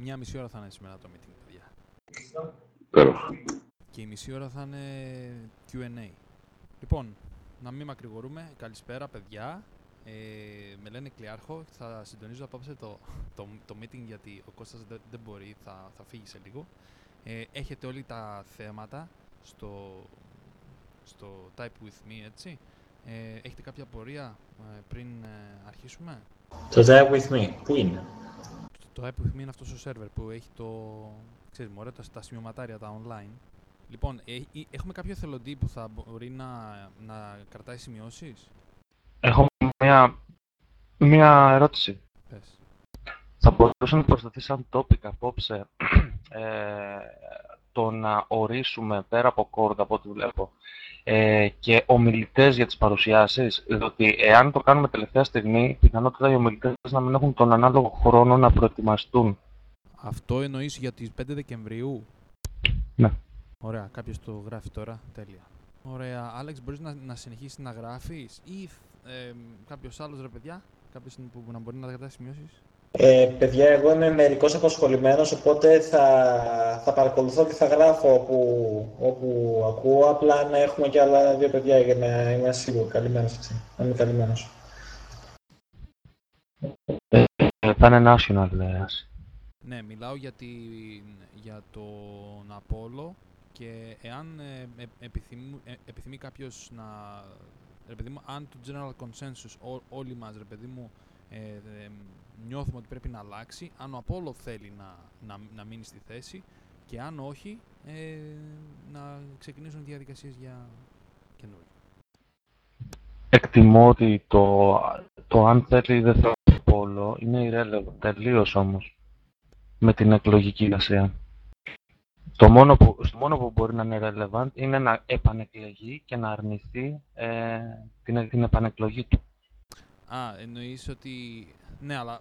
Μια μισή ώρα θα είναι σήμερα το meeting, παιδιά. Υπέροχα. Και η μισή ώρα θα είναι Q&A. Λοιπόν, να μην μακρηγορούμε. Καλησπέρα, παιδιά. Ε, με λένε Κλειάρχο. Θα συντονίζω απόψε το, το, το meeting γιατί ο Κώστας δεν, δεν μπορεί, θα, θα φύγει σε λίγο. Ε, έχετε όλοι τα θέματα στο, στο Type With Me, έτσι. Ε, έχετε κάποια απορία ε, πριν ε, αρχίσουμε; Το Type With Me, πού είναι; Το Type With Me είναι αυτός το server που έχει το, ξέρεις, μωρέ, τα, τα σημειωματάρια, τα online. Λοιπόν, ε, ε, έχουμε κάποιο εθελοντή που θα μπορεί να, να κρατάει σημειώσεις; Έχω μια, μια ερώτηση. Πες. Θα μπορούσε να προσταθεί σαν topic απόψε ε, το να ορίσουμε πέρα από κόρδα από ό,τι βλέπω ε, και ομιλητές για τις παρουσιάσεις, διότι εάν το κάνουμε τελευταία στιγμή, πιθανότητα οι ομιλητές να μην έχουν τον ανάλογο χρόνο να προετοιμαστούν. Αυτό εννοείς για τις 5 Δεκεμβρίου; Ναι. Ωραία, κάποιος το γράφει τώρα. Τέλεια. Ωραία. Άλεξ, μπορείς να, να συνεχίσεις να γράφεις ή ε, κάποιος άλλος, ρε παιδιά, κάποιος που, που να μπορεί να κρατάει σημειώσεις; Ε, παιδιά, εγώ είμαι μερικώς απασχολημένος, οπότε θα, θα παρακολουθώ και θα γράφω όπου, όπου ακούω, απλά να έχουμε και άλλα δύο παιδιά για να είμαι σίγουρο. Καλημέρας, έτσι. Να είμαι καλυμμένος. Ε, θα είναι national, λες. Ναι, μιλάω για, την, για τον Απόλλω και εάν ε, ε, επιθυμεί, ε, επιθυμεί κάποιος να... Ρε παιδί μου, αν το general consensus ό, όλοι μας, ρε παιδί μου, ε, ε, νιώθουμε ότι πρέπει να αλλάξει, αν ο Απόλλω θέλει να, να, να μείνει στη θέση και αν όχι, ε, να ξεκινήσουν διαδικασίες για καινούριο. Εκτιμώ ότι το, το αν θέλει ή δεν θέλει Apollo είναι irrelevant, τελείως όμως, με την εκλογική εργασία. Το μόνο που, το μόνο που μπορεί να είναι relevant είναι να επανεκλεγεί και να αρνηθεί ε, την, την επανεκλογή του. Α, εννοείς ότι... Ναι, αλλά...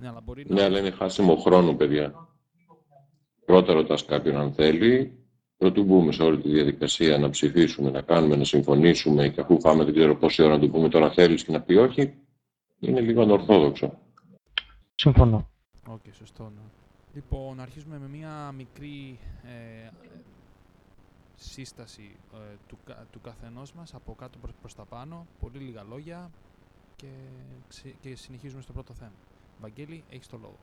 Ναι, αλλά μπορεί Ναι, αλλά είναι χάσιμο χρόνο, παιδιά. Πρώτα ρωτάς κάποιον αν θέλει, πρωτού μπούμε σε όλη τη διαδικασία να ψηφίσουμε, να κάνουμε, να συμφωνήσουμε και αφού φάμε δεν ξέρω πόση ώρα να του πούμε τώρα θέλεις και να πει όχι, είναι λίγο ανορθόδοξο. Συμφωνώ. Οκ, σωστό, ναι. Λοιπόν, αρχίζουμε με μία μικρή ε, σύσταση ε, του, κα- του καθενός μας από κάτω προς, προς τα πάνω, πολύ λίγα λόγια και, ξε- και συνεχίζουμε στο πρώτο θέμα. Βαγγέλη, έχεις το λόγο.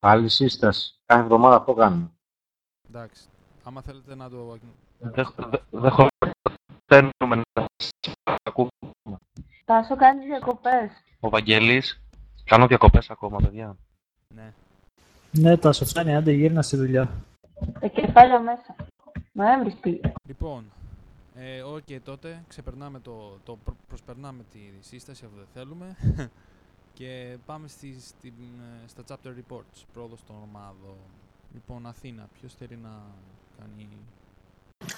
Άλλη σύσταση. Κάθε εβδομάδα αυτό κάνουμε. Εντάξει, άμα θέλετε να το... Δεν δε, δε χορταίνουμε να σας ακούμε. Τάσο κάνεις διακοπές. Ο Βαγγέλης, κάνω διακοπές ακόμα, παιδιά. Ναι. Ναι, τα φτάνει, άντε γύρνα στη δουλειά. Το κεφάλαιο μέσα. Νοέμβρης πήγε. Λοιπόν, ε, οκ, τότε ξεπερνάμε το, το προ- προσπερνάμε τη σύσταση αφού δεν θέλουμε και πάμε στη, στην, ε, στα chapter reports, πρόοδος των ομάδων. Λοιπόν, Αθήνα, ποιος θέλει να κάνει...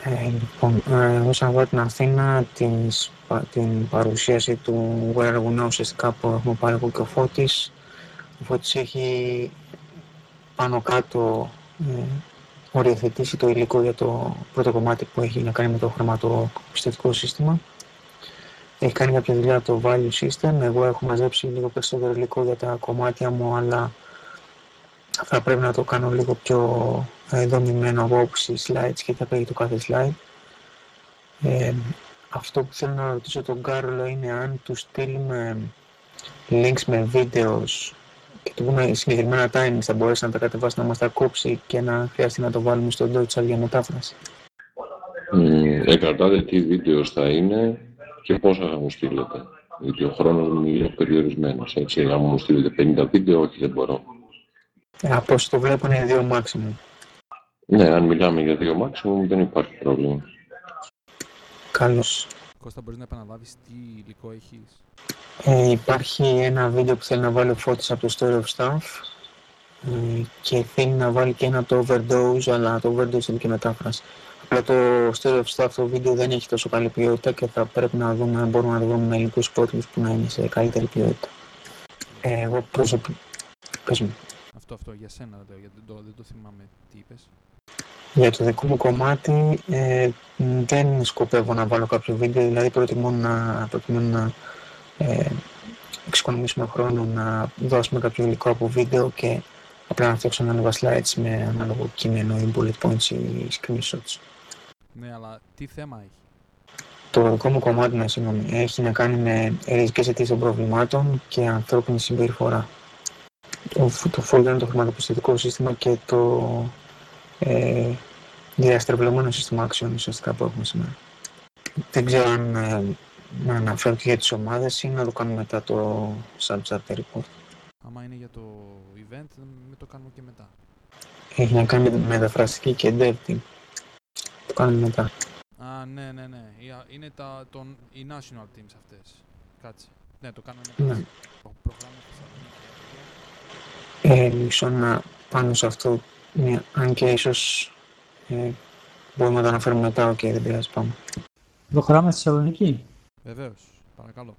Ε, λοιπόν, ε, όσον αφορά την Αθήνα, της, πα- την παρουσίαση του Where We Know ουσιαστικά που έχουμε πάρει εγώ και ο Φώτης. Ο Φώτης έχει πάνω κάτω ε, οριοθετήσει το υλικό για το πρώτο κομμάτι που έχει να κάνει με το χρηματοπιστωτικό σύστημα. Έχει κάνει κάποια δουλειά το value system. Εγώ έχω μαζέψει λίγο περισσότερο υλικό για τα κομμάτια μου, αλλά θα πρέπει να το κάνω λίγο πιο ε, δομημένο από όψη slides και θα παίρνει το κάθε slide. Ε, αυτό που θέλω να ρωτήσω τον Κάρολο είναι αν τους στείλουμε links με βίντεος και του πούμε συγκεκριμένα timings θα μπορέσει να τα κατεβάσει να μας τα κόψει και να χρειαστεί να το βάλουμε στο Deutschland για μετάφραση. Μ, Εκρατάτε τι βίντεος θα είναι και πόσα θα μου στείλετε. Γιατί ο χρόνος μου είναι λίγο περιορισμένος. Έτσι, αν μου στείλετε 50 βίντεο, όχι δεν μπορώ. Ε, από όσο το βλέπω είναι δύο maximum. Ναι, αν μιλάμε για δύο maximum δεν υπάρχει πρόβλημα. Καλώς. Κώστα, μπορείς να επαναλάβεις τι υλικό έχεις; Ε, υπάρχει ένα βίντεο που θέλει να βάλει ο Φώτης από το Story of Stuff ε, και θέλει να βάλει και ένα το Overdose, αλλά το Overdose είναι και μετάφραση. Απλά το Story of Stuff το βίντεο δεν έχει τόσο καλή ποιότητα και θα πρέπει να δούμε αν μπορούμε να το βρούμε με ελληνικούς υπότιτλους που να είναι σε καλύτερη ποιότητα. Ε, εγώ προσωπικά... Πες μου. Αυτό, αυτό, για σένα λέω, γιατί δεν το, δεν το θυμάμαι τι είπες; Για το δικό μου κομμάτι ε, μ, δεν σκοπεύω να βάλω κάποιο βίντεο, δηλαδή προτιμώ να, προτιμώ να ε, εξοικονομήσουμε χρόνο να δώσουμε κάποιο υλικό από βίντεο και απλά να φτιάξω ανάλογα slides με ανάλογο κείμενο ή bullet points ή screenshots. Ναι, αλλά τι θέμα έχει; Το δικό μου κομμάτι, να συγγνώμη, έχει να κάνει με ριζικές αιτήσεις των προβλημάτων και ανθρώπινη συμπεριφορά. Το, το folder είναι το χρηματοπιστωτικό σύστημα και το ε, διαστρεβλωμένο σύστημα action ουσιαστικά που έχουμε σήμερα. Δεν ξέρω αν ε, να αναφέρω και για τις ομάδες ή να το κάνουμε μετά το sub-chapter report. Άμα είναι για το event, μην το κάνουμε και μετά. Έχει να κάνει με μεταφραστική και dev team. Το κάνουμε μετά. Α, ναι, ναι, ναι. Οι- α, Είναι τα, τον, οι national teams αυτές. Κάτσε. Ναι, το κάνουμε μετά. Ναι. Το πρόγραμμα Θεσσαλονίκη. Ε, μισό να πάνω σε αυτό, μια, αν και ίσως ε, μπορούμε να το αναφέρουμε μετά, οκ, δεν πειράζει, πάμε. Προχωράμε στη Θεσσαλονίκη; Βεβαίως. Παρακαλώ.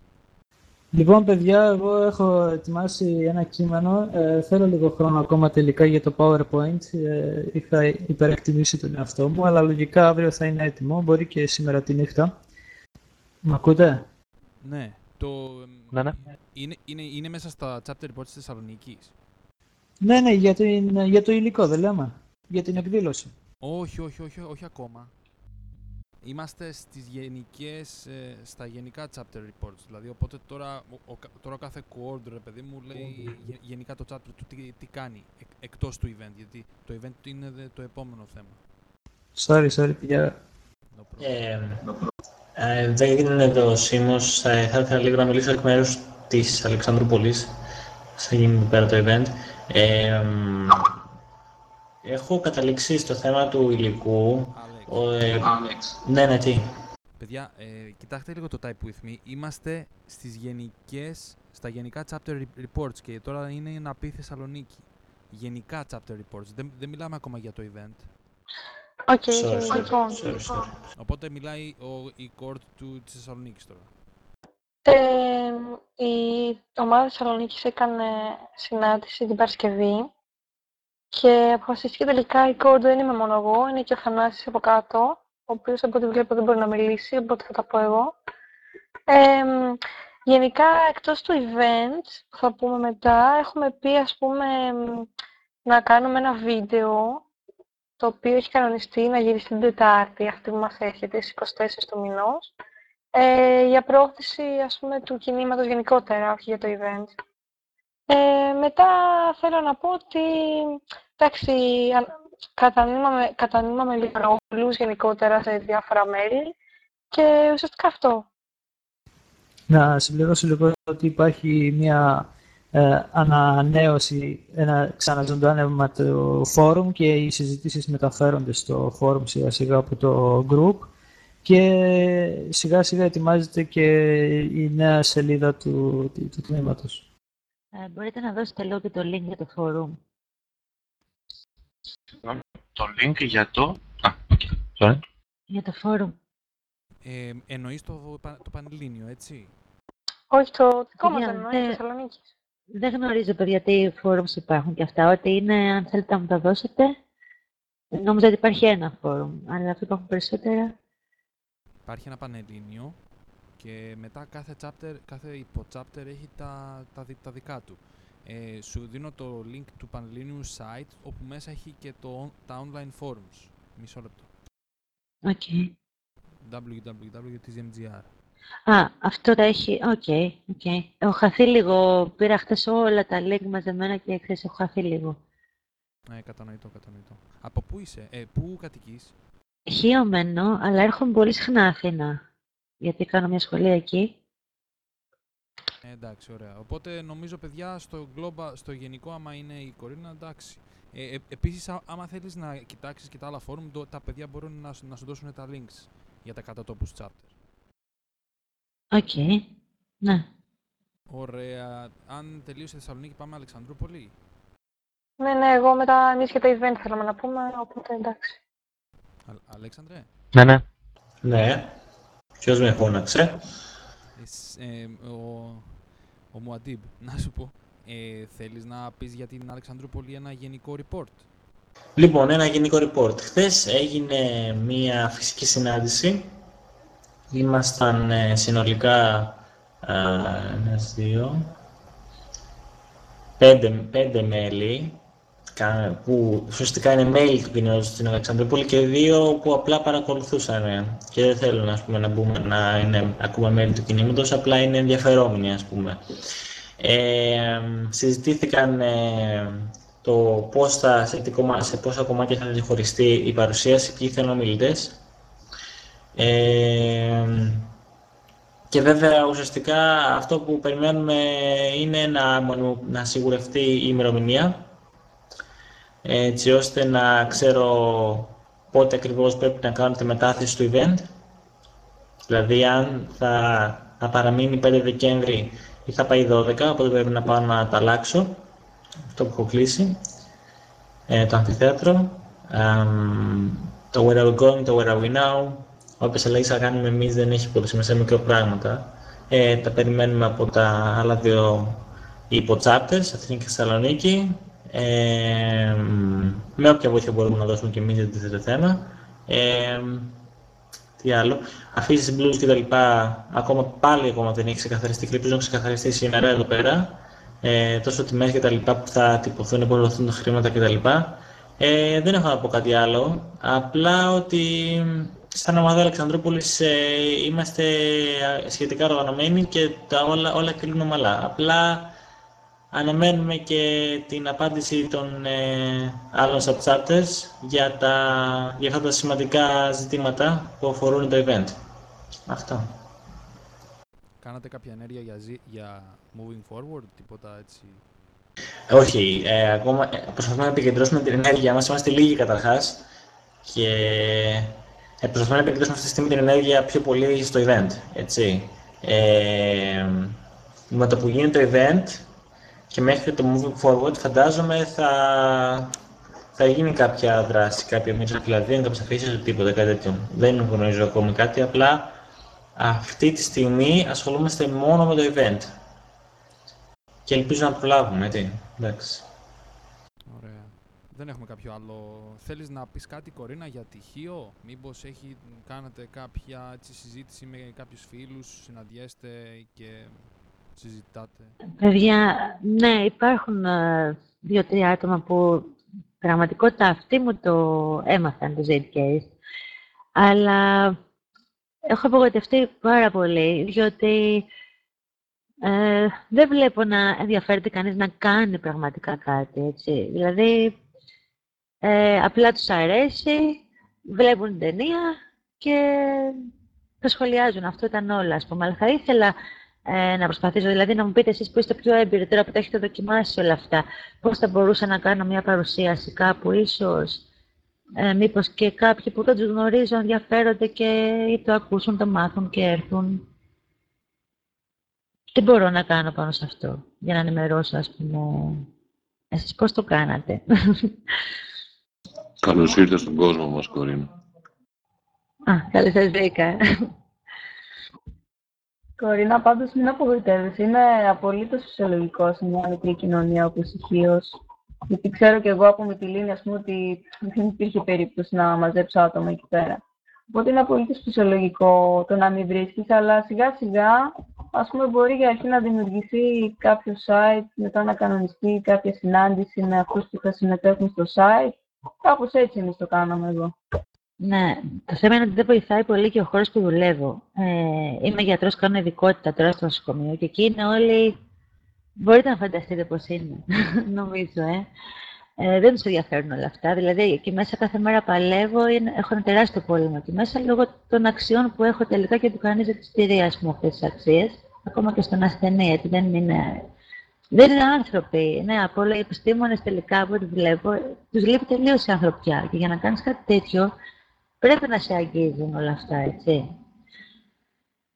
Λοιπόν, παιδιά, εγώ έχω ετοιμάσει ένα κείμενο. Ε, θέλω λίγο χρόνο ακόμα τελικά για το PowerPoint. Ε, είχα υπερεκτιμήσει τον εαυτό μου, αλλά λογικά αύριο θα είναι έτοιμο. Μπορεί και σήμερα τη νύχτα. Μ' ακούτε; Ναι. Το, εμ, Ναι, ναι. Είναι, είναι, είναι μέσα στα chapter reports της Θεσσαλονίκης. Ναι, ναι, για, την, για το υλικό, δεν λέμε. Για την εκδήλωση. Όχι, όχι, όχι, όχι ακόμα. Είμαστε στις γενικές, ε, στα γενικά chapter reports. Δηλαδή, οπότε τώρα ο, ο, τώρα ο κάθε quad, ρε παιδί μου, λέει γε- γενικά το chapter του τι, τι κάνει εκ, εκτός του event. Γιατί το event είναι δε- το επόμενο θέμα. Sorry, sorry, παιδιά. No problem. Ε, ε, δεν είναι εδώ ο Σίμος. Ε, θα ήθελα λίγο να μιλήσω εκ μέρους της Αλεξανδρούπολης. Θα γίνει εκεί πέρα το event. Ε, μ, έχω καταλήξει στο θέμα του υλικού. Alex, Ο, ε, ναι, ναι, τι. παιδιά, ε, κοιτάξτε λίγο το type with me. Είμαστε στις γενικές, στα γενικά chapter re- reports και τώρα είναι να πει Θεσσαλονίκη. Γενικά chapter reports. Δεν, δεν μιλάμε ακόμα για το event. OK, Sorry, sorry, λοιπόν. sorry, sorry. Οπότε μιλάει ο, η court του της Θεσσαλονίκης τώρα. Ε, η ομάδα Θεσσαλονίκης έκανε συνάντηση την Παρασκευή και αποφασίστηκε τελικά η κόρ δεν είμαι μόνο εγώ, είναι και ο Θανάσης από κάτω, ο οποίος από ό,τι βλέπω δεν μπορεί να μιλήσει, οπότε θα τα πω εγώ. Ε, γενικά, εκτός του event που θα πούμε μετά, έχουμε πει ας πούμε να κάνουμε ένα βίντεο το οποίο έχει κανονιστεί να γυριστεί την Τετάρτη, αυτή που μας έρχεται, στις 24 του μηνός ε, για πρόθεση ας πούμε του κινήματος γενικότερα, όχι για το event. Ε, μετά θέλω να πω ότι εντάξει, αν- κατανείμαμε, κατανείμαμε λίγο ρόλους γενικότερα σε διάφορα μέλη και ουσιαστικά αυτό. Να συμπληρώσω λίγο ότι υπάρχει μια ε, ανανέωση, ένα ξαναζωντάνευμα το φόρουμ και οι συζητήσεις μεταφέρονται στο φόρουμ σιγά σιγά από το group και σιγά σιγά ετοιμάζεται και η νέα σελίδα του, του, του τμήματος. Ε, μπορείτε να δώσετε λίγο και το link για το forum. Το link για το... Α, OK. Sorry. Για το forum. Ε, εννοείς το, πα- το Πανελλήνιο, έτσι; Όχι, το δικό μας Παιδιά, εννοεί, δεν- Θεσσαλονίκης. Δεν γνωρίζω, παιδιά, τι forums υπάρχουν και αυτά. Ό,τι είναι, αν θέλετε να μου τα δώσετε. Νόμιζα ότι υπάρχει ένα forum, αλλά αφού υπάρχουν περισσότερα. Υπάρχει ένα Πανελλήνιο και μετά κάθε chapter, κάθε υπο-chapter έχει τα, τα, δι- τα δικά του. Ε, σου δίνω το link του Πανελλήνιου site, όπου μέσα έχει και το, τα online forums. Μισό λεπτό. OK. www.tmgr. Α, αυτό τα έχει. OK, OK. Έχω χαθεί λίγο. Πήρα χθες όλα τα link μαζεμένα και χθες έχω χαθεί λίγο. Ναι, κατανοητό, κατανοητό. Από πού είσαι, ε, πού κατοικείς; Χίο μένω, αλλά έρχομαι πολύ συχνά Αθήνα. Γιατί κάνω μια σχολή εκεί. Ε, εντάξει, ωραία. Οπότε νομίζω, παιδιά, στο, global, στο γενικό, άμα είναι η Κορίνα, εντάξει. Ε, ε, Επίσης, άμα θέλεις να κοιτάξεις και τα άλλα forum, το- τα παιδιά μπορούν να, σου- να σου δώσουν τα links για τα κατά τόπους chapter. OK. Ναι. Ωραία. Αν τελείωσε η Θεσσαλονίκη, πάμε Αλεξανδρούπολη. Ναι, ναι, εγώ μετά εμείς για τα event θέλαμε να πούμε, οπότε εντάξει. Α- Αλέξανδρε, Ναι, ναι. Ναι. Ποιος με φώναξε; εσ- ε, ο, ο Μουαντίμπ, να σου πω, ε, θέλεις να πεις για την Αλεξανδρούπολη ένα γενικό report; Λοιπόν, ένα γενικό report. Χθες έγινε μία φυσική συνάντηση. Ήμασταν ε, συνολικά α, ένας, δύο, πέντε, πέντε μέλη που ουσιαστικά είναι μέλη του κινήματο στην Αλεξανδρούπολη και δύο που απλά παρακολουθούσαν και δεν θέλουν ας πούμε, να, μπούμε, να είναι ακόμα μέλη του κινήματος, απλά είναι ενδιαφερόμενοι ας πούμε. Ε, συζητήθηκαν ε, το πώς θα, σε, σε πόσα κομμάτια θα διαχωριστεί η παρουσίαση και οι θενομιλητές. Ε, και βέβαια ουσιαστικά αυτό που περιμένουμε είναι να, να σιγουρευτεί η ημερομηνία έτσι ώστε να ξέρω πότε ακριβώς πρέπει να κάνω τη μετάθεση του event. Δηλαδή αν θα, θα παραμείνει 5 Δεκέμβρη ή θα πάει 12, οπότε πρέπει να πάω να τα αλλάξω. Αυτό που έχω κλείσει. Ε, το αμφιθέατρο. το Where are we going, το Where are we now. Όποιες αλλαγές θα κάνουμε εμείς δεν έχει πολύ σημασία μικρό πράγματα. Ε, τα περιμένουμε από τα άλλα δύο υποτσάπτες, Αθήνα και Θεσσαλονίκη. Ε, με όποια βοήθεια μπορούμε να δώσουμε και εμείς για το θέμα. Ε, τι άλλο. Αφήσεις blues και τα λοιπά, ακόμα πάλι ακόμα δεν έχει ξεκαθαριστεί και ελπίζω να ξεκαθαριστεί σήμερα εδώ πέρα. Ε, τόσο τιμές και τα λοιπά που θα τυπωθούν, που θα δοθούν τα χρήματα και τα λοιπά. Ε, δεν έχω να πω κάτι άλλο. Απλά ότι σαν ομάδα Αλεξανδρούπολης ε, είμαστε σχετικά οργανωμένοι και τα όλα, όλα κλείνουν ομαλά. Απλά αναμένουμε και την απάντηση των ε, άλλων subchapters για, τα, για αυτά τα σημαντικά ζητήματα που αφορούν το event. Αυτό. Κάνατε κάποια ενέργεια για, για moving forward, τίποτα έτσι; Όχι, ε, ακόμα ε, προσπαθούμε να επικεντρώσουμε την ενέργεια μας, είμαστε λίγοι καταρχάς και ε, προσπαθούμε να επικεντρώσουμε αυτή τη στιγμή την ενέργεια πιο πολύ στο event, έτσι. Ε, με το που γίνει το event, και μέχρι το moving forward φαντάζομαι θα, θα γίνει κάποια δράση, κάποια μήνυμα δηλαδή, κάποια αφήσει τίποτα, κάτι τέτοιο. Δεν γνωρίζω ακόμη κάτι, απλά αυτή τη στιγμή ασχολούμαστε μόνο με το event. Και ελπίζω να προλάβουμε, έτσι. Εντάξει. Ωραία. Δεν έχουμε κάποιο άλλο. Θέλεις να πεις κάτι, Κορίνα, για τυχείο; Μήπως έχει, κάνετε κάποια έτσι, συζήτηση με κάποιους φίλους, συναντιέστε και συζητάτε; Παιδιά, ναι, υπάρχουν ε, δύο-τρία άτομα που πραγματικότητα αυτή μου το έμαθαν το ZK. Αλλά έχω απογοητευτεί πάρα πολύ, διότι ε, δεν βλέπω να ενδιαφέρεται κανείς να κάνει πραγματικά κάτι, έτσι. Δηλαδή, ε, απλά τους αρέσει, βλέπουν την ταινία και το σχολιάζουν. Αυτό ήταν όλα, ας πούμε. Αλλά θα ήθελα ε, να προσπαθήσω. Δηλαδή, να μου πείτε εσείς που είστε πιο έμπειροι τώρα που τα έχετε δοκιμάσει όλα αυτά, πώς θα μπορούσα να κάνω μια παρουσίαση κάπου, ίσως, ε, μήπως και κάποιοι που δεν τους γνωρίζω ενδιαφέρονται και ή το ακούσουν, το μάθουν και έρθουν. Τι μπορώ να κάνω πάνω σε αυτό, για να ενημερώσω, ας πούμε, εσείς πώς το κάνατε. Καλώς ήρθατε στον κόσμο μας, Κορίνα. Α, καλώς σας βρήκα. Κορίνα, πάντως μην απογοητεύεσαι. Είναι απολύτως φυσιολογικός σε μια μικρή κοινωνία όπως η Χίος. Γιατί ξέρω και εγώ από Μυτιλίνη, ας πούμε, ότι δεν υπήρχε περίπτωση να μαζέψω άτομα εκεί πέρα. Οπότε είναι απολύτως φυσιολογικό το να μην βρίσκεις, αλλά σιγά σιγά, ας πούμε, μπορεί για αρχή να δημιουργηθεί κάποιο site, μετά να κανονιστεί κάποια συνάντηση με αυτούς που θα συμμετέχουν στο site. Κάπως έτσι εμείς το κάναμε εδώ. Ναι, το θέμα είναι ότι δεν βοηθάει πολύ και ο χώρος που δουλεύω. Ε, είμαι γιατρός, κάνω ειδικότητα τώρα στο νοσοκομείο και εκεί είναι όλοι. Μπορείτε να φανταστείτε πώς είναι, νομίζω, ε. ε. δεν τους ενδιαφέρουν όλα αυτά. Δηλαδή, εκεί μέσα κάθε μέρα παλεύω, είναι, έχω ένα τεράστιο πρόβλημα εκεί μέσα λόγω των αξιών που έχω τελικά και που κανεί δεν τις στηρεί, α πούμε, αυτές τις αξίες. Ακόμα και στον ασθενή, γιατί δεν είναι. Δεν είναι άνθρωποι. Ναι, από όλα οι επιστήμονες τελικά που βλέπω, τους λείπει τελείως η ανθρωπιά. Και για να κάνεις κάτι τέτοιο, Πρέπει να σε αγγίζουν όλα αυτά, έτσι.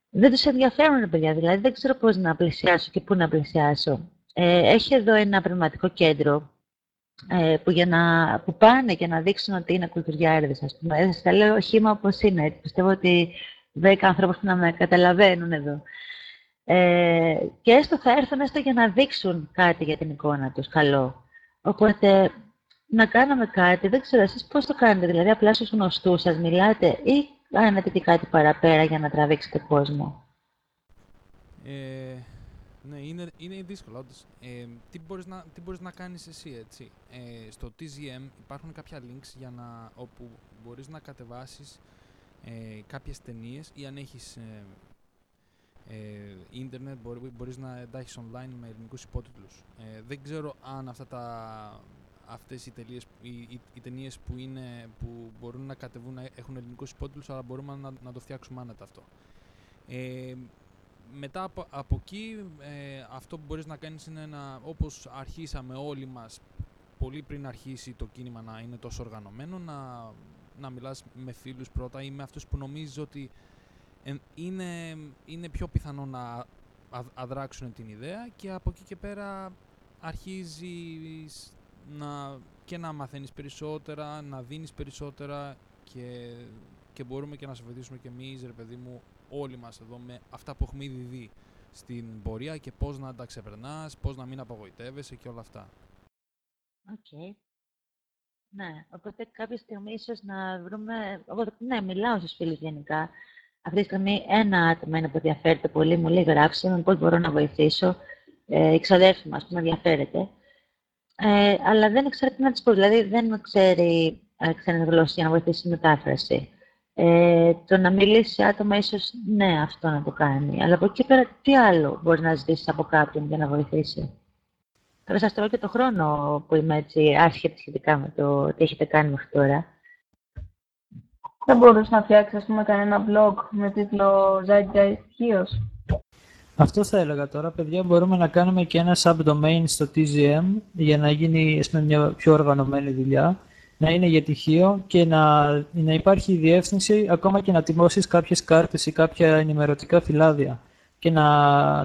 Δεν τους ενδιαφέρουν, παιδιά, δηλαδή δεν ξέρω πώς να πλησιάσω και πού να πλησιάσω. Ε, έχει εδώ ένα πνευματικό κέντρο ε, που, για να, που πάνε για να δείξουν ότι είναι κουλτουριάριδες, ας πούμε. Ε, θα λέω χήμα όπως είναι, έτσι. Πιστεύω ότι δέκα ανθρώπους που να με καταλαβαίνουν εδώ. Ε, και έστω θα έρθουν έστω για να δείξουν κάτι για την εικόνα τους, καλό. Οπότε να κάνουμε κάτι, δεν ξέρω εσείς πώς το κάνετε, δηλαδή απλά στους γνωστούς σας μιλάτε ή κάνετε και κάτι παραπέρα για να τραβήξετε κόσμο; Ε, Ναι, είναι, είναι δύσκολο, όντως. Ε, τι, μπορείς να, τι μπορείς να κάνεις εσύ, έτσι; Ε, στο TZM υπάρχουν κάποια links για να, όπου μπορείς να κατεβάσεις ε, κάποιες ταινίες ή αν έχεις ε, ε, ίντερνετ μπορεί, μπορείς να εντάχεις online με ελληνικούς υπότιτλους. Ε, δεν ξέρω αν αυτά τα, αυτές οι, τελείες, οι, οι, οι ταινίες που, είναι, που μπορούν να κατεβούν να έχουν ελληνικούς υπότιτλους, αλλά μπορούμε να, να το φτιάξουμε άνετα αυτό. Ε, μετά από, από εκεί, ε, αυτό που μπορείς να κάνεις είναι να, όπως αρχίσαμε όλοι μας, πολύ πριν αρχίσει το κίνημα να είναι τόσο οργανωμένο, να, να μιλάς με φίλους πρώτα ή με αυτούς που νομίζεις ότι είναι, είναι πιο πιθανό να αδράξουν την ιδέα και από εκεί και πέρα αρχίζεις να, και να μαθαίνεις περισσότερα, να δίνεις περισσότερα και, και μπορούμε και να σε βοηθήσουμε και εμείς, ρε παιδί μου, όλοι μας εδώ με αυτά που έχουμε ήδη δει στην πορεία και πώς να τα ξεπερνάς, πώς να μην απογοητεύεσαι και όλα αυτά. Οκ. Ναι, οπότε κάποια στιγμή ίσως να βρούμε... Οπότε, ναι, μιλάω στους φίλους γενικά. Αυτή τη στιγμή ένα άτομο είναι που ενδιαφέρεται πολύ, μου λέει γράψε μου πώς μπορώ να βοηθήσω. Ε, η ξαδέρφη μας που με ενδιαφέρεται. Ε, αλλά δεν ξέρω τι να της πω. Δηλαδή δεν ξέρει ε, ξένες γλώσσες για να βοηθήσει τη μετάφραση. Ε, το να μιλήσει σε άτομα, ίσως ναι, αυτό να το κάνει. Αλλά από εκεί πέρα, τι άλλο μπορείς να ζητήσεις από κάποιον για να βοηθήσει; Τώρα σας τρώω και το χρόνο που είμαι έτσι άσχετη σχετικά με το τι έχετε κάνει μέχρι τώρα. Θα μπορούσε να φτιάξει, ας πούμε, κανένα blog με τίτλο Zeitgeist Chaos. Αυτό θα έλεγα τώρα, παιδιά, μπορούμε να κάνουμε και ένα subdomain στο TGM για να γίνει πούμε, μια πιο οργανωμένη δουλειά, να είναι για τοιχείο και να, να υπάρχει διεύθυνση, ακόμα και να τυπώσεις κάποιες κάρτες ή κάποια ενημερωτικά φυλάδια και να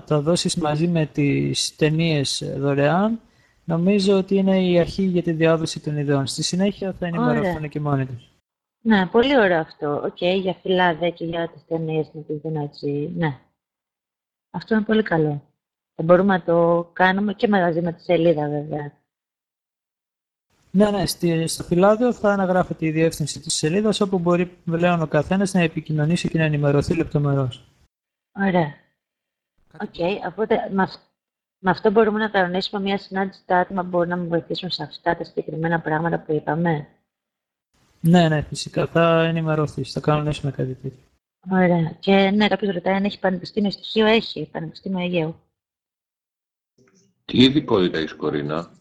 τα δώσεις μαζί με τις ταινίες δωρεάν, νομίζω ότι είναι η αρχή για τη διάδοση των ιδεών. Στη συνέχεια θα ενημερωθούν και μόνοι τους. Ναι, πολύ ωραίο αυτό. OK, okay, για φυλάδια και για τις ταινίες με τη έτσι. Ναι. Αυτό είναι πολύ καλό. Θα μπορούμε να το κάνουμε και μαζί με τη σελίδα, βέβαια. Ναι, ναι, στο φυλάδιο θα αναγράφεται η διεύθυνση της σελίδας, όπου μπορεί πλέον ο καθένας να επικοινωνήσει και να ενημερωθεί λεπτομερώς. Ωραία. OK, okay, οπότε με αυτό μπορούμε να κανονίσουμε μια συνάντηση στα άτομα που μπορούν να μου βοηθήσουν σε αυτά τα συγκεκριμένα πράγματα που είπαμε; Ναι, ναι, φυσικά. Θα ενημερωθείς. Θα κανονίσουμε κάτι τέτοιο. Ωραία. Και ναι, κάποιος ρωτάει αν έχει πανεπιστήμιο στοιχείο. Έχει πανεπιστήμιο Αιγαίου. Τι ειδικότητα έχεις, Κορίνα;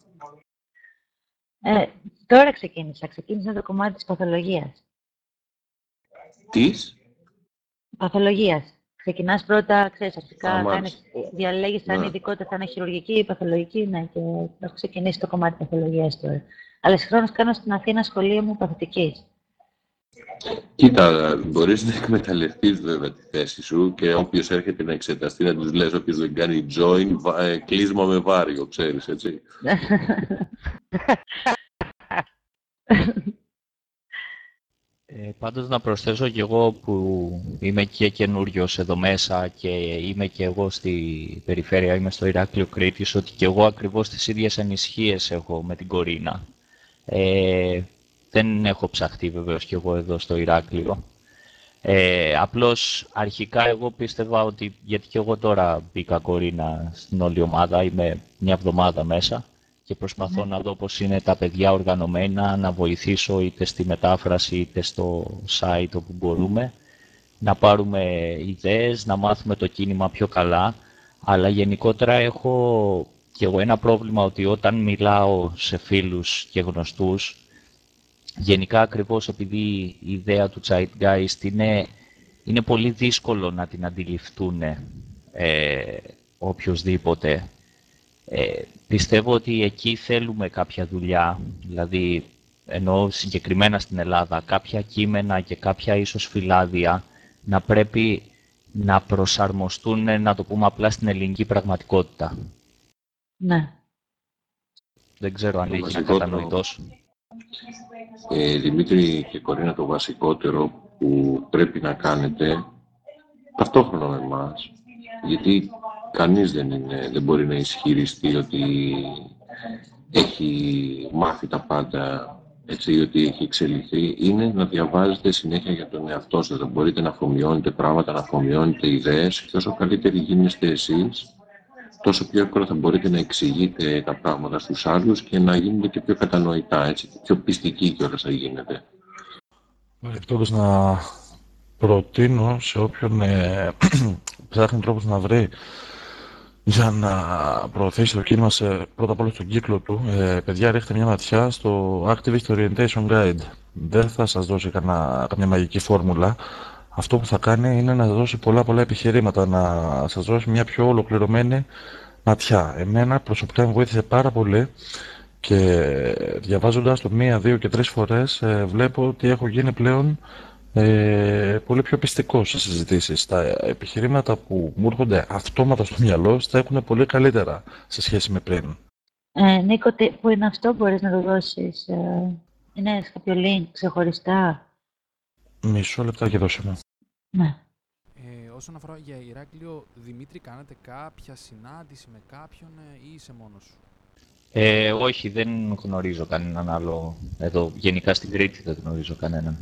Ε, τώρα ξεκίνησα. Ξεκίνησα το κομμάτι της παθολογίας. Της; Παθολογίας. Ξεκινάς πρώτα, ξέρεις, αρχικά κάνεις, διαλέγεις αν η ναι. ειδικότητα θα είναι χειρουργική ή παθολογική, ναι, και έχω ξεκινήσει το κομμάτι της παθολογίας τώρα. Αλλά συγχρόνως κάνω στην Αθήνα σχολείο μου παθητικής. Κοίτα, μπορείς να εκμεταλλευτείς βέβαια τη θέση σου και όποιος έρχεται να εξεταστεί να τους λες όποιος δεν κάνει join, ε, κλείσμα με βάριο, ξέρεις, έτσι. Ε, πάντως να προσθέσω και εγώ που είμαι και καινούριος εδώ μέσα και είμαι και εγώ στη περιφέρεια, είμαι στο Ηράκλειο Κρήτης, ότι και εγώ ακριβώς τις ίδιες ανησυχίες έχω με την Κορίνα. Ε, δεν έχω ψαχτεί βεβαίως και εγώ εδώ στο Ηράκλειο. Ε, απλώς αρχικά εγώ πίστευα ότι, γιατί και εγώ τώρα μπήκα κορίνα στην όλη ομάδα, είμαι μια εβδομάδα μέσα και προσπαθώ ναι. να δω πώς είναι τα παιδιά οργανωμένα, να βοηθήσω είτε στη μετάφραση είτε στο site όπου μπορούμε, να πάρουμε ιδέες, να μάθουμε το κίνημα πιο καλά, αλλά γενικότερα έχω και εγώ ένα πρόβλημα ότι όταν μιλάω σε φίλους και γνωστούς, γενικά ακριβώς επειδή η ιδέα του Zeitgeist είναι, είναι πολύ δύσκολο να την αντιληφθούν ε, οποιοδήποτε. Ε, πιστεύω ότι εκεί θέλουμε κάποια δουλειά, δηλαδή ενώ συγκεκριμένα στην Ελλάδα, κάποια κείμενα και κάποια ίσως φυλάδια να πρέπει να προσαρμοστούν, να το πούμε απλά, στην ελληνική πραγματικότητα. Ναι. Δεν ξέρω αν έχεις κατανοητός. Ε, Δημήτρη και Κορίνα, το βασικότερο που πρέπει να κάνετε ταυτόχρονα με εμάς, γιατί κανείς δεν, είναι, δεν μπορεί να ισχυριστεί ότι έχει μάθει τα πάντα έτσι, ότι έχει εξελιχθεί, είναι να διαβάζετε συνέχεια για τον εαυτό σας. Δεν μπορείτε να αφομοιώνετε πράγματα, να αφομοιώνετε ιδέες και όσο καλύτεροι γίνεστε εσείς, τόσο πιο εύκολα θα μπορείτε να εξηγείτε τα πράγματα στους άλλους και να γίνονται και πιο κατανοητά, έτσι, και πιο πιστικοί κιόλας θα γίνεται. Παρεκτώντας να προτείνω σε όποιον ε, ψάχνει τρόπους να βρει για να προωθήσει το κίνημα σε, πρώτα απ' όλα στον κύκλο του, ε, παιδιά ρίχτε μια ματιά στο Activist Orientation Guide. Δεν θα σας δώσει κανένα, καμιά μαγική φόρμουλα. Αυτό που θα κάνει είναι να σας δώσει πολλά πολλά επιχειρήματα, να σας δώσει μια πιο ολοκληρωμένη ματιά. Εμένα προσωπικά με βοήθησε πάρα πολύ και διαβάζοντας το μία, δύο και τρεις φορές ε, βλέπω ότι έχω γίνει πλέον ε, πολύ πιο πιστικός σε συζητήσεις. Τα επιχειρήματα που μου έρχονται αυτόματα στο μυαλό θα έχουν πολύ καλύτερα σε σχέση με πριν. Ε, Νίκο, τι, που είναι αυτό μπορείς να το δώσεις. Ε, είναι σε κάποιο link ξεχωριστά; Μισό λεπτά και δώσε μου. Ναι. Ε, όσον αφορά για Ηράκλειο, Δημήτρη, κάνατε κάποια συνάντηση με κάποιον ε, ή είσαι μόνος σου; Ε, όχι, δεν γνωρίζω κανέναν άλλο. Εδώ, γενικά στην Κρήτη δεν γνωρίζω κανέναν.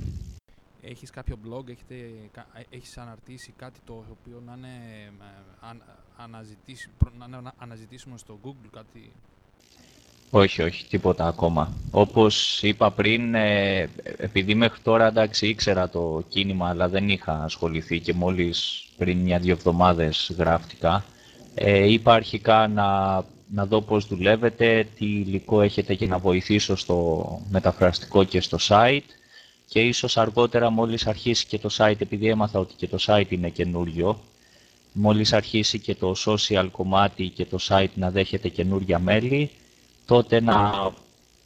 Έχεις κάποιο blog, έχετε, κα- ε, έχεις αναρτήσει κάτι το οποίο να είναι ε, αν, αναζητήσι- προ- να είναι ανα- αναζητήσιμο στο Google, κάτι... Όχι, όχι, τίποτα ακόμα. Όπως είπα πριν, ε, επειδή μέχρι τώρα εντάξει ήξερα το κίνημα, αλλά δεν είχα ασχοληθεί και μόλις πριν μια-δύο εβδομάδες γράφτηκα, ε, είπα αρχικά να, να δω πώς δουλεύετε, τι υλικό έχετε και να βοηθήσω στο μεταφραστικό και στο site και ίσως αργότερα μόλις αρχίσει και το site, επειδή έμαθα ότι και το site είναι καινούριο, μόλις αρχίσει και το social κομμάτι και το site να δέχεται καινούρια μέλη, τότε να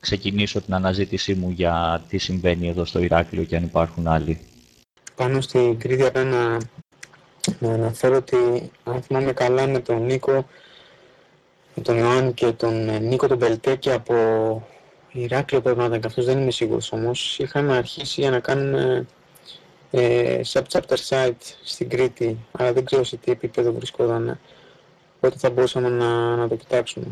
ξεκινήσω την αναζήτησή μου για τι συμβαίνει εδώ στο Ηράκλειο και αν υπάρχουν άλλοι. Πάνω στην Κρήτη απλά να, να αναφέρω ότι αν θυμάμαι καλά με τον Νίκο, με τον Ιωάννη και τον ε, Νίκο τον Πελτέκη από Ηράκλειο πρέπει να ήταν και αυτός, δεν είμαι σίγουρος όμως, είχαμε αρχίσει για να κάνουμε ε, sub-chapter site στην Κρήτη, αλλά δεν ξέρω σε τι επίπεδο βρισκόταν, οπότε θα μπορούσαμε να, να το κοιτάξουμε.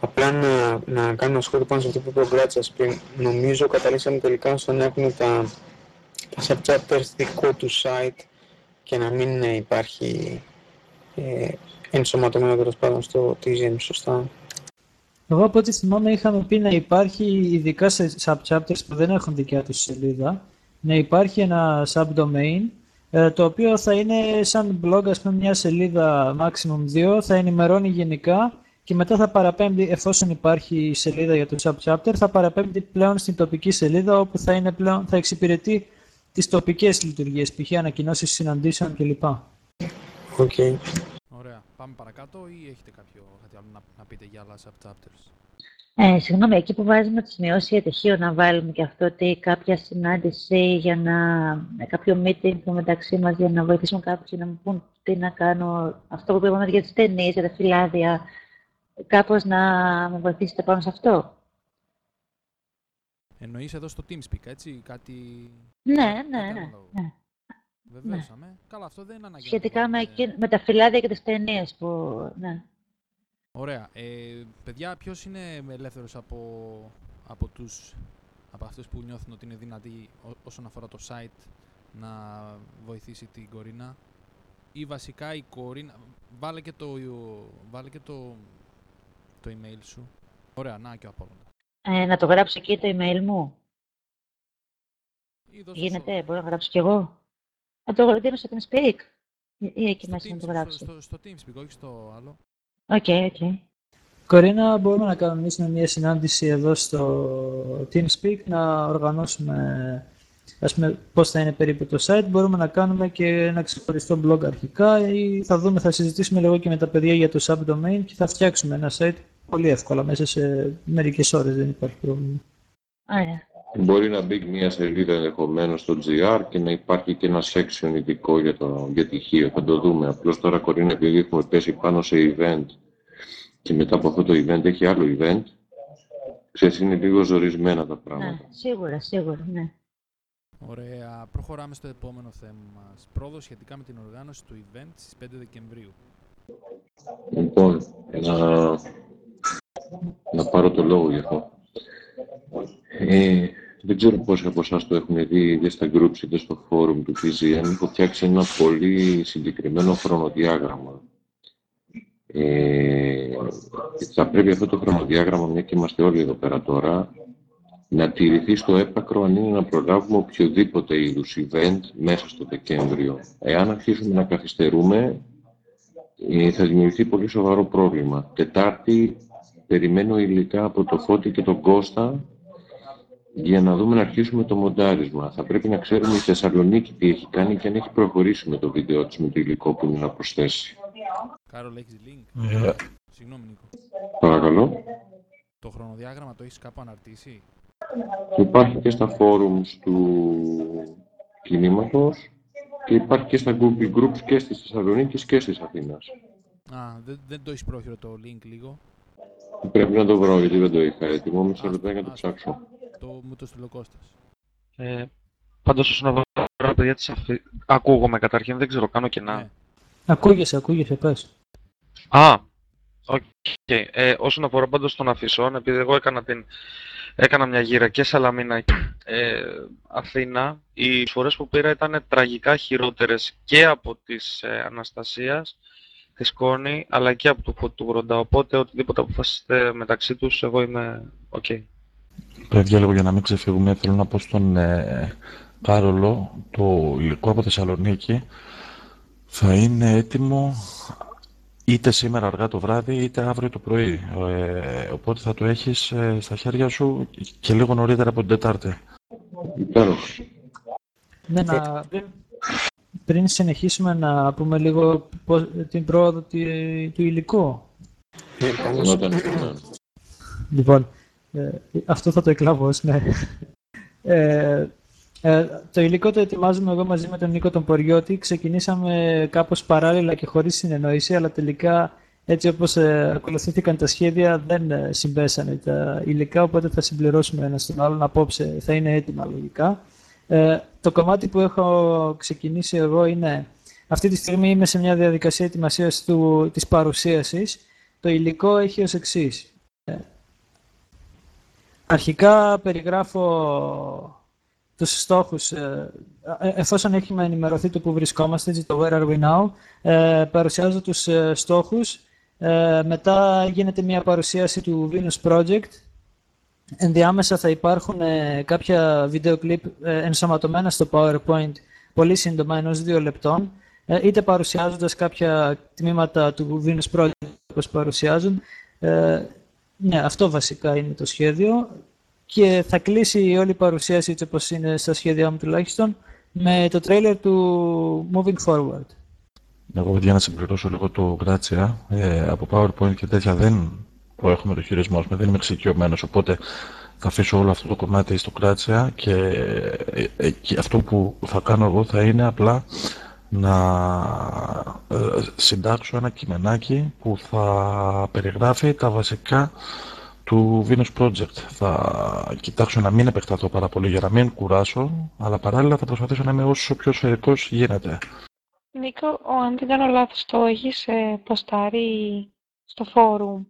Απλά να, να κάνω ένα σχόλιο πάνω σε αυτό που είπε ο Γκράτσας πριν. Νομίζω καταλήξαμε τελικά στο να έχουν τα, τα sub-chapters δικό του site και να μην ε, υπάρχει ε, ενσωματωμένο τέλος πάντων στο TGM, σωστά. Εγώ από ό,τι θυμάμαι είχαμε πει να υπάρχει ειδικά σε subchapters που δεν έχουν δικιά τους σελίδα, να υπάρχει ένα subdomain ε, το οποίο θα είναι σαν blog, ας πούμε, μια σελίδα maximum 2, θα ενημερώνει γενικά και μετά θα παραπέμπει, εφόσον υπάρχει η σελίδα για το subchapter, θα παραπέμπει πλέον στην τοπική σελίδα όπου θα, είναι πλέον, θα εξυπηρετεί τις τοπικές λειτουργίες, π.χ. ανακοινώσεις συναντήσεων κλπ. Οκ. Ωραία. Πάμε παρακάτω ή έχετε κάποιο, κάτι άλλο να, να πείτε για άλλα sub-chapters; Ε, συγγνώμη, εκεί που βάζουμε τη σημειώσεις για τυχείο να βάλουμε και αυτό ότι κάποια συνάντηση για να, ε, κάποιο meeting το μεταξύ μας για να βοηθήσουμε κάποιους να μου πούν τι να κάνω, αυτό που είπαμε για τις ταινίες, για τα φυλάδια, κάπως να με βοηθήσετε πάνω σε αυτό. Εννοείς εδώ στο TeamSpeak, έτσι, κάτι... Ναι, κάτι ναι, ναι. ανάλογο. ναι. Βεβαίως, αμέ. Καλά, αυτό δεν είναι αναγκαίο. να Σχετικά με, βάλετε- εκείν- με τα φυλάδια και τις ταινίες που... Ναι. Ωραία. Ε, παιδιά, ποιος είναι ελεύθερος από, από, τους, από αυτούς που νιώθουν ότι είναι δυνατοί ό- όσον αφορά το site να βοηθήσει την Κορίνα; Ή βασικά η Κορίνα... Βάλε και το, βάλε και το, το email σου. Ωραία, να και ο Απόλλωνας. Ε, να το γράψω εκεί το email μου; Ή δώσ' το Γίνεται, μπορώ να γράψω κι εγώ; Να το γράψω στο TeamSpeak; Ή ή εκεί στο, μέσα να το Teams, γράψω. στο, στο, στο TeamSpeak, όχι στο άλλο. OK, OK. Κορίνα, μπορούμε να κανονίσουμε μια συνάντηση εδώ στο TeamSpeak, να οργανώσουμε ας πούμε, πώς θα είναι περίπου το site. Μπορούμε να κάνουμε και ένα ξεχωριστό blog αρχικά ή θα δούμε, θα συζητήσουμε λίγο και με τα παιδιά για το subdomain και θα φτιάξουμε ένα site πολύ εύκολα, μέσα σε μερικές ώρες, δεν υπάρχει πρόβλημα. Ωραία. Μπορεί να μπει μια σελίδα ενδεχομένως στο GR και να υπάρχει και ένα section ειδικό για το για τυχείο. Θα το δούμε. Απλώς τώρα, Κορίνα, επειδή έχουμε πέσει πάνω σε event και μετά από αυτό το event έχει άλλο event, ξέρεις, είναι λίγο ζορισμένα τα πράγματα. Ναι, σίγουρα, σίγουρα, ναι. Ωραία. Προχωράμε στο επόμενο θέμα μας. Πρόοδο σχετικά με την οργάνωση του event στις 5 Δεκεμβρίου. Λοιπόν, να, να πάρω το λόγο γι' αυτό. Ε, δεν ξέρω πόσοι από εσάς το έχουν δει είτε στα groups είτε στο forum του PGM. Έχω φτιάξει ένα πολύ συγκεκριμένο χρονοδιάγραμμα. Ε, θα πρέπει αυτό το χρονοδιάγραμμα, μια και είμαστε όλοι εδώ πέρα τώρα, να τηρηθεί στο έπακρο αν είναι να προλάβουμε οποιοδήποτε είδους event μέσα στο Δεκέμβριο. Εάν αρχίσουμε να καθυστερούμε, ε, θα δημιουργηθεί πολύ σοβαρό πρόβλημα. Τετάρτη, περιμένω υλικά από το Φώτη και τον Κώστα για να δούμε να αρχίσουμε το μοντάρισμα. Θα πρέπει να ξέρουμε η Θεσσαλονίκη τι έχει κάνει και αν έχει προχωρήσει με το βίντεο της με το υλικό που είναι να προσθέσει. Κάρολ, έχεις link; Ε. Συγγνώμη, Νίκο. Παρακαλώ. Το χρονοδιάγραμμα το έχεις κάπου αναρτήσει; Υπάρχει και στα forums του κινήματος και υπάρχει και στα Google Groups και στις Θεσσαλονίκης και στις Αθήνας. Α, δεν, δεν το έχεις πρόχειρο το link λίγο; Πρέπει να το βρω γιατί δεν το είχα έτοιμο, μισό λεπτό για να το ψάξω. Το, μου το στείλε ο Κώστας. Ε, πάντως όσον αφορά παιδιά της αφή... Ακούγομαι καταρχήν, δεν ξέρω, κάνω κενά. Ναι. Ακούγεσαι, ακούγεσαι, πες. Α, οκ. Ε, όσον αφορά πάντως των αφισών, επειδή εγώ έκανα, την, έκανα μια γύρα και Σαλαμίνα ε, Αθήνα, οι προσφορές που πήρα ήταν τραγικά χειρότερες και από της ε, Αναστασίας, της Σκόνη, αλλά και από το Φώτη του Γροντά. Οπότε οτιδήποτε αποφασίσετε μεταξύ τους, εγώ είμαι οκ. Παιδιά, λίγο για να μην ξεφύγουμε, θέλω να πω στον ε, Κάρολο, το υλικό από Θεσσαλονίκη θα είναι έτοιμο είτε σήμερα αργά το βράδυ, είτε αύριο το πρωί. Ε, οπότε θα το έχεις ε, στα χέρια σου και λίγο νωρίτερα από την Τετάρτη. Υπέροχο. Ναι, να, πριν, πριν συνεχίσουμε να πούμε λίγο πώς, την πρόοδο του, του υλικού. Όταν Λοιπόν, ε, αυτό θα το εκλάβω, ως, ναι. Ε, ε, το υλικό το ετοιμάζουμε εγώ μαζί με τον Νίκο τον Ποριώτη. Ξεκινήσαμε κάπως παράλληλα και χωρίς συνεννόηση, αλλά τελικά έτσι όπως ε, ακολουθήθηκαν τα σχέδια δεν ε, συμπέσανε τα υλικά, οπότε θα συμπληρώσουμε ένα στον άλλον απόψε, θα είναι έτοιμα λογικά. Ε, το κομμάτι που έχω ξεκινήσει εγώ είναι, αυτή τη στιγμή είμαι σε μια διαδικασία ετοιμασίας του, της παρουσίασης. Το υλικό έχει ως εξής. Ε, αρχικά περιγράφω τους στόχους, ε, ε, εφόσον έχουμε ενημερωθεί το που βρισκόμαστε, το Where are we now, ε, παρουσιάζω τους ε, στόχους, ε, μετά γίνεται μια παρουσίαση του Venus Project, ενδιάμεσα θα υπάρχουν ε, κάποια βίντεο κλιπ ενσωματωμένα στο PowerPoint, πολύ σύντομα, ενός δύο λεπτών, είτε παρουσιάζοντας κάποια τμήματα του Venus Project όπως παρουσιάζουν. ναι, αυτό βασικά είναι το σχέδιο και θα κλείσει όλη η παρουσίαση έτσι όπως είναι στα σχέδιά μου τουλάχιστον με το τρέιλερ του Moving Forward. Εγώ για να συμπληρώσω λίγο το Grazia, ε, από PowerPoint και τέτοια δεν που έχουμε το χειρισμό μου, δεν είμαι εξοικειωμένος, οπότε θα αφήσω όλο αυτό το κομμάτι στο Grazia και, ε, ε, και αυτό που θα κάνω εγώ θα είναι απλά να ε, συντάξω ένα κειμενάκι που θα περιγράφει τα βασικά του Venus Project. Θα κοιτάξω να μην επεκταθώ πάρα πολύ για να μην κουράσω, αλλά παράλληλα θα προσπαθήσω να είμαι όσο πιο σφαιρικός γίνεται. Νίκο, ο, αν δεν κάνω λάθος, το έχεις ε, ποστάρει στο φόρουμ;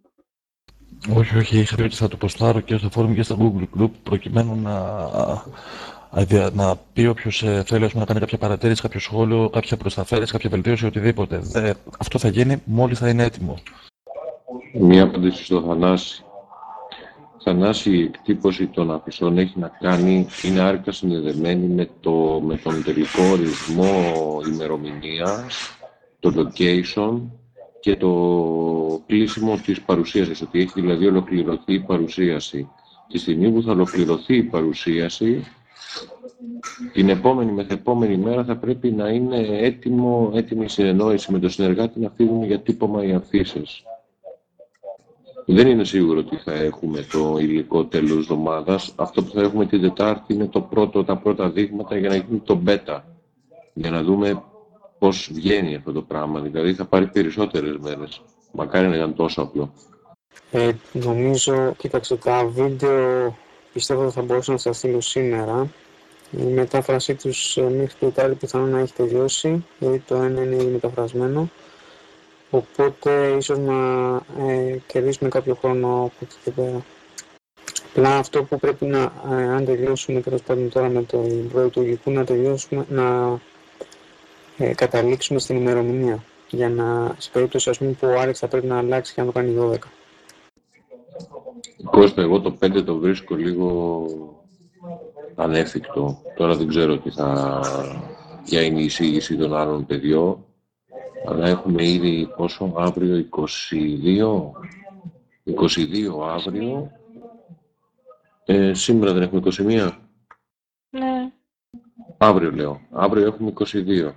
Όχι, όχι, είχα πει ότι θα το ποστάρω και στο φόρουμ και στα Google Group προκειμένου να, να πει όποιος ε, θέλει ας πούμε, να κάνει κάποια παρατήρηση, κάποιο σχόλιο, κάποια προσταφέρηση, κάποια βελτίωση, οτιδήποτε. Δε, αυτό θα γίνει μόλις θα είναι έτοιμο. Μία απάντηση στο Θανάση. Θανάση, η εκτύπωση των αφισών έχει να κάνει, είναι άρρηκτα συνδεδεμένη με, το, με τον τελικό ορισμό ημερομηνίας, το location και το κλείσιμο της παρουσίασης, ότι έχει δηλαδή ολοκληρωθεί η παρουσίαση. Τη στιγμή που θα ολοκληρωθεί η παρουσίαση, την επόμενη μεθεπόμενη μέρα θα πρέπει να είναι έτοιμο, έτοιμη η συνεννόηση με τον συνεργάτη να φύγουν για τύπομα οι αφήσεις. Δεν είναι σίγουρο ότι θα έχουμε το υλικό τέλος εβδομάδας. Αυτό που θα έχουμε την Τετάρτη είναι το πρώτο, τα πρώτα δείγματα για να γίνει το beta. Για να δούμε πώς βγαίνει αυτό το πράγμα. Δηλαδή θα πάρει περισσότερες μέρες. Μακάρι να ήταν τόσο απλό. Ε, νομίζω, κοίταξε τα βίντεο πιστεύω ότι θα μπορούσα να σας στείλω σήμερα. Η μετάφρασή τους ε, μέχρι το Ιτάλι πιθανόν να έχει τελειώσει, γιατί το ένα είναι ήδη μεταφρασμένο. Οπότε ίσως να ε, κερδίσουμε κάποιο χρόνο από εκεί και πέρα. Απλά αυτό που πρέπει να, ε, αν τελειώσουμε τέλος πάντων τώρα με το πρώτο του υλικού, να τελειώσουμε, να ε, καταλήξουμε στην ημερομηνία. για να, σε περίπτωση ας πούμε, που ο Άλεξ θα πρέπει να αλλάξει και να το κάνει 12. Κώστα, εγώ το 5 το βρίσκω λίγο ανέφικτο. Τώρα δεν ξέρω τι θα... ποια είναι η εισήγηση των άλλων παιδιών. Αλλά έχουμε ήδη πόσο, αύριο 22, 22 αύριο. Ε, σήμερα δεν έχουμε 21. Ναι. Αύριο λέω. Αύριο έχουμε 22.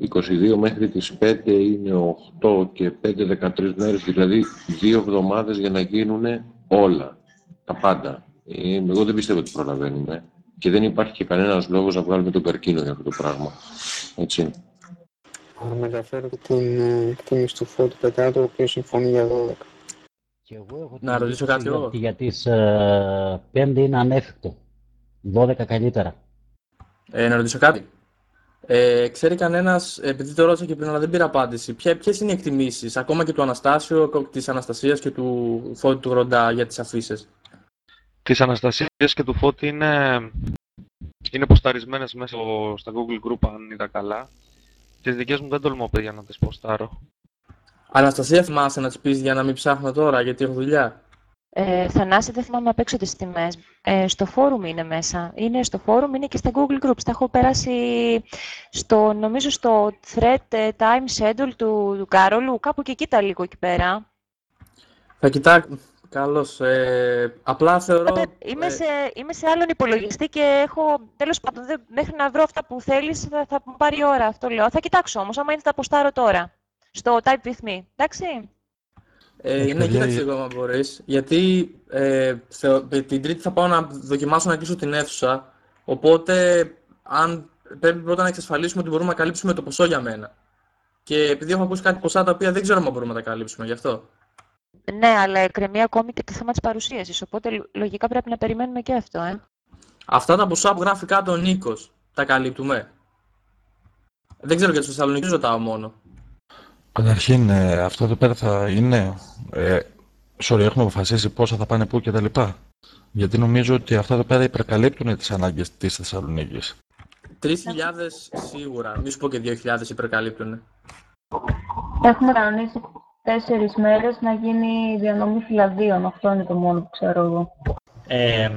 22 μέχρι τις 5 είναι 8 και 5 13 μέρες, δηλαδή δύο εβδομάδες για να γίνουν όλα, τα πάντα. Ε, εγώ δεν πιστεύω ότι προλαβαίνουμε και δεν υπάρχει και κανένας λόγος να βγάλουμε τον καρκίνο για αυτό το πράγμα. Έτσι. Να μεταφέρω την ε, εκτίμηση του Φώτου Πετράτου, ο οποίος συμφωνεί για 12. Να ρωτήσω κάτι εγώ. Για τις ε, 5 είναι ανέφικτο. 12 καλύτερα. Ε, να ρωτήσω κάτι. Ε, ξέρει κανένας, επειδή το ρώτησα και πριν, αλλά δεν πήρα απάντηση, ποιες είναι οι εκτιμήσεις ακόμα και του Αναστάσιο, της Αναστασίας και του Φώτη του Γροντά για τις αφήσεις; Της Αναστασίας και του Φώτη είναι, είναι ποσταρισμένες μέσα στα Google Group, αν είδα καλά. Τις δικές μου δεν τολμώ, παιδιά, να τις ποστάρω. Αναστασία, θυμάσαι να τις πεις για να μην ψάχνω τώρα, γιατί έχω δουλειά; Ε, Θανάση, δεν θυμάμαι απ' έξω τις τιμές. Ε, στο φόρουμ είναι μέσα. Είναι στο φόρουμ, είναι και στα Google Groups. Τα έχω περάσει στο, νομίζω στο thread ε, time schedule του, του Κάρολου. Κάπου και κοίτα λίγο εκεί πέρα. Θα κοιτάξω. Καλώς. Ε, απλά θεωρώ... Ε, είμαι, ε, σε, είμαι σε άλλον υπολογιστή και έχω, τέλος πάντων, δεν, μέχρι να βρω αυτά που θέλεις θα, θα μου πάρει ώρα, αυτό λέω. Θα κοιτάξω όμως, άμα είναι θα αποστάρω τώρα. Στο Type With Me, εντάξει. Ε, ναι, κοίταξε λίγο αν μπορείς. Γιατί ε, την Τρίτη θα πάω να δοκιμάσω να κλείσω την αίθουσα. Οπότε, αν πρέπει πρώτα να εξασφαλίσουμε ότι μπορούμε να καλύψουμε το ποσό για μένα. Και επειδή έχω ακούσει κάτι ποσά τα οποία δεν ξέρω αν μπορούμε να τα καλύψουμε γι' αυτό. Ναι, αλλά εκκρεμεί ακόμη και το θέμα της παρουσίασης. Οπότε λογικά πρέπει να περιμένουμε και αυτό, ε. Αυτά τα ποσά που γράφει κάτω ο Νίκος, τα καλύπτουμε. Δεν ξέρω για του Θεσσαλονίκη, ρωτάω μόνο. Καταρχήν, ε, αυτό εδώ πέρα θα είναι... Ε, sorry, έχουμε αποφασίσει πόσα θα πάνε πού και τα λοιπά. Γιατί νομίζω ότι αυτά εδώ πέρα υπερκαλύπτουν τις ανάγκες της Θεσσαλονίκης. 3.000 σίγουρα, μη σου πω και 2.000 υπερκαλύπτουν. Έχουμε κανονίσει τέσσερις μέρες να γίνει διανομή φυλαδίων. Αυτό είναι το μόνο που ξέρω εγώ. Ε,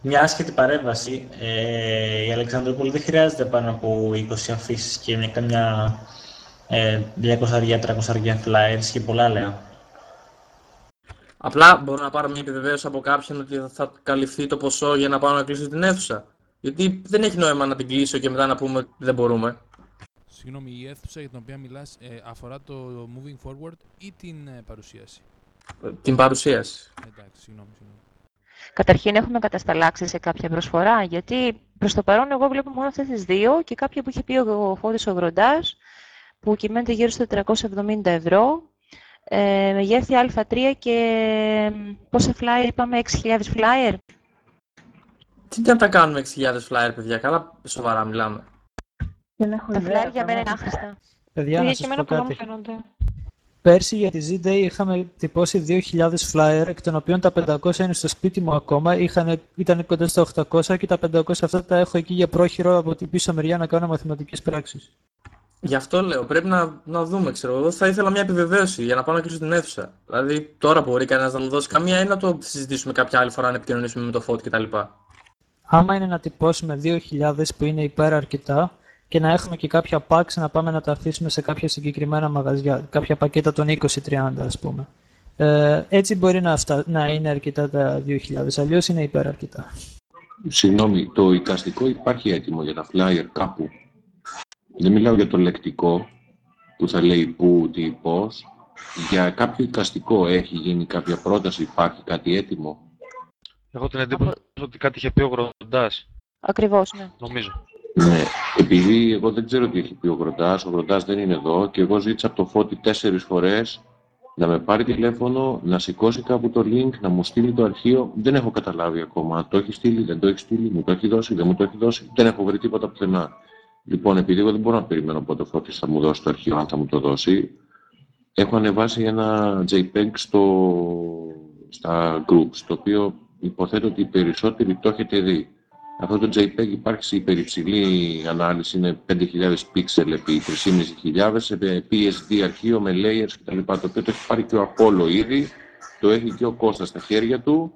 μια άσχετη παρέμβαση. Ε, η Αλεξανδρούπολη δεν χρειάζεται πάνω από 20 αφήσει και μια καμιά ε, 200-300 flyers και πολλά λέω. Απλά μπορώ να πάρω μια επιβεβαίωση από κάποιον ότι θα καλυφθεί το ποσό για να πάω να κλείσω την αίθουσα. Γιατί δεν έχει νόημα να την κλείσω και μετά να πούμε ότι δεν μπορούμε. Συγγνώμη, η αίθουσα για την οποία μιλάς ε, αφορά το moving forward ή την ε, παρουσίαση; Την παρουσίαση. Εντάξει, συγγνώμη, συγγνώμη. Καταρχήν έχουμε κατασταλάξει σε κάποια προσφορά, γιατί προς το παρόν εγώ βλέπω μόνο αυτές τις δύο και κάποια που είχε πει ο Φώτης ο Γροντάς, που κυμαίνεται γύρω στα 470 ευρώ, ε, μεγέθη Α3 και πόσα flyer είπαμε, 6.000 flyer. Τι να τα κάνουμε 6.000 flyer, παιδιά, καλά σοβαρά μιλάμε. Τα flyer για μένα είναι άχρηστα. Παιδιά, να σας πω κάτι. Πέρσι για τη Z-Day είχαμε τυπώσει 2.000 flyer, εκ των οποίων τα 500 είναι στο σπίτι μου ακόμα, είχαν, ήταν κοντά στα 800 και τα 500 αυτά τα έχω εκεί για πρόχειρο από την πίσω μεριά να κάνω μαθηματικές πράξεις. Γι' αυτό λέω, πρέπει να, να δούμε, ξέρω εγώ. Θα ήθελα μια επιβεβαίωση για να πάω να κλείσω την αίθουσα. Δηλαδή, τώρα μπορεί κανένας να μου δώσει καμία ή να το συζητήσουμε κάποια άλλη φορά να επικοινωνήσουμε με το φώτι κτλ. Άμα είναι να τυπώσουμε 2.000 που είναι υπέρα αρκετά και να έχουμε και κάποια packs να πάμε να τα αφήσουμε σε κάποια συγκεκριμένα μαγαζιά, κάποια πακέτα των 20-30 ας πούμε. Ε, έτσι μπορεί να, αυτά, να είναι αρκετά τα 2.000, αλλιώς είναι υπέρα αρκετά. Συγγνώμη, το εικαστικό υπάρχει έτοιμο για τα flyer κάπου; Δεν μιλάω για το λεκτικό που θα λέει πού, τι, πώς. Για κάποιο εικαστικό έχει γίνει κάποια πρόταση, υπάρχει κάτι έτοιμο; Έχω την εντύπωση ότι κάτι είχε πει ο Γροντάς. Ακριβώς, ναι. Νομίζω. Ναι, επειδή εγώ δεν ξέρω τι έχει πει ο Γροντάς, ο Γροντάς δεν είναι εδώ και εγώ ζήτησα από το Φώτη τέσσερις φορές να με πάρει τηλέφωνο, να σηκώσει κάπου το link, να μου στείλει το αρχείο. Δεν έχω καταλάβει ακόμα. Το έχει στείλει, δεν το έχει στείλει, μου το έχει δώσει, δεν μου το έχει δώσει. Δεν έχω βρει τίποτα πουθενά. Λοιπόν, επειδή εγώ δεν μπορώ να περιμένω από το Φώτης θα μου δώσει το αρχείο, αν θα μου το δώσει, έχω ανεβάσει ένα JPEG στο, στα groups, το οποίο υποθέτω ότι οι περισσότεροι το έχετε δει. Αυτό το JPEG υπάρχει σε υπερυψηλή ανάλυση, είναι 5.000 pixel επί 3.500, σε PSD αρχείο με layers κτλ. Το οποίο το έχει πάρει και ο Apollo ήδη, το έχει και ο Κώστας στα χέρια του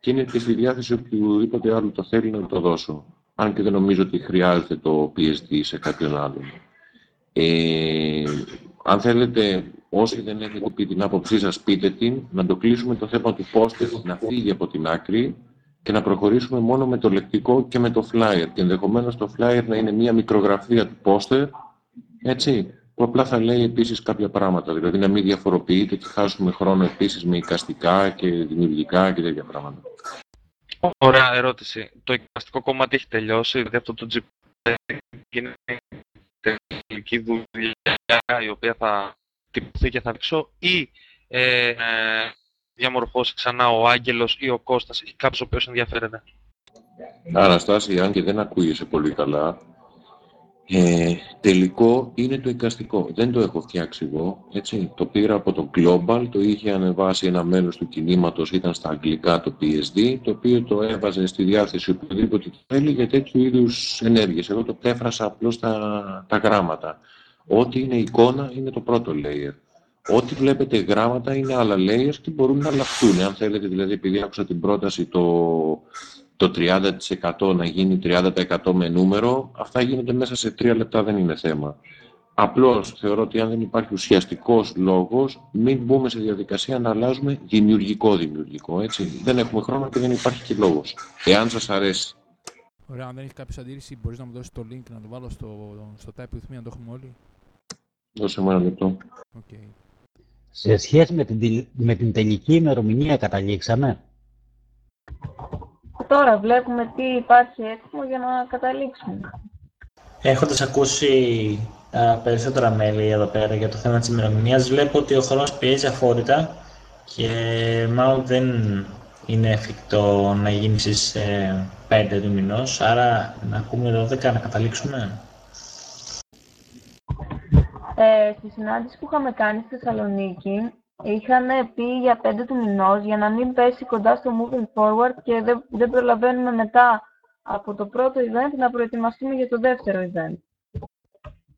και είναι και στη διάθεση οποιοδήποτε άλλο το θέλει να το δώσω. Αν και δεν νομίζω ότι χρειάζεται το PSD σε κάποιον άλλον. Ε, αν θέλετε, όσοι δεν έχετε πει την άποψή σας, πείτε την, να το κλείσουμε το θέμα του πόστε, να φύγει από την άκρη και να προχωρήσουμε μόνο με το λεκτικό και με το flyer. Και ενδεχομένως το flyer να είναι μια μικρογραφία του poster, έτσι, που απλά θα λέει επίσης κάποια πράγματα. Δηλαδή να μην διαφοροποιείται και χάσουμε χρόνο επίσης με εικαστικά και δημιουργικά και τέτοια πράγματα. Ωραία ερώτηση. Το εικαστικό κομμάτι έχει τελειώσει, δηλαδή αυτό το JPEG είναι τεχνική δουλειά η οποία θα τυπωθεί και θα δείξω ή ε, ε, διαμορφώσει ξανά ο Άγγελος ή ο Κώστας ή κάποιος ο οποίος ενδιαφέρεται. Αναστάση, αν και δεν ακούγεσαι πολύ καλά, ε, τελικό είναι το εικαστικό. Δεν το έχω φτιάξει εγώ, έτσι. Το πήρα από το Global, το είχε ανεβάσει ένα μέλος του κινήματος, ήταν στα αγγλικά το PSD, το οποίο το έβαζε στη διάθεση οποιοδήποτε θέλει για τέτοιου είδους ενέργειες. Εγώ το πέφρασα απλώς τα, τα γράμματα. Ό,τι είναι εικόνα είναι το πρώτο layer. Ό,τι βλέπετε γράμματα είναι άλλα layers και μπορούν να αλλάχθούν. Αν θέλετε, δηλαδή, επειδή άκουσα την πρόταση το, το 30% να γίνει 30% με νούμερο, αυτά γίνονται μέσα σε τρία λεπτά, δεν είναι θέμα. Απλώς θεωρώ ότι αν δεν υπάρχει ουσιαστικός λόγος, μην μπούμε σε διαδικασία να αλλάζουμε δημιουργικό-δημιουργικό. Έτσι. Δεν έχουμε χρόνο και δεν υπάρχει και λόγος. Εάν σας αρέσει. Ωραία, αν δεν έχει κάποιος αντίρρηση, μπορείς να μου δώσεις το link να το βάλω στο, στο type with me, να το έχουμε όλοι; Δώσε μου ένα λεπτό. Okay. Σε σχέση με την, με την τελική ημερομηνία καταλήξαμε; Τώρα βλέπουμε τι υπάρχει έτοιμο για να καταλήξουμε. Έχοντας ακούσει α, περισσότερα μέλη εδώ πέρα για το θέμα της ημερομηνίας, βλέπω ότι ο χρόνος πιέζει αφόρητα και μάλλον δεν είναι εφικτό να γίνει στις 5 του μηνός, άρα να πούμε 12 να καταλήξουμε. Ε, στη συνάντηση που είχαμε κάνει στη Θεσσαλονίκη, είχαν πει για 5 του μηνός για να μην πέσει κοντά στο moving forward και δεν, δεν προλαβαίνουμε μετά από το πρώτο event να προετοιμαστούμε για το δεύτερο event.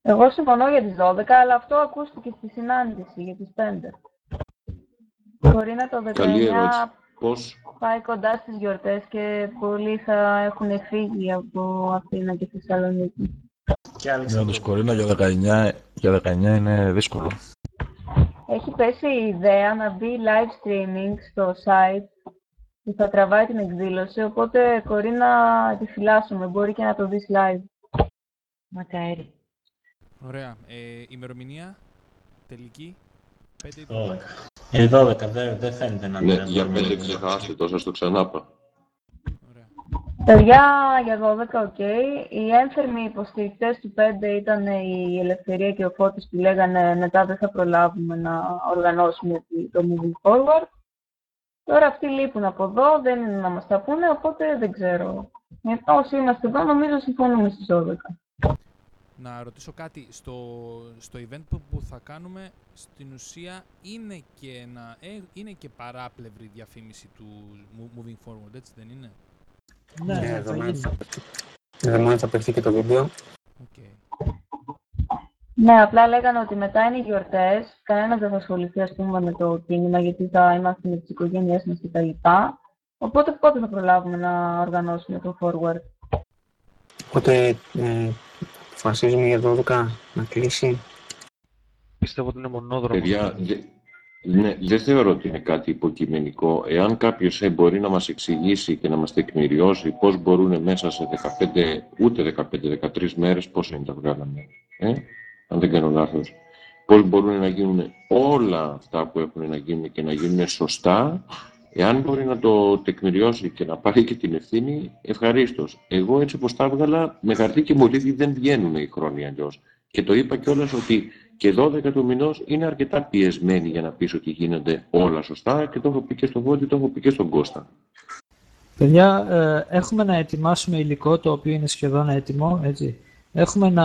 Εγώ συμφωνώ για τις 12, αλλά αυτό ακούστηκε στη συνάντηση για τις 5. Μπορεί να το 19 Πώς... πάει κοντά στις γιορτές και πολλοί θα έχουν φύγει από Αθήνα και Θεσσαλονίκη. Για το Κορίνα για 19, για 19 είναι δύσκολο. Έχει πέσει η ιδέα να μπει live streaming στο site που θα τραβάει την εκδήλωση, οπότε Κορίνα τη φυλάσσουμε, μπορεί και να το δεις live. Μακάρι. Ωραία. Ε, ημερομηνία, τελική, 5 ή 12. Ε, 12, δεν, δεν φαίνεται να Ναι, για 5 ξεχάστε το, σας το ξανάπα. Παιδιά, για 12, οκ. Οι ένθερμοι υποστηρικτές του 5 ήταν η Ελευθερία και ο Φώτης που λέγανε μετά δεν θα προλάβουμε να οργανώσουμε το Moving Forward. Τώρα αυτοί λείπουν από εδώ, δεν είναι να μας τα πούνε, οπότε δεν ξέρω. Όσοι είμαστε εδώ, νομίζω συμφωνούμε στις 12. Να ρωτήσω κάτι. Στο, στο event που, που θα κάνουμε, στην ουσία είναι και, ένα, ε, είναι και παράπλευρη διαφήμιση του Moving Forward, έτσι δεν είναι; Ναι, ναι εδώ μόνο θα παιχτεί και το βίντεο. Ναι, απλά λέγανε ότι μετά είναι οι γιορτές. Κανένας δεν θα ασχοληθεί ας πούμε, με το κίνημα γιατί θα είμαστε με τις οικογένειές μας κτλ. Οπότε πότε θα προλάβουμε να οργανώσουμε το forward; Οπότε ε, αποφασίζουμε για 12 να κλείσει. Πιστεύω ότι είναι μονόδρομος. Παιδιά, ναι, δεν θεωρώ ότι είναι κάτι υποκειμενικό. Εάν κάποιος ε, μπορεί να μας εξηγήσει και να μας τεκμηριώσει πώς μπορούν μέσα σε 15, ούτε 15-13 μέρες, πόσο είναι τα βγάλαμε, ε; αν δεν κάνω λάθος, πώς μπορούν να γίνουν όλα αυτά που έχουν να γίνουν και να γίνουν σωστά, εάν μπορεί να το τεκμηριώσει και να πάρει και την ευθύνη, ευχαρίστως. Εγώ έτσι όπως τα έβγαλα, με χαρτί και μολύβι δεν βγαίνουν οι χρόνοι αλλιώς. Και το είπα κιόλας ότι και 12 του μηνός είναι αρκετά πιεσμένοι για να πεις ότι γίνονται όλα σωστά και το έχω πει και στον Βόντι, το έχω πει και στον Κώστα. Παιδιά, ε, έχουμε να ετοιμάσουμε υλικό το οποίο είναι σχεδόν έτοιμο, έτσι. Έχουμε να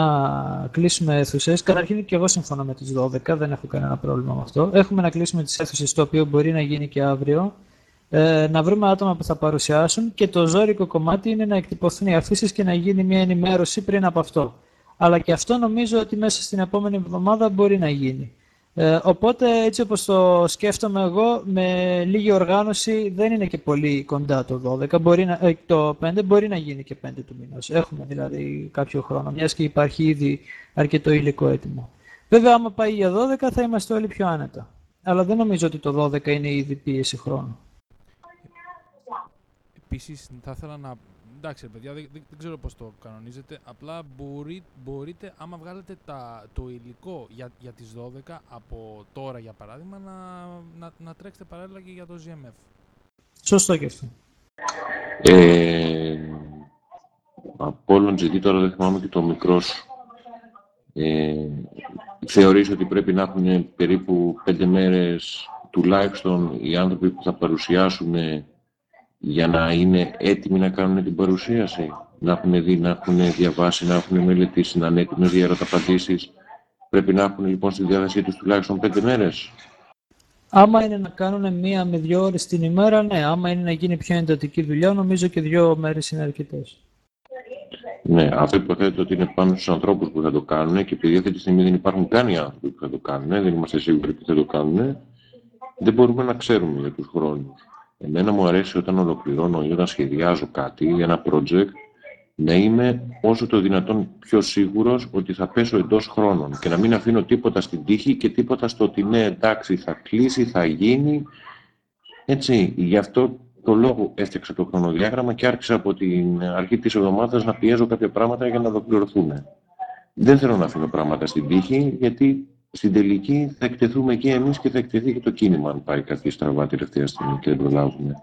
κλείσουμε αίθουσες. Καταρχήν και εγώ συμφωνώ με τις 12, δεν έχω κανένα πρόβλημα με αυτό. Έχουμε να κλείσουμε τις αίθουσες το οποίο μπορεί να γίνει και αύριο. ε, να βρούμε άτομα που θα παρουσιάσουν και το ζώρικο κομμάτι είναι να εκτυπωθούν οι αφήσεις και να γίνει μια ενημέρωση πριν από αυτό. Αλλά και αυτό νομίζω ότι μέσα στην επόμενη εβδομάδα μπορεί να γίνει. Ε, οπότε έτσι όπως το σκέφτομαι εγώ, με λίγη οργάνωση δεν είναι και πολύ κοντά το 12, μπορεί να, ε, το 5 μπορεί να γίνει και 5 του μηνός. Έχουμε δηλαδή κάποιο χρόνο, μιας και υπάρχει ήδη αρκετό υλικό έτοιμο. Βέβαια, άμα πάει για 12 θα είμαστε όλοι πιο άνετα. Αλλά δεν νομίζω ότι το 12 είναι ήδη πίεση χρόνου. Επίσης, θα ήθελα να εντάξει, παιδιά, δεν, δεν, ξέρω πώς το κανονίζετε. Απλά μπορεί, μπορείτε, άμα βγάλετε τα, το υλικό για, για τις 12 από τώρα, για παράδειγμα, να, να, να τρέξετε παράλληλα και για το GMF. Σωστό και αυτό. Ε, από όλων ζητή τώρα δεν θυμάμαι και το μικρό σου. Ε, θεωρείς ότι πρέπει να έχουν περίπου πέντε μέρες τουλάχιστον οι άνθρωποι που θα παρουσιάσουν για να είναι έτοιμοι να κάνουν την παρουσίαση, να έχουν δει, να έχουν διαβάσει, να έχουν μελετήσει, να είναι έτοιμοι για ερωταπαντήσει. Πρέπει να έχουν λοιπόν στη διάθεσή τους τουλάχιστον πέντε μέρες. Άμα είναι να κάνουν μία με δύο ώρες την ημέρα, ναι. Άμα είναι να γίνει πιο εντατική δουλειά, νομίζω και δύο μέρες είναι αρκετές. Ναι, αυτό υποθέτω ότι είναι πάνω στους ανθρώπους που θα το κάνουν και επειδή αυτή τη στιγμή δεν υπάρχουν καν οι άνθρωποι που θα το κάνουν, δεν είμαστε σίγουροι που θα το κάνουν, δεν μπορούμε να ξέρουμε για τους χρόνους. Εμένα μου αρέσει όταν ολοκληρώνω ή όταν σχεδιάζω κάτι, ένα project, να είμαι όσο το δυνατόν πιο σίγουρος ότι θα πέσω εντός χρόνων και να μην αφήνω τίποτα στην τύχη και τίποτα στο ότι ναι, εντάξει, θα κλείσει, θα γίνει. Έτσι, γι' αυτό το λόγο έφτιαξα το χρονοδιάγραμμα και άρχισα από την αρχή της εβδομάδας να πιέζω κάποια πράγματα για να ολοκληρωθούν. Δεν θέλω να αφήνω πράγματα στην τύχη, γιατί στην τελική θα εκτεθούμε και εμείς και θα εκτεθεί και το κίνημα αν πάει κάτι στραβά τελευταία στιγμή και δεν προλάβουμε.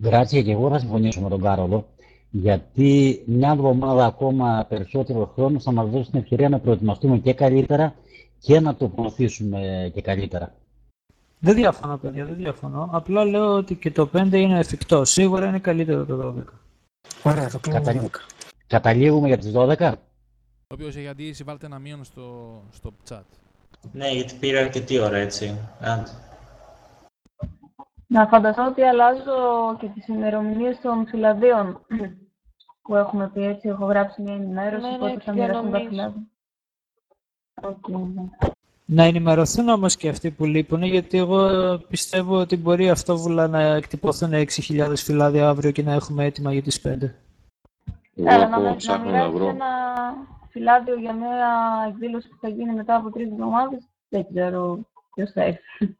Γκράτσια και εγώ θα συμφωνήσω με τον Κάρολο, γιατί μια εβδομάδα ακόμα περισσότερο χρόνο θα μας δώσει την ευκαιρία να προετοιμαστούμε και καλύτερα και να το προωθήσουμε και καλύτερα. Δεν διαφωνώ, παιδιά, δεν διαφωνώ. Απλά λέω ότι και το 5 είναι εφικτό. Σίγουρα είναι καλύτερο το 12. Ωραία, το κλείνουμε. Καταλήγουμε για τις 12. Όποιος έχει αντίρρηση, βάλτε ένα μείον στο, στο chat. Ναι, γιατί πήρε αρκετή ώρα, έτσι. Άντε. Να φανταστώ ότι αλλάζω και τις ημερομηνίες των φυλαδίων που έχουμε πει έτσι. Έχω γράψει μια ενημέρωση, Ναι, οπότε ναι, θα μοιραστούν τα διανομής. φυλάδια. Okay. Να ενημερωθούν όμως και αυτοί που λείπουν, γιατί εγώ πιστεύω ότι μπορεί αυτόβουλα να εκτυπωθούν 6.000 φυλάδια αύριο και να έχουμε έτοιμα για τις 5. Εγώ Έλα, να, ακόμα με- να ψάχνω να μοιράσεις βρω. ένα φυλάδιο για μια εκδήλωση που θα γίνει μετά από τρεις εβδομάδες. Δεν ξέρω ποιος θα έρθει.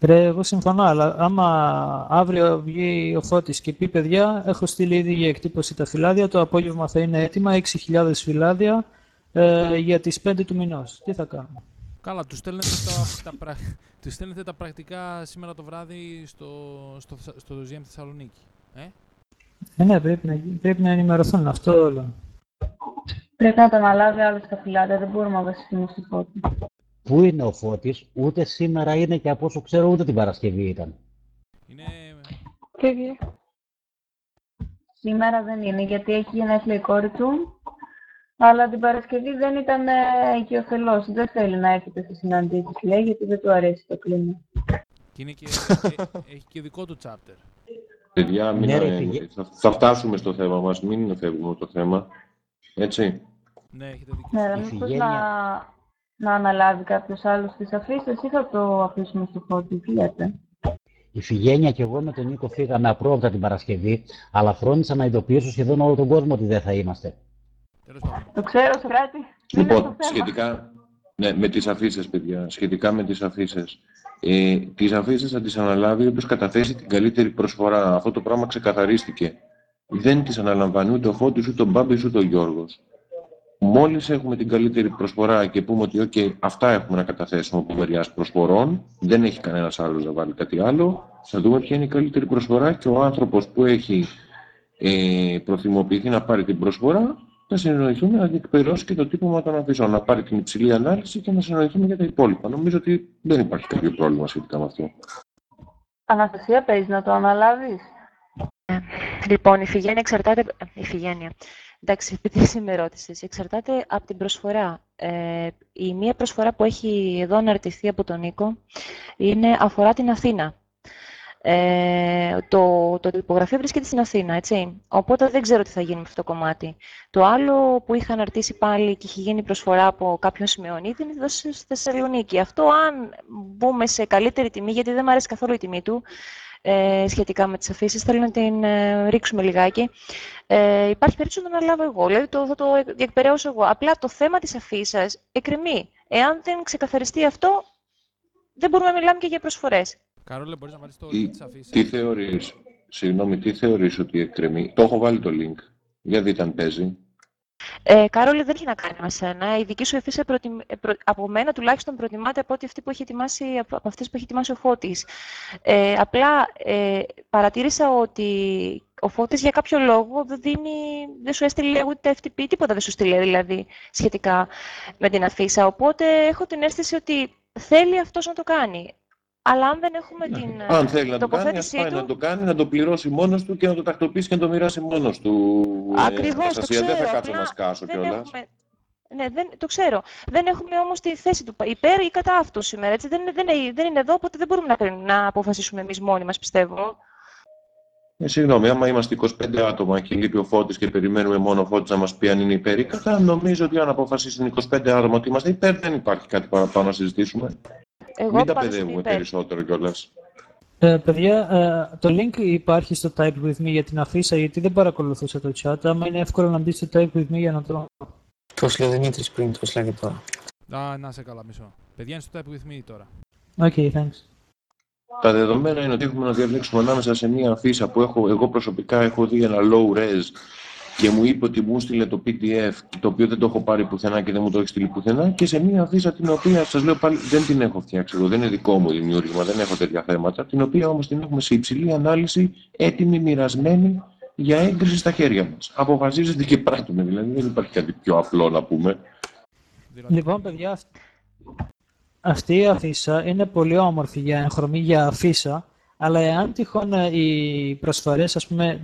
Ρε, εγώ συμφωνώ, αλλά άμα αύριο βγει ο Φώτης και πει παιδιά, έχω στείλει ήδη για εκτύπωση τα φυλάδια, το απόγευμα θα είναι έτοιμα, 6.000 φυλάδια ε, για τις 5 του μηνός. Τι θα κάνουμε. Καλά, τους στέλνετε τα, τα, πρα... τους στέλνετε τα πρακτικά σήμερα το βράδυ στο, στο, στο GM Θεσσαλονίκη. Ε; Ε, ναι, πρέπει να, γι- πρέπει να ενημερωθούν, αυτό όλο. Πρέπει να τα αναλάβει άλλο τα φυλάδια, δεν μπορούμε να βασιστούμε στο φώτι. Πού είναι ο Φώτης, ούτε σήμερα είναι και από όσο ξέρω ούτε την Παρασκευή ήταν. Σήμερα δεν είναι, γιατί έχει γενέθλια η κόρη του. Αλλά την Παρασκευή δεν ήταν ε, οικειοθελώς. Δεν θέλει να έρχεται σε συναντήσεις, λέει, γιατί δεν του αρέσει το κλίμα. Και είναι και, ε, έχει και δικό του chapter. Παιδιά, μην, Ναι, ρε, ε, φυγε- θα, θα φτάσουμε στο θέμα μας, μην φεύγουμε από το θέμα. Έτσι. Ναι, έχετε δίκιο. Ναι, αλλά μήπως να, να αναλάβει κάποιος άλλος τις αφήσεις ή θα το αφήσουμε στο φώτι, τι λέτε. Η Φιγένια και εγώ με τον Νίκο φύγαμε απρόοπτα την Παρασκευή, αλλά φρόντισα να ειδοποιήσω σχεδόν όλο τον κόσμο ότι δεν θα είμαστε. Το ξέρω, Σοκράτη. Λοιπόν, σχετικά ναι, με τις αφήσεις, παιδιά, σχετικά με τις αφήσεις. Ε, τις αφήσεις θα τις αναλάβει όποιος καταθέσει την καλύτερη προσφορά. Αυτό το πράγμα ξεκαθαρίστηκε. Δεν τις αναλαμβάνει ούτε ο Φώτης, ούτε ο Μπάμπης, ούτε ο Γιώργος. Μόλις έχουμε την καλύτερη προσφορά και πούμε ότι okay, αυτά έχουμε να καταθέσουμε από μεριά προσφορών, δεν έχει κανένας άλλος να βάλει κάτι άλλο, θα δούμε ποια είναι η καλύτερη προσφορά και ο άνθρωπος που έχει ε, προθυμοποιηθεί να πάρει την προσφορά θα συνεννοηθούμε να διεκπαιρεώσει και το τύπωμα των αφήσεων, να πάρει την υψηλή ανάλυση και να συνεννοηθούμε για τα υπόλοιπα. Νομίζω ότι δεν υπάρχει κάποιο πρόβλημα σχετικά με αυτό. Αναστασία, παίζεις να το αναλάβεις; Λοιπόν, η Φιγένεια εξαρτάται... Η Φιγένεια. Εντάξει, επειδή με ρώτησες, εξαρτάται από την προσφορά. Ε, η μία προσφορά που έχει εδώ αναρτηθεί από τον Νίκο είναι, αφορά την Αθήνα. Ε, το, το τυπογραφείο βρίσκεται στην Αθήνα, έτσι. Οπότε δεν ξέρω τι θα γίνει με αυτό το κομμάτι. Το άλλο που είχα αναρτήσει πάλι και είχε γίνει προσφορά από κάποιον σημειονίτη είναι εδώ στη Θεσσαλονίκη. Αυτό αν μπούμε σε καλύτερη τιμή, γιατί δεν μου αρέσει καθόλου η τιμή του, ε, σχετικά με τις αφήσεις. Θέλω να την ε, ρίξουμε λιγάκι. Ε, υπάρχει περίπτωση να το αναλάβω εγώ, δηλαδή το, θα το διεκπαιρέωσω εγώ. Απλά το θέμα της αφήσας εκκρεμεί. Εάν δεν ξεκαθαριστεί αυτό, δεν μπορούμε να μιλάμε και για προσφορές. Καρόλε, μπορείς να βάλεις το Τι, link της αφήσης. τι θεωρείς, συγγνώμη, τι θεωρείς ότι εκκρεμεί; Το έχω βάλει το link. Για δείτε αν παίζει. Ε, Κάρολη, δεν έχει να κάνει με σένα. Η δική σου εφήσα προτιμ... ε, προ... από μένα τουλάχιστον προτιμάται από, ό,τι αυτή που έχει ετοιμάσει, από από αυτές που έχει ετοιμάσει ο Φώτης. Ε, απλά ε, παρατήρησα ότι ο Φώτης για κάποιο λόγο δεν, δίνει, δεν σου έστειλε ούτε FTP, τίποτα δεν σου στείλε δηλαδή σχετικά με την αφίσα. Οπότε έχω την αίσθηση ότι θέλει αυτός να το κάνει. Αλλά αν δεν έχουμε την ε, Αν θέλει να το κάνει, ας τοποθέτησή πάει του, να το κάνει, να το πληρώσει μόνος του και να το τακτοποιήσει και να το μοιράσει μόνος του. Ακριβώς, το Αναστασία, δεν θα ξέρω, κάτσω απλά να σκάσω δεν κιόλας. έχουμε- Ναι, δεν, το ξέρω. Δεν έχουμε όμως τη θέση του υπέρ ή κατά αυτού σήμερα. Έτσι. Δεν, δεν, είναι- δεν είναι εδώ, οπότε δεν μπορούμε να, κρίνουμε- να αποφασίσουμε εμείς μόνοι μας, πιστεύω. Ε, συγγνώμη, άμα είμαστε 25 άτομα και λείπει ο Φώτης και περιμένουμε μόνο ο Φώτης να μας πει αν είναι υπέρ ή κατά, νομίζω ότι αν αποφασίσουν 25 άτομα ότι είμαστε υπέρ, δεν υπάρχει κάτι παραπάνω να συζητήσουμε. Εγώ Μην τα πάντως είμαι παιδεύουμε υπέρ. περισσότερο κιόλας. Ε, παιδιά, ε, το link υπάρχει στο Type With Me για την αφίσα, γιατί δεν παρακολουθούσα το chat. Άμα είναι εύκολο να μπει στο Type With Me για να το... Το έστειλε ο Δημήτρης πριν, το έστειλε και τώρα. Α, να σε καλά, μισό. Παιδιά είναι στο type with me τώρα. Okay, thanks. Τα δεδομένα είναι ότι έχουμε να διαλέξουμε ανάμεσα σε μία αφίσα που έχω, εγώ προσωπικά έχω δει ένα low res και μου είπε ότι μου στείλε το PDF, το οποίο δεν το έχω πάρει πουθενά και δεν μου το έχει στείλει πουθενά, και σε μία αφίσα την οποία σας λέω πάλι δεν την έχω φτιάξει εγώ, δεν είναι δικό μου δημιούργημα, δεν έχω τέτοια θέματα, την οποία όμως την έχουμε σε υψηλή ανάλυση, έτοιμη, μοιρασμένη για έγκριση στα χέρια μας. Αποφασίζεται και πράττουμε, δηλαδή δεν υπάρχει κάτι πιο απλό να πούμε. Λοιπόν, παιδιά, αυ- αυτή η αφίσα είναι πολύ όμορφη για εγχρωμή για αφίσα, αλλά εάν τυχόν ε, οι προσφορές, ας πούμε,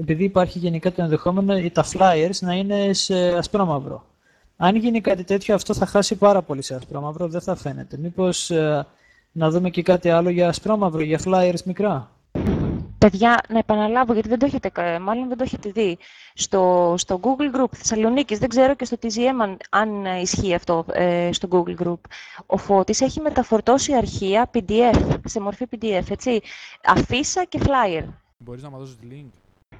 επειδή υπάρχει γενικά το ενδεχόμενο ε, τα flyers να είναι σε ασπρόμαυρο. Αν γίνει κάτι τέτοιο, αυτό θα χάσει πάρα πολύ σε ασπρόμαυρο, δεν θα φαίνεται. Μήπως ε, να δούμε και κάτι άλλο για ασπρόμαυρο, για flyers μικρά; Παιδιά, να επαναλάβω, γιατί δεν το έχετε, κα- μάλλον δεν το έχετε δει. Στο, στο Google Group Θεσσαλονίκης, δεν ξέρω και στο TZM αν, αν ε, ισχύει αυτό ε, στο Google Group. Ο Φώτης έχει μεταφορτώσει αρχεία PDF, σε μορφή PDF, έτσι. Αφίσα και flyer. Μπορείς να μας δώσεις link.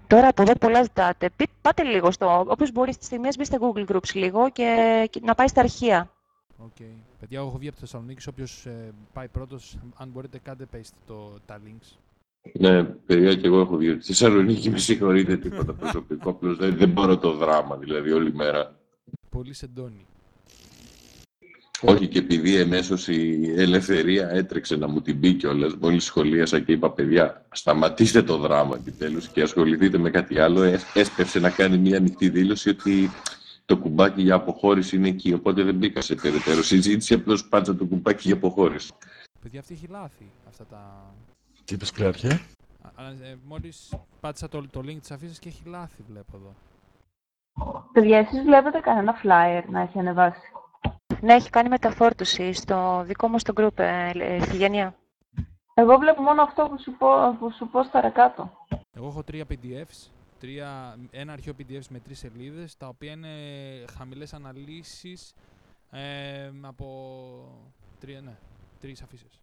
Τώρα από εδώ πολλά ζητάτε. Πη- πάτε λίγο στο. Όποιος μπορεί στη στιγμή, ας μπει στα Google Groups λίγο και, και να πάει στα αρχεία. Οκ. Παιδιά, εγώ έχω βγει από τη Θεσσαλονίκη. Όποιος ε, πάει πρώτος, αν μπορείτε, κάντε paste το, τα links. Ναι, παιδιά, και εγώ έχω βγει από τη Θεσσαλονίκη, με συγχωρείτε τίποτα προσωπικό, απλώς δεν, δεν μπορώ το δράμα, δηλαδή όλη μέρα. Πολύ σεντόνι. Όχι και επειδή εμέσως η ελευθερία έτρεξε να μου την πει κιόλας, μόλις σχολίασα και είπα παιδιά σταματήστε το δράμα επιτέλους και ασχοληθείτε με κάτι άλλο, ε, έσπευσε να κάνει μια ανοιχτή δήλωση ότι το κουμπάκι για αποχώρηση είναι εκεί, οπότε δεν μπήκα σε περαιτέρω συζήτηση, απλώς πάτσα το κουμπάκι για αποχώρηση. Παιδιά, αυτή έχει λάθη. Αυτά τα... Τι είπες, Κλέαρχε; Α, ε, μόλις πάτησα το, το link της αφήσης και έχει λάθη, βλέπω εδώ. Παιδιά, εσείς βλέπετε κανένα flyer να έχει ανεβάσει; Ναι, έχει κάνει μεταφόρτωση στο δικό μου στο group, ε, ε, Φιγένεια. Εγώ βλέπω μόνο αυτό που σου πω, που σου πω στα κάτω. Εγώ έχω τρία PDFs, τρία, ένα αρχείο PDFs με τρεις σελίδες, τα οποία είναι χαμηλές αναλύσεις ε, από τρία, ναι, τρεις αφήσεις.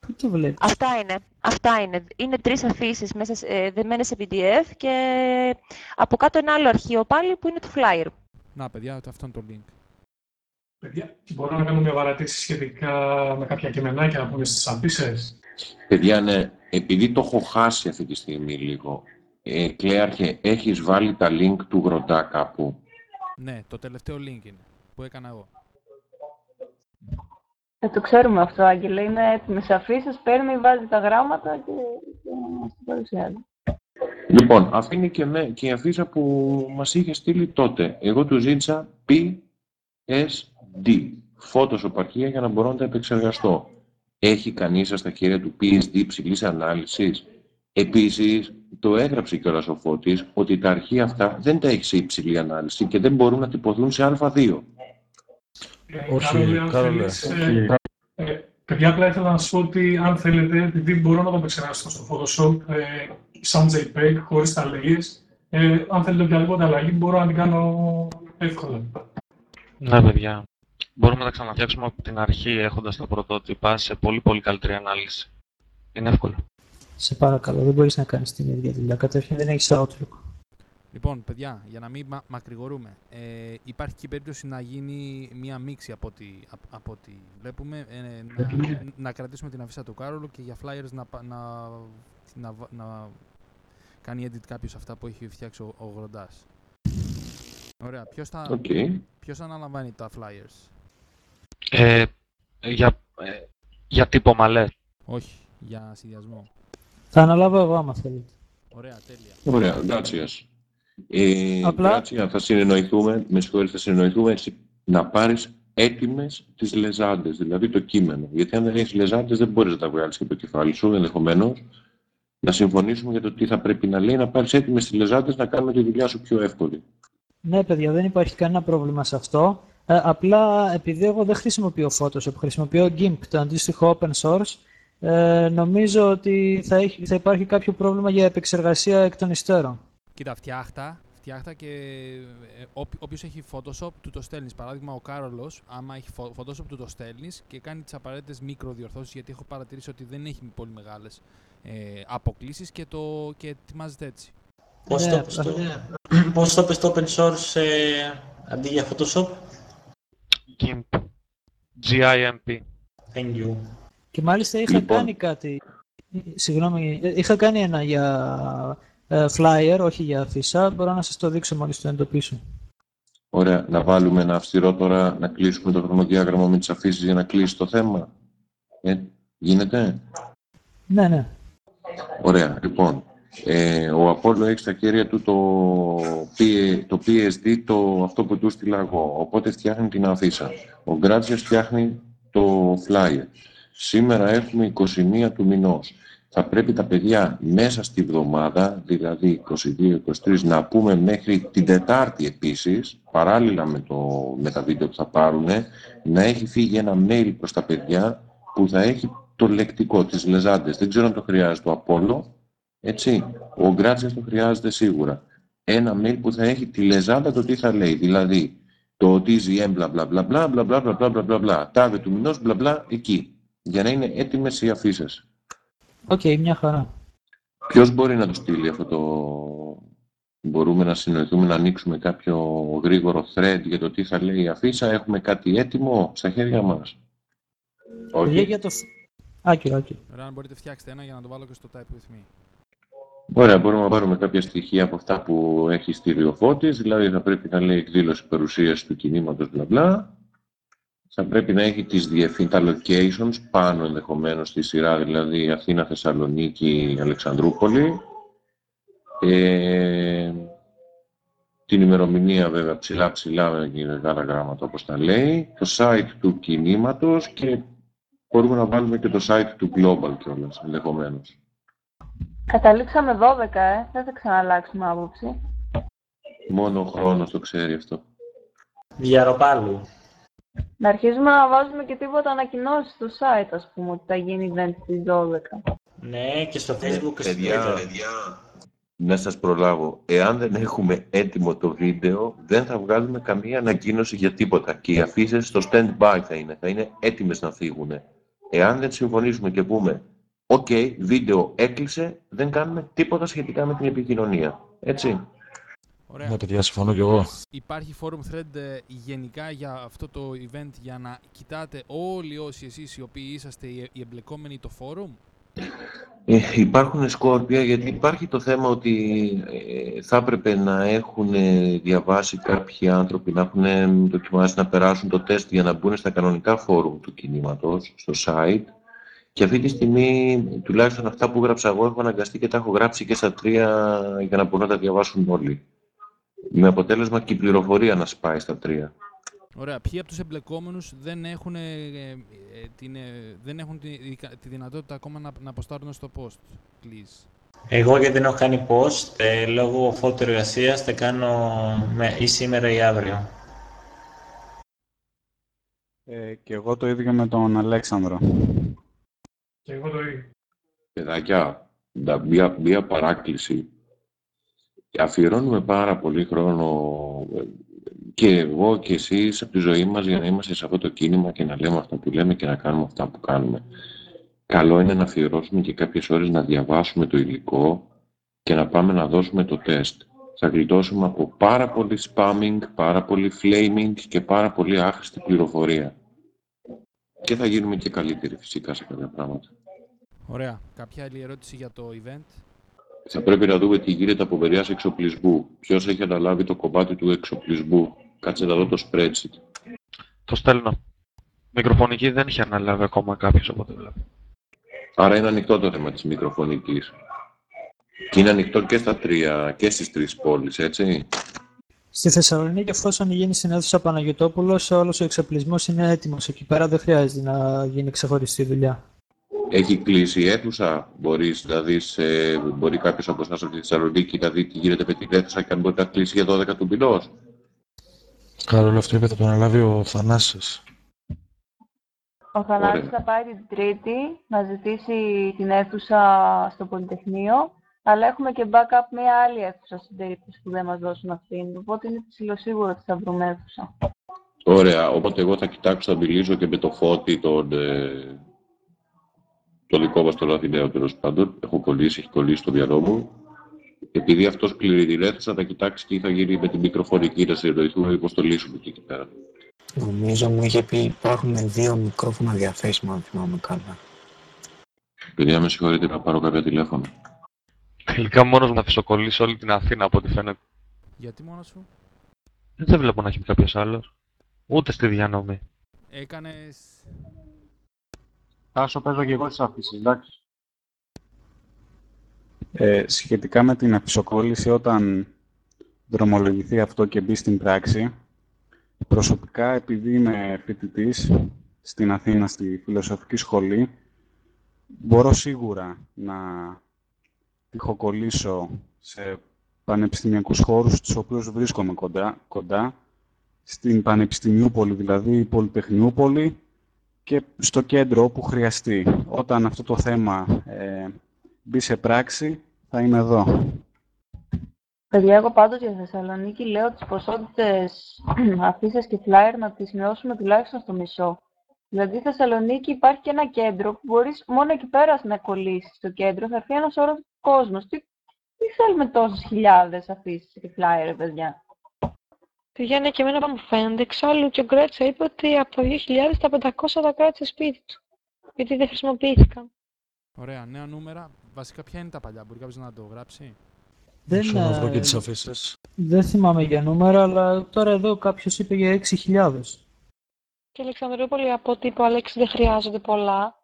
Πού το βλέπεις; Αυτά είναι. Αυτά είναι. Είναι τρεις αφήσεις μέσα σε, ε, δεμένες σε PDF και από κάτω ένα άλλο αρχείο πάλι που είναι το flyer. Να, παιδιά, αυτό είναι το link. Παιδιά, μπορώ να κάνω μια παρατήρηση σχετικά με κάποια κειμενάκια να πούμε στις αφήσεις; Παιδιά, ναι, επειδή το έχω χάσει αυτή τη στιγμή λίγο, ε, Κλέαρχε, έχεις βάλει τα link του Γροντά κάπου; Ναι, το τελευταίο link είναι, που έκανα εγώ. Ε, το ξέρουμε αυτό, Άγγελε. Είναι έτοιμες αφήσεις, παίρνει, βάζει τα γράμματα και, και μας τα παρουσιάζει. Λοιπόν, αυτή είναι και, με, και η αφίσα που μας είχε στείλει τότε. Εγώ του ζήτησα PSD, Photoshop αρχεία για να μπορώ να τα επεξεργαστώ. Έχει κανείς στα χέρια του PSD υψηλής ανάλυσης; Επίσης, το έγραψε κιόλας ο Φώτης ότι τα αρχεία αυτά δεν τα έχει σε υψηλή ανάλυση και δεν μπορούν να τυπωθούν σε Α2. Ε, Όχι, Κάρολε, αν Κάρολε, θέλεις, όχι. ε, ε, Παιδιά, απλά ήθελα να σα πω ότι αν θέλετε, επειδή μπορώ να το επεξεργαστώ στο Photoshop, ε, σαν JPEG, χωρίς τα ε, αν θέλετε οποιαδήποτε αλλαγή, μπορώ να την κάνω εύκολα. Ναι, παιδιά. Μπορούμε να τα ξαναφτιάξουμε από την αρχή έχοντας τα πρωτότυπα σε πολύ πολύ καλύτερη ανάλυση. Είναι εύκολο. Σε παρακαλώ, δεν μπορείς να κάνεις την ίδια δουλειά. Καταρχήν δεν έχεις Outlook. Λοιπόν, παιδιά, για να μην μα- μακρηγορούμε, ε, υπάρχει και η περίπτωση να γίνει μία μίξη από ό,τι, απ- από ό,τι βλέπουμε, ε, να, να κρατήσουμε την αφίσα του Κάρολου και για flyers να, πα- να, να, βα- να κάνει edit κάποιος αυτά που έχει φτιάξει ο, ο Γροντάς. Ωραία, ποιος θα, Οκ. ποιος θα αναλαμβάνει τα flyers; Ε, για, ε, για τύπο λες. Όχι, για συνδυασμό. Θα αναλάβω εγώ άμα θέλετε. Ωραία, τέλεια. Ωραία, γκράτσιας. Ε, Απλά- γκράτσια, θα συνεννοηθούμε, με συγχωρείτε, θα συνεννοηθούμε έτσι, να πάρεις έτοιμες τις λεζάντες, δηλαδή το κείμενο. Γιατί αν δεν έχεις λεζάντες δεν μπορείς να τα βγάλεις και από το κεφάλι σου, ενδεχομένως. Να συμφωνήσουμε για το τι θα πρέπει να λέει, να πάρεις έτοιμες τις λεζάντες, να κάνουμε τη δουλειά σου πιο εύκολη. Ναι, παιδιά, δεν υπάρχει κανένα πρόβλημα σε αυτό. Ε, απλά επειδή εγώ δεν χρησιμοποιώ Photoshop, χρησιμοποιώ GIMP, το αντίστοιχο open source, ε, νομίζω ότι θα, έχει, θα υπάρχει κάποιο πρόβλημα για επεξεργασία εκ των υστέρων. Κοίτα, φτιάχτα, φτιάχτα και ε, όποι- όποιος έχει Photoshop του το στέλνεις. Παράδειγμα, ο Κάρολος, άμα έχει Pho- Photoshop του το στέλνεις και κάνει τις απαραίτητες μικροδιορθώσεις, γιατί έχω παρατηρήσει ότι δεν έχει πολύ μεγάλες ε, αποκλήσεις και, το, και ετοιμάζεται έτσι. Πώς, Ναι, το, πες το, πώς το πες το open source ε, αντί για Photoshop? GIMP. GIMP. Thank you. Και μάλιστα είχα Λοιπόν. κάνει κάτι. Συγγνώμη, ε, είχα κάνει ένα για ε, flyer, όχι για αφίσα. Μπορώ να σας το δείξω μόλις το εντοπίσω. Ωραία, να βάλουμε ένα αυστηρό τώρα, να κλείσουμε το χρονοδιάγραμμα με τις αφήσεις για να κλείσει το θέμα. Ε, γίνεται; Ναι, ναι. Ωραία, λοιπόν. Ε, ο Απόλλω έχει στα χέρια του το, P- το PSD, το, αυτό που του στείλα εγώ. Οπότε φτιάχνει την αφίσα. Ο Γκράτσιας φτιάχνει το flyer. Σήμερα έχουμε 21 του μηνός. Θα πρέπει τα παιδιά μέσα στη βδομάδα, δηλαδή 22-23, να πούμε μέχρι την Τετάρτη επίσης, παράλληλα με, το, με τα βίντεο που θα πάρουν, να έχει φύγει ένα mail προς τα παιδιά που θα έχει το λεκτικό, τις λεζάντες. Δεν ξέρω αν το χρειάζεται ο Απόλλω, έτσι. Ο Γκράτσιας το χρειάζεται σίγουρα. Ένα mail που θα έχει τη λεζάντα το τι θα λέει. Δηλαδή, το TZM μπλα μπλα μπλα μπλα μπλα μπλα μπλα μπλα μπλα μπλα μπλα τάδε του μηνός μπλα μπλα εκεί. Για να είναι έτοιμες οι αφίσες. Οκ, μια χαρά. Ποιος μπορεί να το στείλει αυτό το... Μπορούμε να συνεννοηθούμε να ανοίξουμε κάποιο γρήγορο thread για το τι θα λέει η αφίσα; Έχουμε κάτι έτοιμο στα χέρια μας; Παιδιά, Όχι. για το... Άκυρο, άκυρο. Ωραία, αν μπορείτε φτιάξτε ένα για να το βάλω και στο type with me. Ωραία, μπορούμε να πάρουμε κάποια στοιχεία από αυτά που έχει στείλει ο Φώτης, δηλαδή θα πρέπει να λέει εκδήλωση παρουσίαση του κινήματος μπλα μπλα. Θα πρέπει να έχει τις διευθύν, τα locations πάνω ενδεχομένως στη σειρά, δηλαδή Αθήνα, Θεσσαλονίκη, Αλεξανδρούπολη. Ε, την ημερομηνία βέβαια ψηλά ψηλά με μεγάλα γράμματα όπως τα λέει, το site του κινήματος και μπορούμε να βάλουμε και το site του Global κιόλας ενδεχομένως. Καταλήξαμε 12, ε. Δεν θα ξαναλλάξουμε άποψη. Μόνο ο χρόνος το ξέρει αυτό. Διαρροπάλου. Να αρχίζουμε να βάζουμε και τίποτα ανακοινώσεις στο site, ας πούμε, ότι θα γίνει event στις 12. Ναι, και στο facebook και στο Παιδιά, twitter. να σας προλάβω. Εάν δεν έχουμε έτοιμο το βίντεο, δεν θα βγάλουμε καμία ανακοίνωση για τίποτα. Και οι αφήσεις στο stand-by θα είναι. Θα είναι έτοιμες να φύγουν. Εάν δεν συμφωνήσουμε και πούμε «ΟΚ, βίντεο έκλεισε», δεν κάνουμε τίποτα σχετικά με την επικοινωνία. Έτσι. Ωραία. Ναι, παιδιά, συμφωνώ κι εγώ. Υπάρχει forum thread ε, γενικά για αυτό το event για να κοιτάτε όλοι όσοι εσείς οι οποίοι είσαστε οι, οι εμπλεκόμενοι το forum; Ε, υπάρχουν σκόρπια γιατί υπάρχει το θέμα ότι ε, θα έπρεπε να έχουν διαβάσει κάποιοι άνθρωποι, να έχουν δοκιμάσει να περάσουν το τεστ για να μπουν στα κανονικά φόρουμ του κινήματος, στο site. Και αυτή τη στιγμή, τουλάχιστον αυτά που γράψα εγώ, έχω αναγκαστεί και τα έχω γράψει και στα τρία για να μπορούν να τα διαβάσουν όλοι. Με αποτέλεσμα και η πληροφορία να σπάει στα τρία. Ωραία. Ποιοι από τους εμπλεκόμενους δεν έχουν, ε, ε, την, ε, δεν έχουν τη, τη δυνατότητα ακόμα να, να αποστάρουν στο post, please; Εγώ γιατί δεν έχω κάνει post, ε, λόγω φόρτου εργασίας θα κάνω με, ή σήμερα ή αύριο. Ε, και εγώ το ίδιο με τον Αλέξανδρο. Και εγώ το ίδιο. Παιδάκια, ντα- μία, μία παράκληση. Αφιερώνουμε πάρα πολύ χρόνο ε, και εγώ και εσείς από τη ζωή μας για να είμαστε σε αυτό το κίνημα και να λέμε αυτά που λέμε και να κάνουμε αυτά που κάνουμε. Καλό είναι να αφιερώσουμε και κάποιες ώρες να διαβάσουμε το υλικό και να πάμε να δώσουμε το τεστ. Θα γλιτώσουμε από πάρα πολύ spamming, πάρα πολύ flaming και πάρα πολύ άχρηστη πληροφορία. Και θα γίνουμε και καλύτεροι φυσικά σε κάποια πράγματα. Ωραία. Κάποια άλλη ερώτηση για το event; Θα πρέπει να δούμε τι γίνεται από μεριάς εξοπλισμού. Ποιος έχει αναλάβει το κομμάτι του εξοπλισμού. Κάτσε να δω το spreadsheet. Το στέλνω. Μικροφωνική δεν είχε αναλάβει ακόμα κάποιος από ό,τι βλέπω. Άρα είναι ανοιχτό το θέμα της μικροφωνικής. Και είναι ανοιχτό και στα τρία, και στις τρεις πόλεις, έτσι. Στη Θεσσαλονίκη, εφόσον γίνει στην αίθουσα Παναγιωτόπουλος, όλος ο εξοπλισμός είναι έτοιμος. Εκεί πέρα δεν χρειάζεται να γίνει ξεχωριστή δουλειά. Έχει κλείσει η αίθουσα. Μπορείς να δεις, ε, μπορεί κάποιος από εσάς από τη Θεσσαλονίκη να δει τι γίνεται με την αίθουσα και αν μπορεί να κλείσει για 12 του μηνός. Καλό αυτό είπε θα το αναλάβει ο Θανάσης. Ο Θανάσης Ωραία. θα πάει την Τρίτη να ζητήσει την αίθουσα στο Πολυτεχνείο, αλλά έχουμε και backup μια άλλη αίθουσα στην περίπτωση που δεν μας δώσουν αυτήν. Οπότε είναι ψηλοσίγουρο ότι θα βρούμε αίθουσα. Ωραία, οπότε εγώ θα κοιτάξω να μιλήσω και με το Φώτη, τον, ε, το δικό μας τον Αθηναίο τέλος πάντων. Έχω κολλήσει, έχει κολλήσει στο μυαλό μου. Επειδή αυτός κλείνει την αίθουσα, θα κοιτάξει τι θα γίνει με την μικροφωνική, να συνεννοηθούμε πώς το λύσουμε και εκεί πέρα. Νομίζω μου είχε πει υπάρχουν δύο μικρόφωνα διαθέσιμα, αν θυμάμαι καλά. Παιδιά, με συγχωρείτε να πάρω κάποια τηλέφωνα. Τελικά μόνος μου θα φυσοκολλήσω όλη την Αθήνα από ό,τι φαίνεται. Γιατί μόνος σου; Δεν βλέπω να έχει κάποιος άλλος. Ούτε στη διανομή. έκανες... Τάσο παίζω και εγώ τις αφήσεις, εντάξει. Ε, σχετικά με την αφισοκόλληση, όταν δρομολογηθεί αυτό και μπει στην πράξη, προσωπικά, επειδή είμαι φοιτητής στην Αθήνα, στη Φιλοσοφική Σχολή, μπορώ σίγουρα να τυχοκολλήσω σε πανεπιστημιακούς χώρους στους οποίους βρίσκομαι κοντά, κοντά στην Πανεπιστημιούπολη, δηλαδή Πολυτεχνιούπολη, και στο κέντρο όπου χρειαστεί. Όταν αυτό το θέμα ε, μπει σε πράξη, θα είμαι εδώ. Παιδιά, εγώ πάντως για Θεσσαλονίκη λέω τις ποσότητες αφήσεις και flyer να τις μειώσουμε τουλάχιστον στο μισό. Δηλαδή, στη Θεσσαλονίκη υπάρχει και ένα κέντρο που μπορείς μόνο εκεί πέρα να κολλήσεις στο κέντρο, θα έρθει ένας όρος κόσμος. Τι, τι θέλουμε τόσες χιλιάδες αφήσεις και flyer, ρε παιδιά; Παιδιά, ναι, και εμένα που μου φαίνεται. Εξάλλου και ο Γκρέτσα είπε ότι από τα 2.000 τα 500 τα κράτησε σπίτι του. Γιατί δεν χρησιμοποιήθηκαν. Ωραία, νέα νούμερα. Βασικά, ποια είναι τα παλιά, μπορεί κάποιος να το γράψει; Δεν, Μισό να βρω ε, και τις αφήσεις. δεν θυμάμαι για νούμερα, αλλά τώρα εδώ κάποιος είπε για 6.000. Και Αλεξανδρούπολη, από ό,τι είπε ο Αλέξης, δεν χρειάζονται πολλά.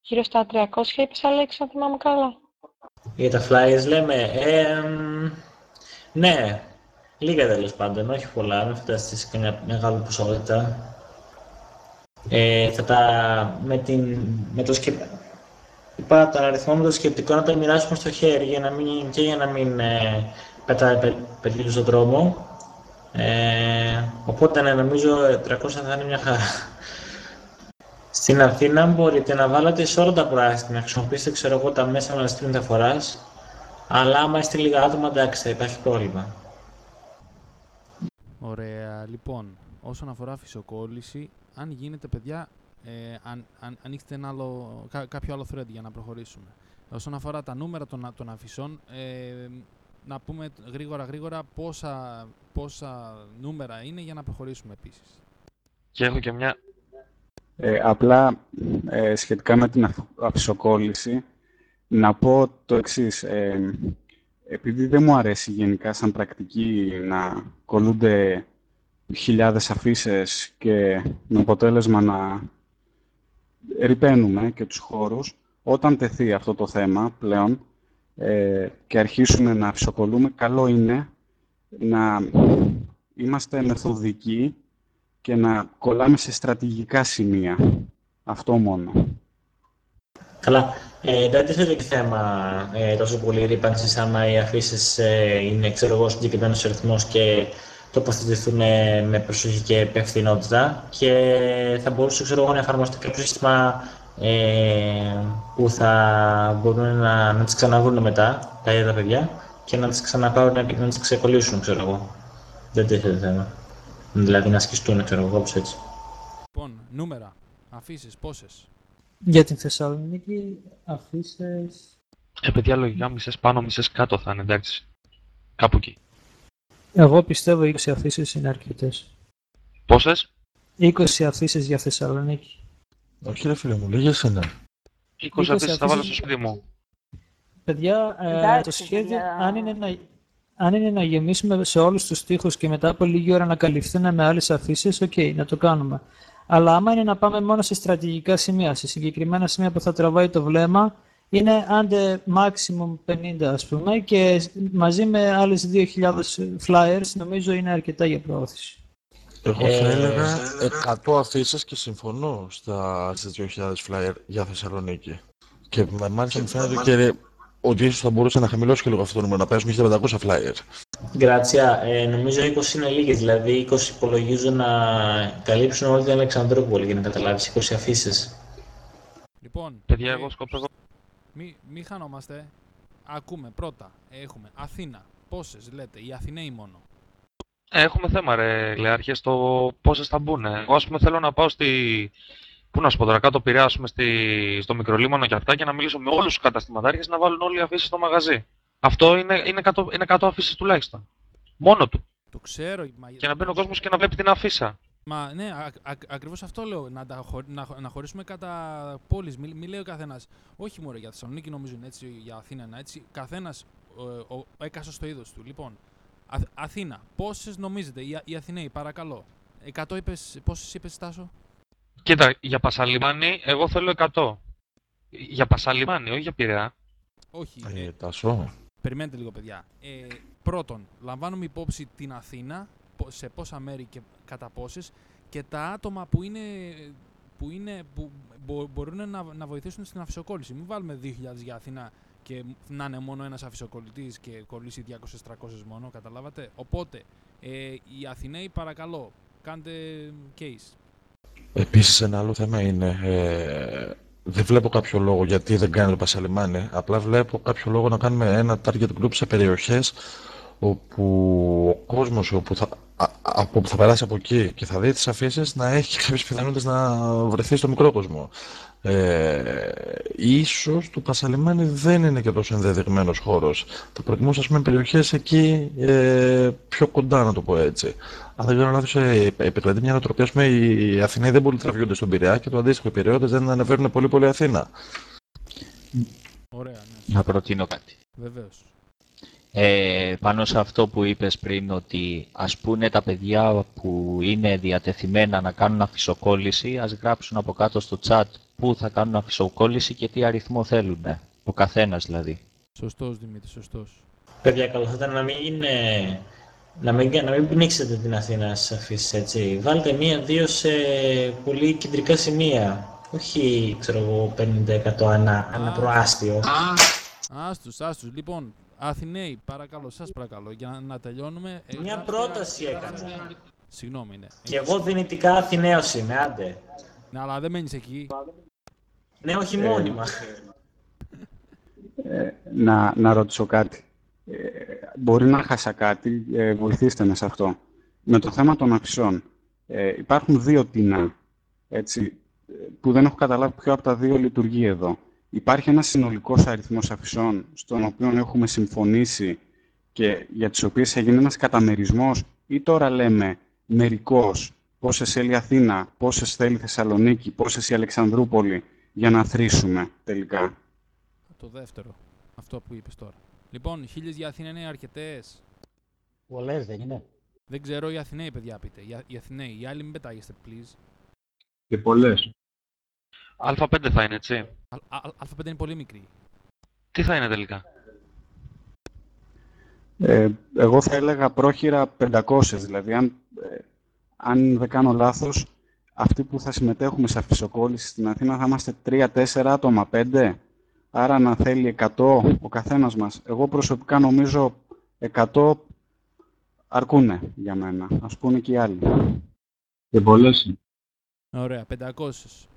Γύρω στα 300 είπες, Αλέξη, αν θυμάμαι καλά. Για τα flyers λέμε, ε, μ, ναι, λίγα τέλος πάντων, όχι πολλά, μην φανταστείς σε καμιά μεγάλη ποσότητα. Ε, θα τα, με, την, με το σκεπ... Είπα τον αριθμό με το σκεπτικό να τα μοιράσουμε στο χέρι για να μην, και για να μην ε, πετάει πε, πετύχεις στον δρόμο. Ε, οπότε ναι, νομίζω 300 θα είναι μια χαρά. Στην Αθήνα μπορείτε να βάλετε σε όλα τα πράσινα, να χρησιμοποιήσετε ξέρω εγώ, τα μέσα μαζικής μεταφοράς, αλλά άμα είστε λίγα άτομα, εντάξει, θα υπάρχει πρόβλημα. Ωραία, λοιπόν, όσον αφορά φυσοκόλληση, αν γίνεται, παιδιά, ε, αν, αν ανοίξετε ένα άλλο, κά- κάποιο άλλο thread για να προχωρήσουμε. Όσον αφορά τα νούμερα των, α- των αφισών, ε, να πούμε γρήγορα γρήγορα πόσα, πόσα νούμερα είναι για να προχωρήσουμε επίσης. Και έχω και μια... Ε, απλά ε, σχετικά με την αφ- αφισοκόλληση, να πω το εξής. Ε, επειδή δεν μου αρέσει γενικά σαν πρακτική να κολλούνται χιλιάδες αφίσες και με αποτέλεσμα να ρηπαίνουμε και τους χώρους, όταν τεθεί αυτό το θέμα πλέον ε, και αρχίσουμε να αφισοκολλούμε, καλό είναι να είμαστε μεθοδικοί και να κολλάμε σε στρατηγικά σημεία. Αυτό μόνο. Καλά. Ε, δεν τίθεται και θέμα ε, τόσο πολύ ρήπανσης άμα οι αφήσεις ε, είναι ξέρω εγώ συγκεκριμένος αριθμός και τοποθετηθούν ε, με προσοχή και υπευθυνότητα και θα μπορούσε ξέρω, εγώ, να εφαρμοστεί κάποιο σύστημα ε, που θα μπορούν να, να τις ξαναβρούν μετά τα ίδια τα παιδιά και να τις ξαναπάρουν και να τις ξεκολλήσουν, ξέρω εγώ. Δεν τίθεται θέμα. Δηλαδή να σκιστούν, ξέρω εγώ, όπως έτσι. Λοιπόν, νούμερα, αφίσες, πόσες. Για την Θεσσαλονίκη αφίσες... Ε, παιδιά, λογικά μισές πάνω, μισές κάτω θα είναι, εντάξει. Κάπου εκεί. Εγώ πιστεύω 20 αφίσες είναι αρκετές. Πόσες; 20 αφίσες για Θεσσαλονίκη. Όχι ρε φίλε μου, λίγες είναι. 20 αφίσες θα βάλω στο σπίτι μου. Παιδιά, ε, Εντάξει, το σχέδιο, παιδιά. αν είναι, να, αν είναι να γεμίσουμε σε όλους τους τοίχους και μετά από λίγη ώρα να καλυφθούν με άλλες αφήσεις, οκ, να το κάνουμε. Αλλά άμα είναι να πάμε μόνο σε στρατηγικά σημεία, σε συγκεκριμένα σημεία που θα τραβάει το βλέμμα, είναι άντε maximum 50 ας πούμε και μαζί με άλλες 2.000 flyers νομίζω είναι αρκετά για προώθηση. Εγώ Ε, θα έλεγα 100 αφήσεις και συμφωνώ στα, στις 2.000 flyer για Θεσσαλονίκη. Και με- μάλιστα μου φαίνεται και ότι ίσως θα μπορούσε να χαμηλώσει και λίγο αυτό το νούμερο, να πέσουμε 1.500 flyer. Γκράτσια, ε, νομίζω 20 είναι λίγες, δηλαδή 20 υπολογίζω να καλύψουν όλη την Αλεξανδρούπολη για να καταλάβεις 20 αφήσεις. Λοιπόν, Παιδιά, ε, εγώ σκοπεύω... Μη, μη χανόμαστε. Ακούμε πρώτα. Έχουμε Αθήνα. Πόσες λέτε, οι Αθηναίοι μόνο. Ε, Έχουμε θέμα, ρε Λεάρχε, στο πόσες θα μπουν. Εγώ, ας πούμε, θέλω να πάω στη. Πού να σου πω τώρα, κάτω Πειραιά, ας πούμε, στη... στο μικρολίμωνο και αυτά και να μιλήσω με όλους τους καταστηματάρχες να βάλουν όλοι οι αφήσεις στο μαγαζί. Αυτό είναι, είναι 100, είναι 100 αφήσει τουλάχιστον. Μόνο του. Το ξέρω. Μα, Και να μπαίνει ο κόσμος και να βλέπει την αφίσα. μα ναι, α, α, ακριβώς αυτό λέω. Να, τα χω- να, χω- να χωρίσουμε κατά πόλεις. Μη, μη λέει ο καθένας. Όχι μόνο για Θεσσαλονίκη νομίζω είναι έτσι, για Αθήνα είναι έτσι. Καθένας ε, ο, ο, έκασε στο είδος του. Λοιπόν, Α, Αθήνα. Πόσες νομίζετε, οι, Α- οι Αθηναίοι, παρακαλώ. 100 είπες, πόσες είπες Στάσο; Κοίτα, για Πασαλιμάνι, εγώ θέλω 100. Για Πασαλιμάνι, όχι για Πειραιά. Όχι. Ε, Τασό. Περιμένετε λίγο, παιδιά. Ε, πρώτον, λαμβάνουμε υπόψη την Αθήνα, πο- σε πόσα μέρη και κατά πόσες, και τα άτομα που είναι που, είναι, που μπο- μπορούν να, να βοηθήσουν στην αφισοκόλληση. Μην βάλουμε 2.000 για Αθήνα και να είναι μόνο ένας αφισοκολλητής και κολλήσει 200-300 μόνο, καταλάβατε. Οπότε, ε, οι Αθηναίοι παρακαλώ, κάντε case. Επίσης ένα άλλο θέμα είναι, ε, δεν βλέπω κάποιο λόγο γιατί δεν κάνει το Πασαλιμάνι, απλά βλέπω κάποιο λόγο να κάνουμε ένα target group σε περιοχές όπου ο κόσμος όπου θα, α- από, που θα περάσει από εκεί και θα δει τις αφήσεις να έχει κάποιες πιθανότητες να βρεθεί στο μικρό κόσμο. Ε, ίσως το Πασαλιμάνι δεν είναι και τόσο ενδεδειγμένος χώρος. Θα προτιμούσα ας πούμε περιοχές εκεί ε, πιο κοντά να το πω έτσι. Αν δεν κάνω λάθος, ε, επικρατεί μια νοοτροπία, ας πούμε, οι Αθηναίοι δεν πολύ τραβιούνται στον Πειραιά και το αντίστοιχο, οι Πειραιώτες δεν ανεβαίνουν πολύ πολύ Αθήνα. Ωραία, ναι. Να προτείνω κάτι. Βεβαίως. Ε, πάνω σε αυτό που είπες πριν ότι ας πούνε τα παιδιά που είναι διατεθειμένα να κάνουν αφισοκόλληση ας γράψουν από κάτω στο chat πού θα κάνουν αφισοκόλληση και τι αριθμό θέλουν. Ο καθένας δηλαδή. Σωστός, Δημήτρη, σωστός. Παιδιά, καλό θα ήταν να μην είναι... Να μην, να μην πνίξετε την Αθήνα στις αφήσεις, έτσι. Βάλτε μία-δύο σε πολύ κεντρικά σημεία. Όχι, ξέρω εγώ, 50% ανά, ανά προάστιο. Άστους, άστους. Λοιπόν, Αθηναίοι, παρακαλώ, σας παρακαλώ, για να, να τελειώνουμε. ε, Μια γράψτε- πρόταση έκανα. Συγγνώμη, ναι. Και εγώ δυνητικά Αθηναίος είμαι, άντε. Ναι, αλλά δεν μένεις εκεί. Ναι, όχι Ε, μόνιμα. Ε, να, να ρωτήσω κάτι. Ε, μπορεί να χάσα κάτι, ε, βοηθήστε με σε αυτό. Με το θέμα των αφισών. Ε, υπάρχουν δύο τινά, έτσι, ε, που δεν έχω καταλάβει ποιο από τα δύο λειτουργεί εδώ. Υπάρχει ένας συνολικός αριθμός αφισών, στον οποίο έχουμε συμφωνήσει και για τις οποίες έγινε ένας καταμερισμός ή τώρα λέμε μερικός πόσες θέλει Αθήνα, πόσες θέλει Θεσσαλονίκη, πόσες η Αλεξανδρούπολη για να θρήσουμε τελικά; Το δεύτερο. Αυτό που είπες τώρα. Λοιπόν, χίλιες για Αθήνα είναι αρκετές. Πολλές δεν είναι. Δεν ξέρω, οι Αθηναίοι, παιδιά, πείτε. Οι, Α- οι Αθηναίοι, οι άλλοι μην πετάγεστε, please. Και πολλές. Α5 θα είναι, έτσι. Α, α, Α5 είναι πολύ μικρή. Τι θα είναι τελικά; Ε, εγώ θα έλεγα πρόχειρα 500, δηλαδή αν, ε, αν δεν κάνω λάθος, αυτοί που θα συμμετέχουμε σε αφισοκόλληση στην Αθήνα θα είμαστε 3-4 άτομα, 5. Άρα να θέλει 100 ο καθένας μας. Εγώ προσωπικά νομίζω 100 αρκούνε για μένα. Ας πούνε και οι άλλοι. Και πολλές είναι. Ωραία, 500.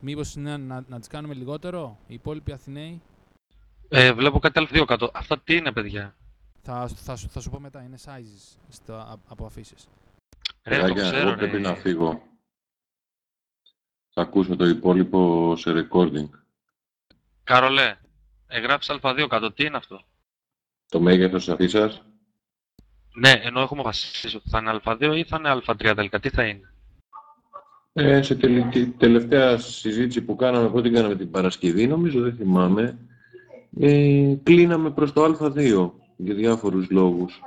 Μήπως είναι να, να τις κάνουμε λιγότερο, οι υπόλοιποι Αθηναίοι; Ε, βλέπω κάτι άλλο δύο κάτω. Αυτά τι είναι, παιδιά; Θα, θα, σου- θα σου πω μετά, είναι sizes στο, α- από αφήσεις. Ρε, το Παιδάκια, ξέρω, εγώ πρέπει ρε. να φύγω. Θα ακούσω το υπόλοιπο σε recording. Καρολέ, εγγράφεις Α2 κάτω. Τι είναι αυτό; Το μέγεθος της αφήσας, Ναι, ενώ έχουμε αποφασίσει ότι θα είναι Α2 ή θα είναι Α3 τελικά. Τι θα είναι; ε, σε τελική, τελευταία συζήτηση που κάναμε, πότε την κάναμε την Παρασκευή, νομίζω δεν θυμάμαι, ε, κλείναμε προς το Α2 για διάφορους λόγους.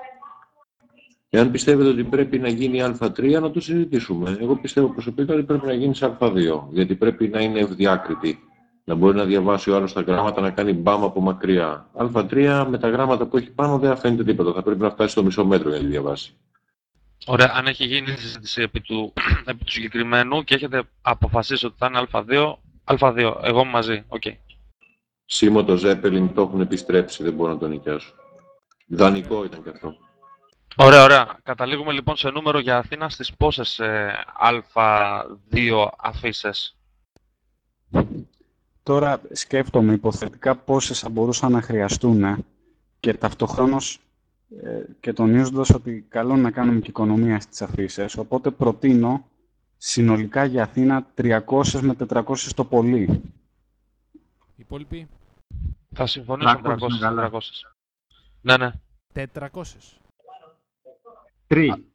Εάν πιστεύετε ότι πρέπει να γίνει Α3, να το συζητήσουμε. Εγώ πιστεύω προσωπικά ότι πρέπει να γίνεις σε Α2, γιατί πρέπει να είναι ευδιάκριτη. Να μπορεί να διαβάσει ο άλλος τα γράμματα, να κάνει μπαμ από μακριά. Α3 με τα γράμματα που έχει πάνω δεν φαίνεται τίποτα. Θα πρέπει να φτάσει στο μισό μέτρο για να τη διαβάσει. Ωραία, αν έχει γίνει συζήτηση επί του, επί του συγκεκριμένου και έχετε αποφασίσει ότι θα είναι Α2, Α2, εγώ είμαι μαζί, οκ. Σίμω το Ζέπελιν το έχουν επιστρέψει, δεν μπορώ να τον νοικιάσω. Δανεικό ήταν και αυτό. Ωραία, ωραία. Καταλήγουμε λοιπόν σε νούμερο για Αθήνα στις πόσες ε, Α2 αφίσες; Τώρα σκέφτομαι υποθετικά πόσες θα μπορούσαν να χρειαστούν ε, και ταυτοχρόνως ε, και τονίζοντας ότι καλό είναι να κάνουμε και οικονομία στις αφίσες, οπότε προτείνω συνολικά για Αθήνα 300 με 400 το πολύ. Οι υπόλοιποι; Θα συμφωνήσω με 300 είναι καλά. 300. Ναι, ναι. 400. Τρει.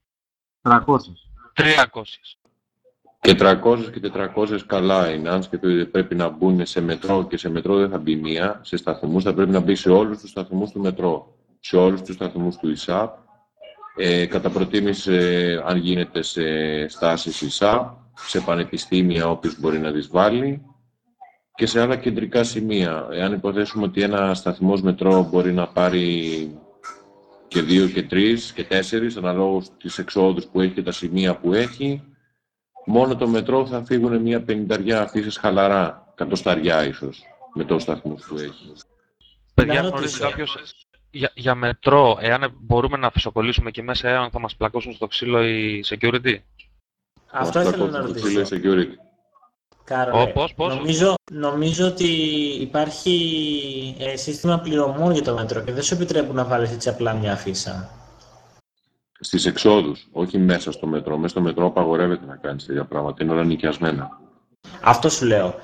300. 300. Και 300 και 400 καλά είναι. Αν σκεφτείτε ότι πρέπει να μπουν σε μετρό και σε μετρό δεν θα μπει μία, σε σταθμούς θα πρέπει να μπει σε όλους τους σταθμούς του μετρό. Σε όλους τους σταθμούς του ΙΣΑΠ. Ε, κατά προτίμηση, ε, αν γίνεται σε στάσεις ΙΣΑΠ, σε πανεπιστήμια όποιος μπορεί να τις βάλει και σε άλλα κεντρικά σημεία. Εάν υποθέσουμε ότι ένα σταθμός μετρό μπορεί να πάρει και δύο και τρεις και τέσσερις, αναλόγως τις εξόδους που έχει και τα σημεία που έχει, μόνο το μετρό θα φύγουν μια πενηνταριά αφήσεις χαλαρά, κατοσταριά ίσως, με τόσους σταθμούς που έχει. Παιδιά, Να γνωρίζει ρωτήσω. κάποιος για, για μετρό, εάν μπορούμε να φυσοκολλήσουμε εκεί μέσα, εάν θα μας πλακώσουν στο ξύλο οι security; Αυτό Μας ήθελα να πλακώσουν το ρωτήσω. ξύλο security. Κάρολε, Ω, πώς, πώς; Νομίζω, νομίζω ότι υπάρχει ε, σύστημα πληρωμών για το μέτρο και δεν σου επιτρέπουν να βάλεις έτσι απλά μια αφίσα. Στις εξόδους, όχι μέσα στο μετρό. Μέσα στο μετρό απαγορεύεται να κάνεις τέτοια πράγματα, είναι όλα νοικιασμένα. Αυτό σου λέω.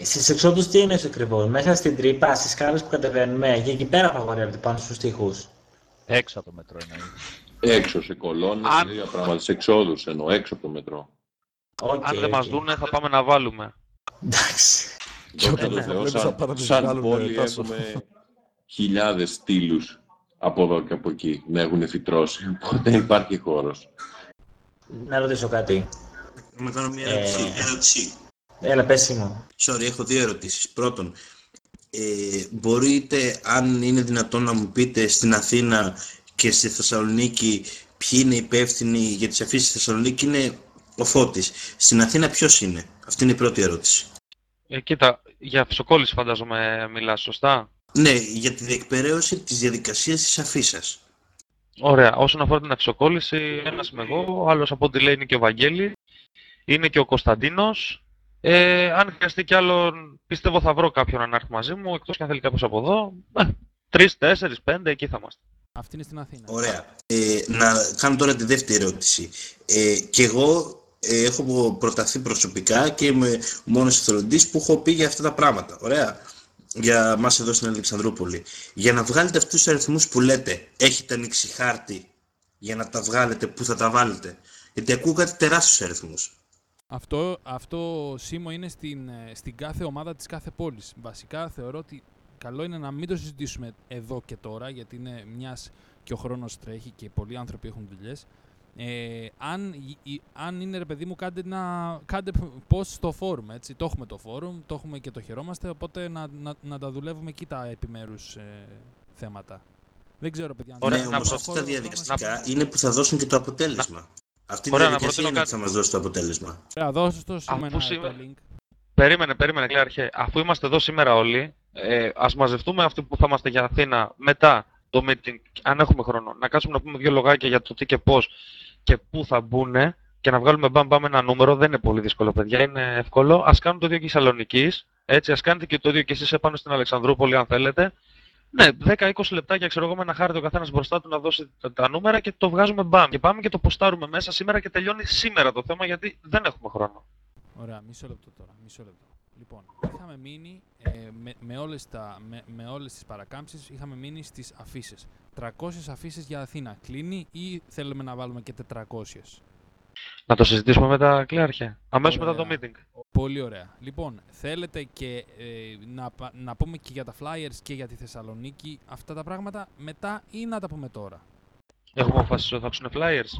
Ε, στις εξόδους τι είναι ακριβώς, μέσα στην τρύπα, στις κάρες που κατεβαίνουμε και εκεί πέρα απαγορεύεται πάνω στους τοίχους; Έξω από το μετρό εννοείς. Έξω, σε κολόνες, Αν- τέτοια πράγματα, σε εξόδους εννοώ, έξω από το μετρό. Οκ, Αν δεν μας οκ. δούνε θα πάμε να βάλουμε. Εντάξει. Δόξα τω όταν Θεώ, βλέπεις να σαν, πάνε να τους σαν βγάλουν, πόλη Τάσο. έχουμε χιλιάδες στήλους από εδώ και από εκεί να έχουν φυτρώσει. Οπότε υπάρχει χώρος. Να ρωτήσω κάτι. Να κάνω μια Ε, ερώτηση. ερώτηση. Έλα, πες μου. Sorry, έχω δύο ερωτήσεις. Πρώτον, ε, μπορείτε, αν είναι δυνατόν να μου πείτε στην Αθήνα και στη Θεσσαλονίκη ποιοι είναι υπεύθυνοι για τις αφήσεις στη Θεσσαλονίκη είναι ο Φώτης. Στην Αθήνα ποιος είναι; Αυτή είναι η πρώτη ερώτηση. Ε, κοίτα, για φυσοκόλληση φαντάζομαι μιλάς, σωστά; Ναι, για τη διεκπαιρέωση της διαδικασίας της αφήσας. Ωραία. Όσον αφορά την αφισοκόλληση, ένας είμαι εγώ, ο άλλος από ό,τι λέει είναι και ο Βαγγέλη, είναι και ο Κωνσταντίνος. Ε, αν χρειαστεί κι άλλον, πιστεύω θα βρω κάποιον να έρθει μαζί μου, εκτός και αν θέλει κάποιος από εδώ. Ε, τρεις, τέσσερις, πέντε, εκεί θα είμαστε. Αυτή είναι στην Αθήνα. Ωραία. Ε, να κάνω τώρα τη δεύτερη ερώτηση. Ε, και εγώ ε, έχω προταθεί προσωπικά και είμαι ο μόνος εθελοντής που έχω πει για αυτά τα πράγματα. Ωραία. Για μας εδώ στην Αλεξανδρούπολη. Για να βγάλετε αυτούς τους αριθμούς που λέτε, έχετε ανοίξει χάρτη για να τα βγάλετε, πού θα τα βάλετε. Γιατί ακούω κάτι τεράστιους αριθμούς. Αυτό, αυτό Σίμω είναι στην, ε, στην κάθε ομάδα της κάθε πόλης. Βασικά θεωρώ ότι καλό είναι να μην το συζητήσουμε εδώ και τώρα, γιατί είναι μιας και ο χρόνος τρέχει και πολλοί άνθρωποι έχουν δουλειές. Ε, αν, η- η- αν είναι ρε παιδί μου, κάντε, να, κάντε post στο φόρουμ, έτσι. Το έχουμε το φόρουμ, το έχουμε και το χαιρόμαστε, οπότε να, να, να τα δουλεύουμε εκεί τα επιμέρους ε, θέματα. Δεν ξέρω, παιδιά. αν Ωραία, θέλετε όμως να αυτά τα προχωρώ- διαδικαστικά είναι που θα δώσουν και το αποτέλεσμα. Αυτή η Ωραία, να διαδικασία προτείνω είναι που κάτι. θα μας δώσει το αποτέλεσμα. Ωραία, δώσε στο Σίμω Αφού ένα σήμερα- το link. Περίμενε, περίμενε, Κλέαρχε. Αφού είμαστε εδώ σήμερα όλοι, ε, ας μαζευτούμε αυτοί που θα είμαστε για Αθήνα μετά το meeting, αν έχουμε χρόνο, να κάτσουμε να πούμε δύο λογάκια για το τι και πώς και πού θα μπουν και να βγάλουμε μπαμ μπαμ ένα νούμερο, δεν είναι πολύ δύσκολο, παιδιά, είναι εύκολο. Ας κάνουμε το ίδιο και η Σαλονικής, έτσι, ας κάνετε και το ίδιο και εσείς επάνω στην Αλεξανδρούπολη, αν θέλετε. Ναι, 10-20 λεπτάκια ξέρω εγώ με ένα χάρτη ο καθένας μπροστά του να δώσει τα, τα νούμερα και το βγάζουμε μπαμ. Και πάμε και το ποστάρουμε μέσα σήμερα και τελειώνει σήμερα το θέμα γιατί δεν έχουμε χρόνο. Ωραία, μισό λεπτό τώρα. Μισό λεπτό. Λοιπόν, είχαμε μείνει ε, με, με, όλες τα, με, με όλες τις παρακάμψεις, είχαμε μείνει στις αφήσεις. 300 αφήσεις για Αθήνα. Κλείνει ή θέλουμε να βάλουμε και 400. Να το συζητήσουμε με τα κλειάρχια. Αμέσως μετά το Ωραία. meeting. Πολύ ωραία. Λοιπόν, θέλετε και ε, να, πα- να πούμε και για τα flyers και για τη Θεσσαλονίκη αυτά τα πράγματα μετά ή να τα πούμε τώρα; Έχουμε αποφασίσει ότι θα ψουν flyers.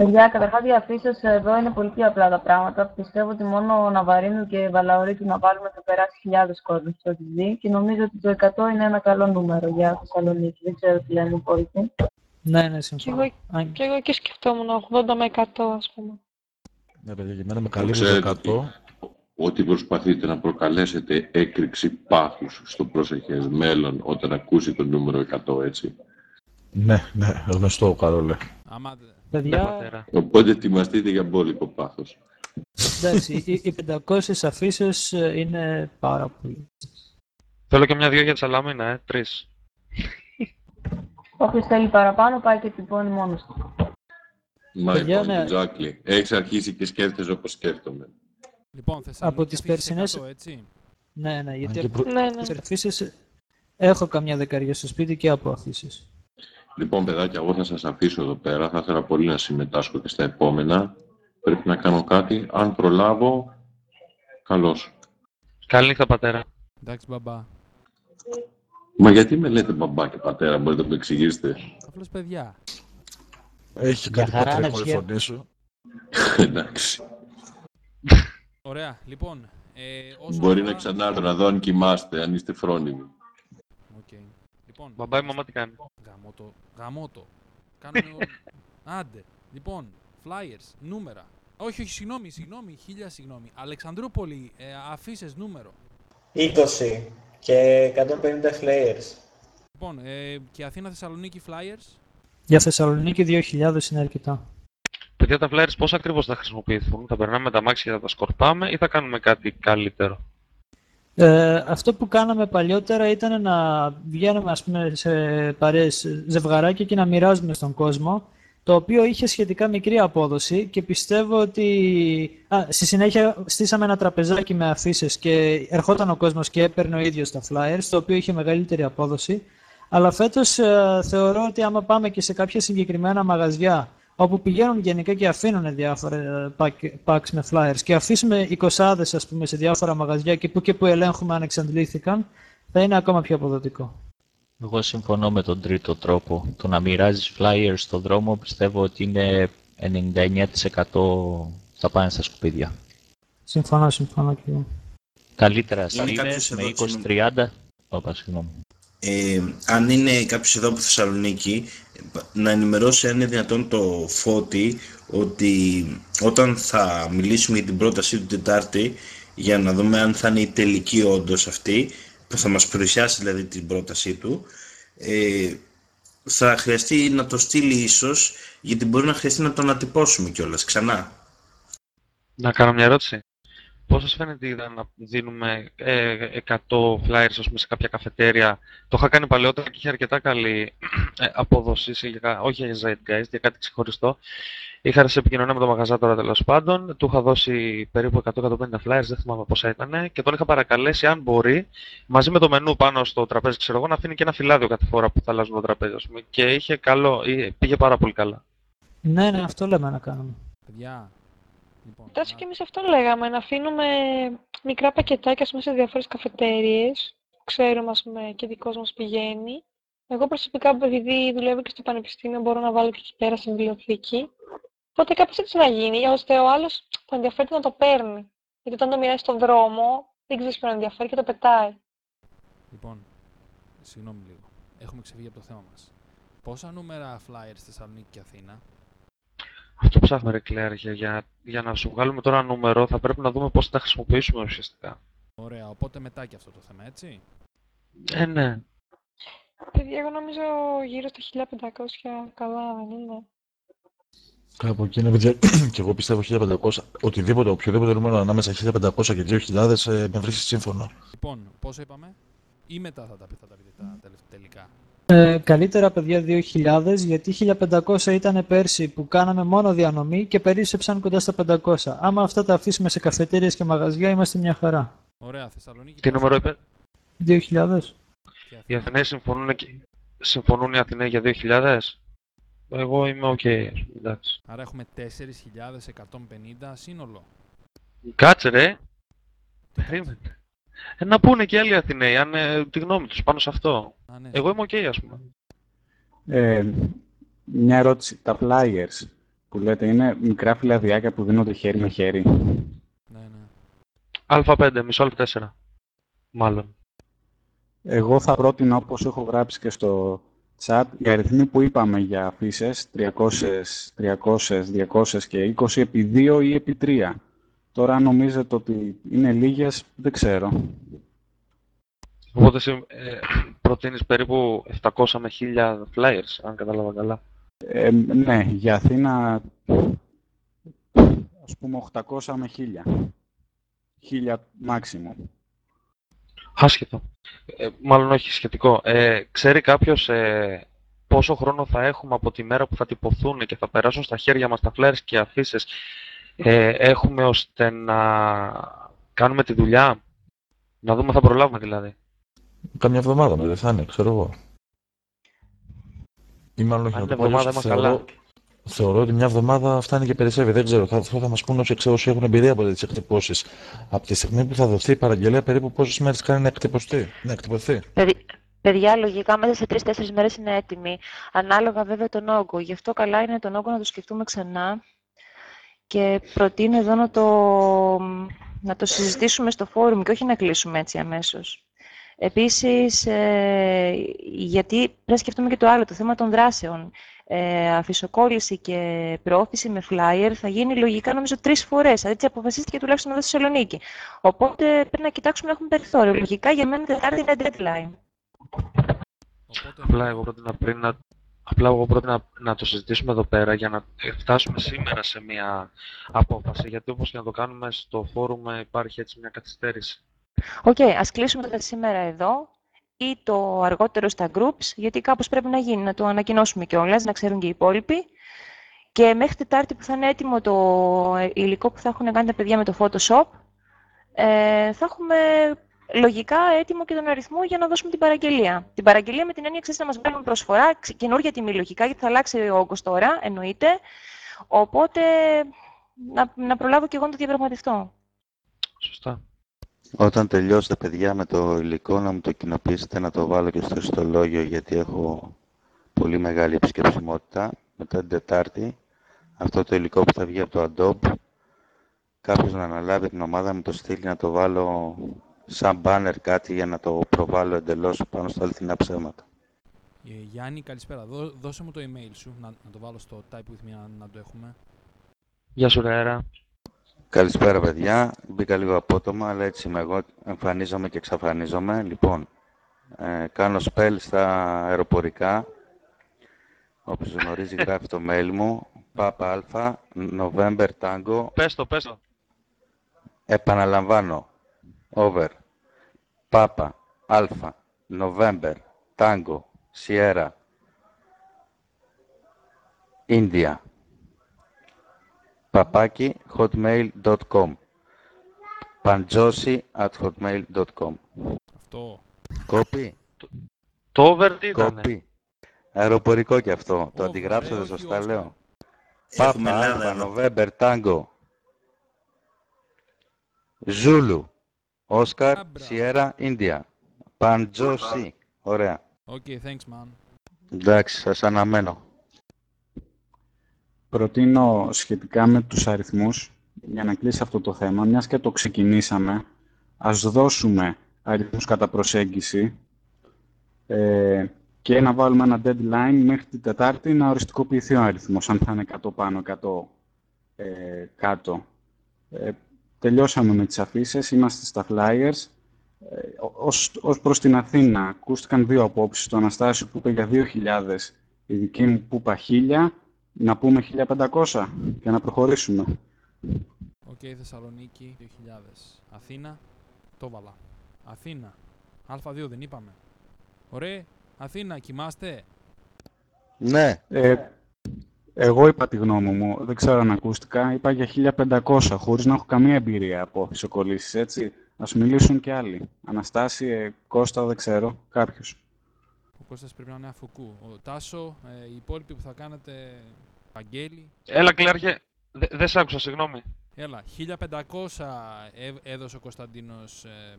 Παιδιά, καταρχάς οι αφήσει εδώ είναι πολύ πιο απλά τα πράγματα. Πιστεύω ότι μόνο Ναβαρίνου και Βαλαωρίτου να βάλουμε θα περάσει χιλιάδες κόσμος στο έχει δει και νομίζω ότι το 100 είναι ένα καλό νούμερο για Θεσσαλονίκη. Δεν ξέρω τι λένε οι υπόλοιποι. Ναι, ναι, Και συμφωνώ. εγώ, Αν- και εγώ εκεί σκεφτόμουν 80 με 100 ας πούμε. Ναι, παιδιά, για μένα με καλύπτει Ξέρετε το 100. ότι, ότι προσπαθείτε να προκαλέσετε έκρηξη πάθους στο πρόσεχες μέλλον όταν ακούσει το νούμερο 100, έτσι; Ναι, ναι, γνωστό, Καρόλε. Άμα... Παιδιά, Οπότε ετοιμαστείτε για μπόλικο πάθος. εντάξει, οι, οι 500 αφήσει είναι πάρα πολύ. Θέλω και μια-δυο για τη Σαλαμίνα, ε, τρεις. Όποιος θέλει παραπάνω πάει και τυπώνει μόνος του. Παιδιά, Μάικλ, ναι. Τζάκλι, έχεις αρχίσει και σκέφτεσαι όπως σκέφτομαι. Λοιπόν, Θεσσαλονίκη Από τις αφήσεις περσινές... 100, έτσι; Ναι, ναι, γιατί και από προ- Ναι, ναι. τις αφήσεις έχω καμιά δεκαριά στο σπίτι και από αφήσει. Λοιπόν, παιδάκια, εγώ θα σας αφήσω εδώ πέρα. Θα ήθελα πολύ να συμμετάσχω και στα επόμενα. Πρέπει να κάνω κάτι. Αν προλάβω, καλώς. Καλή νύχτα, πατέρα. Εντάξει, μπαμπά. Μα γιατί με λέτε μπαμπά και πατέρα, μπορείτε να μου εξηγήσετε; Απλώς παιδιά. Έχει Για κάτι χαρά, πατρικό η Νευσιέ. φωνή σου. Εντάξει. Ωραία, λοιπόν. Ε, όσον Μπορεί αφορά- να ξανάρθω να δω αν κοιμάστε, αν είστε φρόνιμοι. Οκ. Λοιπόν, Μπαμπά η μαμά τι κάνει; Γαμώτο. Γαμώτο. Κάνουμε όλο- Άντε. Λοιπόν, flyers, νούμερα. Όχι, όχι, συγγνώμη, συγγνώμη, χίλια συγγνώμη. Αλεξανδρούπολη, ε, αφίσες νούμερο. 20 και 150 flyers. Λοιπόν, ε, και Αθήνα Θεσσαλονίκη flyers. Για Θεσσαλονίκη 2.000 είναι αρκετά. Παιδιά, τα flyers πώς ακριβώς θα χρησιμοποιηθούν; Θα περνάμε τα μάξια και θα τα σκορπάμε ή θα κάνουμε κάτι καλύτερο; Ε, αυτό που κάναμε παλιότερα ήταν να βγαίνουμε ας πούμε, σε παρέες ζευγαράκια και να μοιράζουμε στον κόσμο, το οποίο είχε σχετικά μικρή απόδοση και πιστεύω ότι α, στη συνέχεια στήσαμε ένα τραπεζάκι με αφήσεις και ερχόταν ο κόσμος και έπαιρνε ο ίδιος τα flyers, το οποίο είχε μεγαλύτερη απόδοση. Αλλά φέτος ε, θεωρώ ότι άμα πάμε και σε κάποια συγκεκριμένα μαγαζιά όπου πηγαίνουν γενικά και αφήνουν διάφορα ε, pack- packs με flyers και αφήσουμε εικοσάδες ας πούμε σε διάφορα μαγαζιά και που και που ελέγχουμε αν εξαντλήθηκαν, θα είναι ακόμα πιο αποδοτικό. Εγώ συμφωνώ με τον τρίτο τρόπο. Το να μοιράζεις flyers στον δρόμο πιστεύω ότι είναι 99% θα πάνε στα σκουπίδια. Συμφωνώ, συμφωνώ και εγώ. Καλύτερα Είναι στρίμες κάποιος με εδώ, 20-30. Όπα, συγγνώμη. Ε, αν είναι κάποιος εδώ από τη Θεσσαλονίκη, να ενημερώσει αν είναι δυνατόν το Φώτη ότι όταν θα μιλήσουμε για την πρότασή του Τετάρτη για να δούμε αν θα είναι η τελική όντως αυτή που θα μας παρουσιάσει δηλαδή την πρότασή του ε, θα χρειαστεί να το στείλει ίσως γιατί μπορεί να χρειαστεί να το ανατυπώσουμε κιόλας ξανά. Να κάνω μια ερώτηση. Πώς σας φαίνεται η ιδέα να δίνουμε ε, 100 flyers ας πούμε, σε κάποια καφετέρια; Το είχα κάνει παλαιότερα και είχε αρκετά καλή ε, απόδοση, σε, για- όχι για Zeitgeist, για κάτι ξεχωριστό. Είχα σε επικοινωνία με τον μαγαζάτορα τέλος πάντων, του είχα δώσει περίπου 100-150 flyers, δεν θυμάμαι πόσα ήταν, και τον είχα παρακαλέσει αν μπορεί, μαζί με το μενού πάνω στο τραπέζι, ξέρω εγώ, να αφήνει και ένα φυλάδιο κάθε φορά που θα αλλάζουν το τραπέζι, ας πούμε. Και είχε καλό, ε, πήγε πάρα πολύ καλά. Ναι, ναι, αυτό λέμε να κάνουμε. Παιδιά, λοιπόν, Τόσο και εμείς αυτό λέγαμε, να αφήνουμε μικρά πακετάκια ας πούμε, σε διάφορες καφετέριες, που ξέρουμε ας πούμε, και δικός μας πηγαίνει. Εγώ προσωπικά, επειδή δουλεύω και στο πανεπιστήμιο, μπορώ να βάλω και εκεί πέρα στην βιβλιοθήκη. Οπότε κάπως έτσι να γίνει, ώστε ο άλλος που ενδιαφέρεται να το παίρνει. Γιατί όταν το μοιράζει στον δρόμο, δεν ξέρεις ποιον ενδιαφέρει και το πετάει. Λοιπόν, συγγνώμη λίγο. Έχουμε ξεφύγει από το θέμα μας. Πόσα νούμερα flyers στη Θεσσαλονίκη και Αθήνα; Αυτό ψάχνουμε ρε Κλέαρχε, για, για να σου βγάλουμε τώρα ένα νούμερο θα πρέπει να δούμε πώς θα τα χρησιμοποιήσουμε ουσιαστικά. Ωραία, οπότε μετά και αυτό το θέμα, έτσι. Ε, ναι. Παιδιά, εγώ νομίζω γύρω στα 1500 καλά δεν είναι. Κάπου εκεί είναι, παιδιά, και εγώ πιστεύω 1500. Οτιδήποτε, οποιοδήποτε νούμερο ανάμεσα 1500 και 2000 ε, με βρίσκεις σύμφωνο. Λοιπόν, πόσο είπαμε, ή μετά θα τα, θα τα πείτε τα τελε- τελικά. Ε, καλύτερα παιδιά 2.000 γιατί 1.500 ήταν πέρσι που κάναμε μόνο διανομή και περίσσεψαν κοντά στα 500. Άμα αυτά τα αφήσουμε σε καφετέριες και μαγαζιά είμαστε μια χαρά. Ωραία, Θεσσαλονίκη. Τι νούμερο είπες; 2.000. Οι Αθηναίοι συμφωνούν, και... συμφωνούν οι Αθηναίοι για 2.000. Εγώ είμαι οκ. εντάξει. Άρα έχουμε 4.150 σύνολο. Κάτσε ρε. Περίμενε. Ε, να πούνε και άλλοι Αθηναίοι αν, ε, τη γνώμη τους πάνω σε αυτό. ναι. Εγώ είμαι οκ ας πούμε. Ε, μια ερώτηση. Τα flyers που λέτε είναι μικρά φυλλαδιάκια που δίνονται χέρι με χέρι; Α5, μισό Α4. Μάλλον. Εγώ θα πρότεινα, όπως έχω γράψει και στο chat, οι αριθμοί που είπαμε για αφίσες, 300, 300, 200 και 20 επί 2 ή επί 3. Τώρα, αν νομίζετε ότι είναι λίγες, δεν ξέρω. Οπότε εσύ ε, προτείνεις περίπου 700 με 1000 flyers, αν κατάλαβα καλά. Ε, ναι, για Αθήνα, ας πούμε 800 με 1000. 1000 maximum. Άσχετο. Ε, μάλλον όχι σχετικό. Ε, ξέρει κάποιος ε, πόσο χρόνο θα έχουμε από τη μέρα που θα τυπωθούν και θα περάσουν στα χέρια μας τα flyers και αφήσεις ε, έχουμε ώστε να κάνουμε τη δουλειά. Να δούμε θα προλάβουμε δηλαδή. Καμιά εβδομάδα με δεν θα είναι, ξέρω εγώ. Ή μάλλον όχι Αν να είναι το πω αλλιώς, εβδομάδα, είμαστε θεωρώ, καλά. θεωρώ ότι μια εβδομάδα φτάνει και περισσεύει. Δεν ξέρω. Θα, αυτό θα μας πούνε όσοι, ξέρω, όσοι έχουν εμπειρία από τις εκτυπώσεις. Από τη στιγμή που θα δοθεί η παραγγελία, περίπου πόσες μέρες κάνει να εκτυπωστεί. Να εκτυπωθεί; Παιδι- Παιδιά, λογικά μέσα σε τρει-τέσσερι μέρες είναι έτοιμοι. Ανάλογα βέβαια τον όγκο. Γι' αυτό καλά είναι τον όγκο να το σκεφτούμε ξανά. Και προτείνω εδώ να το, να το συζητήσουμε στο φόρουμ και όχι να κλείσουμε έτσι αμέσως. Επίσης, ε, γιατί πρέπει να σκεφτούμε και το άλλο, το θέμα των δράσεων. Ε, αφισοκόλληση και προώθηση με flyer θα γίνει λογικά νομίζω τρεις φορές. Έτσι αποφασίστηκε τουλάχιστον εδώ στη Θεσσαλονίκη. Οπότε πρέπει να κοιτάξουμε να έχουμε περιθώριο. Λογικά για μένα Τετάρτη είναι deadline. Απλά εγώ πρότεινα πριν να, απλά εγώ πρότεινα να το συζητήσουμε εδώ πέρα για να φτάσουμε σήμερα σε μια απόφαση. Γιατί όπως και να το κάνουμε στο φόρουμ υπάρχει έτσι μια καθυστέρηση. Οκ, ας κλείσουμε το σήμερα εδώ ή το αργότερο στα groups, γιατί κάπως πρέπει να γίνει, να το ανακοινώσουμε κιόλας, να ξέρουν και οι υπόλοιποι. Και μέχρι Τετάρτη που θα είναι έτοιμο το ε, υλικό που θα έχουν κάνει τα παιδιά με το Photoshop, ε, θα έχουμε λογικά έτοιμο και τον αριθμό για να δώσουμε την παραγγελία. Την παραγγελία με την έννοια ξέρεις, να μας βγάλουν προσφορά, ξε- καινούργια τιμή λογικά, γιατί θα αλλάξει ο όγκος τώρα, εννοείται. Οπότε να, να προλάβω και εγώ να το διαπραγματευτώ. Σωστά. Όταν τελειώσετε παιδιά με το υλικό να μου το κοινοποιήσετε να το βάλω και στο ιστολόγιο γιατί έχω πολύ μεγάλη επισκεψιμότητα μετά την Τετάρτη αυτό το υλικό που θα βγει από το Adobe κάποιος να αναλάβει την ομάδα μου το στείλει να το βάλω σαν banner κάτι για να το προβάλλω εντελώς πάνω στα αληθινά ψέματα. Ε, Γιάννη, καλησπέρα. Δώ, δώσε μου το email σου, να, να το βάλω στο type with me, να, να το έχουμε. Γεια σου Ρέρα. Καλησπέρα παιδιά, μπήκα λίγο απότομα αλλά έτσι είμαι εγώ, εμφανίζομαι και εξαφανίζομαι. Λοιπόν, ε, κάνω spell στα αεροπορικά, όποιος γνωρίζει γράφει το mail μου, Πάπα Αλφα, November Tango, Πες το, πες το. επαναλαμβάνω, over, Πάπα Αλφα, November, Tango, Sierra, India, παπάκι hotmail.com παντζόση at hotmail.com Αυτό. Κόπη. Το over τι ήτανε; Κόπη. Αεροπορικό και αυτό. Το Over, αντιγράψατε ε, όχι σωστά Oscar. λέω. Έχουμε Πάπα, Ελλάδα Άλφα, εδώ. November, Tango. Ζούλου. Όσκαρ, Σιέρα, Ίνδια. Παντζόση. Ωραία. Okay, thanks, man. Εντάξει, σας αναμένω. Προτείνω σχετικά με τους αριθμούς, για να κλείσει αυτό το θέμα, μιας και το ξεκινήσαμε, ας δώσουμε αριθμούς κατά προσέγγιση ε, και να βάλουμε ένα deadline μέχρι την Τετάρτη να οριστικοποιηθεί ο αριθμός, αν θα είναι 100 πάνω, 100 ε, κάτω. Ε, τελειώσαμε με τις αφίσες, είμαστε στα flyers. Ε, ως, ως προς την Αθήνα, ακούστηκαν δύο απόψεις. Του Αναστάσιου που είπε για 2.000, η δική μου που είπα 1.000, να πούμε 1.500 και να προχωρήσουμε. OK, okay, Θεσσαλονίκη 2000. Αθήνα, το 'βαλα. Αθήνα. Α2 δεν είπαμε. Ωραία. Αθήνα, κοιμάστε. Ναι. Ε, εγώ είπα τη γνώμη μου, δεν ξέρω αν ακούστηκα. Είπα για 1500, χωρίς να έχω καμία εμπειρία από φυσικολήσεις, έτσι. Ας μιλήσουν και άλλοι. Αναστάση, ε, Κώστα, δεν ξέρω, κάποιος. Ο Κώστας πρέπει να είναι αφουκού. Ο Τάσο, ε, οι υπόλοιποι που θα κάνετε, Αγγέλη. Έλα, Κλέαρχε, δεν δε σ' άκουσα, συγγνώμη. Έλα, 1500 έδωσε ο Κωνσταντίνος ε,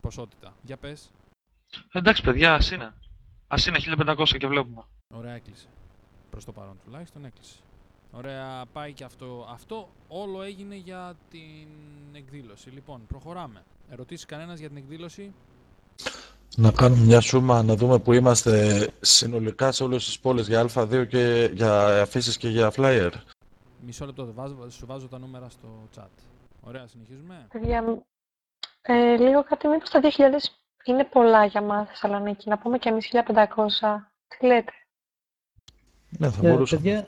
ποσότητα. Για πες. Εντάξει, παιδιά, ας είναι. Ας είναι 1500 και βλέπουμε. Ωραία, έκλεισε. Προς το παρόν τουλάχιστον έκλεισε. Ωραία, πάει και αυτό. Αυτό όλο έγινε για την εκδήλωση. Λοιπόν, προχωράμε. Ερωτήσεις κανένας για την εκδήλωση; Να κάνουμε μια σούμα, να δούμε που είμαστε συνολικά σε όλες τις πόλεις για Α2 και για αφήσεις και για flyer. Μισό λεπτό, βάζω, σου βάζω τα νούμερα στο chat. Ωραία, συνεχίζουμε. Παιδιά, ε, λίγο κάτι μήπως τα 2.000 είναι πολλά για μας Θεσσαλονίκη. Να πούμε και εμείς 1.500. Τι λέτε; Ναι, θα Ε, μπορούσα. παιδιά,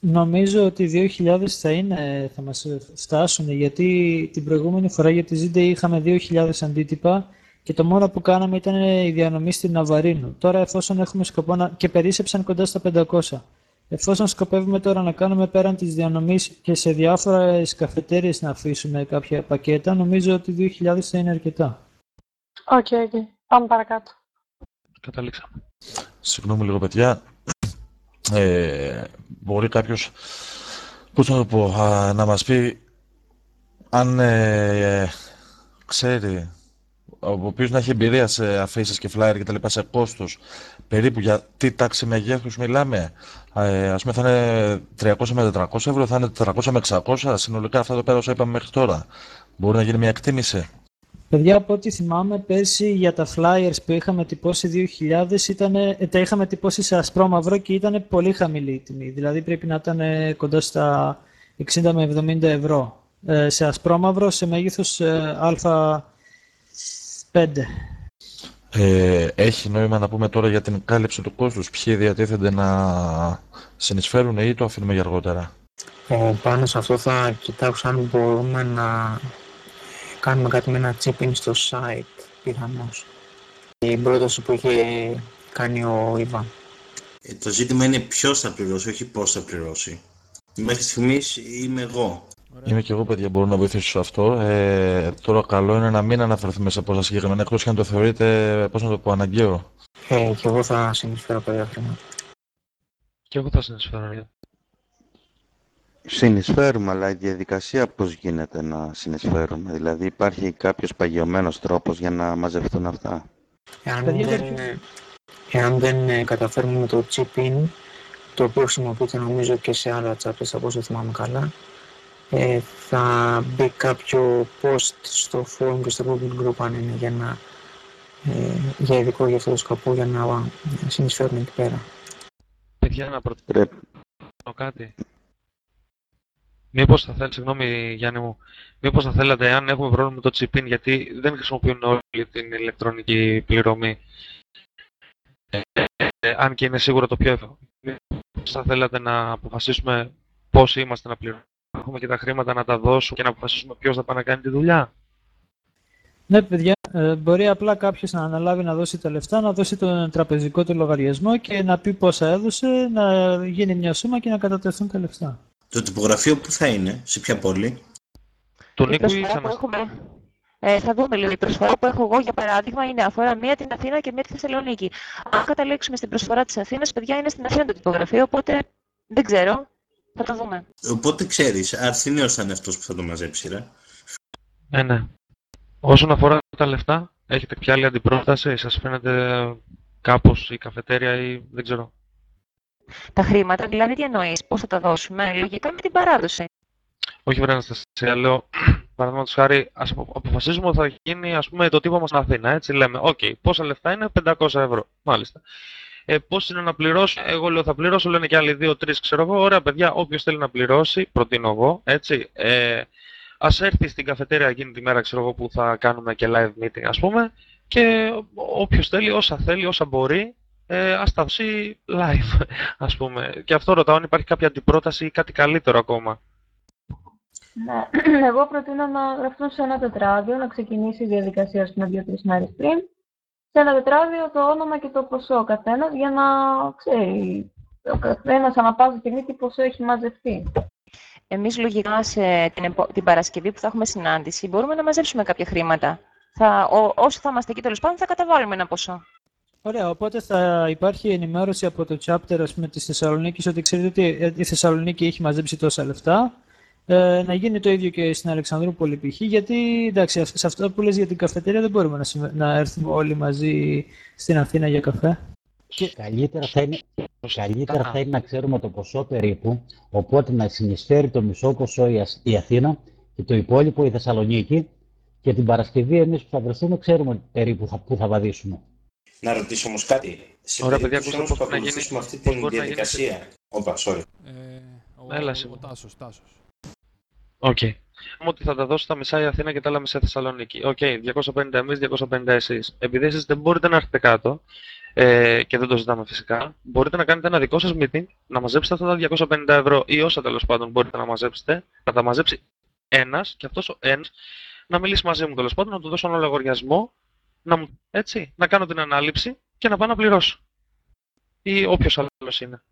νομίζω ότι οι 2.000 θα, είναι, θα μας φτάσουν, γιατί την προηγούμενη φορά για τη ZDA είχαμε 2.000 αντίτυπα και το μόνο που κάναμε ήταν η διανομή στην Ναβαρίνου. Τώρα, εφόσον έχουμε σκοπό να... και περίσσεψαν κοντά στα 500. Εφόσον σκοπεύουμε τώρα να κάνουμε πέραν της διανομής και σε διάφορες καφετέριες να αφήσουμε κάποια πακέτα, νομίζω ότι 2.000 θα είναι αρκετά. OK, OK. Πάμε παρακάτω. Καταλήξαμε. Συγγνώμη λίγο, παιδιά. Ε, μπορεί κάποιος, πώς να το πω, α, να μας πει αν ε, ξέρει, ο οποίος να έχει εμπειρία σε αφίσες και flyer και τα λοιπά, σε κόστος, περίπου για τι τάξη μεγέθους μιλάμε. Ε, ας πούμε θα είναι 300 με 400 ευρώ, θα είναι 400 με 600, συνολικά αυτά εδώ πέρα όσα είπαμε μέχρι τώρα. Μπορεί να γίνει μια εκτίμηση. Παιδιά, από ό,τι θυμάμαι, πέρσι για τα flyers που είχαμε τυπώσει 2.000, ήτανε, ε, τα είχαμε τυπώσει σε ασπρόμαυρο και ήταν πολύ χαμηλή η τιμή. Δηλαδή πρέπει να ήταν ε, κοντά στα 60 με 70 ευρώ. Ε, σε ασπρόμαυρο, σε μέγεθος ε, α5. Ε, έχει νόημα να πούμε τώρα για την κάλυψη του κόστους. Ποιοι διατίθενται να συνεισφέρουν ή το αφήνουμε για αργότερα; Ε, πάνω σε αυτό θα κοιτάξω αν μπορούμε να κάνουμε κάτι με ένα chip-in στο site, πιθανώς. Η πρόταση που είχε κάνει ο Ιβάν. Ε, το ζήτημα είναι ποιος θα πληρώσει, όχι πώς θα πληρώσει. Μέχρι στιγμής είμαι εγώ. Είμαι και εγώ, παιδιά, μπορώ να βοηθήσω σε αυτό. Ε, τώρα, καλό είναι να μην αναφερθούμε σε πόσα συγκεκριμένα, εκτός και αν το θεωρείτε, πώς να το πω, αναγκαίο. Ε, και εγώ θα συνεισφέρω κάποια χρήματα. Και εγώ θα συνεισφέρω. Ναι. Συνεισφέρουμε, αλλά η διαδικασία πώς γίνεται να συνεισφέρουμε; Δηλαδή υπάρχει κάποιος παγιωμένος τρόπος για να μαζευτούν αυτά; Εάν Παιδιά, δεν, εάν δεν ε, καταφέρουμε με το chip-in, το οποίο χρησιμοποιείται νομίζω και σε άλλα chapters, από όσο θυμάμαι καλά, ε, θα μπει κάποιο post στο forum και στο Google Group αν είναι για, να, ε, για ειδικό για αυτό το σκοπό, για να ε, συνεισφέρουμε εκεί πέρα. Παιδιά, να προτείνω κάτι. Μήπως θα θέλετε, συγγνώμη Γιάννη μου, μήπως θα θέλατε αν έχουμε πρόβλημα με το chip-in, γιατί δεν χρησιμοποιούν όλη την ηλεκτρονική πληρωμή, ε, ε, αν και είναι σίγουρα το πιο εύκολο. Μήπως θα θέλατε να αποφασίσουμε πόσοι είμαστε να πληρώνουμε και τα χρήματα να τα δώσουμε και να αποφασίσουμε ποιος θα πάει να κάνει τη δουλειά; Ναι, παιδιά, ε, μπορεί απλά κάποιος να αναλάβει να δώσει τα λεφτά, να δώσει τον τραπεζικό του λογαριασμό και να πει πόσα έδωσε, να γίνει μια σούμα και να κατατεθούν τα λεφτά. Το τυπογραφείο που θα είναι, σε ποια πόλη; Τον Η προσφορά που έχουμε, ε, θα δούμε λίγο. Η προσφορά που έχω εγώ, για παράδειγμα, είναι αφορά μία την Αθήνα και μία τη Θεσσαλονίκη. Αν καταλήξουμε στην προσφορά της Αθήνας, παιδιά, είναι στην Αθήνα το τυπογραφείο, οπότε δεν ξέρω. Θα το δούμε. Οπότε ξέρεις, Αρθινίος θα είναι αυτός που θα το μαζέψει, ρε. Ναι, ναι. Όσον αφορά τα λεφτά, έχετε κάποια άλλη αντιπρόταση, σας φαίνεται κάπως η καφετέρια ή δεν ξέρω. Τα χρήματα, δηλαδή, τι εννοείς, πώς θα τα δώσουμε, λογικά με την παράδοση. Όχι, βρε Αναστασία, λέω, παραδείγματος χάρη, ας απο- αποφασίζουμε ότι θα γίνει, ας πούμε, το τύπωμα στην Αθήνα, έτσι, λέμε, οκ, πόσα λεφτά είναι, 500 ευρώ, μάλιστα. Ε, πώς είναι να πληρώσω, εγώ λέω θα πληρώσω, λένε και άλλοι δύο-τρεις, ξέρω εγώ, ωραία παιδιά, όποιος θέλει να πληρώσει, προτείνω εγώ, έτσι, ε, ας έρθει στην καφετέρια εκείνη τη μέρα, ξέρω εγώ, που θα κάνουμε και live meeting, ας πούμε, και όποιος θέλει, όσα θέλει, όσα μπορεί, ε, ας τα δώσει live, ας πούμε. Και αυτό ρωτάω αν υπάρχει κάποια αντιπρόταση ή κάτι καλύτερο ακόμα. Ναι. Εγώ προτείνω να γραφτούν σε ένα τετράδιο, να ξεκινήσει η διαδικασία, ας πούμε, δύο-τρεις μέρες πριν. Σε ένα τετράδιο το όνομα και το ποσό ο καθένας, για να ξέρει ο καθένας ανά πάσα στιγμή τι ποσό έχει μαζευτεί. Εμείς λογικά σε την, επο- την Παρασκευή που θα έχουμε συνάντηση μπορούμε να μαζέψουμε κάποια χρήματα. Θα, ό, όσοι θα είμαστε εκεί τέλος πάντων θα καταβάλουμε ένα ποσό. Ωραία, οπότε θα υπάρχει ενημέρωση από το chapter ας πούμε, της Θεσσαλονίκης ότι ξέρετε ότι ε, η Θεσσαλονίκη έχει μαζέψει τόσα λεφτά. Ε, να γίνει το ίδιο και στην Αλεξανδρούπολη π.χ. Γιατί εντάξει, αυ- σε αυτό που λες για την καφετέρια δεν μπορούμε να, συμμε- να έρθουμε όλοι μαζί στην Αθήνα για καφέ. Καλύτερα θα, είναι, καλύτερα θα είναι να ξέρουμε το ποσό περίπου, οπότε να συνεισφέρει το μισό ποσό η, Ασ- η Αθήνα και το υπόλοιπο η Θεσσαλονίκη και την Παρασκευή εμείς που θα βρεθούμε ξέρουμε περίπου θα, πού θα βαδίσουμε. Να ρωτήσω όμως κάτι. Σε Ωραία, παιδιά, περίπτωση ακούστε όμως που πώς μπορεί να γίνει- ακολουθήσουμε αυτή πώς την μπορεί να γίνει διαδικασία. Όπα, sorry. Ο, Έλα, ο, Σίμω. ο Τάσος, Τάσος. Οκ. Μου ότι θα τα δώσω τα μισά η Αθήνα και τα άλλα μισά η Θεσσαλονίκη. Οκ, 250 εμείς, 250 εσείς. Επειδή εσείς δεν μπορείτε να έρθετε κάτω, ε, και δεν το ζητάμε φυσικά, μπορείτε να κάνετε ένα δικό σας meeting, να μαζέψετε αυτά τα 250 ευρώ ή όσα τέλος πάντων μπορείτε να μαζέψετε, να τα μαζέψει ένας και αυτός ο ένας να μιλήσει μαζί μου τέλος πάντων, να του δώσω ένα λογαριασμό, να μου, έτσι, να κάνω την ανάληψη και να πάω να πληρώσω. Ή όποιος άλλος είναι.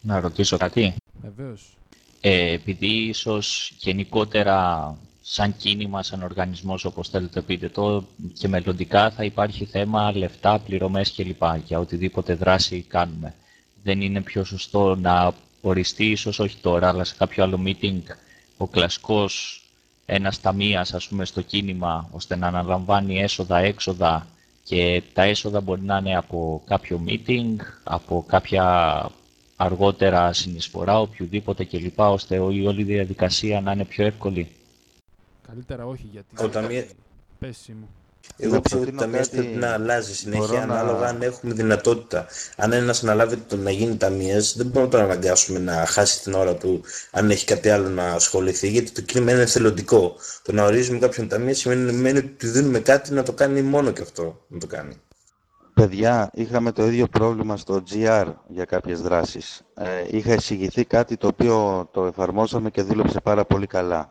Να ρωτήσω κάτι. Βεβαίως. Ε, επειδή ίσως γενικότερα σαν κίνημα, σαν οργανισμός όπως θέλετε πείτε το και μελλοντικά θα υπάρχει θέμα λεφτά, πληρωμές κλπ. για οτιδήποτε δράση κάνουμε. Δεν είναι πιο σωστό να οριστεί, ίσως όχι τώρα, αλλά σε κάποιο άλλο meeting ο κλασικός ένας ταμείας ας πούμε στο κίνημα ώστε να αναλαμβάνει έσοδα, έξοδα και τα έσοδα μπορεί να είναι από κάποιο meeting, από κάποια αργότερα συνεισφορά, οποιοδήποτε κλπ. ώστε η όλη διαδικασία να είναι πιο εύκολη. Καλύτερα όχι γιατί... Ο ταμεία- Πες μου. Εγώ Να πιστεύω ότι προτείνω τα ταμεία κάτι. πρέπει να αλλάζει συνέχεια Μπορώ να- ανάλογα αν έχουμε δυνατότητα. Αν ένας αναλάβει το να γίνει ταμεία, δεν μπορούμε να τον αναγκάσουμε να χάσει την ώρα του αν έχει κάτι άλλο να ασχοληθεί, γιατί το κίνημα είναι εθελοντικό. Το να ορίζουμε κάποιον ταμεία σημαίνει σημαίνει ότι του δίνουμε κάτι να το κάνει μόνο και αυτό να το κάνει. Παιδιά, είχαμε το ίδιο πρόβλημα στο GR για κάποιες δράσεις. Ε, είχα εισηγηθεί κάτι το οποίο το εφαρμόσαμε και δούλεψε πάρα πολύ καλά.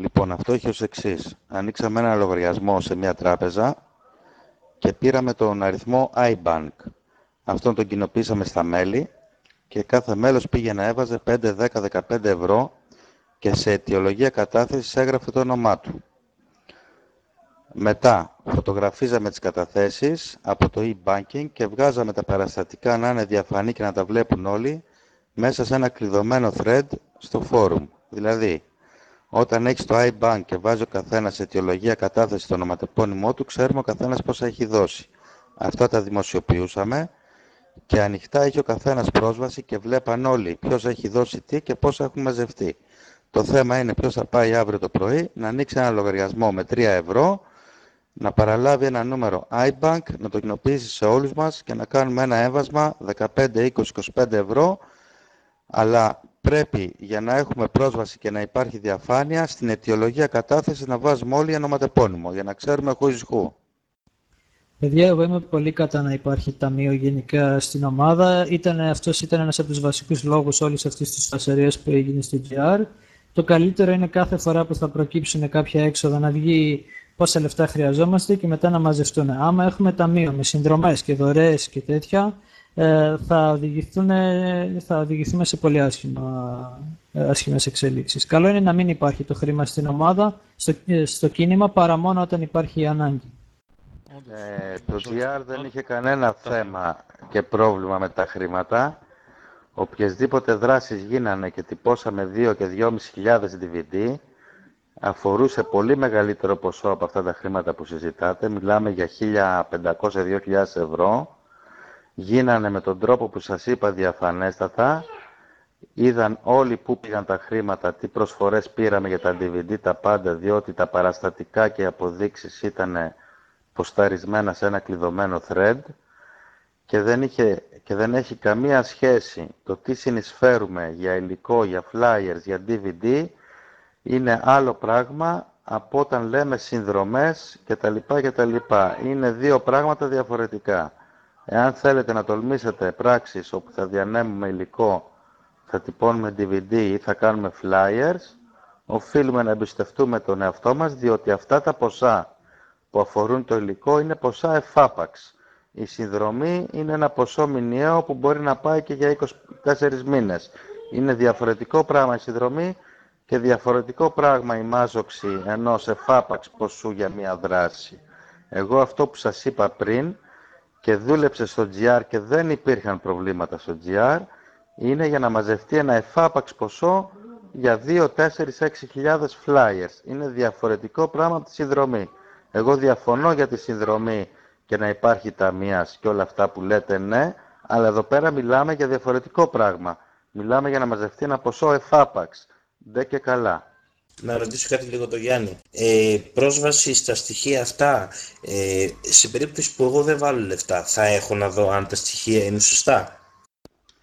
Λοιπόν, αυτό έχει ως εξής. Ανοίξαμε ένα λογαριασμό σε μια τράπεζα και πήραμε τον αριθμό iBank. Αυτόν τον κοινοποίησαμε στα μέλη και κάθε μέλος πήγε να έβαζε 5, 10, 15 ευρώ και σε αιτιολογία κατάθεσης έγραφε το όνομά του. Μετά φωτογραφίζαμε τις καταθέσεις από το e-banking και βγάζαμε τα παραστατικά να είναι διαφανή και να τα βλέπουν όλοι μέσα σε ένα κλειδωμένο thread στο forum. Δηλαδή, όταν έχεις το iBank και βάζει ο καθένας αιτιολογία κατάθεση στο ονοματεπώνυμό του, ξέρουμε ο καθένας πόσα έχει δώσει. Αυτά τα δημοσιοποιούσαμε και ανοιχτά έχει ο καθένας πρόσβαση και βλέπαν όλοι ποιος έχει δώσει τι και πόσα έχουν μαζευτεί. Το θέμα είναι ποιος θα πάει αύριο το πρωί να ανοίξει ένα λογαριασμό με 3 ευρώ, να παραλάβει ένα νούμερο iBank, να το κοινοποιήσει σε όλους μας και να κάνουμε ένα έβασμα 15, 20, 25 ευρώ, αλλά πρέπει για να έχουμε πρόσβαση και να υπάρχει διαφάνεια στην αιτιολογία κατάθεση να βάζουμε όλοι ονοματεπώνυμο για να ξέρουμε who is who. Παιδιά, εγώ είμαι πολύ κατά να υπάρχει ταμείο γενικά στην ομάδα. Ήταν, αυτός ήταν ένας από τους βασικούς λόγους όλης αυτής της φασαρίας που έγινε στο GR. Το καλύτερο είναι κάθε φορά που θα προκύψουν κάποια έξοδα να βγει πόσα λεφτά χρειαζόμαστε και μετά να μαζευτούν. Άμα έχουμε ταμείο με συνδρομές και δωρεές και τέτοια, ε, θα, οδηγηθούν, θα οδηγηθούμε σε πολύ άσχημα, ε, άσχημες εξελίξεις. Καλό είναι να μην υπάρχει το χρήμα στην ομάδα, στο, ε, στο κίνημα, παρά μόνο όταν υπάρχει ανάγκη. Ε, το GR δεν είχε κανένα θέμα και πρόβλημα με τα χρήματα. Οποιασδήποτε δράσεις γίνανε και τυπώσαμε 2 και 2.500 DVD, αφορούσε πολύ μεγαλύτερο ποσό από αυτά τα χρήματα που συζητάτε. Μιλάμε για 1.500-2.000 ευρώ. Γίνανε με τον τρόπο που σας είπα διαφανέστατα. Είδαν όλοι πού πήγαν τα χρήματα, τι προσφορές πήραμε για τα DVD, τα πάντα, διότι τα παραστατικά και οι αποδείξεις ήταν ποσταρισμένα σε ένα κλειδωμένο thread και δεν, είχε, και δεν έχει καμία σχέση το τι συνεισφέρουμε για υλικό, για flyers, για DVD είναι άλλο πράγμα από όταν λέμε συνδρομές κτλ. κτλ. Είναι δύο πράγματα διαφορετικά. Εάν θέλετε να τολμήσετε πράξεις όπου θα διανέμουμε υλικό, θα τυπώνουμε DVD ή θα κάνουμε flyers, οφείλουμε να εμπιστευτούμε τον εαυτό μας, διότι αυτά τα ποσά που αφορούν το υλικό είναι ποσά εφάπαξ. Η συνδρομή είναι ένα ποσό μηνιαίο που μπορεί να πάει και για 24 μήνες. Είναι διαφορετικό πράγμα η συνδρομή και διαφορετικό πράγμα η μάζοξη ενός εφάπαξ ποσού για μία δράση. Εγώ αυτό που σας είπα πριν και δούλεψε στο GR και δεν υπήρχαν προβλήματα στο GR είναι για να μαζευτεί ένα εφάπαξ ποσό για 2, 4, 6 χιλιάδες flyers. Είναι διαφορετικό πράγμα από τη συνδρομή. Εγώ διαφωνώ για τη συνδρομή και να υπάρχει ταμείας και όλα αυτά που λέτε ναι, αλλά εδώ πέρα μιλάμε για διαφορετικό πράγμα. Μιλάμε για να μαζευτεί ένα ποσό εφάπαξ. Ντε και καλά. Να ρωτήσω κάτι λίγο το Γιάννη. Ε, πρόσβαση στα στοιχεία αυτά, ε, σε περίπτωση που εγώ δεν βάλω λεφτά, θα έχω να δω αν τα στοιχεία είναι σωστά;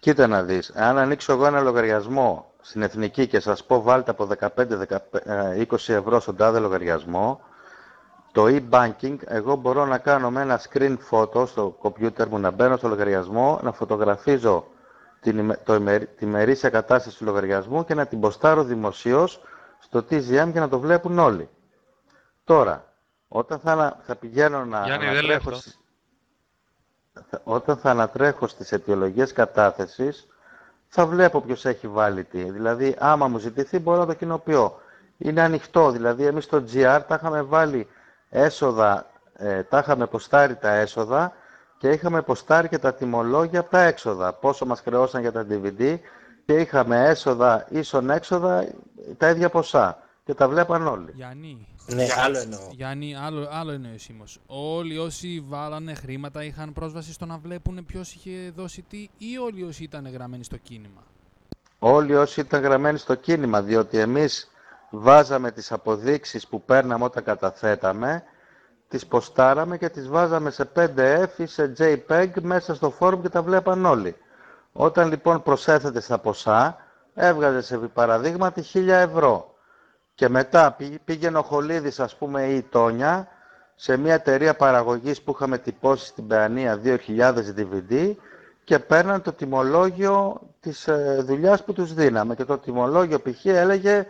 Κοίτα να δεις, αν ανοίξω εγώ ένα λογαριασμό στην Εθνική και σας πω βάλτε από 15-20 ε, ευρώ στον τάδε λογαριασμό, το e-banking, εγώ μπορώ να κάνω με ένα screen photo στο computer μου, να μπαίνω στο λογαριασμό, να φωτογραφίζω την, το, τη μερίσια κατάσταση του λογαριασμού και να την ποστάρω δημοσίως στο TGM και να το βλέπουν όλοι. Τώρα, όταν θα, θα πηγαίνω να Γιάννη, ανατρέχω, στις, όταν θα ανατρέχω στις αιτιολογίες κατάθεσης, θα βλέπω ποιος έχει βάλει τι. Δηλαδή, άμα μου ζητηθεί, μπορώ να το κοινοποιώ. Είναι ανοιχτό, δηλαδή εμείς στο GR τα είχαμε βάλει έσοδα, ε, τα είχαμε ποστάρει τα έσοδα και είχαμε ποστάρει και τα τιμολόγια από τα έξοδα. Πόσο μας χρεώσαν για τα DVD και είχαμε έσοδα ίσον έξοδα τα ίδια ποσά. Και τα βλέπαν όλοι. Γιάννη, Ναι, άλλο εννοώ. Γιάννη, άλλο, άλλο εννοείς όμως. Όλοι όσοι βάλανε χρήματα είχαν πρόσβαση στο να βλέπουν ποιος είχε δώσει τι ή όλοι όσοι ήταν γραμμένοι στο κίνημα. Όλοι όσοι ήταν γραμμένοι στο κίνημα, διότι εμείς βάζαμε τις αποδείξεις που παίρναμε όταν καταθέταμε, τις ποστάραμε και τις βάζαμε σε PDF ή σε JPEG μέσα στο φόρουμ και τα βλέπαν όλοι. Όταν λοιπόν προσέθετε στα ποσά, έβγαζες σε παραδείγματι 1000 ευρώ. Και μετά πήγαινε ο Χολίδης, ας πούμε, ή η Τόνια, σε μια εταιρεία παραγωγής που είχαμε τυπώσει στην Παιανία 2.000 DVD και παίρναν το τιμολόγιο της ε, δουλειάς που τους δίναμε. Και το τιμολόγιο π.χ. έλεγε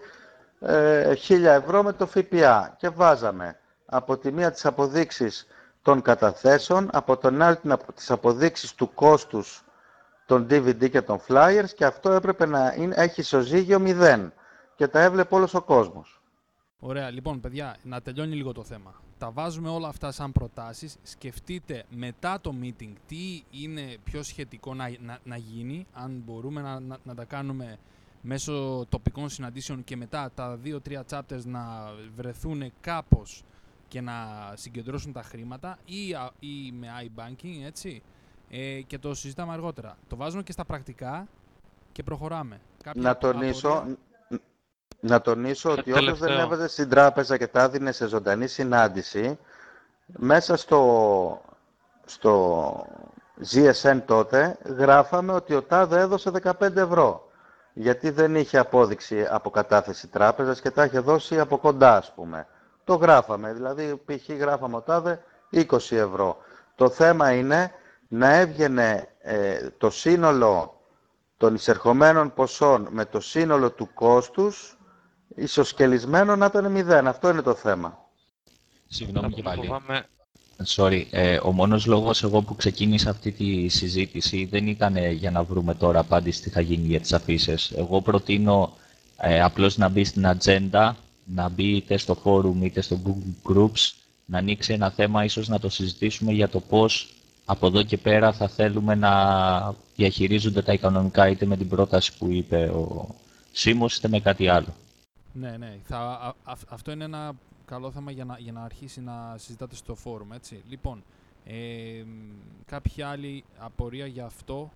ε, 1000 ευρώ με το ΦΠΑ. Και βάζαμε από τη μία τις αποδείξεις των καταθέσεων, από τον άλλο τις αποδείξεις του κόστους των DVD και των flyers και αυτό έπρεπε να είναι, έχει ισοζύγιο 0 και τα έβλεπε όλος ο κόσμος. Ωραία, λοιπόν, παιδιά, να τελειώνει λίγο το θέμα. Τα βάζουμε όλα αυτά σαν προτάσεις. Σκεφτείτε μετά το meeting τι είναι πιο σχετικό να, να, να γίνει, αν μπορούμε να, να, να τα κάνουμε μέσω τοπικών συναντήσεων και μετά τα 2-3 chapters να βρεθούν κάπως και να συγκεντρώσουν τα χρήματα ή, α- ή με iBanking, έτσι. Ε, και το συζητάμε αργότερα. Το βάζουμε και στα πρακτικά και προχωράμε. Κάποια Να τονίσω, απορία; ν- να τονίσω ότι όποιος δεν τελευταίο. έβαζε στην τράπεζα και τα έδινε σε ζωντανή συνάντηση, μέσα στο, στο GSN τότε γράφαμε ότι ο ΤΑΔΕ έδωσε 15 ευρώ. Γιατί δεν είχε απόδειξη από κατάθεση τράπεζας και τα είχε δώσει από κοντά, ας πούμε. Το γράφαμε, δηλαδή π.χ. γράφαμε ο ΤΑΔΕ 20 ευρώ. Το θέμα είναι να έβγαινε ε, το σύνολο των εισερχομένων ποσών με το σύνολο του κόστους ισοσκελισμένο να ήταν μηδέν. Αυτό είναι το θέμα. Συγγνώμη και πάλι. Φοβάμαι, Sorry, ε, ο μόνος λόγος εγώ που ξεκίνησα αυτή τη συζήτηση δεν ήταν ε, για να βρούμε τώρα απάντηση τι θα γίνει για τις αφήσεις. Εγώ προτείνω ε, απλώς να μπει στην ατζέντα, να μπει είτε στο forum είτε στο Google Groups, να ανοίξει ένα θέμα, ίσως να το συζητήσουμε για το πώς από εδώ και πέρα θα θέλουμε να διαχειρίζονται τα οικονομικά είτε με την πρόταση που είπε ο Σίμος είτε με κάτι άλλο. Ναι, ναι. Θα, α- αυ- αυτό είναι ένα καλό θέμα για να, για να αρχίσει να συζητάτε στο φόρουμ, έτσι. Λοιπόν, ε, μ, κάποια άλλη απορία για αυτό;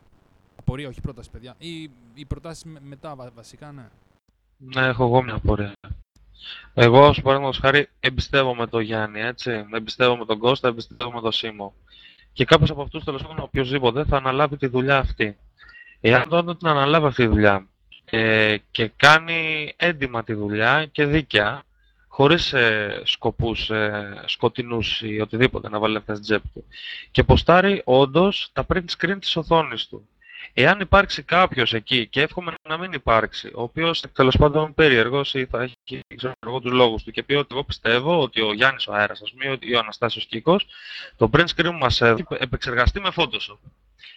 Απορία, όχι πρόταση, παιδιά. Ή οι προτάσεις με- μετά, βα- βασικά, ναι. ναι, έχω εγώ μια απορία. Εγώ, ως παράδειγμα χάρη, εμπιστεύομαι τον Γιάννη, έτσι. Εμπιστεύομαι τον Κώστα, εμπιστεύομαι τον Σίμω. Και κάποιος από αυτούς, τέλος πάντων, οποιοδήποτε, θα αναλάβει τη δουλειά αυτή. Εάν τότε την αναλάβει αυτή τη δουλειά, ε, και κάνει έντιμα τη δουλειά και δίκαια, χωρίς ε, σκοπούς ε, σκοτεινούς ή οτιδήποτε να βάλει αυτά στην τσέπη του. Και ποστάρει όντως τα print screen της οθόνης του. Εάν υπάρξει κάποιος εκεί, και εύχομαι να μην υπάρξει, ο οποίος τέλος πάντων περίεργος ή θα έχει ξέρω εγώ, τους λόγους του και πει ότι εγώ πιστεύω ότι ο Γιάννης ο Αέρας, ας πούμε, ή ο Αναστάσιος Κίκος, το print screen μας επεξεργαστεί με Photoshop.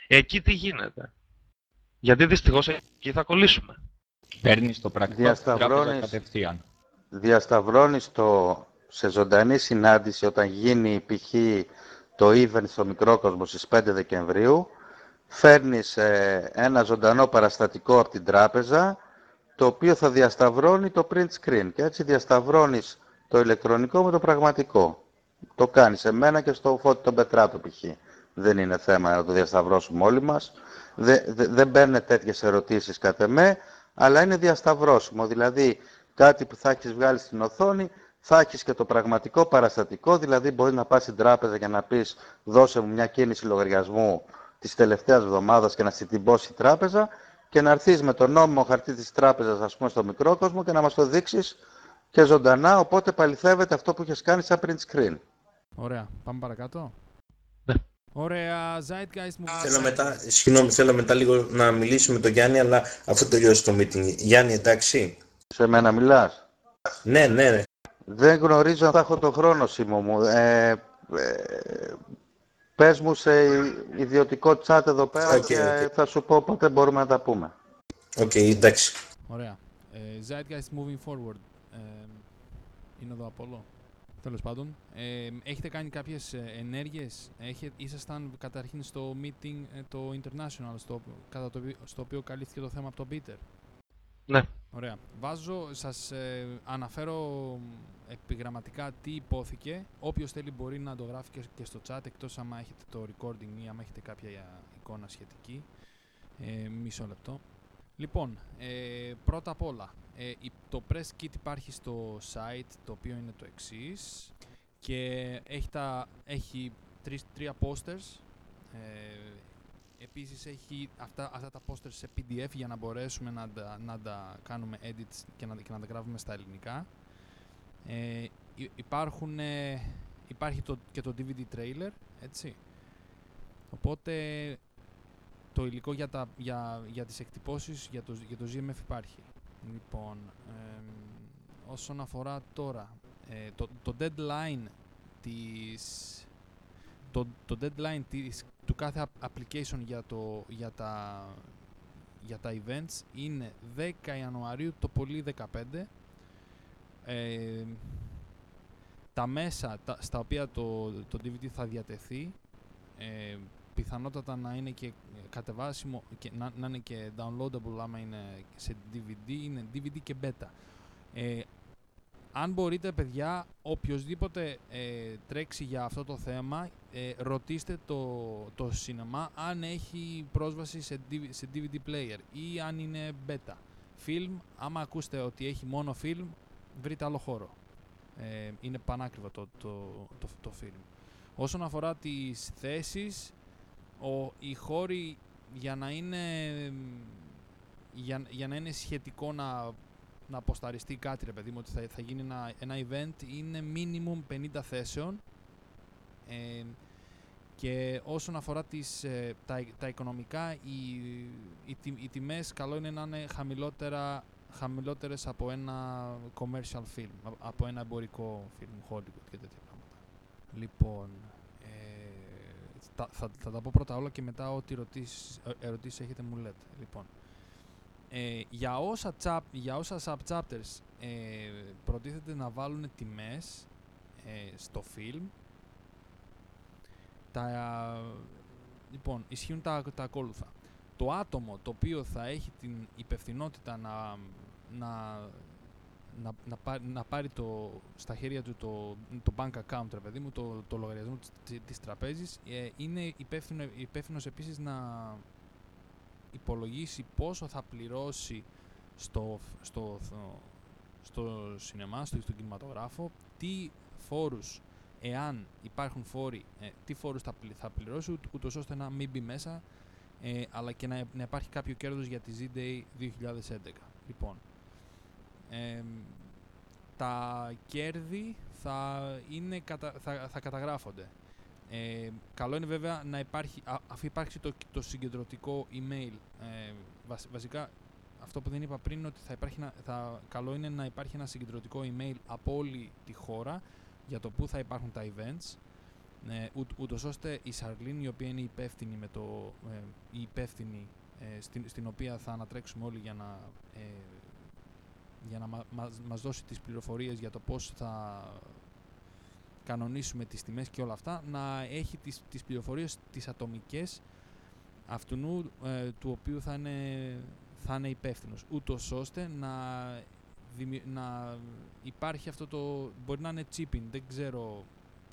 Εκεί τι γίνεται; Γιατί δυστυχώς εκεί θα κολλήσουμε. Παίρνεις το πρακτικό κατευθείαν. Διασταυρώνεις το σε ζωντανή συνάντηση όταν γίνει π.χ. το event στο Μικρόκοσμο στις 5 Δεκεμβρίου φέρνεις ε, ένα ζωντανό παραστατικό από την τράπεζα το οποίο θα διασταυρώνει το print screen και έτσι διασταυρώνεις το ηλεκτρονικό με το πραγματικό. Το κάνεις σε μένα και στο φώτι τον Πετράτο π.χ. Δεν είναι θέμα να το διασταυρώσουμε όλοι μας. Δεν, δεν μπαίνουν τέτοιες ερωτήσεις κατ' εμέ, αλλά είναι διασταυρώσιμο. Δηλαδή κάτι που θα έχεις βγάλει στην οθόνη θα έχεις και το πραγματικό παραστατικό, δηλαδή μπορείς να πας στην τράπεζα και να πεις δώσε μου μια κίνηση λογαριασμού της τελευταίας εβδομάδας και να στην τυμπώσει η τράπεζα και να έρθεις με το νόμιμο χαρτί της τράπεζας, ας πούμε, στο μικρό κόσμο και να μας το δείξεις και ζωντανά. Οπότε παληθεύεται αυτό που έχει κάνει σαν print screen. Ωραία. Πάμε παρακάτω. Ναι. Ωραία, Zeitgeist μου. Θέλω μετά, συγγνώμη, θέλω μετά λίγο να μιλήσουμε με τον Γιάννη, αλλά αφού τελειώσει το meeting. Γιάννη, εντάξει. Σε μένα μιλάς; Ναι, ναι, ναι. Δεν γνωρίζω αν θα έχω τον χρόνο, Σίμω μου. Ε, ε, Πες μου σε ιδιωτικό chat εδώ πέρα okay, και okay. θα σου πω πότε μπορούμε να τα πούμε. OK, okay, εντάξει. Ωραία. Ε, Zeitgeist Moving Forward. Ε, είναι εδώ Απόλλω. Τέλος πάντων. Ε, έχετε κάνει κάποιες ενέργειες; Έχετε, ήσασταν καταρχήν στο meeting το international, στο, κατά το, στο οποίο καλύφθηκε το θέμα από τον Peter. Ναι. Ωραία. Βάζω, σας ε, αναφέρω επιγραμματικά τι ειπώθηκε. Όποιος θέλει μπορεί να το γράφει και, στο chat, εκτός άμα έχετε το recording ή άμα έχετε κάποια εικόνα σχετική. Ε, μισό λεπτό. Λοιπόν, ε, πρώτα απ' όλα, ε, το press kit υπάρχει στο site, το οποίο είναι το εξής και έχει, τα, έχει τρεις, τρία posters ε, Επίσης έχει αυτά, αυτά τα posters σε PDF για να μπορέσουμε να τα, να τα κάνουμε edits και να, και να τα γράφουμε στα ελληνικά. Ε, υπάρχουν, ε, υπάρχει το, και το DVD trailer, έτσι. Οπότε το υλικό για, τα, για, για τις εκτυπώσεις, για το, για το ZMF υπάρχει. Λοιπόν, ε, όσον αφορά τώρα, ε, το, το deadline της το, το deadline της, του κάθε application για, το, για, τα, για τα events είναι 10 Ιανουαρίου, το πολύ 15. Ε, τα μέσα τα, στα οποία το, το DVD θα διατεθεί ε, πιθανότατα να είναι και κατεβάσιμο και να, να είναι και downloadable άμα είναι σε DVD, είναι DVD και beta. Ε, αν μπορείτε παιδιά, οποιοδήποτε ε, τρέξει για αυτό το θέμα, ε, ρωτήστε το, το σινεμά αν έχει πρόσβαση σε, σε DVD player ή αν είναι beta. Film, άμα ακούσετε ότι έχει μόνο film, βρείτε άλλο χώρο. Ε, είναι πανάκριβο το, το, το, το film. Όσον αφορά τις θέσεις, ο, οι χώροι για να είναι, για, για να είναι σχετικό να να αποσταριστεί κάτι, ρε παιδί μου, ότι θα, θα γίνει ένα, ένα event, είναι minimum 50 θέσεων. Ε, και όσον αφορά τις, ε, τα, τα οικονομικά, οι, οι, οι, τιμές καλό είναι να είναι χαμηλότερα, χαμηλότερες από ένα commercial film, από ένα εμπορικό film, Hollywood και τέτοια πράγματα. Λοιπόν, ε, θα, θα, θα, τα πω πρώτα όλα και μετά ό,τι ερωτήσεις, ε, ερωτήσεις έχετε μου λέτε. Λοιπόν, ε, για, όσα chap, για όσα sub-chapters ε, προτίθεται να βάλουν τιμές ε, στο film, τα, λοιπόν, ισχύουν τα, τα ακόλουθα. Το άτομο το οποίο θα έχει την υπευθυνότητα να, να, να, να, πάρει, να πάρει το, στα χέρια του το, το bank account, ρε παιδί μου, το, το λογαριασμό της, της τραπέζης, ε, είναι υπεύθυνο, υπεύθυνος επίσης να, υπολογίσει πόσο θα πληρώσει στο, στο, στο σινεμά, στο, στον κινηματογράφο, τι φόρους, εάν υπάρχουν φόροι, ε, τι φόρους θα, θα πληρώσει, ούτως ώστε να μην μπει μέσα ε, αλλά και να, να υπάρχει κάποιο κέρδος για τη Z-Day 2011. Λοιπόν, ε, τα κέρδη θα, είναι, κατα, θα, θα καταγράφονται. Ε, καλό είναι βέβαια να υπάρχει, αφού υπάρχει το, το συγκεντρωτικό email, ε, βασικά αυτό που δεν είπα πριν είναι ότι θα υπάρχει, θα, καλό είναι να υπάρχει ένα συγκεντρωτικό email από όλη τη χώρα για το πού θα υπάρχουν τα events, ε, ούτως ώστε η Σαρλίν η οποία είναι υπεύθυνη, με το, ε, η υπεύθυνη ε, στην, στην οποία θα ανατρέξουμε όλοι για να, ε, για να μας, μας δώσει τις πληροφορίες για το πώς θα κανονίσουμε τις τιμές και όλα αυτά, να έχει τις, τις πληροφορίες τις ατομικές αυτού ε, του οποίου θα είναι, θα είναι υπεύθυνος. Ούτως ώστε να, να υπάρχει αυτό το. Μπορεί να είναι chipping, δεν ξέρω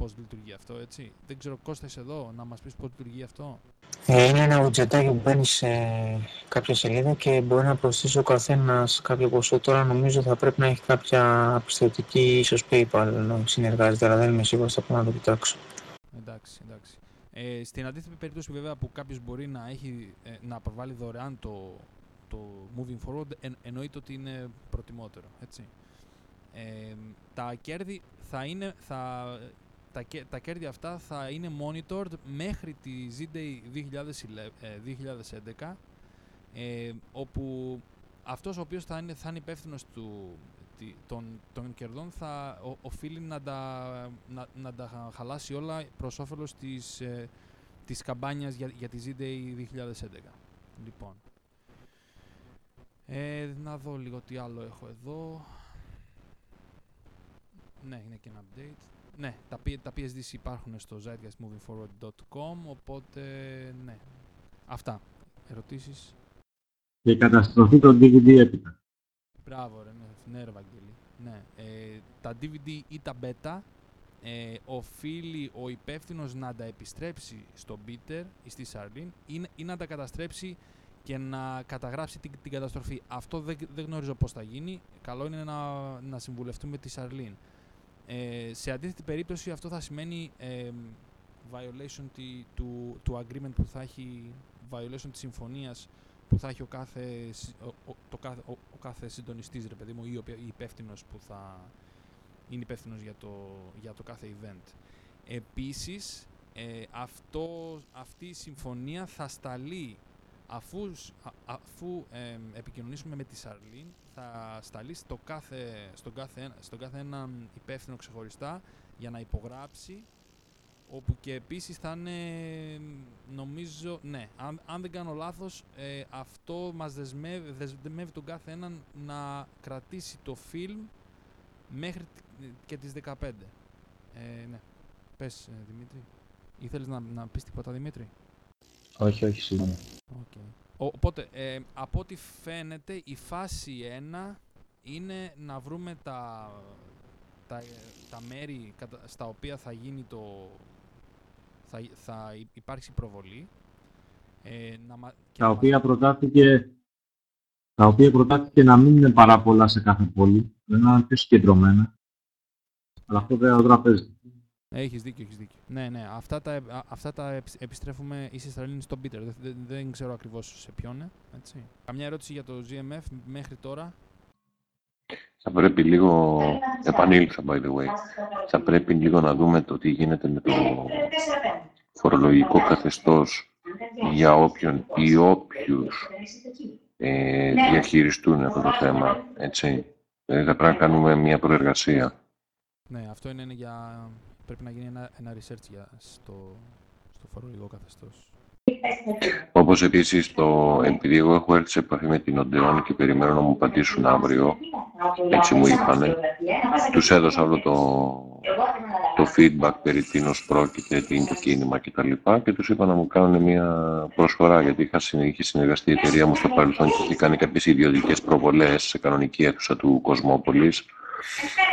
πώς λειτουργεί αυτό, έτσι. Δεν ξέρω, Κώστας, είσαι εδώ να μας πεις πώς λειτουργεί αυτό. Ε, είναι ένα ουτζετάκι που μπαίνει σε κάποια σελίδα και μπορεί να προσθέσει ο καθένας κάποιο ποσό. Τώρα νομίζω θα πρέπει να έχει κάποια πιστοτική, ίσως PayPal να συνεργάζεται, αλλά δεν είμαι σίγουρος, θα πρέπει να το κοιτάξω. Εντάξει, εντάξει. Ε, στην αντίθετη περίπτωση βέβαια που κάποιος μπορεί να, έχει, ε, να προβάλλει δωρεάν το, το moving forward, εν, εννοείται ότι είναι προτιμότερο. Έτσι. Ε, τα κέρδη θα είναι, θα, τα, τα κέρδη αυτά θα είναι monitored μέχρι τη Z-Day 2011 ε, όπου αυτός ο οποίος θα είναι, θα είναι υπεύθυνος του, των, των κερδών θα ο, οφείλει να τα, να, να τα χαλάσει όλα προς όφελος της, ε, της καμπάνιας για, για τη Z-Day 2011. Λοιπόν, ε, να δω λίγο τι άλλο έχω εδώ. Ναι, είναι και ένα update. Ναι, τα, τα PSDs υπάρχουν στο zeitgeistmovingforward.com, οπότε ναι. Αυτά. Ερωτήσεις; Και καταστροφή των DVD έπειτα. Μπράβο ρε, ναι, ναι ρε Βαγγέλη. Ναι. Ε, τα DVD ή τα beta ε, οφείλει ο υπεύθυνος να τα επιστρέψει στο Bitter ή στη Sardin ή, ή να τα καταστρέψει και να καταγράψει την, την καταστροφή. Αυτό δεν, δεν γνωρίζω πώς θα γίνει. Καλό είναι να, να συμβουλευτούμε τη Σαρλίν. Ε, σε αντίθετη περίπτωση αυτό θα σημαίνει ε, violation τη, του, του agreement που θα έχει, violation της συμφωνίας που θα έχει ο κάθε, ο, το κάθε, ο, ο κάθε συντονιστής, ρε παιδί μου, ή ο υπεύθυνος που θα είναι υπεύθυνος για το, για το κάθε event. Επίσης, ε, αυτό, αυτή η συμφωνία θα σταλεί αφού, αφού επικοινωνήσουμε με τη Σαρλίν, θα σταλεί στο κάθε, στον, κάθε, στον κάθε έναν υπεύθυνο ξεχωριστά για να υπογράψει όπου και επίσης θα είναι, νομίζω, ναι, αν, αν δεν κάνω λάθος, ε, αυτό μας δεσμεύει, δεσμεύει τον κάθε έναν να κρατήσει το φιλμ μέχρι και τις 15. Ε, ναι. Πες, ε, Δημήτρη. Ήθελες να, να πεις τίποτα, Δημήτρη; Όχι, όχι, συγγνώμη. Okay. Οπότε, ε, από ό,τι φαίνεται, η φάση 1 είναι να βρούμε τα, τα, τα μέρη στα οποία θα γίνει το... θα, θα υπάρξει προβολή. Ε, να, τα οποία προτάθηκε τα οποία προτάθηκε να μην είναι πάρα πολλά σε κάθε πόλη, να είναι πιο συγκεντρωμένα. Αλλά αυτό δεν τραπέζι. Έχεις δίκιο, έχεις δίκιο. Ναι, ναι, αυτά τα, αυτά τα επιστρέφουμε ίσως θα στον Peter. Δεν, δεν, ξέρω ακριβώς σε ποιον, έτσι. Καμιά ερώτηση για το GMF μέχρι τώρα; Θα πρέπει λίγο, επανήλθα by the way, θα πρέπει λίγο να δούμε το τι γίνεται με το φορολογικό καθεστώς για όποιον ή όποιους ε, διαχειριστούν αυτό το θέμα, έτσι. Δηλαδή θα πρέπει να κάνουμε μια προεργασία. Ναι, αυτό είναι για πρέπει να γίνει ένα, ένα research για, στο, στο φορολογικό καθεστώς. Όπως επίσης, το, επειδή εγώ έχω έρθει σε επαφή με την Οντεόν και περιμένω να μου απαντήσουν αύριο, έτσι μου είπανε, τους έδωσα όλο το, το feedback περί τίνος πρόκειται, τι είναι το κίνημα κτλ. Και, και τους είπα να μου κάνουν μια προσφορά, γιατί είχα, είχε συνεργαστεί η εταιρεία μου στο παρελθόν και είχε κάνει κάποιες ιδιωτικές προβολές σε κανονική αίθουσα του Κοσμόπολης,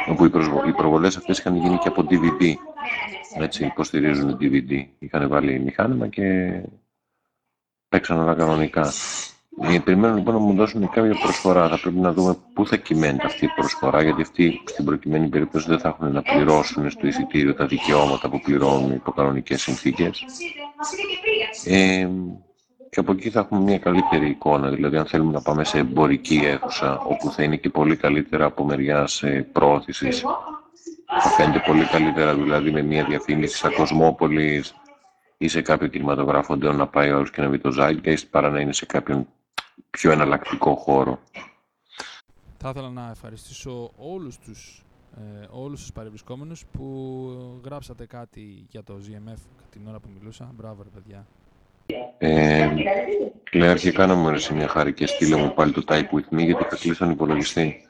όπου οι, προβολές αυτές είχαν γίνει και από DVD. Έτσι, υποστηρίζουν DVD. Είχαν βάλει μηχάνημα και παίξαν όλα κανονικά. Ε, περιμένω λοιπόν να μου δώσουν κάποια προσφορά. Θα πρέπει να δούμε πού θα κυμαίνεται αυτή η προσφορά, γιατί αυτοί στην προκειμένη περίπτωση δεν θα έχουν να πληρώσουν στο εισιτήριο τα δικαιώματα που πληρώνουν υπό κανονικές συνθήκες. Ε, και από εκεί θα έχουμε μια καλύτερη εικόνα. Δηλαδή, αν θέλουμε να πάμε σε εμπορική αίθουσα, όπου θα είναι και πολύ καλύτερα από μεριάς πρόθεση, θα φαίνεται πολύ καλύτερα δηλαδή με μια διαφήμιση σαν Κοσμόπολης ή σε κάποιο κινηματογράφο αντί να πάει όλο και να βρει το Zeitgeist παρά να είναι σε κάποιον πιο εναλλακτικό χώρο. Θα ήθελα να ευχαριστήσω όλους τους, ε, όλους τους παρευρισκόμενους που γράψατε κάτι για το ZMF την ώρα που μιλούσα. Μπράβο ρε παιδιά. Ε, λέει αρχικά να μου έρεσε μια χάρη και στείλε μου πάλι το type with me γιατί θα κλείσει τον υπολογιστή.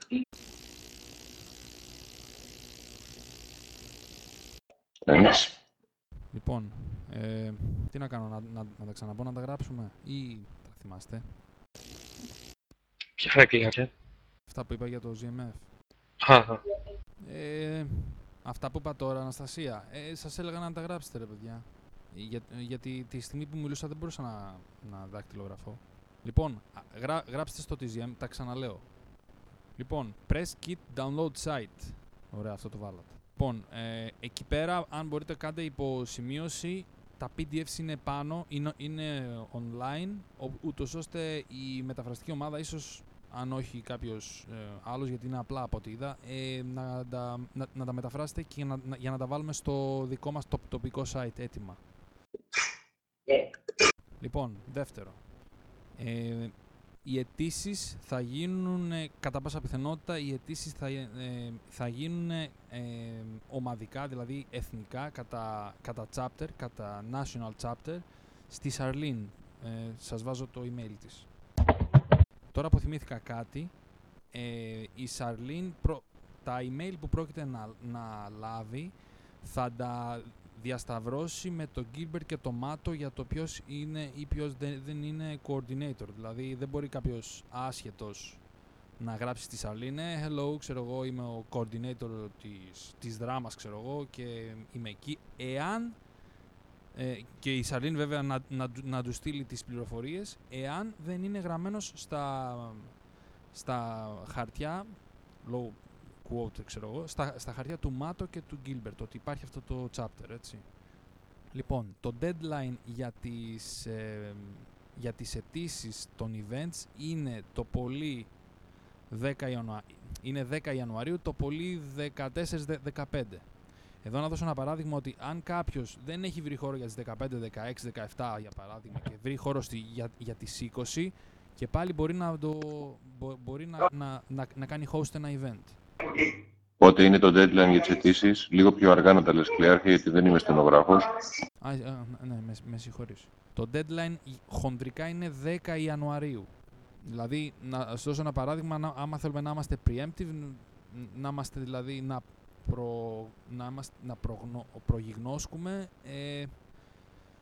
Ένας. Λοιπόν, ε, τι να κάνω, να, να, να τα ξαναπώ να τα γράψουμε ή τα θυμάστε; Ποια χαρακτήρα, Αυτά που είπα για το ZMF. Αχα. Ε, αυτά που είπα τώρα, Αναστασία, ε, σας έλεγα να τα γράψετε ρε παιδιά. Για, γιατί τη στιγμή που μιλούσα δεν μπορούσα να, να δακτυλογραφώ. Λοιπόν, γρά, γράψτε στο TGM, τα ξαναλέω. Λοιπόν, press kit download site. Ωραία, αυτό το βάλατε. Λοιπόν, ε, εκεί πέρα, αν μπορείτε κάντε υποσημείωση, τα PDFs είναι πάνω, είναι, είναι online, ούτως ώστε η μεταφραστική ομάδα ίσως αν όχι κάποιος ε, άλλος, γιατί είναι απλά από ό,τι είδα, ε, να, τα, να, να, τα μεταφράσετε και να, για να τα βάλουμε στο δικό μας τοπικό site έτοιμα. Λοιπόν, δεύτερο. Ε, οι αιτήσεις θα γίνουν, κατά πάσα πιθανότητα, οι αιτήσεις θα, ε, θα γίνουν ε, ομαδικά, δηλαδή εθνικά, κατά, κατά chapter, κατά national chapter, στη Σαρλίν. Ε, σας βάζω το email της. Τώρα που θυμήθηκα κάτι, ε, η Σαρλίν, τα email που πρόκειται να, να λάβει, θα τα διασταυρώσει με τον Gilbert και το Μάτο για το ποιος είναι ή ποιος δεν, είναι coordinator. Δηλαδή δεν μπορεί κάποιος άσχετος να γράψει στη Σαρλίνε «Hello, ξέρω εγώ, είμαι ο coordinator της, της Δράμας, ξέρω εγώ, και είμαι εκεί». Εάν ε, και η Σαρλίν βέβαια να, να, να του στείλει τις πληροφορίες εάν δεν είναι γραμμένος στα, στα χαρτιά λόγω quote ξέρω εγώ στα, στα χαρτιά του Μάτο και του Γκίλμπερτ ότι υπάρχει αυτό το chapter έτσι λοιπόν το deadline για τις ε, για τις αιτήσεις των events είναι το πολύ 10 Ιανουαρίου, είναι 10 Ιανουαρίου, το πολύ 14-15. Εδώ να δώσω ένα παράδειγμα ότι αν κάποιος δεν έχει βρει χώρο για τις 15, 16, 17 για παράδειγμα και βρει χώρο στη, για, για τις 20 και πάλι μπορεί να, το, μπορεί να, να, να, να κάνει host ένα event. Πότε είναι το deadline για τις αιτήσεις, λίγο πιο αργά να τα λες Κλέαρχη, γιατί δεν είμαι στενογράφος. Α, ναι, με, με συγχωρείς. Το deadline χοντρικά είναι 10 Ιανουαρίου. Δηλαδή, να σας δώσω ένα παράδειγμα, να, άμα θέλουμε να είμαστε preemptive, να είμαστε δηλαδή να προ, να, μας, να προγνω, προγιγνώσκουμε. Ε,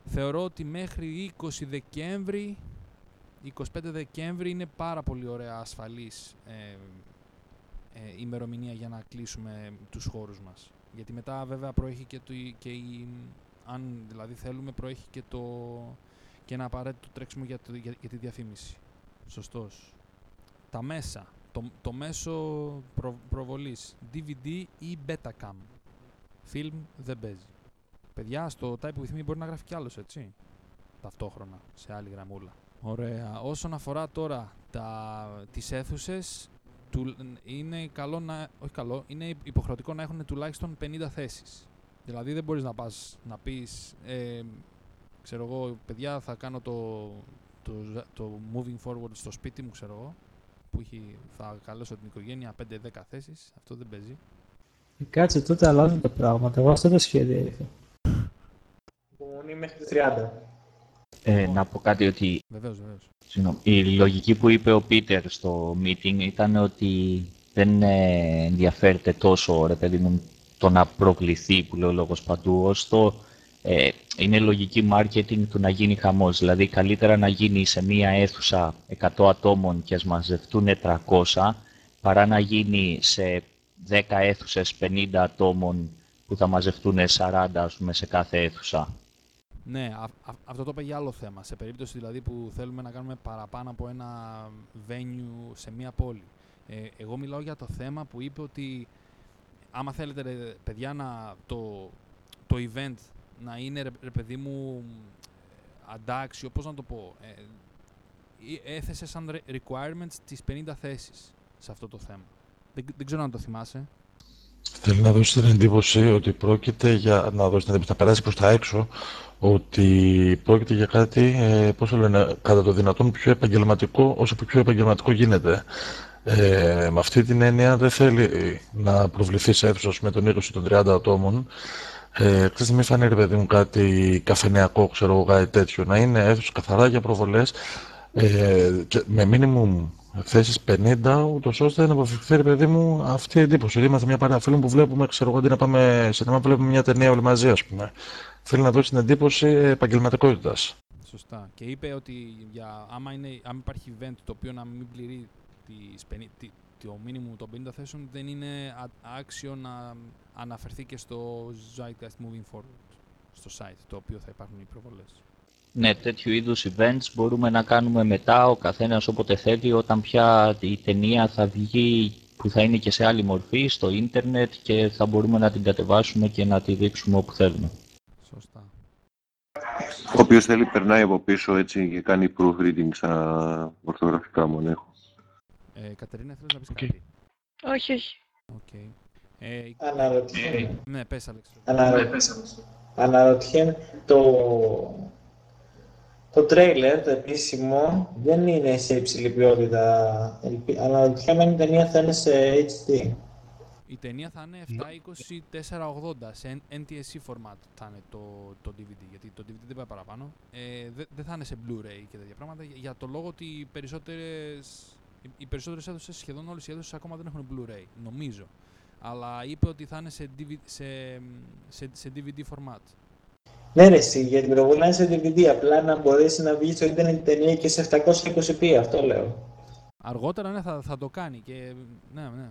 θεωρώ ότι μέχρι 20 Δεκέμβρη, 25 Δεκέμβρη είναι πάρα πολύ ωραία ασφαλής ε, ε, ημερομηνία για να κλείσουμε τους χώρους μας. Γιατί μετά βέβαια προέχει και, το, και η, αν δηλαδή θέλουμε προέχει και, το, και ένα απαραίτητο τρέξιμο για, το, για, για τη διαφήμιση. Σωστός. Τα μέσα το, το μέσο προ, προβολής DVD ή Betacam. Film δεν παίζει. Παιδιά, στο Type With Me μπορεί να γράφει κι άλλος, έτσι. Ταυτόχρονα, σε άλλη γραμμούλα. Ωραία. Όσον αφορά τώρα τα, τις αίθουσες, του, είναι καλό να, όχι καλό, είναι υποχρεωτικό να έχουν τουλάχιστον 50 θέσεις. Δηλαδή δεν μπορείς να πας να πεις, ε, ξέρω εγώ, παιδιά θα κάνω το, το, το moving forward στο σπίτι μου, ξέρω εγώ, που έχει, θα καλέσω την οικογένεια 5-10 θέσεις, αυτό δεν παίζει. Ε, κάτσε, τότε αλλάζουν τα πράγματα. Εγώ αυτό το σχέδιο είχα. είναι μέχρι 30. Ε, να πω κάτι ότι βεβαίως, βεβαίως. η λογική που είπε ο Πίτερ στο meeting ήταν ότι δεν ε, ενδιαφέρεται τόσο ρε παιδί μου το να προκληθεί που λέει ο λόγος παντού ως το ε, είναι λογική marketing του να γίνει χαμός. Δηλαδή καλύτερα να γίνει σε μία αίθουσα 100 ατόμων και ας μαζευτούν 300 παρά να γίνει σε 10 αίθουσες 50 ατόμων που θα μαζευτούν 40 ας πούμε, σε κάθε αίθουσα. Ναι, αυτό το είπε για άλλο θέμα. Σε περίπτωση δηλαδή που θέλουμε να κάνουμε παραπάνω από ένα venue σε μία πόλη. Ε, εγώ μιλάω για το θέμα που είπε ότι άμα θέλετε παιδιά να, το, το event να είναι ρε, παιδί μου αντάξιο, πώς να το πω, ε, ε, έθεσες σαν re- requirements τις 50 θέσεις σε αυτό το θέμα. Δεν, δεν ξέρω αν το θυμάσαι. Θέλει να δώσει την εντύπωση ότι πρόκειται για να δώσει την εντύπωση, να περάσει προς τα έξω, ότι πρόκειται για κάτι, ε, πώς το λένε, κατά το δυνατόν πιο επαγγελματικό, όσο πιο επαγγελματικό γίνεται. Ε, με αυτή την έννοια δεν θέλει να προβληθεί σε αίθουσας με τον 20 των 30 ατόμων. Ε, ξέρεις, μην φανεί ρε παιδί μου κάτι καφενειακό, ξέρω εγώ, κάτι τέτοιο. Να είναι αίθουσα καθαρά για προβολές ε, και με minimum θέσεις 50, ούτως ώστε να αποφευχθεί, ρε παιδί μου, αυτή η εντύπωση. Είμαστε μια παρέα φίλων που βλέπουμε, ξέρω εγώ, αντί να πάμε σε να βλέπουμε μια ταινία όλοι μαζί, ας πούμε. Θέλει να δώσει την εντύπωση επαγγελματικότητας. Σωστά. Και είπε ότι για, άμα, είναι, άμα υπάρχει event το οποίο να μην πληρεί τις 50, τη- το minimum των 50 θέσεων, δεν είναι α- άξιο να αναφερθεί και στο Zeitgeist Moving Forward, στο site, το οποίο θα υπάρχουν οι προβολές. Ναι, τέτοιου είδους events μπορούμε να κάνουμε μετά ο καθένας όποτε θέλει όταν πια η ταινία θα βγει που θα είναι και σε άλλη μορφή στο ίντερνετ και θα μπορούμε να την κατεβάσουμε και να τη δείξουμε όπου θέλουμε. Σωστά. Όποιος θέλει περνάει από πίσω έτσι και κάνει proofreading στα ορθογραφικά μου, αν έχω. Ε, Κατερίνα, θέλεις να πεις κάτι; Όχι, όχι. Οκ. Ε, Αναρωτιέμαι. Ναι, πες, Άλεξ. Αναρω... Αναρωτιέμαι, το... το τρέιλερ, το επίσημο, δεν είναι σε υψηλή ποιότητα. Ελπι- Αναρωτιέμαι αν η ταινία θα είναι σε HD. Η ταινία θα είναι 720-480 σε NTSC format θα είναι το, το DVD, γιατί το DVD δεν πάει παραπάνω. Ε, δεν δεν θα είναι σε Blu-ray και τέτοια πράγματα, για- για το λόγο ότι οι περισσότερες, οι, οι περισσότερες αίθουσες, σχεδόν όλες οι αίθουσες ακόμα δεν έχουν Blu-ray, νομίζω. Αλλά είπε ότι θα είναι σε DVD, σε, σε, σε DVD format. Ναι, ρε, εσύ, για την προβολή να είναι σε DVD, απλά να μπορέσει να βγεις στο ίντερνετ η ταινία και σε 720p, αυτό λέω. Αργότερα ναι, θα, θα το κάνει και ναι, ναι,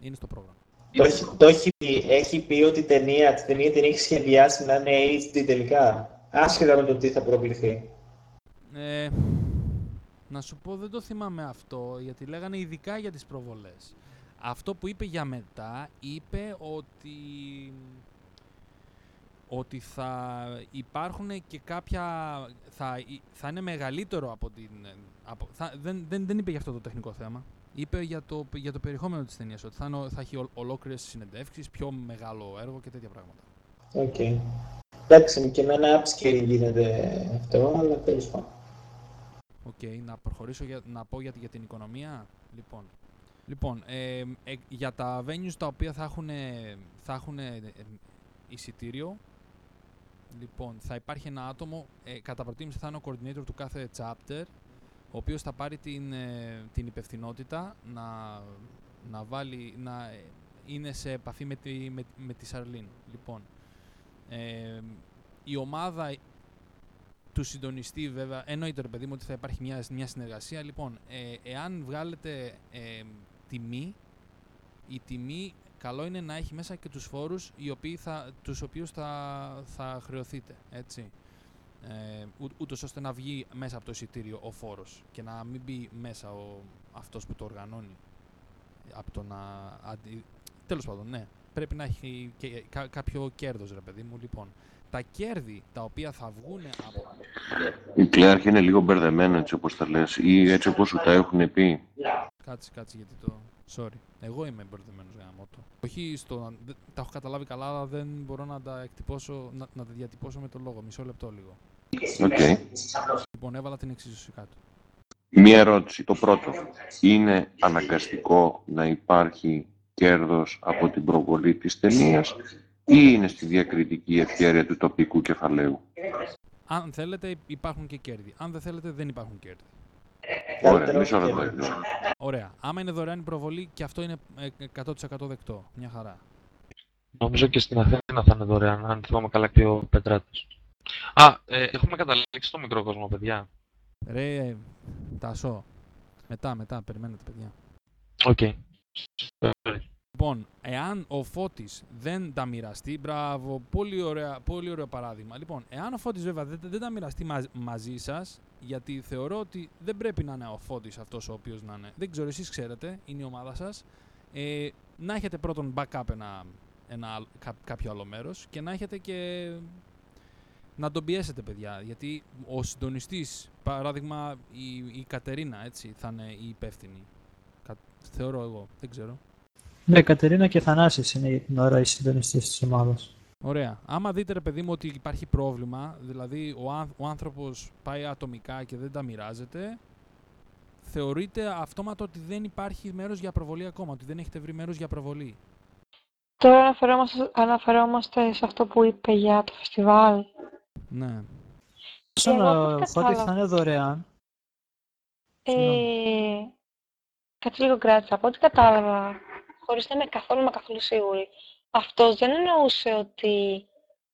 είναι στο πρόγραμμα. Το έχει, το έχει, πει, έχει πει ότι η ταινία, την ταινία την έχει σχεδιάσει να είναι HD τελικά. Άσχετα με το τι θα προβληθεί. Ε, να σου πω δεν το θυμάμαι αυτό, γιατί λέγανε ειδικά για τις προβολές. Αυτό που είπε για μετά, είπε ότι, ότι θα υπάρχουν και κάποια... θα, θα είναι μεγαλύτερο από την... Από, θα, δεν, δεν, δεν είπε για αυτό το τεχνικό θέμα. Είπε για το, για το περιεχόμενο της ταινίας, ότι θα, είναι, θα έχει ο- ολόκληρες συνεντεύξεις, πιο μεγάλο έργο και τέτοια πράγματα. Οκ. Εντάξει, και με ένα upscale γίνεται αυτό, αλλά τέλος πάντων. Οκ, να προχωρήσω για, να πω για, για την οικονομία. Λοιπόν, λοιπόν ε, ε, για τα venues τα οποία θα έχουν, θα έχουν ε, ε, εισιτήριο, λοιπόν, θα υπάρχει ένα άτομο, ε, κατά προτίμηση θα είναι ο coordinator του κάθε chapter, ο οποίος θα πάρει την, ε, την υπευθυνότητα να, να, βάλει, να ε, είναι σε επαφή με τη, με, με τη Σαρλίν. Λοιπόν, ε, η ομάδα του συντονιστή βέβαια, εννοείται ρε παιδί μου ότι θα υπάρχει μια, μια συνεργασία. Λοιπόν, ε, εάν βγάλετε ε, τιμή, η τιμή καλό είναι να έχει μέσα και τους φόρους οι οποίοι θα, τους οποίους θα, θα χρεωθείτε, έτσι. Ε, ού, ούτως ώστε να βγει μέσα από το εισιτήριο ο φόρος και να μην μπει μέσα ο, αυτός που το οργανώνει. Από το να... Αντι... Τέλος πάντων, ναι. Πρέπει να έχει και, κα- κάποιο κέρδος, ρε παιδί μου. Λοιπόν, τα κέρδη τα οποία θα βγουν από... Η Κλέαρχη είναι λίγο μπερδεμένο έτσι όπως τα λες ή έτσι όπως σου τα έχουν πει. Κάτσε, κάτσε γιατί το. Sorry. Εγώ είμαι μπερδεμένος γαμώτο. Όχι στο. δεν- Τα έχω καταλάβει καλά, αλλά δεν μπορώ να τα εκτυπώσω, να, να τα διατυπώσω με το λόγο. Μισό λεπτό λίγο. Οκ. Λοιπόν, έβαλα την εξίσωση κάτω. Μία ερώτηση. Το πρώτο. Είναι αναγκαστικό να υπάρχει κέρδος από την προβολή της ταινίας ή είναι στη διακριτική ευχέρεια του τοπικού κεφαλαίου; Αν θέλετε, υπάρχουν και κέρδη. Αν δεν θέλετε, δεν υπάρχουν κέρδη. Ωραία, μισό λεπτό. Ωραία. Άμα είναι δωρεάν η προβολή, και αυτό είναι ε, 100% δεκτό. Μια χαρά. Νομίζω και στην Αθήνα θα είναι δωρεάν, αν θυμάμαι καλά και ο Πετράτης. Α, ε, έχουμε καταλήξει το μικρό κόσμο, παιδιά. Ρε, Τάσο. Μετά, μετά, περιμένετε, παιδιά. Οκ. Λοιπόν, εάν ο Φώτης δεν τα μοιραστεί, μπράβο, πολύ, ωραία, πολύ ωραίο παράδειγμα. Λοιπόν, εάν ο Φώτης βέβαια δεν, δεν τα μοιραστεί μαζ- μαζί σας, γιατί θεωρώ ότι δεν πρέπει να είναι ο Φώτης αυτός ο οποίος να είναι. Δεν ξέρω, εσείς ξέρετε, είναι η ομάδα σας. Ε, να έχετε πρώτον backup ένα, ένα, άλλ- κά- κάποιο άλλο μέρος και να έχετε και να τον πιέσετε, παιδιά. Γιατί ο συντονιστής, παράδειγμα, η, η Κατερίνα, έτσι, θα είναι η υπεύθυνη. Κα, θεωρώ εγώ. Δεν ξέρω. Ναι, Κατερίνα και Θανάσης είναι για την ώρα οι συντονιστές της ομάδας. Ωραία. Άμα δείτε, ρε παιδί μου, ότι υπάρχει πρόβλημα, δηλαδή ο, άν, ο άνθρωπος πάει ατομικά και δεν τα μοιράζεται, θεωρείται αυτόματο ότι δεν υπάρχει μέρος για προβολή ακόμα, ότι δεν έχετε βρει μέρος για προβολή; Τώρα αναφερόμαστε, αναφερόμαστε σε αυτό που είπε για το φεστιβάλ. Ναι. Σαν εγώ από ό,τι ότι θα κατάλαβα. είναι δωρεάν. Ε, κάτσε λίγο κράτησα. Από ό,τι κατάλαβα, χωρίς να είμαι καθόλου μα καθόλου σίγουρη, αυτός δεν εννοούσε ότι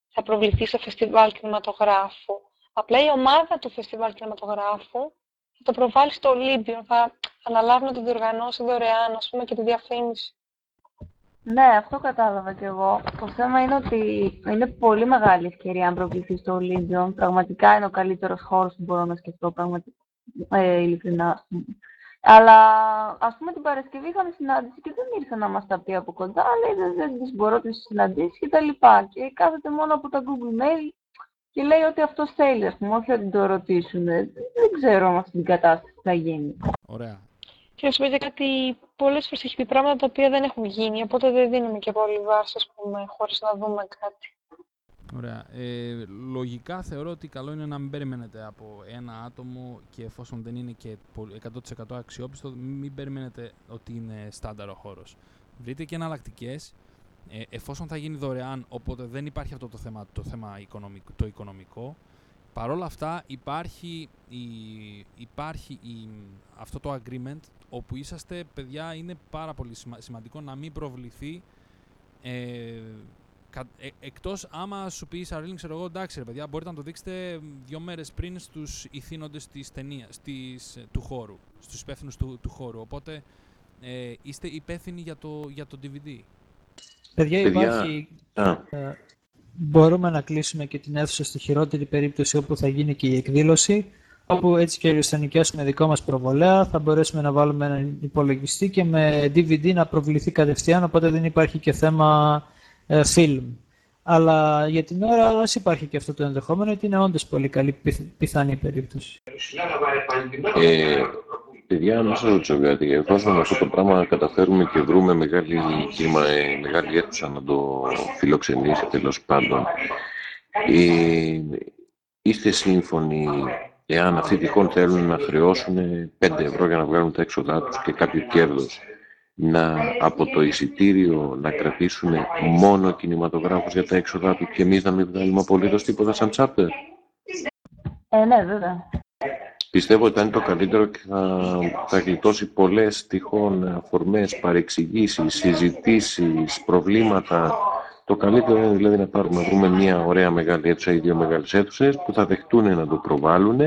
θα προβληθεί σε φεστιβάλ κινηματογράφου. Απλά η ομάδα του φεστιβάλ κινηματογράφου θα το προβάλλει στο Ολύμπιο. Θα αναλάβει να το διοργανώσει δωρεάν, ας πούμε, και τη διαφήμιση. Ναι, αυτό κατάλαβα κι εγώ. Το θέμα είναι ότι είναι πολύ μεγάλη ευκαιρία αν προβληθεί στο Ολύμπιο. Πραγματικά είναι ο καλύτερος χώρος που μπορώ να σκεφτώ, πραγματικά. Ε, ειλικρινά. Ας πούμε. Αλλά ας πούμε την Παρασκευή είχαμε συνάντηση και δεν ήρθε να μας τα πει από κοντά. Λέει δεν, δεν τις μπορώ τις συναντήσεις και τα λοιπά. Και κάθεται μόνο από τα Google Mail και λέει ότι αυτός θέλει, ας πούμε, όχι ότι το ρωτήσουν. Δεν ξέρω αν αυτή την κατάσταση θα γίνει. Ωραία. Και να σου πω και κάτι, πολλές φορές έχει πει πράγματα τα οποία δεν έχουν γίνει, οπότε δεν δίνουμε και πολύ βάση, ας πούμε, χωρίς να δούμε κάτι. Ωραία. Ε, λογικά θεωρώ ότι καλό είναι να μην περιμένετε από ένα άτομο και εφόσον δεν είναι και πολ- 100% αξιόπιστο, μην περιμένετε ότι είναι στάνταρο χώρος. Βρείτε και εναλλακτικές. Ε, εφόσον θα γίνει δωρεάν, οπότε δεν υπάρχει αυτό το θέμα, το θέμα οικονομικό, το οικονομικό. Παρ' όλα αυτά υπάρχει, η, υπάρχει η, αυτό το agreement όπου είσαστε, παιδιά, είναι πάρα πολύ σημα- σημαντικό να μην προβληθεί ε, κα, ε, εκτός άμα σου πει η Σαρλίν, ξέρω εγώ, εντάξει ρε παιδιά, μπορείτε να το δείξετε δύο μέρες πριν στους ηθήνοντες της ταινίας, της, ε, του χώρου, στους υπεύθυνους του, του χώρου. Οπότε ε, είστε υπεύθυνοι για το, για το DVD. Παιδιά, Παιδιά, υπάρχει... α. ε, μπορούμε να κλείσουμε και την αίθουσα στη χειρότερη περίπτωση όπου θα γίνει και η εκδήλωση, όπου έτσι και αλλιώς θα νοικιάσουμε δικό μας προβολέα, θα μπορέσουμε να βάλουμε έναν υπολογιστή και με DVD να προβληθεί κατευθείαν, οπότε δεν υπάρχει και θέμα ε, film. Αλλά για την ώρα ας υπάρχει και αυτό το ενδεχόμενο, γιατί είναι όντως πολύ καλή πιθ- πιθανή περίπτωση. Ε, παιδιά, να σας ρωτήσω κάτι. Εφόσον αυτό το πράγμα καταφέρουμε και βρούμε μεγάλη, κύμα, ε, μεγάλη αίθουσα να το φιλοξενήσει τέλος πάντων, ε, είστε σύμφωνοι εάν αυτοί τυχόν θέλουν να χρεώσουν 5 ευρώ για να βγάλουν τα έξοδά τους και κάποιο κέρδος, να από το εισιτήριο να κρατήσουν μόνο κινηματογράφους για τα έξοδά του και εμείς να μην βγάλουμε απολύτως τίποτα σαν τσάπτερ. Ε, ναι, βέβαια. Πιστεύω ότι θα είναι το καλύτερο και θα, θα γλιτώσει πολλές τυχόν αφορμές, παρεξηγήσεις, συζητήσεις, προβλήματα. Το καλύτερο είναι δηλαδή να πάρουμε, να βρούμε μια ωραία μεγάλη αίθουσα ή δύο μεγάλες αίθουσες που θα δεχτούν να το προβάλλουν,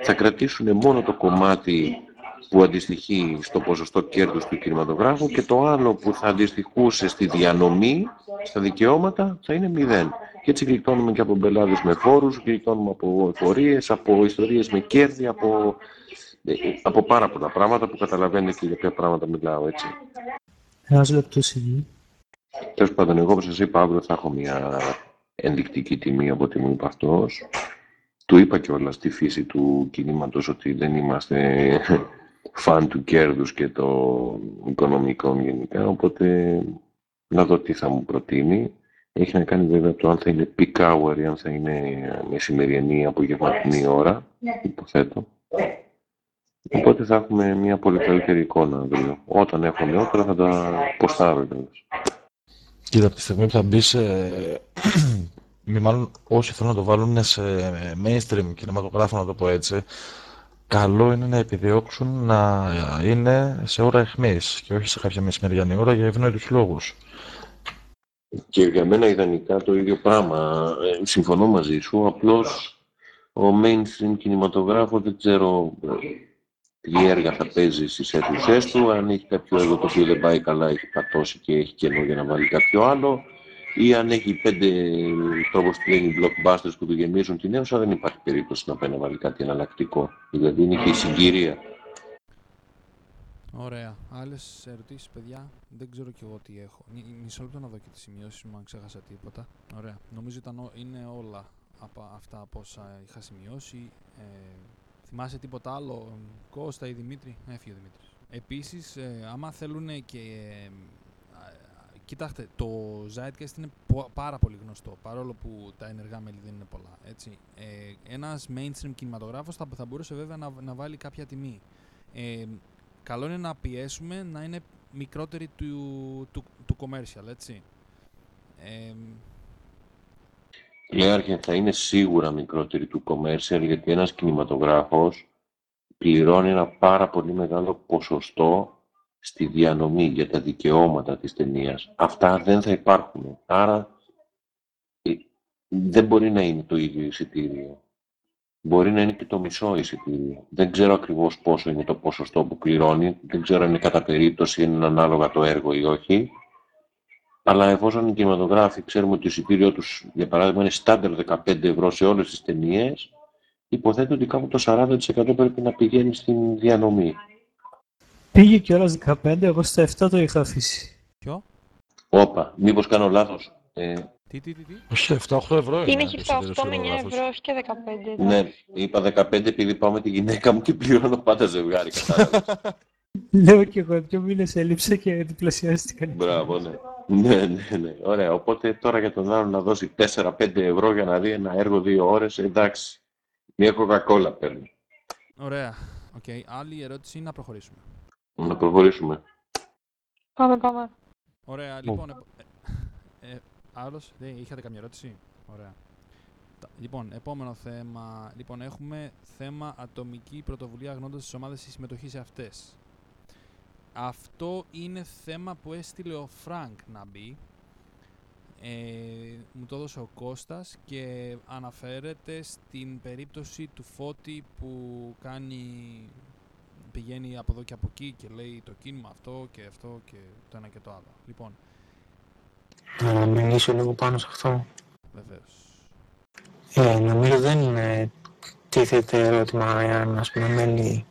θα κρατήσουν μόνο το κομμάτι που αντιστοιχεί στο ποσοστό κέρδους του κινηματογράφου και το άλλο που θα αντιστοιχούσε στη διανομή, στα δικαιώματα, θα είναι μηδέν. Και έτσι γλιτώνουμε και από μπελάδες με φόρους, γλιτώνουμε από εφορίες, από ιστορίες με κέρδη, από, ε, από πάρα πολλά πράγματα που καταλαβαίνετε και για ποια πράγματα μιλάω, έτσι. Ένας λεπτός εκεί. Τέλος πάντων, εγώ όπως σας είπα, αύριο θα έχω μια ενδεικτική τιμή από ό,τι μου είπε αυτός. Του είπα κιόλας στη φύση του κινήματος ότι δεν είμαστε φαν του κέρδους και των οικονομικών γενικά, οπότε να δω τι θα μου προτείνει. Έχει να κάνει βέβαια το αν θα είναι peak hour ή αν θα είναι μεσημεριανή ή απογευματινή ώρα, υποθέτω. Οπότε θα έχουμε μια πολύ καλύτερη εικόνα αύριο. Όταν έχω νεότερα θα τα ποστάρω κιόλας. Κοίτα, από τη στιγμή που θα μπει σε... μη μάλλον όσοι θέλουν να το βάλουν σε mainstream κινηματογράφο, να το πω έτσι, καλό είναι να επιδιώξουν να είναι σε ώρα εχμής και όχι σε κάποια μεσημεριανή ώρα για ευνόητους λόγους. Και για μένα ιδανικά το ίδιο πράγμα. Ε, συμφωνώ μαζί σου, απλώς ο mainstream κινηματογράφος δεν ξέρω ε, τι έργα θα παίζει στις αίθουσές του, αν έχει κάποιο έργο το οποίο δεν πάει καλά, έχει πατώσει και έχει κενό για να βάλει κάποιο άλλο, ή αν έχει πέντε τρόπος που λένε blockbusters που του γεμίζουν την αίθουσα, δεν υπάρχει περίπτωση να πάει να βάλει κάτι εναλλακτικό. Δηλαδή είναι και η συγκυρία. Ωραία. Άλλες ερωτήσεις, παιδιά; Δεν ξέρω κι εγώ τι έχω. Μι- Μισό λεπτό να δω και τις σημειώσεις μου, αν ξέχασα τίποτα. Ωραία. Νομίζω ήταν, ό- είναι όλα από αυτά από όσα είχα σημειώσει. Ε, θυμάσαι τίποτα άλλο, Κώστα ή Δημήτρη; Έφυγε ο Δημήτρης. Επίσης, ε, άμα θέλουν και... Ε, κοιτάξτε, το Zeitgeist είναι πάρα πολύ γνωστό, παρόλο που τα ενεργά μέλη δεν είναι πολλά. Έτσι. Ε, ένας mainstream κινηματογράφος θα, θα μπορούσε βέβαια να, να βάλει κάποια τιμή. Ε, καλό είναι να πιέσουμε να είναι μικρότερη του, του, του commercial, έτσι. Ε, Λέαρχε θα είναι σίγουρα μικρότερη του commercial γιατί ένας κινηματογράφος πληρώνει ένα πάρα πολύ μεγάλο ποσοστό στη διανομή για τα δικαιώματα της ταινίας. Αυτά δεν θα υπάρχουν. Άρα ε, δεν μπορεί να είναι το ίδιο εισιτήριο. Μπορεί να είναι και το μισό εισιτήριο. Δεν ξέρω ακριβώς πόσο είναι το ποσοστό που πληρώνει. Δεν ξέρω αν είναι κατά περίπτωση, είναι ανάλογα το έργο ή όχι. Αλλά εφόσον οι κινηματογράφοι ξέρουμε ότι το εισιτήριό τους, για παράδειγμα, είναι στάνταρ 15 ευρώ σε όλες τις ταινίες, υποθέτω ότι κάπου το 40% πρέπει να πηγαίνει στην διανομή. Πήγε κιόλα 15, εγώ στο 7 το είχα αφήσει. Ποιο; Όπα, μήπως κάνω λάθος. Ε... Τι, τι, τι, τι; Όχι, 7-8 ευρώ είναι. Είναι και 7, 8 με 9 ευρώ και 15. Ναι, είπα 15 επειδή πάω με τη γυναίκα μου και πληρώνω πάντα ζευγάρι, κατάλαβες. Λέω και εγώ, δύο μήνες έλειψε και διπλασιάστηκα. Μπράβο, ναι. ναι, ναι, ναι. Ωραία. Οπότε τώρα για τον άλλο να δώσει 4-5 ευρώ για να δει ένα έργο δύο ώρες, εντάξει. Μια κοκακόλα παίρνει. Ωραία. OK. Okay. Άλλη ερώτηση ή να προχωρήσουμε. Να προχωρήσουμε. Πάμε, πάμε. Ωραία. Λοιπόν, ε, ε, άλλος, δεν είχατε καμία ερώτηση; Ωραία. Λοιπόν, επόμενο θέμα. Λοιπόν, έχουμε θέμα ατομική πρωτοβουλία αγνοώντας τις ομάδες στη συμμετοχή σε αυτές. Αυτό είναι θέμα που έστειλε ο Φρανκ να μπει. Ε, μου το έδωσε ο Κώστας και αναφέρεται στην περίπτωση του Φώτη που κάνει, πηγαίνει από εδώ και από εκεί και λέει το κίνημα αυτό και αυτό και το ένα και το άλλο. Λοιπόν. Να μιλήσω λίγο πάνω σε αυτό. Βεβαίως. Ε, νομίζω δεν είναι τίθεται ερώτημα εάν ας πούμε μέλη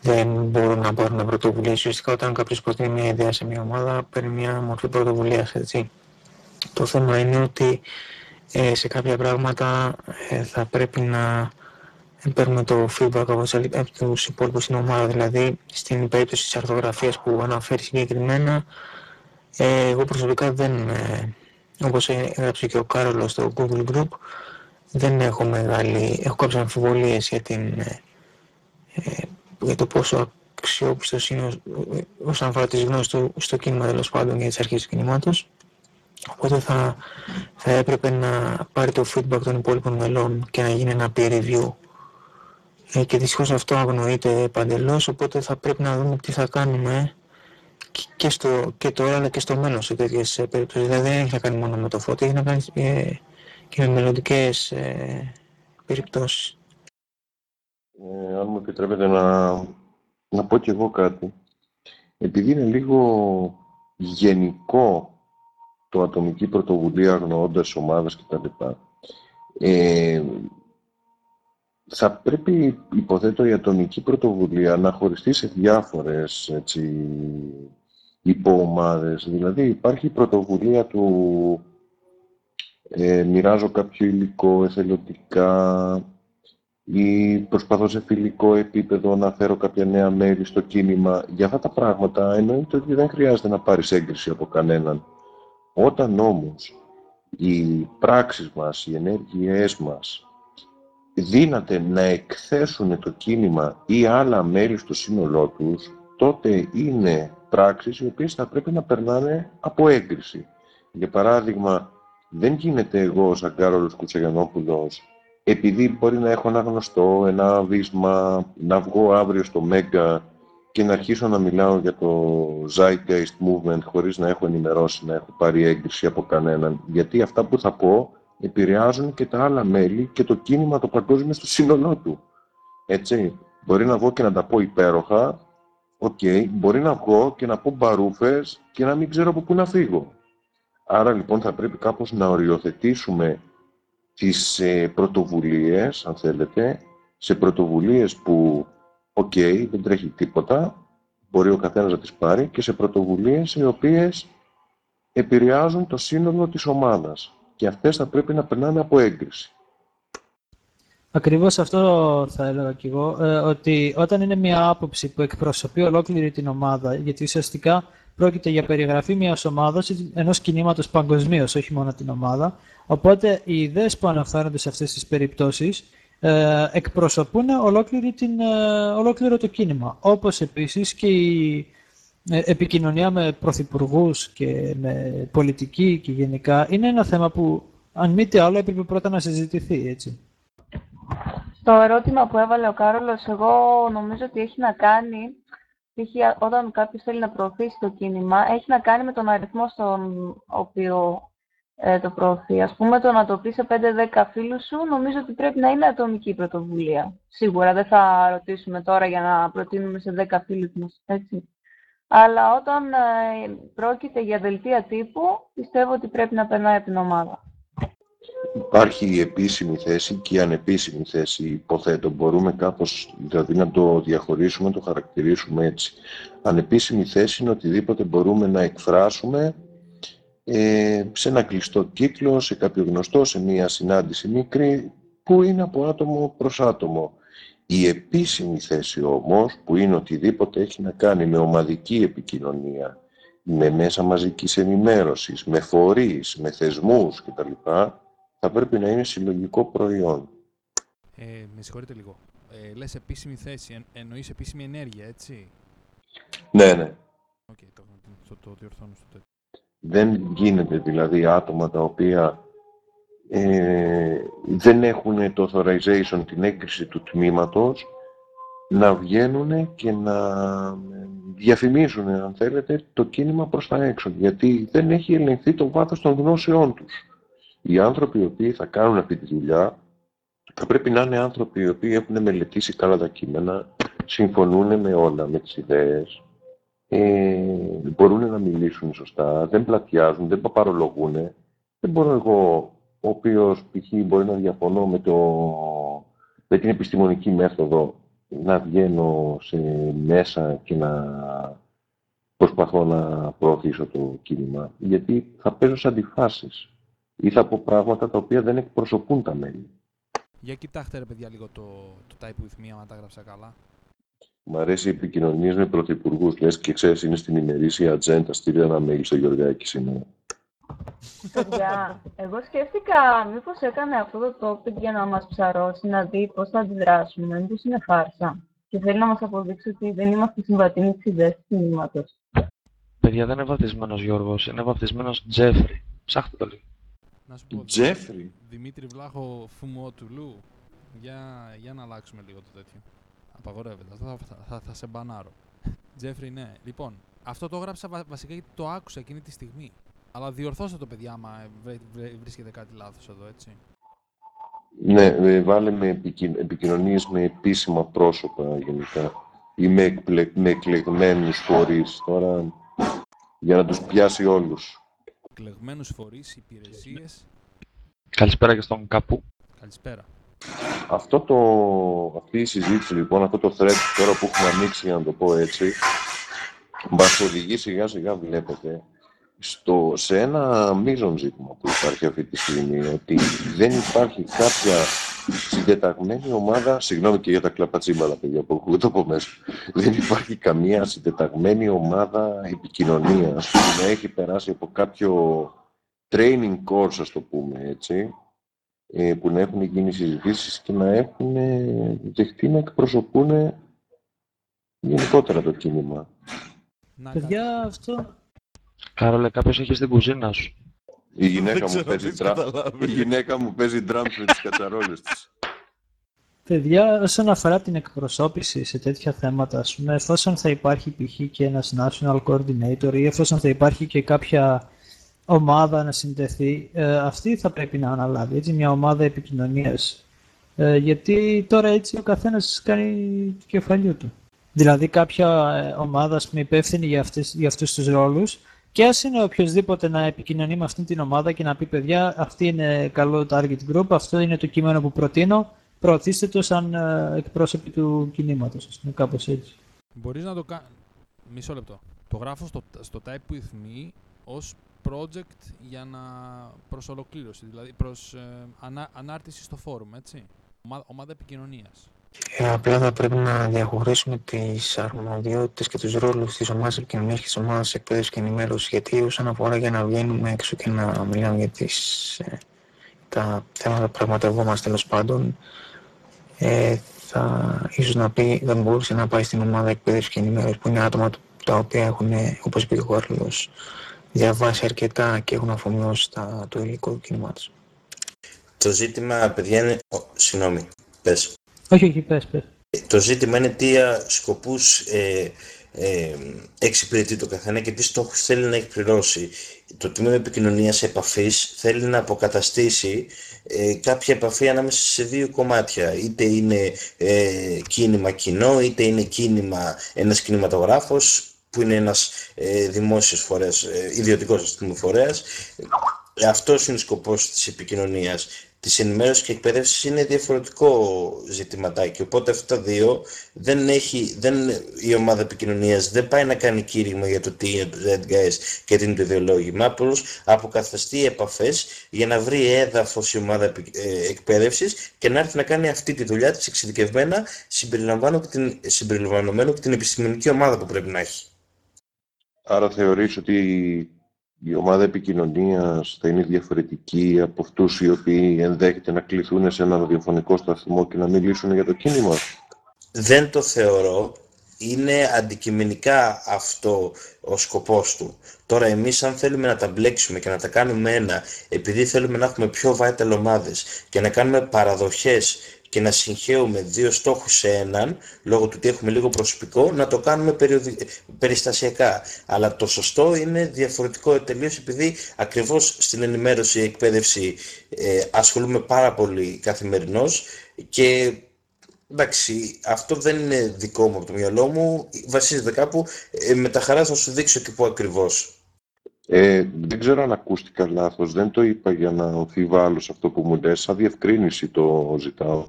δεν μπορούν να πάρουν πρωτοβουλίε. Ουσιαστικά, όταν κάποιος προτείνει μια ιδέα σε μια ομάδα, παίρνει μια μορφή πρωτοβουλίας. Το θέμα είναι ότι ε, σε κάποια πράγματα ε, θα πρέπει να παίρνουμε το feedback από τους υπόλοιπους στην ομάδα. Δηλαδή, στην περίπτωση της αρθογραφία που αναφέρει συγκεκριμένα, ε, εγώ προσωπικά δεν, ε, όπως έγραψε και ο Κάρολος στο Google Group, δεν έχω μεγάλη, έχω κάποιες αμφιβολίες για την ε, για το πόσο αξιόπιστος είναι όσον αφορά τις γνώσεις του στο κίνημα τέλος πάντων για τις αρχές του κινήματος. Οπότε θα, θα έπρεπε να πάρει το feedback των υπόλοιπων μελών και να γίνει ένα peer review. Ε, και δυστυχώς αυτό αγνοείται παντελώς, οπότε θα πρέπει να δούμε τι θα κάνουμε και, στο, και τώρα αλλά και στο μέλλον σε τέτοιες περιπτώσεις. Δηλαδή δεν έχει να κάνει μόνο με το φώτι, έχει να κάνει ε, και με μελλοντικές ε, περιπτώσεις. Ε, αν μου επιτρέπετε να, να πω κι εγώ κάτι. Επειδή είναι λίγο γενικό το ατομική πρωτοβουλία αγνοώντας ομάδες κτλ. Ε, θα πρέπει, υποθέτω, η ατομική πρωτοβουλία να χωριστεί σε διάφορες έτσι, υποομάδες. Δηλαδή υπάρχει η πρωτοβουλία του ε, μοιράζω κάποιο υλικό εθελοντικά, ή προσπαθώ σε φιλικό επίπεδο να φέρω κάποια νέα μέλη στο κίνημα. Για αυτά τα πράγματα εννοείται ότι δεν χρειάζεται να πάρεις έγκριση από κανέναν. Όταν όμως οι πράξεις μας, οι ενέργειές μας δύναται να εκθέσουν το κίνημα ή άλλα μέλη στο σύνολό τους, τότε είναι πράξεις οι οποίες θα πρέπει να περνάνε από έγκριση. Για παράδειγμα, δεν γίνεται εγώ σαν Κάρολος Κουτσαγιανόπουλος επειδή μπορεί να έχω ένα γνωστό, ένα βίσμα, να βγω αύριο στο Μέγκα και να αρχίσω να μιλάω για το Zeitgeist Movement χωρίς να έχω ενημερώσει, να έχω πάρει έγκριση από κανέναν. Γιατί αυτά που θα πω επηρεάζουν και τα άλλα μέλη και το κίνημα το παγκόσμιο στο σύνολό του. Έτσι, μπορεί να βγω και να τα πω υπέροχα, OK, okay. μπορεί να βγω και να πω μπαρούφες και να μην ξέρω από πού να φύγω. Άρα λοιπόν θα πρέπει κάπως να οριοθετήσουμε τις ε, πρωτοβουλίες, αν θέλετε, σε πρωτοβουλίες που, οκ, δεν τρέχει τίποτα, μπορεί ο καθένας να τις πάρει, και σε πρωτοβουλίες οι οποίες επηρεάζουν το σύνολο της ομάδας. Και αυτές θα πρέπει να περνάνε από έγκριση. Ακριβώς αυτό θα έλεγα κι εγώ, ε, ότι όταν είναι μια άποψη που εκπροσωπεί ολόκληρη την ομάδα, γιατί ουσιαστικά πρόκειται για περιγραφή μιας ομάδας, ενός κινήματος παγκοσμίως, όχι μόνο την ομάδα, οπότε οι ιδέες που αναφέρονται σε αυτές τις περιπτώσεις ε, εκπροσωπούν ολόκληρη την, ε, ολόκληρο το κίνημα. Όπως επίσης και η ε, επικοινωνία με πρωθυπουργούς και με πολιτική και γενικά είναι ένα θέμα που αν μη τι άλλο έπρεπε πρώτα να συζητηθεί, έτσι. Στο ερώτημα που έβαλε ο Κάρολος, εγώ νομίζω ότι έχει να κάνει, όταν κάποιος θέλει να προωθήσει το κίνημα, έχει να κάνει με τον αριθμό στον οποίο ε, το προωθεί. Ας πούμε, το να το πει σε 5-10 φίλους σου, νομίζω ότι πρέπει να είναι ατομική πρωτοβουλία. Σίγουρα δεν θα ρωτήσουμε τώρα για να προτείνουμε σε 10 φίλους μας, έτσι. Αλλά όταν ε, πρόκειται για δελτία τύπου, πιστεύω ότι πρέπει να περνάει από την ομάδα. Υπάρχει η επίσημη θέση και η ανεπίσημη θέση, υποθέτω. Μπορούμε κάπως δηλαδή να το διαχωρίσουμε, να το χαρακτηρίσουμε έτσι. Ανεπίσημη θέση είναι οτιδήποτε μπορούμε να εκφράσουμε ε, σε ένα κλειστό κύκλο, σε κάποιο γνωστό, σε μία συνάντηση μικρή, που είναι από άτομο προς άτομο. Η επίσημη θέση όμως, που είναι οτιδήποτε έχει να κάνει με ομαδική επικοινωνία, με μέσα μαζικής ενημέρωσης, με φορείς, με θεσμούς κτλ., θα πρέπει να είναι συλλογικό προϊόν. Ε, με συγχωρείτε λίγο. Ε, λες επίσημη θέση, εν, εννοείς επίσημη ενέργεια, έτσι; Ναι, ναι. Okay, το, το, το διορθώνω στο τέτοιο. Δεν γίνεται δηλαδή άτομα τα οποία ε, δεν έχουν το authorization, την έγκριση του τμήματος, να βγαίνουν και να διαφημίζουν, αν θέλετε, το κίνημα προς τα έξω, γιατί δεν έχει ελεγχθεί το βάθος των γνώσεών τους. Οι άνθρωποι οι οποίοι θα κάνουν αυτή τη δουλειά θα πρέπει να είναι άνθρωποι οι οποίοι έχουν μελετήσει καλά τα κείμενα, συμφωνούν με όλα, με τις ιδέες, ε, μπορούν να μιλήσουν σωστά, δεν πλατιάζουν, δεν παπαρολογούν. Δεν μπορώ εγώ, ο οποίος π.χ. μπορεί να διαφωνώ με, το, με την επιστημονική μέθοδο, να βγαίνω σε μέσα και να προσπαθώ να προωθήσω το κίνημα, γιατί θα παίζω σε αντιφάσεις ή θα πω πράγματα τα οποία δεν εκπροσωπούν τα μέλη. Για κοιτάξτε ρε παιδιά λίγο το, το type with me, αν τα έγραψα καλά. Μ' αρέσει η επικοινωνία με πρωθυπουργούς. Λες και ξέρεις, είναι στην ημερήσια ατζέντα. Στείλει ένα mail στο Γεωργάκη σήμερα. Παιδιά, εγώ σκέφτηκα μήπως έκανε αυτό το topic για να μας ψαρώσει, να δει πώς θα αντιδράσουμε. Μήπως είναι φάρσα. Και θέλει να μας αποδείξει ότι δεν είμαστε συμβατοί με τι ιδέε του κινήματο. Παιδιά, δεν είναι βαπτισμένος Γιώργος, είναι βαπτισμένος Τζέφρι. Ψάχτε το λίγο. Να σου πω, Τζέφρι; Δημήτρη Βλάχο Φουμότουλου. Για, για να αλλάξουμε λίγο το τέτοιο. Απαγορεύεται. Αυτό θα, θα, θα, θα σε μπανάρω. Τζέφρι, ναι. Λοιπόν, αυτό το έγραψα βα, βασικά γιατί το άκουσα εκείνη τη στιγμή. Αλλά διορθώστε το, παιδιά, άμα βρε, βρε, βρίσκεται κάτι λάθος εδώ, έτσι. Ναι, ε, βάλε με επικοι... επικοινωνίες με επίσημα πρόσωπα γενικά ή με, εκπλε... με εκλεγμένους φορείς τώρα για να τους πιάσει όλους. Εκλεγμένους φορείς, υπηρεσίες. Καλησπέρα και στον Καπού. Καλησπέρα. Αυτό το, αυτή η συζήτηση λοιπόν, αυτό το thread τώρα που έχουμε ανοίξει για να το πω έτσι, μας οδηγεί σιγά σιγά βλέπετε στο, σε ένα μείζον ζήτημα που υπάρχει αυτή τη στιγμή, ότι δεν υπάρχει κάποια συντεταγμένη ομάδα, συγγνώμη και για τα κλαπατσίμπαλα παιδιά που ακούγονται από μέσα, δεν υπάρχει καμία συντεταγμένη ομάδα επικοινωνίας που να έχει περάσει από κάποιο training course, ας το πούμε έτσι, ε, που να έχουν γίνει συζητήσεις και να έχουν δεχτεί να εκπροσωπούν γενικότερα το κίνημα. Παιδιά, αυτό... Κάρολε, κάποιος έχει στην κουζίνα σου. Η γυναίκα, μου παίζει, τρα... η γυναίκα μου παίζει drums με τις κατσαρόλες της. Παιδιά, όσον αφορά την εκπροσώπηση σε τέτοια θέματα, ας πούμε, εφόσον θα υπάρχει π.χ. και ένας national coordinator ή εφόσον θα υπάρχει και κάποια ομάδα να συνδεθεί, ε, αυτή θα πρέπει να αναλάβει, έτσι, μια ομάδα επικοινωνίας. Ε, γιατί τώρα έτσι ο καθένας κάνει το κεφαλιού του. Δηλαδή κάποια ε, ομάδα, ας πούμε, υπεύθυνη για, αυτές, για αυτούς τους ρόλους και ας είναι οποιοδήποτε να επικοινωνεί με αυτήν την ομάδα και να πει παιδιά, αυτή είναι καλό target group, αυτό είναι το κείμενο που προτείνω, προωθήστε το σαν ε, εκπρόσωποι του κινήματος, ας πούμε, κάπως έτσι. Μπορείς να το κάνεις... Μισό λεπτό. Το γράφω στο, στο Type With Me ως project για να προς ολοκλήρωση, δηλαδή προς ε, ανά, ανάρτηση στο φόρουμ, έτσι. Ομάδα, ομάδα επικοινωνίας. Ε, απλά θα πρέπει να διαχωρίσουμε τις αρμοδιότητες και τους ρόλους της ομάδας επικοινωνίας και της ομάδας εκπαίδευσης και ενημέρωσης γιατί όσον αφορά για να βγαίνουμε έξω και να μιλάμε για τις, ε, τα θέματα που πραγματευόμαστε τέλος πάντων ε, θα ίσως να πει δεν μπορούσε να πάει στην ομάδα εκπαίδευσης και ενημέρωσης που είναι άτομα τα οποία έχουν, όπως είπε ο Κάρλος, διαβάσει αρκετά και έχουν αφομοιώσει τα, το υλικό του κινήματος. Το ζήτημα, παιδιά, είναι... Ο, συγγνώμη, πες. Όχι, όχι, πες, πες. Το ζήτημα είναι τι σκοπούς ε, ε, εξυπηρετεί το καθένα και τι στόχους θέλει να εκπληρώσει. Το τμήμα επικοινωνίας επαφής θέλει να αποκαταστήσει ε, κάποια επαφή ανάμεσα σε δύο κομμάτια. Είτε είναι ε, κίνημα κοινό, είτε είναι κίνημα ένας κινηματογράφος που είναι ένας ε, δημόσιος φορέας, ε, ιδιωτικός ας πούμε φορέας. Αυτός είναι ο σκοπός της επικοινωνίας της ενημέρωσης και εκπαίδευσης είναι διαφορετικό ζητηματάκι. Οπότε αυτά τα δύο δεν έχει, δεν, η ομάδα επικοινωνίας δεν πάει να κάνει κήρυγμα για το τι είναι το ZGS και τι είναι το ιδεολόγημα. Απλώς αποκαθαστεί επαφές για να βρει έδαφος η ομάδα ε, εκπαίδευσης και να έρθει να κάνει αυτή τη δουλειά της εξειδικευμένα συμπεριλαμβανομένου και την επιστημονική ομάδα που πρέπει να έχει. Άρα θεωρείς ότι η ομάδα επικοινωνίας θα είναι διαφορετική από αυτούς οι οποίοι ενδέχεται να κληθούν σε ένα ραδιοφωνικό σταθμό και να μιλήσουν για το κίνημα. Δεν το θεωρώ. Είναι αντικειμενικά αυτό ο σκοπός του. Τώρα εμείς αν θέλουμε να τα μπλέξουμε και να τα κάνουμε ένα, επειδή θέλουμε να έχουμε πιο vital ομάδες και να κάνουμε παραδοχές και να συγχαίουμε δύο στόχους σε έναν, λόγω του ότι έχουμε λίγο προσωπικό, να το κάνουμε περιστασιακά. Αλλά το σωστό είναι διαφορετικό τελείως επειδή ακριβώς στην ενημέρωση εκπαίδευση ε, ασχολούμαι πάρα πολύ καθημερινώς και εντάξει, αυτό δεν είναι δικό μου από το μυαλό μου, βασίζεται κάπου, ε, με τα χαράς θα σου δείξω και πού ακριβώς. Ε, δεν ξέρω αν ακούστηκα λάθος, δεν το είπα για να αμφιβάλλω σε αυτό που μου λες, σαν διευκρίνηση το ζητάω.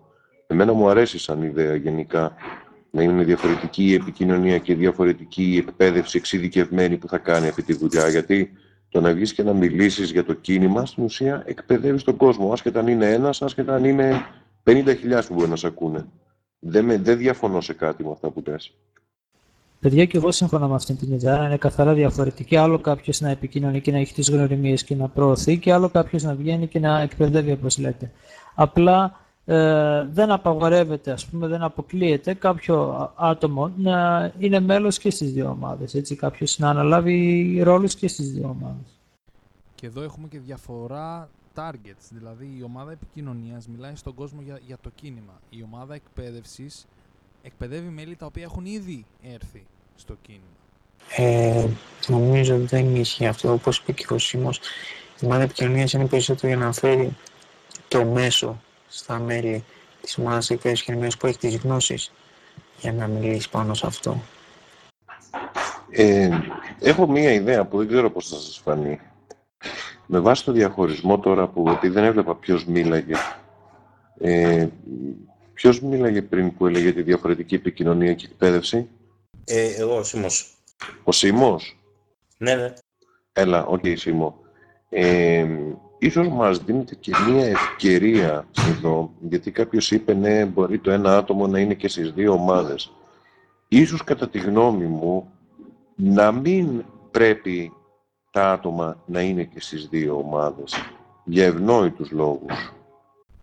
Εμένα μου αρέσει σαν ιδέα γενικά να είναι διαφορετική η επικοινωνία και διαφορετική η εκπαίδευση εξειδικευμένη που θα κάνει αυτή τη δουλειά. Γιατί το να βγεις και να μιλήσεις για το κίνημα, στην ουσία εκπαιδεύεις τον κόσμο. Άσχετα αν είναι ένας, άσχετα αν είναι 50.000 που μπορεί να σε ακούνε. Δεν, με, δεν διαφωνώ σε κάτι με αυτά που λες. Παιδιά, και εγώ σύμφωνα με αυτήν την ιδέα είναι καθαρά διαφορετική. Άλλο κάποιος να επικοινωνεί και να έχει τις γνωριμίες και να προωθεί, και άλλο κάποιος να βγαίνει και να εκπαιδεύει, όπως λέτε. Απλά ε, δεν απαγορεύεται, ας πούμε, δεν αποκλείεται κάποιο άτομο να είναι μέλος και στις δύο ομάδες, έτσι, κάποιος να αναλάβει ρόλους και στις δύο ομάδες. Και εδώ έχουμε και διαφορά targets, δηλαδή η ομάδα επικοινωνίας μιλάει στον κόσμο για, για το κίνημα. Η ομάδα εκπαίδευσης εκπαιδεύει μέλη τα οποία έχουν ήδη έρθει στο κίνημα. Ε, νομίζω ότι δεν ισχύει αυτό, όπως είπε και ο Σίμος. Η ομάδα επικοινωνίας είναι περισσότερο για να φέρει το μέσο στα μέλη της ομάδας εκπαίδευσης και που έχει τις γνώσεις για να μιλήσει πάνω σε αυτό. Ε, έχω μία ιδέα που δεν ξέρω πώς θα σας φανεί. Με βάση το διαχωρισμό τώρα που επειδή δεν έβλεπα ποιος μίλαγε, ε, ποιος μίλαγε πριν που έλεγε τη διαφορετική επικοινωνία και εκπαίδευση; Ε, εγώ, ο Σίμος. Ο Σίμος; Ναι, ναι. Έλα, OK, okay, Σίμο. Ε, ίσως μας δίνεται και μία ευκαιρία εδώ, γιατί κάποιος είπε ναι, μπορεί το ένα άτομο να είναι και στις δύο ομάδες. Ίσως κατά τη γνώμη μου να μην πρέπει τα άτομα να είναι και στις δύο ομάδες, για ευνόητους λόγους.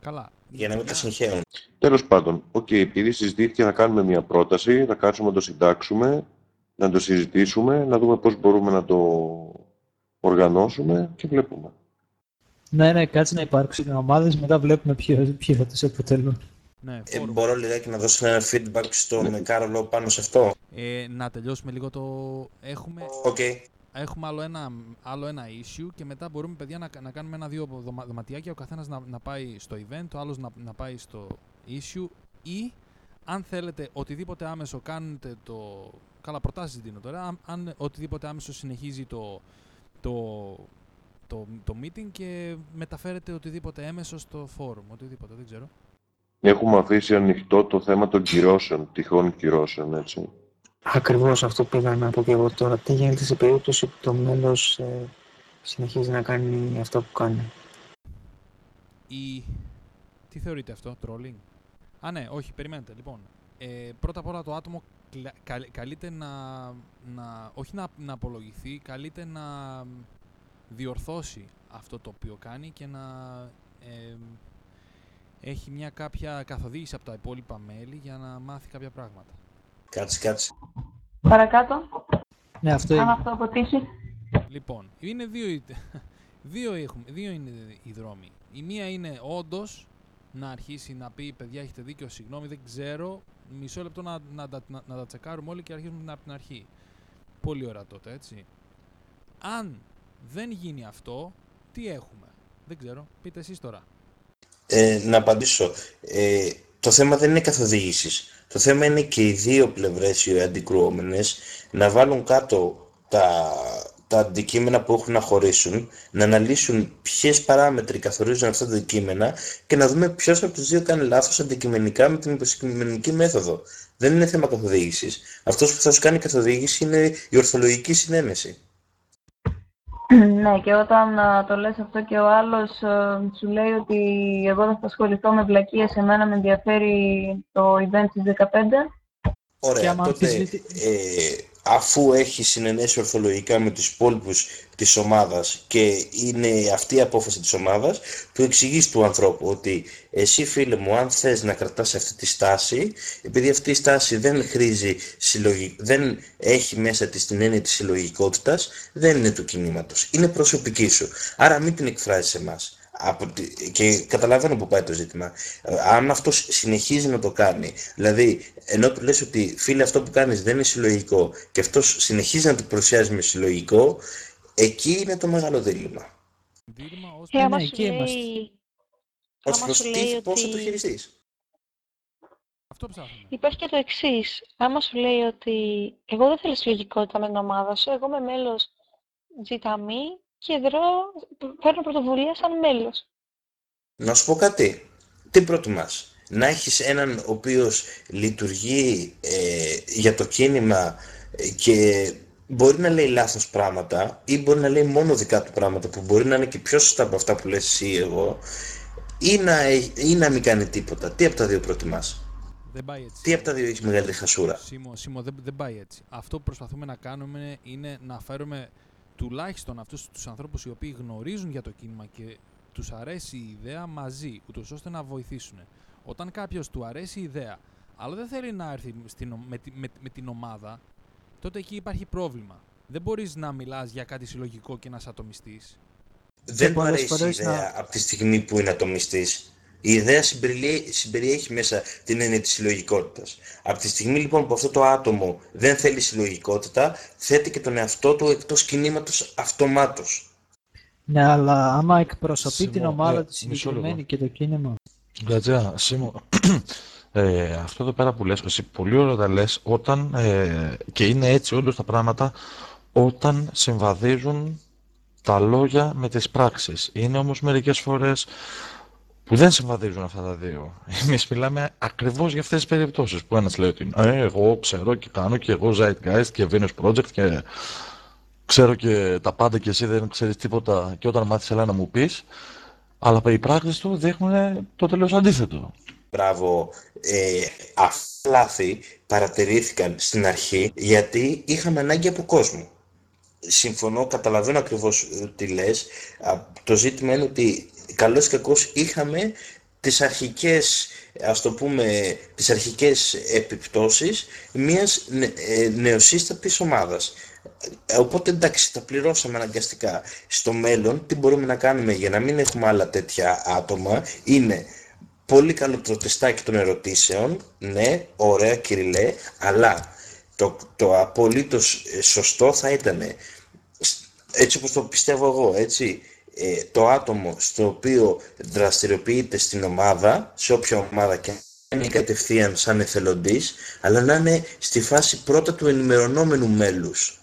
Καλά. Για να μην τα συγχέουν. Τέλος πάντων, OK, okay, επειδή συζητήθηκε θα κάνουμε μια πρόταση, θα κάτσουμε να το συντάξουμε, να το συζητήσουμε, να δούμε πώς μπορούμε να το οργανώσουμε και βλέπουμε. Ναι, ναι, κάτσε να υπάρξουν ομάδες, μετά βλέπουμε ποιοι θα τους αποτελούν. Ναι, ε, μπορώ λιγάκι να δώσω ένα feedback στον ναι. Κάρολο πάνω σε αυτό. Ε, να τελειώσουμε λίγο το... Έχουμε... Okay. Έχουμε άλλο ένα, άλλο ένα issue και μετά μπορούμε, παιδιά, να, να κάνουμε ένα-δύο δωματιάκια. Ο καθένας να, να πάει στο event, ο άλλος να, να πάει στο issue. Ή, αν θέλετε, οτιδήποτε άμεσο κάνετε το. Καλά, προτάσεις δίνω τώρα. Αν, αν οτιδήποτε άμεσο συνεχίζει το, το το, το meeting και μεταφέρετε οτιδήποτε έμεσο στο forum, οτιδήποτε, δεν ξέρω. Έχουμε αφήσει ανοιχτό το θέμα των κυρώσεων, τυχόν κυρώσεων, έτσι. Ακριβώς αυτό πήγα να πω και εγώ τώρα. Τι γίνεται σε περίπτωση που το μέλος ε, συνεχίζει να κάνει αυτό που κάνει; Ή... Τι θεωρείτε αυτό, trolling? Α, ναι, όχι, περιμένετε. Λοιπόν, ε, πρώτα απ' όλα το άτομο κλα- καλ- καλείται να, να όχι να, να απολογηθεί, καλείται να διορθώσει αυτό το οποίο κάνει και να ε, έχει μια κάποια καθοδήγηση από τα υπόλοιπα μέλη για να μάθει κάποια πράγματα. Κάτσε, κάτσε. Παρακάτω. Ναι, αυτό Αν είναι. αυτό αποτύχει. Λοιπόν, είναι δύο, οι- δύο, έχουμε, δύο είναι οι δρόμοι. Η μία είναι όντως να αρχίσει να πει: Παιδιά, έχετε δίκιο, συγγνώμη, δεν ξέρω. Μισό λεπτό να, να, τα- να, να τα τσεκάρουμε όλοι και αρχίζουμε από την αρχή. Πολύ ωραία τότε, έτσι. Αν δεν γίνει αυτό, τι έχουμε; Δεν ξέρω. Πείτε εσείς τώρα. Ε, να απαντήσω. Ε, το θέμα δεν είναι καθοδήγησης. Το θέμα είναι και οι δύο πλευρές οι αντικρουόμενες να βάλουν κάτω τα, τα αντικείμενα που έχουν να χωρίσουν, να αναλύσουν ποιες παράμετροι καθορίζουν αυτά τα αντικείμενα και να δούμε ποιος από τους δύο κάνει λάθος αντικειμενικά με την υποκειμενική μέθοδο. Δεν είναι θέμα καθοδήγησης. Αυτός που θα σου κάνει καθοδήγηση είναι η ορθολογική συνένεση. Ναι, και όταν α, το λες αυτό και ο άλλος α, σου λέει ότι εγώ δεν θα ασχοληθώ με βλακίες, εμένα με ενδιαφέρει το event στις 15. Ωραία, άμα τότε αμφισβητη- ε, αφού έχει συνενέσει ορθολογικά με τους υπόλοιπους της ομάδας και είναι αυτή η απόφαση της ομάδας, του εξηγείς του ανθρώπου ότι εσύ φίλε μου, αν θες να κρατάς αυτή τη στάση, επειδή αυτή η στάση δεν χρήζει συλλογι... δεν έχει μέσα της την έννοια της συλλογικότητας, δεν είναι του κινήματος, είναι προσωπική σου. Άρα μην την εκφράζεις σε εμάς. Από τη- Και καταλαβαίνω που πάει το ζήτημα. Ε, Αν αυτός συνεχίζει να το κάνει, δηλαδή ενώ του λες ότι φίλε αυτό που κάνεις δεν είναι συλλογικό και αυτός συνεχίζει να το παρουσιάζει με συλλογικό, εκεί είναι το μεγάλο δίλημα. Ε, άμα ναι, σου εκεί είμαστε. λέει, Ως άμα προς σου τι, λέει πώς θα το ότι- χειριστείς; Αυτό ψάχνουμε. Υπάρχει και το εξής. Άμα σου λέει ότι εγώ δεν θέλω συλλογικότητα με την ομάδα σου, εγώ είμαι μέλος GTAMI και δρώ, παίρνω πρωτοβουλία σαν μέλος. Να σου πω κάτι. Τι προτιμάς; Να έχεις έναν ο οποίος λειτουργεί ε, για το κίνημα ε, και μπορεί να λέει λάθος πράγματα ή μπορεί να λέει μόνο δικά του πράγματα που μπορεί να είναι και πιο σωστά από αυτά που λες εσύ ή εγώ ή να, ε- ή να μην κάνει τίποτα. Τι από τα δύο προτιμάς; Δεν πάει έτσι. Τι από τα δύο έχεις μεγαλύτερη χασούρα; Σίμω, Σίμω δεν, δεν πάει έτσι. Αυτό που προσπαθούμε να κάνουμε είναι να φέρουμε τουλάχιστον αυτούς τους ανθρώπους οι οποίοι γνωρίζουν για το κίνημα και τους αρέσει η ιδέα μαζί, ούτως ώστε να βοηθήσουν. Όταν κάποιος του αρέσει η ιδέα, αλλά δεν θέλει να έρθει στην, ο- με, τη- με, με την ομάδα, τότε εκεί υπάρχει πρόβλημα. Δεν μπορείς να μιλάς για κάτι συλλογικό και να είσαι ατομιστής. Δεν μου πολλές αρέσει η φορές ιδέα να- από τη στιγμή που είναι ατομιστής. Η ιδέα συμπεριλέ- συμπεριέχει μέσα την έννοια της συλλογικότητας. Από τη στιγμή λοιπόν που αυτό το άτομο δεν θέλει συλλογικότητα, θέτει και τον εαυτό του εκτός κινήματος αυτομάτως. Ναι, αλλά άμα εκπροσωπεί Σίμω, την ομάδα ε, της μισό συγκεκριμένη λίγο. και το κίνημα. Γκατζέα, Σίμω, ε, αυτό εδώ πέρα που λες, εσύ πολύ ωραία τα λες, όταν, ε, και είναι έτσι όντως τα πράγματα, όταν συμβαδίζουν τα λόγια με τις πράξεις. Είναι όμως μερικές φορές που δεν συμβαδίζουν αυτά τα δύο. Εμείς μιλάμε ακριβώς για αυτές τις περιπτώσεις που ένας λέει ότι ε, εγώ ξέρω και κάνω και εγώ Zeitgeist και Venus Project και ξέρω και τα πάντα και εσύ δεν ξέρεις τίποτα και όταν μάθεις έλα να μου πεις αλλά οι πράξεις του δείχνουν το τελείως αντίθετο. Μπράβο. Ε, αυτά λάθη παρατηρήθηκαν στην αρχή γιατί είχαμε ανάγκη από κόσμο. Συμφωνώ, καταλαβαίνω ακριβώς ε, τι λες. Α, Το ζήτημα είναι ότι καλώς ή κακώς είχαμε τις αρχικές, ας το πούμε, τις αρχικές επιπτώσεις μιας νε, ε, νεοσύστατης ομάδας. Ε, Οπότε εντάξει, τα πληρώσαμε αναγκαστικά. Στο μέλλον, τι μπορούμε να κάνουμε για να μην έχουμε άλλα τέτοια άτομα, είναι πολύ καλό το τεστάκι των ερωτήσεων, ναι, ωραία Κυριλέ, αλλά το, το απολύτως ε, σωστό θα ήταν, έτσι όπως το πιστεύω εγώ, έτσι, ε, το άτομο στο οποίο δραστηριοποιείται στην ομάδα, σε όποια ομάδα και αν είναι κατευθείαν σαν εθελοντής, αλλά να είναι στη φάση πρώτα του ενημερωνόμενου μέλους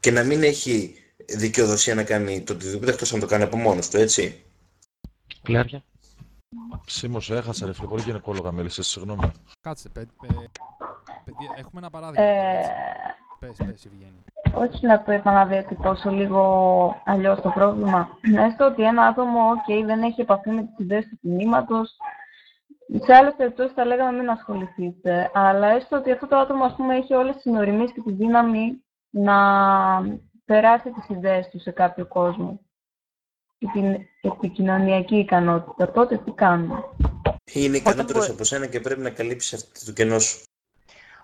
και να μην έχει δικαιοδοσία να κάνει το οτιδήποτε εκτός αν το κάνει από μόνος του, έτσι. Κλάρια. Σίμως, σε έχασα ρε φίλε, πολύ γυναικόλογα μίλησες, συγγνώμη. Κάτσε, παι, παι, παιδιά, έχουμε ένα παράδειγμα. Ε, έτσι. Πες, πες, Ευγένη. όχι να το επαναδιατυπώσω λίγο αλλιώς το πρόβλημα. Έστω ότι ένα άτομο, ok, δεν έχει επαφή με τις ιδέες του κινήματος, Σε άλλες περιπτώσεις θα λέγαμε μην ασχοληθείτε, αλλά έστω ότι αυτό το άτομο ας πούμε, έχει όλες τις νοημίε και τη δύναμη να περάσει τις ιδέες του σε κάποιο κόσμο και την επικοινωνιακή ικανότητα, τότε τι κάνουμε; Είναι ικανότερος από σένα και πρέπει να καλύψεις αυτό το κενό σου.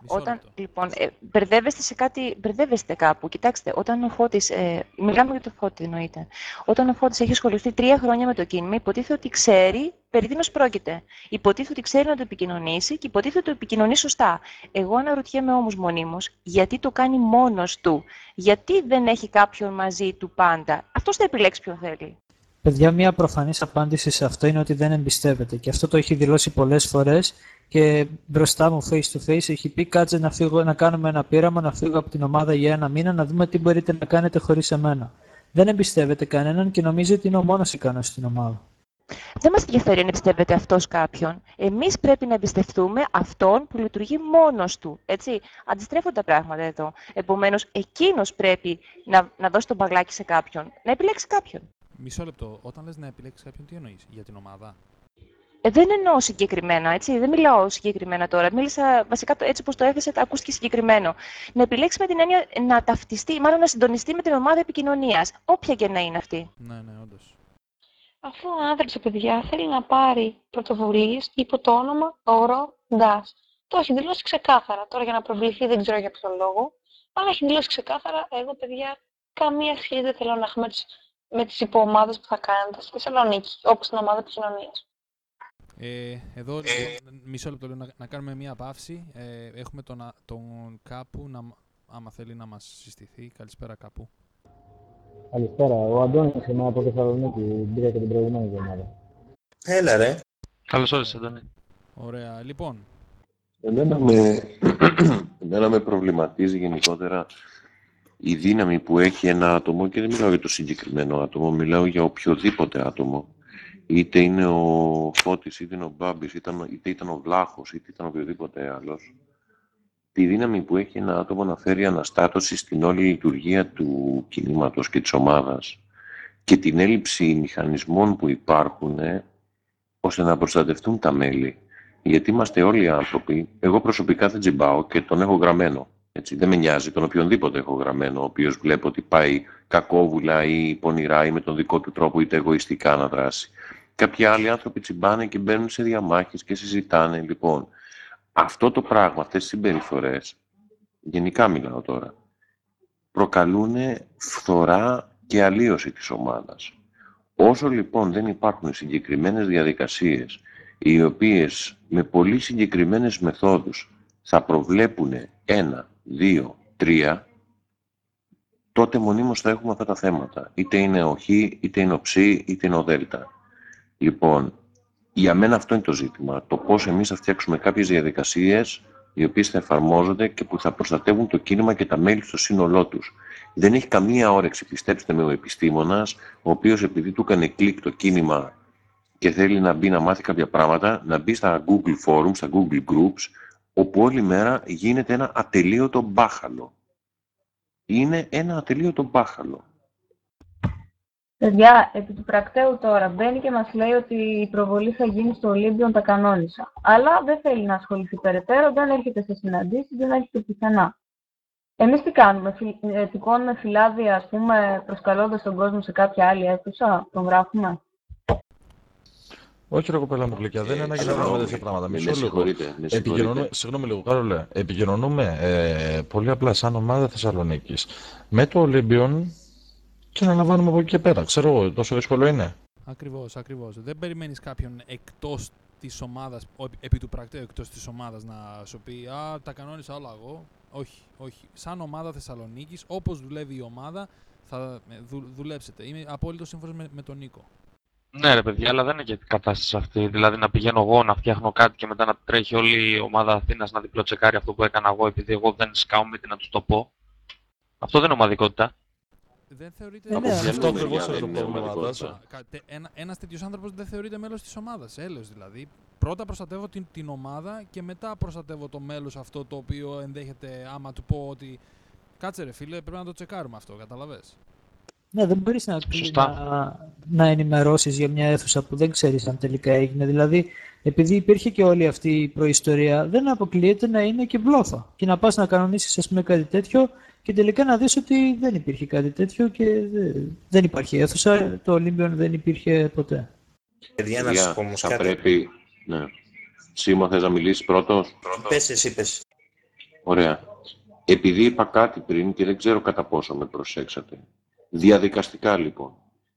Όταν, λοιπόν, ε, μπερδεύεστε σε κάτι, μπερδεύεστε κάπου. Κοιτάξτε, όταν ο Φώτης, ε, μιλάμε για το Φώτη εννοείται, όταν ο Φώτης έχει ασχοληθεί τρία χρόνια με το κίνημα, υποτίθεται ότι ξέρει περί τίνος πρόκειται. Υποτίθεται ότι ξέρει να το επικοινωνήσει και υποτίθεται ότι το επικοινωνεί σωστά. Εγώ αναρωτιέμαι όμως μονίμως, γιατί το κάνει μόνος του; Γιατί δεν έχει κάποιον μαζί του πάντα; Αυτός θα επιλέξει ποιον θέλει. Παιδιά, μια προφανής απάντηση σε αυτό είναι ότι δεν εμπιστεύεται και αυτό το έχει δηλώσει πολλές φορές και μπροστά μου face to face έχει πει κάτσε να, φύγω, να κάνουμε ένα πείραμα, να φύγω από την ομάδα για ένα μήνα, να δούμε τι μπορείτε να κάνετε χωρίς εμένα. Δεν εμπιστεύεται κανέναν και νομίζει ότι είναι ο μόνος ικανός στην ομάδα. Δεν μας ενδιαφέρει αν εμπιστεύεται αυτός κάποιον. Εμείς πρέπει να εμπιστευτούμε αυτόν που λειτουργεί μόνος του. Έτσι, αντιστρέφονται τα πράγματα εδώ. Επομένως, εκείνος πρέπει να, να δώσει τον μπαγλάκι σε κάποιον, να επιλέξει κάποιον. Μισό λεπτό. Όταν λες να επιλέξεις κάποιον, τι εννοείς, για την ομάδα; Ε, δεν εννοώ συγκεκριμένα, έτσι. Δεν μιλάω συγκεκριμένα τώρα. Μίλησα βασικά το, έτσι όπως το έθεσε, ακούστηκε συγκεκριμένο. Να επιλέξεις με την έννοια να ταυτιστεί, μάλλον να συντονιστεί με την ομάδα επικοινωνίας, όποια και να είναι αυτή. Ναι, ναι, όντως. Αφού ο άνθρωπος, παιδιά, θέλει να πάρει πρωτοβουλίες υπό το όνομα όρο DAS. Το έχει δηλώσει ξεκάθαρα. Τώρα για να προβληθεί δεν ξέρω για ποιο λόγο. Αλλά έχει δηλώσει ξεκάθαρα, εγώ, παιδιά, καμία σχέση δεν θέλω να έχω με τις υποομάδες που θα κάνετε στη Θεσσαλονίκη, όπως την ομάδα επικοινωνία. Ε, εδώ, ε, μισό λεπτό, να, να κάνουμε μία παύση. Ε, έχουμε τον, τον Κάπου, να, άμα θέλει να μας συστηθεί. Καλησπέρα Κάπου. Καλησπέρα. Ο Αντώνης είμαι από Θεσσαλονίκη. Μπήκα και την προηγούμενη εβδομάδα. Έλα ρε. Καλώς όρισες, Αντώνη. Ωραία. Λοιπόν. Εμένα με, εμένα με προβληματίζει γενικότερα η δύναμη που έχει ένα άτομο και δεν μιλάω για το συγκεκριμένο άτομο, μιλάω για οποιοδήποτε άτομο είτε είναι ο Φώτης, είτε είναι ο Μπάμπης, είτε, είτε ήταν ο Βλάχος, είτε ήταν οποιοδήποτε άλλος, τη δύναμη που έχει ένα άτομο να φέρει αναστάτωση στην όλη λειτουργία του κινήματος και της ομάδας και την έλλειψη μηχανισμών που υπάρχουν ώστε να προστατευτούν τα μέλη. Γιατί είμαστε όλοι άνθρωποι. Εγώ προσωπικά δεν τζιμπάω και τον έχω γραμμένο. Έτσι, δεν με νοιάζει τον οποιονδήποτε έχω γραμμένο, ο οποίος βλέπω ότι πάει κακόβουλα ή πονηρά ή με τον δικό του τρόπο είτε εγωιστικά να δράσει. Κάποιοι άλλοι άνθρωποι τσιμπάνε και μπαίνουν σε διαμάχες και συζητάνε. Λοιπόν, αυτό το πράγμα, αυτές τις συμπεριφορές, γενικά μιλάω τώρα, προκαλούν φθορά και αλλίωση της ομάδας. Όσο λοιπόν δεν υπάρχουν συγκεκριμένες διαδικασίες, οι οποίες με πολύ συγκεκριμένες μεθόδους θα προβλέπουν ένα, δύο, τρία, τότε μονίμως θα έχουμε αυτά τα θέματα. Είτε είναι ο Χ, είτε είναι ο Ψ, είτε είναι ο Δέλτα. Λοιπόν, για μένα αυτό είναι το ζήτημα. Το πώς εμείς θα φτιάξουμε κάποιες διαδικασίες οι οποίες θα εφαρμόζονται και που θα προστατεύουν το κίνημα και τα μέλη στο σύνολό τους. Δεν έχει καμία όρεξη, πιστέψτε με, ο επιστήμονας, ο οποίος επειδή του έκανε κλικ το κίνημα και θέλει να μπει να μάθει κάποια πράγματα, να μπει στα Google Forums, στα Google Groups, όπου όλη μέρα γίνεται ένα ατελείωτο μπάχαλο. Είναι ένα ατελείωτο μπάχαλο. Παιδιά, επί του πρακτέου τώρα μπαίνει και μας λέει ότι η προβολή θα γίνει στο Ολύμπιον, τα κανόνισα. Αλλά δεν θέλει να ασχοληθεί περαιτέρω, δεν έρχεται σε συναντήσεις, δεν έρχεται πουθενά. Εμείς τι κάνουμε, τυπώνουμε φυλάδια, ας πούμε, προσκαλώντας τον κόσμο σε κάποια άλλη αίθουσα, τον γράφουμε; Όχι, ρε κοπέλα μου γλυκιά, δεν είναι ανάγκη να κάνουμε τέτοια πράγματα. Μισό λίγο. Επικοινωνούμε, συγγνώμη λίγο, Κάρολε. Επικοινωνούμε ε, πολύ απλά σαν ομάδα Θεσσαλονίκης με το Ολύμπιον και να λαμβάνουμε από εκεί και πέρα. Ξέρω εγώ, τόσο δύσκολο είναι. Ακριβώς, ακριβώς. Δεν περιμένεις κάποιον εκτός της ομάδας, επί του πρακτέου εκτός της ομάδας, να σου πει Α, τα κανόνισα όλα εγώ. Όχι, όχι. Σαν ομάδα Θεσσαλονίκης, όπως δουλεύει η ομάδα, θα ε, δου, δουλέψετε. Είμαι απόλυτος σύμφωνος με, με τον Νίκο. Ναι, ρε παιδιά, αλλά δεν είναι και η κατάσταση αυτή. Δηλαδή να πηγαίνω εγώ να φτιάχνω κάτι και μετά να τρέχει όλη η ομάδα Αθήνας να διπλοτσεκάρει αυτό που έκανα εγώ επειδή εγώ δεν σκάω με να τους το πω. Αυτό δεν είναι ομαδικότητα δεν θεωρείται. Ναι, ναι, αυτό ακριβώς είναι το πρόβλημα. Ένα ένας τέτοιος άνθρωπος δεν θεωρείται μέλος της ομάδας. Έλεος δηλαδή. Πρώτα προστατεύω την, την ομάδα και μετά προστατεύω το μέλος αυτό το οποίο ενδέχεται άμα του πω ότι. Κάτσε ρε φίλε, πρέπει να το τσεκάρουμε αυτό, καταλαβες. Ναι, δεν μπορείς να, να, να ενημερώσεις για μια αίθουσα που δεν ξέρεις αν τελικά έγινε. Δηλαδή, επειδή υπήρχε και όλη αυτή η προϊστορία, δεν αποκλείεται να είναι και μπλόφα. Και να πας να κανονίσεις, ας πούμε, κάτι τέτοιο και τελικά να δεις ότι δεν υπήρχε κάτι τέτοιο και δεν υπάρχει αίθουσα, το Ολύμπιον δεν υπήρχε ποτέ. Παιδιά, να σας πω όμως θα κάτι. πρέπει... Ναι. Σίμω, θες να μιλήσεις πρώτος; Πες εσύ, πες. Ωραία. Επειδή είπα κάτι πριν και δεν ξέρω κατά πόσο με προσέξατε. Διαδικαστικά λοιπόν,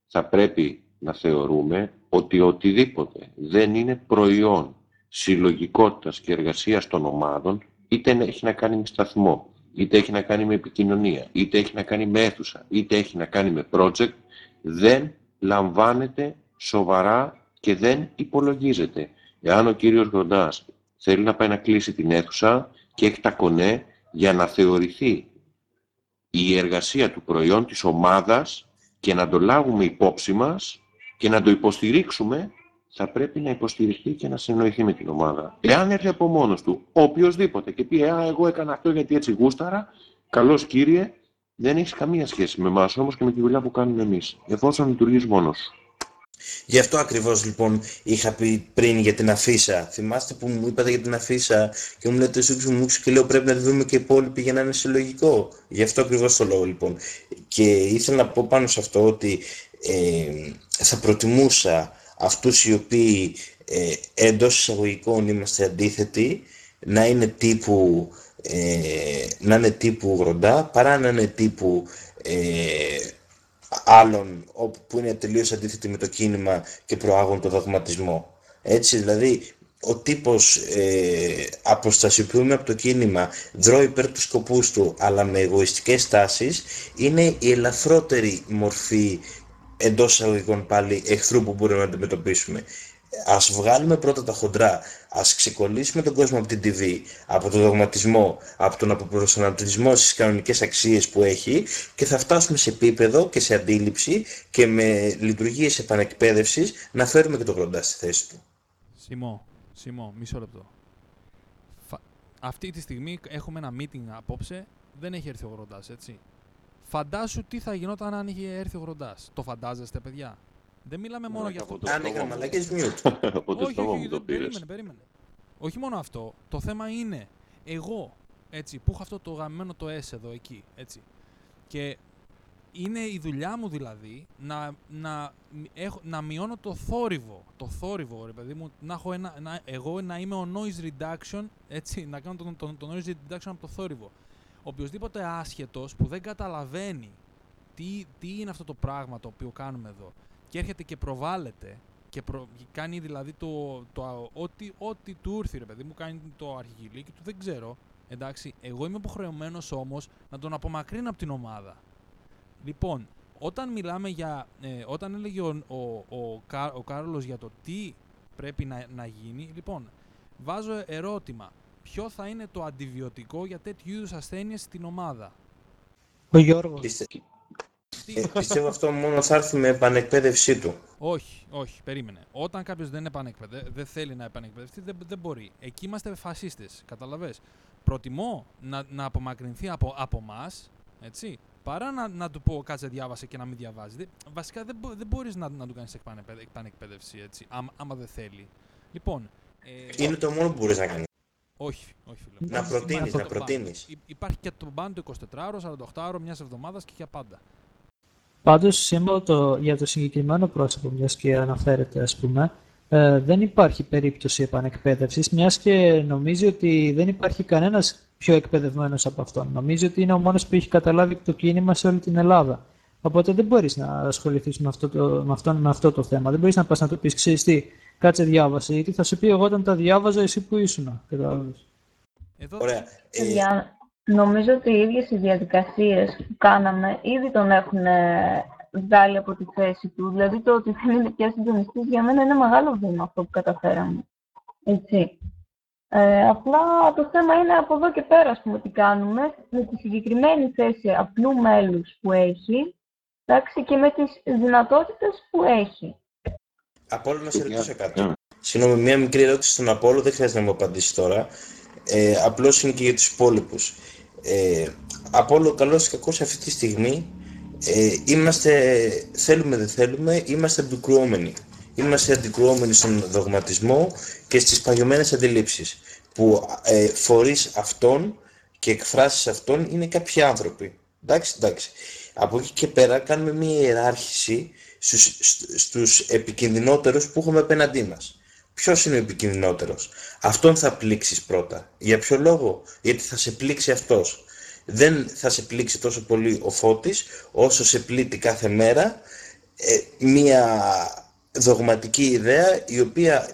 θα πρέπει να θεωρούμε ότι οτιδήποτε δεν είναι προϊόν συλλογικότητας και εργασίας των ομάδων, είτε έχει να κάνει με σταθμό, είτε έχει να κάνει με επικοινωνία, είτε έχει να κάνει με αίθουσα, είτε έχει να κάνει με project, δεν λαμβάνεται σοβαρά και δεν υπολογίζεται. Εάν ο κύριος Γροντάς θέλει να πάει να κλείσει την αίθουσα και έχει τα κονέ για να θεωρηθεί η εργασία του προϊόν της ομάδας και να το λάβουμε υπόψη μας και να το υποστηρίξουμε, θα πρέπει να υποστηριχθεί και να συνοηθεί με την ομάδα. Εάν έρθει από μόνος του, οποιοδήποτε και πει «Α, εγώ έκανα αυτό γιατί έτσι γούσταρα», καλώς κύριε, δεν έχεις καμία σχέση με εμάς όμως και με τη δουλειά που κάνουμε εμείς, εφόσον λειτουργείς μόνος σου. Γι' αυτό ακριβώς λοιπόν είχα πει πριν για την αφίσα. Θυμάστε που μου είπατε για την αφίσα και μου λέτε εσύ μου και λέω πρέπει να τη δούμε και οι υπόλοιποι για να είναι συλλογικό. Γι' αυτό ακριβώς το λόγο λοιπόν. Και ήθελα να πω πάνω σε αυτό ότι ε, θα προτιμούσα αυτούς οι οποίοι ε, εντός εισαγωγικών είμαστε αντίθετοι να είναι τύπου ε, να είναι τύπου γροντά παρά να είναι τύπου ε, άλλων όπου- που είναι τελείως αντίθετοι με το κίνημα και προάγουν το δογματισμό. Έτσι, δηλαδή, ο τύπος ε, αποστασιοποιούμε από το κίνημα, δρώ υπέρ του σκοπούς του, αλλά με εγωιστικές τάσεις, είναι η ελαφρότερη μορφή εντός εισαγωγικών πάλι εχθρού που μπορούμε να αντιμετωπίσουμε. Ας βγάλουμε πρώτα τα χοντρά, ας ξεκολλήσουμε τον κόσμο από την TV, από τον δογματισμό, από τον αποπροσανατολισμό στις κανονικές αξίες που έχει και θα φτάσουμε σε επίπεδο και σε αντίληψη και με λειτουργίες επανεκπαίδευσης να φέρουμε και τον Γροντά στη θέση του. Σιμό, Σιμό, μισό λεπτό. Φα- Αυτή τη στιγμή έχουμε ένα meeting απόψε, δεν έχει έρθει ο Γροντάς, έτσι. Φαντάσου τι θα γινόταν αν είχε έρθει ο Γροντάς. Το φαντάζεστε, παιδιά; Δεν μιλάμε μόνο για αυτό. Άνοιγα μαλακές mute. Από το όχι, στόμα όχι, μου το δεν- πήρες. περίμενε, περίμενε. Όχι μόνο αυτό. Το θέμα είναι εγώ, έτσι, που έχω αυτό το γαμμένο το S εδώ, εκεί, έτσι. Και είναι η δουλειά μου δηλαδή να, να, μι- έχω, να μειώνω το θόρυβο. Το θόρυβο, ρε παιδί μου, να έχω ένα, να, εγώ να είμαι ο noise reduction, έτσι, να κάνω το, το, το noise reduction από το θόρυβο. Οποιοςδήποτε άσχετος που δεν καταλαβαίνει τι, τι είναι αυτό το πράγμα το οποίο κάνουμε εδώ και έρχεται και προβάλλεται και προ, και κάνει δηλαδή το, το, ό,τι, ό,τι του ήρθε ρε παιδί μου, κάνει το αρχηγηλίκι του, δεν ξέρω. Εντάξει, εγώ είμαι υποχρεωμένος όμως να τον απομακρύνω από την ομάδα. Λοιπόν, όταν μιλάμε για. Ε, όταν έλεγε ο, ο, ο, Κα- ο Κάρολος για το τι πρέπει να, να γίνει, λοιπόν, βάζω ερώτημα. Ποιο θα είναι το αντιβιωτικό για τέτοιου είδους ασθένειες στην ομάδα; Ο Γιώργος. Πιστε... Ε, πιστεύω αυτό μόνος θα έρθει με επανεκπαίδευσή του. Όχι, όχι, περίμενε. Όταν κάποιος δεν, επανεκπαιδε... δεν θέλει να επανεκπαιδευτεί, δεν, δεν μπορεί. Εκεί είμαστε φασίστες. Καταλαβες. Προτιμώ να, να απομακρυνθεί από, από εμά, έτσι, παρά να, να του πω κάτσε διάβασε και να μην διαβάζει. Δεν- βασικά δεν, μπο- δεν μπορείς να, να του κάνεις επανεκπαίδευση, έτσι, άμα, άμα δεν θέλει. Λοιπόν. Ε, Είναι το μόνο που μπορείς να κάνεις. όχι, όχι φίλε. Να Υπάρχει προτείνεις, αυτό να το ban. προτείνεις. Υ- Υπάρχει και το ban του 24ωρο, 48ωρο, μιας εβδομάδας και για πάντα. Πάντως, σήμερα το, για το συγκεκριμένο πρόσωπο, μιας και αναφέρεται, ας πούμε, ε, δεν υπάρχει περίπτωση επανεκπαίδευσης, μιας και νομίζει ότι δεν υπάρχει κανένας πιο εκπαιδευμένος από αυτόν. Νομίζει ότι είναι ο μόνος που έχει καταλάβει το κίνημα σε όλη την Ελλάδα. Οπότε δεν μπορείς να ασχοληθείς με αυτό το, με αυτό, με αυτό το θέμα. Δεν μπορείς να πας να του πεις, ξέρεις τι, κάτσε διάβασε, γιατί θα σου πει εγώ όταν τα διάβαζα εσύ που ήσουν. Κατάλαβες. Ωραία. Ε, Παιδιά, νομίζω ότι οι ίδιες οι διαδικασίες που κάναμε ήδη τον έχουν ε, βγάλει από τη θέση του. Δηλαδή το ότι δεν είναι πια συντονιστής για μένα είναι μεγάλο βήμα αυτό που καταφέραμε. Έτσι. Ε, απλά το θέμα είναι από εδώ και πέρα ας πούμε, τι κάνουμε με τη συγκεκριμένη θέση απλού μέλους που έχει εντάξει, και με τις δυνατότητες που έχει. Απόλυτο να σε ρωτήσω κάτι. Συγγνώμη, μια μικρή ερώτηση στον Απόλο, δεν χρειάζεται να μου απαντήσει τώρα. Ε, απλώς είναι και για τους υπόλοιπους. Ε, Απόλο, καλώς ή κακώς αυτή τη στιγμή Ε, είμαστε, θέλουμε δεν θέλουμε, είμαστε αντικρουόμενοι. Είμαστε αντικρουόμενοι στον δογματισμό και στις παγιωμένες αντιλήψεις που ε, φορείς αυτών και εκφράσεις αυτών είναι κάποιοι άνθρωποι. Εντάξει, εντάξει. Από εκεί και πέρα κάνουμε μια ιεράρχηση στους, στους επικινδυνότερους που έχουμε απέναντί μας. Ποιος είναι ο επικινδυνότερος; Αυτόν θα πλήξεις πρώτα. Για ποιο λόγο; Γιατί θα σε πλήξει αυτός. Δεν θα σε πλήξει τόσο πολύ ο Φώτης όσο σε πλήττει κάθε μέρα ε, μία δογματική ιδέα η οποία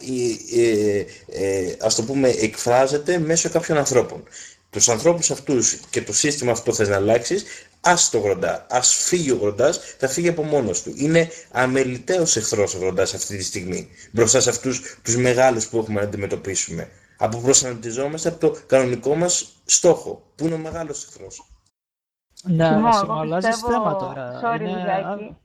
ε, ε, ας το πούμε εκφράζεται μέσω κάποιων ανθρώπων. Τους ανθρώπους αυτούς και το σύστημα αυτό θες να αλλάξεις, ας το γροντά, ας φύγει ο γροντάς, θα φύγει από μόνος του. Είναι αμεληταίος εχθρός ο γροντάς αυτή τη στιγμή, μπροστά σε αυτούς τους μεγάλους που έχουμε να αντιμετωπίσουμε. Αποπροσανατιζόμαστε από το κανονικό μας στόχο, που είναι ο μεγάλος εχθρός. Ναι, Σιμώ, αλλάζεις θέμα τώρα. Sorry, Είναι- λιγάκι.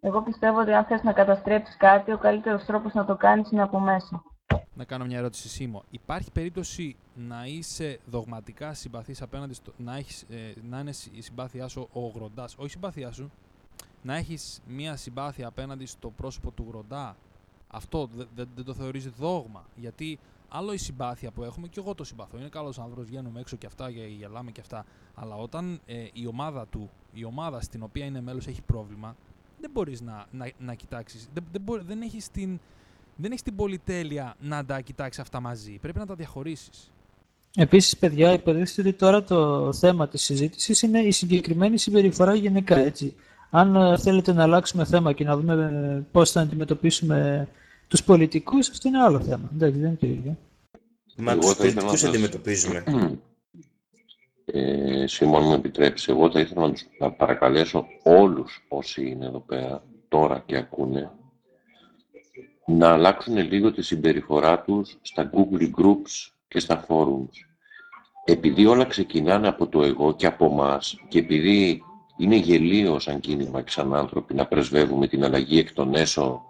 Εγώ πιστεύω ότι αν θες να καταστρέψεις κάτι, ο καλύτερος τρόπος να το κάνεις είναι από μέσα. Να κάνω μια ερώτηση, Σίμω. Υπάρχει περίπτωση να είσαι δογματικά συμπαθής απέναντι στο. να, έχεις, ε, να είναι συ- η συμπάθειά σου ο γροντάς, όχι η συμπάθειά σου, να έχεις μια συμπάθεια απέναντι στο πρόσωπο του γροντά; Αυτό δε- δε- δεν το θεωρείς δόγμα; Γιατί άλλο η συμπάθεια που έχουμε, και εγώ το συμπαθώ. Είναι καλός άνθρωπος, βγαίνουμε έξω και αυτά, γε- γελάμε και αυτά. Αλλά όταν ε, η ομάδα του, η ομάδα στην οποία είναι μέλος έχει πρόβλημα, δεν μπορείς να, να, να κοιτάξεις. Δεν, δεν, μπορεί- δεν έχεις την, δεν έχεις την πολυτέλεια να τα κοιτάξεις αυτά μαζί. Πρέπει να τα διαχωρίσεις. Επίσης, παιδιά, υποτίθεται ότι τώρα το θέμα της συζήτησης είναι η συγκεκριμένη συμπεριφορά γενικά, έτσι. Αν ε, θέλετε να αλλάξουμε θέμα και να δούμε ε, πώς θα αντιμετωπίσουμε τους πολιτικούς, αυτό είναι άλλο θέμα. Εντάξει, δεν είναι το ίδιο. Μα Εγώ τους θα ήθελα να πολιτικούς σας- αντιμετωπίζουμε. Ε, Σίμων μου επιτρέψει, εγώ θα ήθελα να τους να παρακαλέσω όλους όσοι είναι εδώ πέρα τώρα και ακούνε να αλλάξουν λίγο τη συμπεριφορά τους στα Google Groups και στα forums. Επειδή όλα ξεκινάνε από το εγώ και από μας και επειδή είναι γελίο σαν κίνημα και σαν άνθρωποι να πρεσβεύουμε την αλλαγή εκ των έσω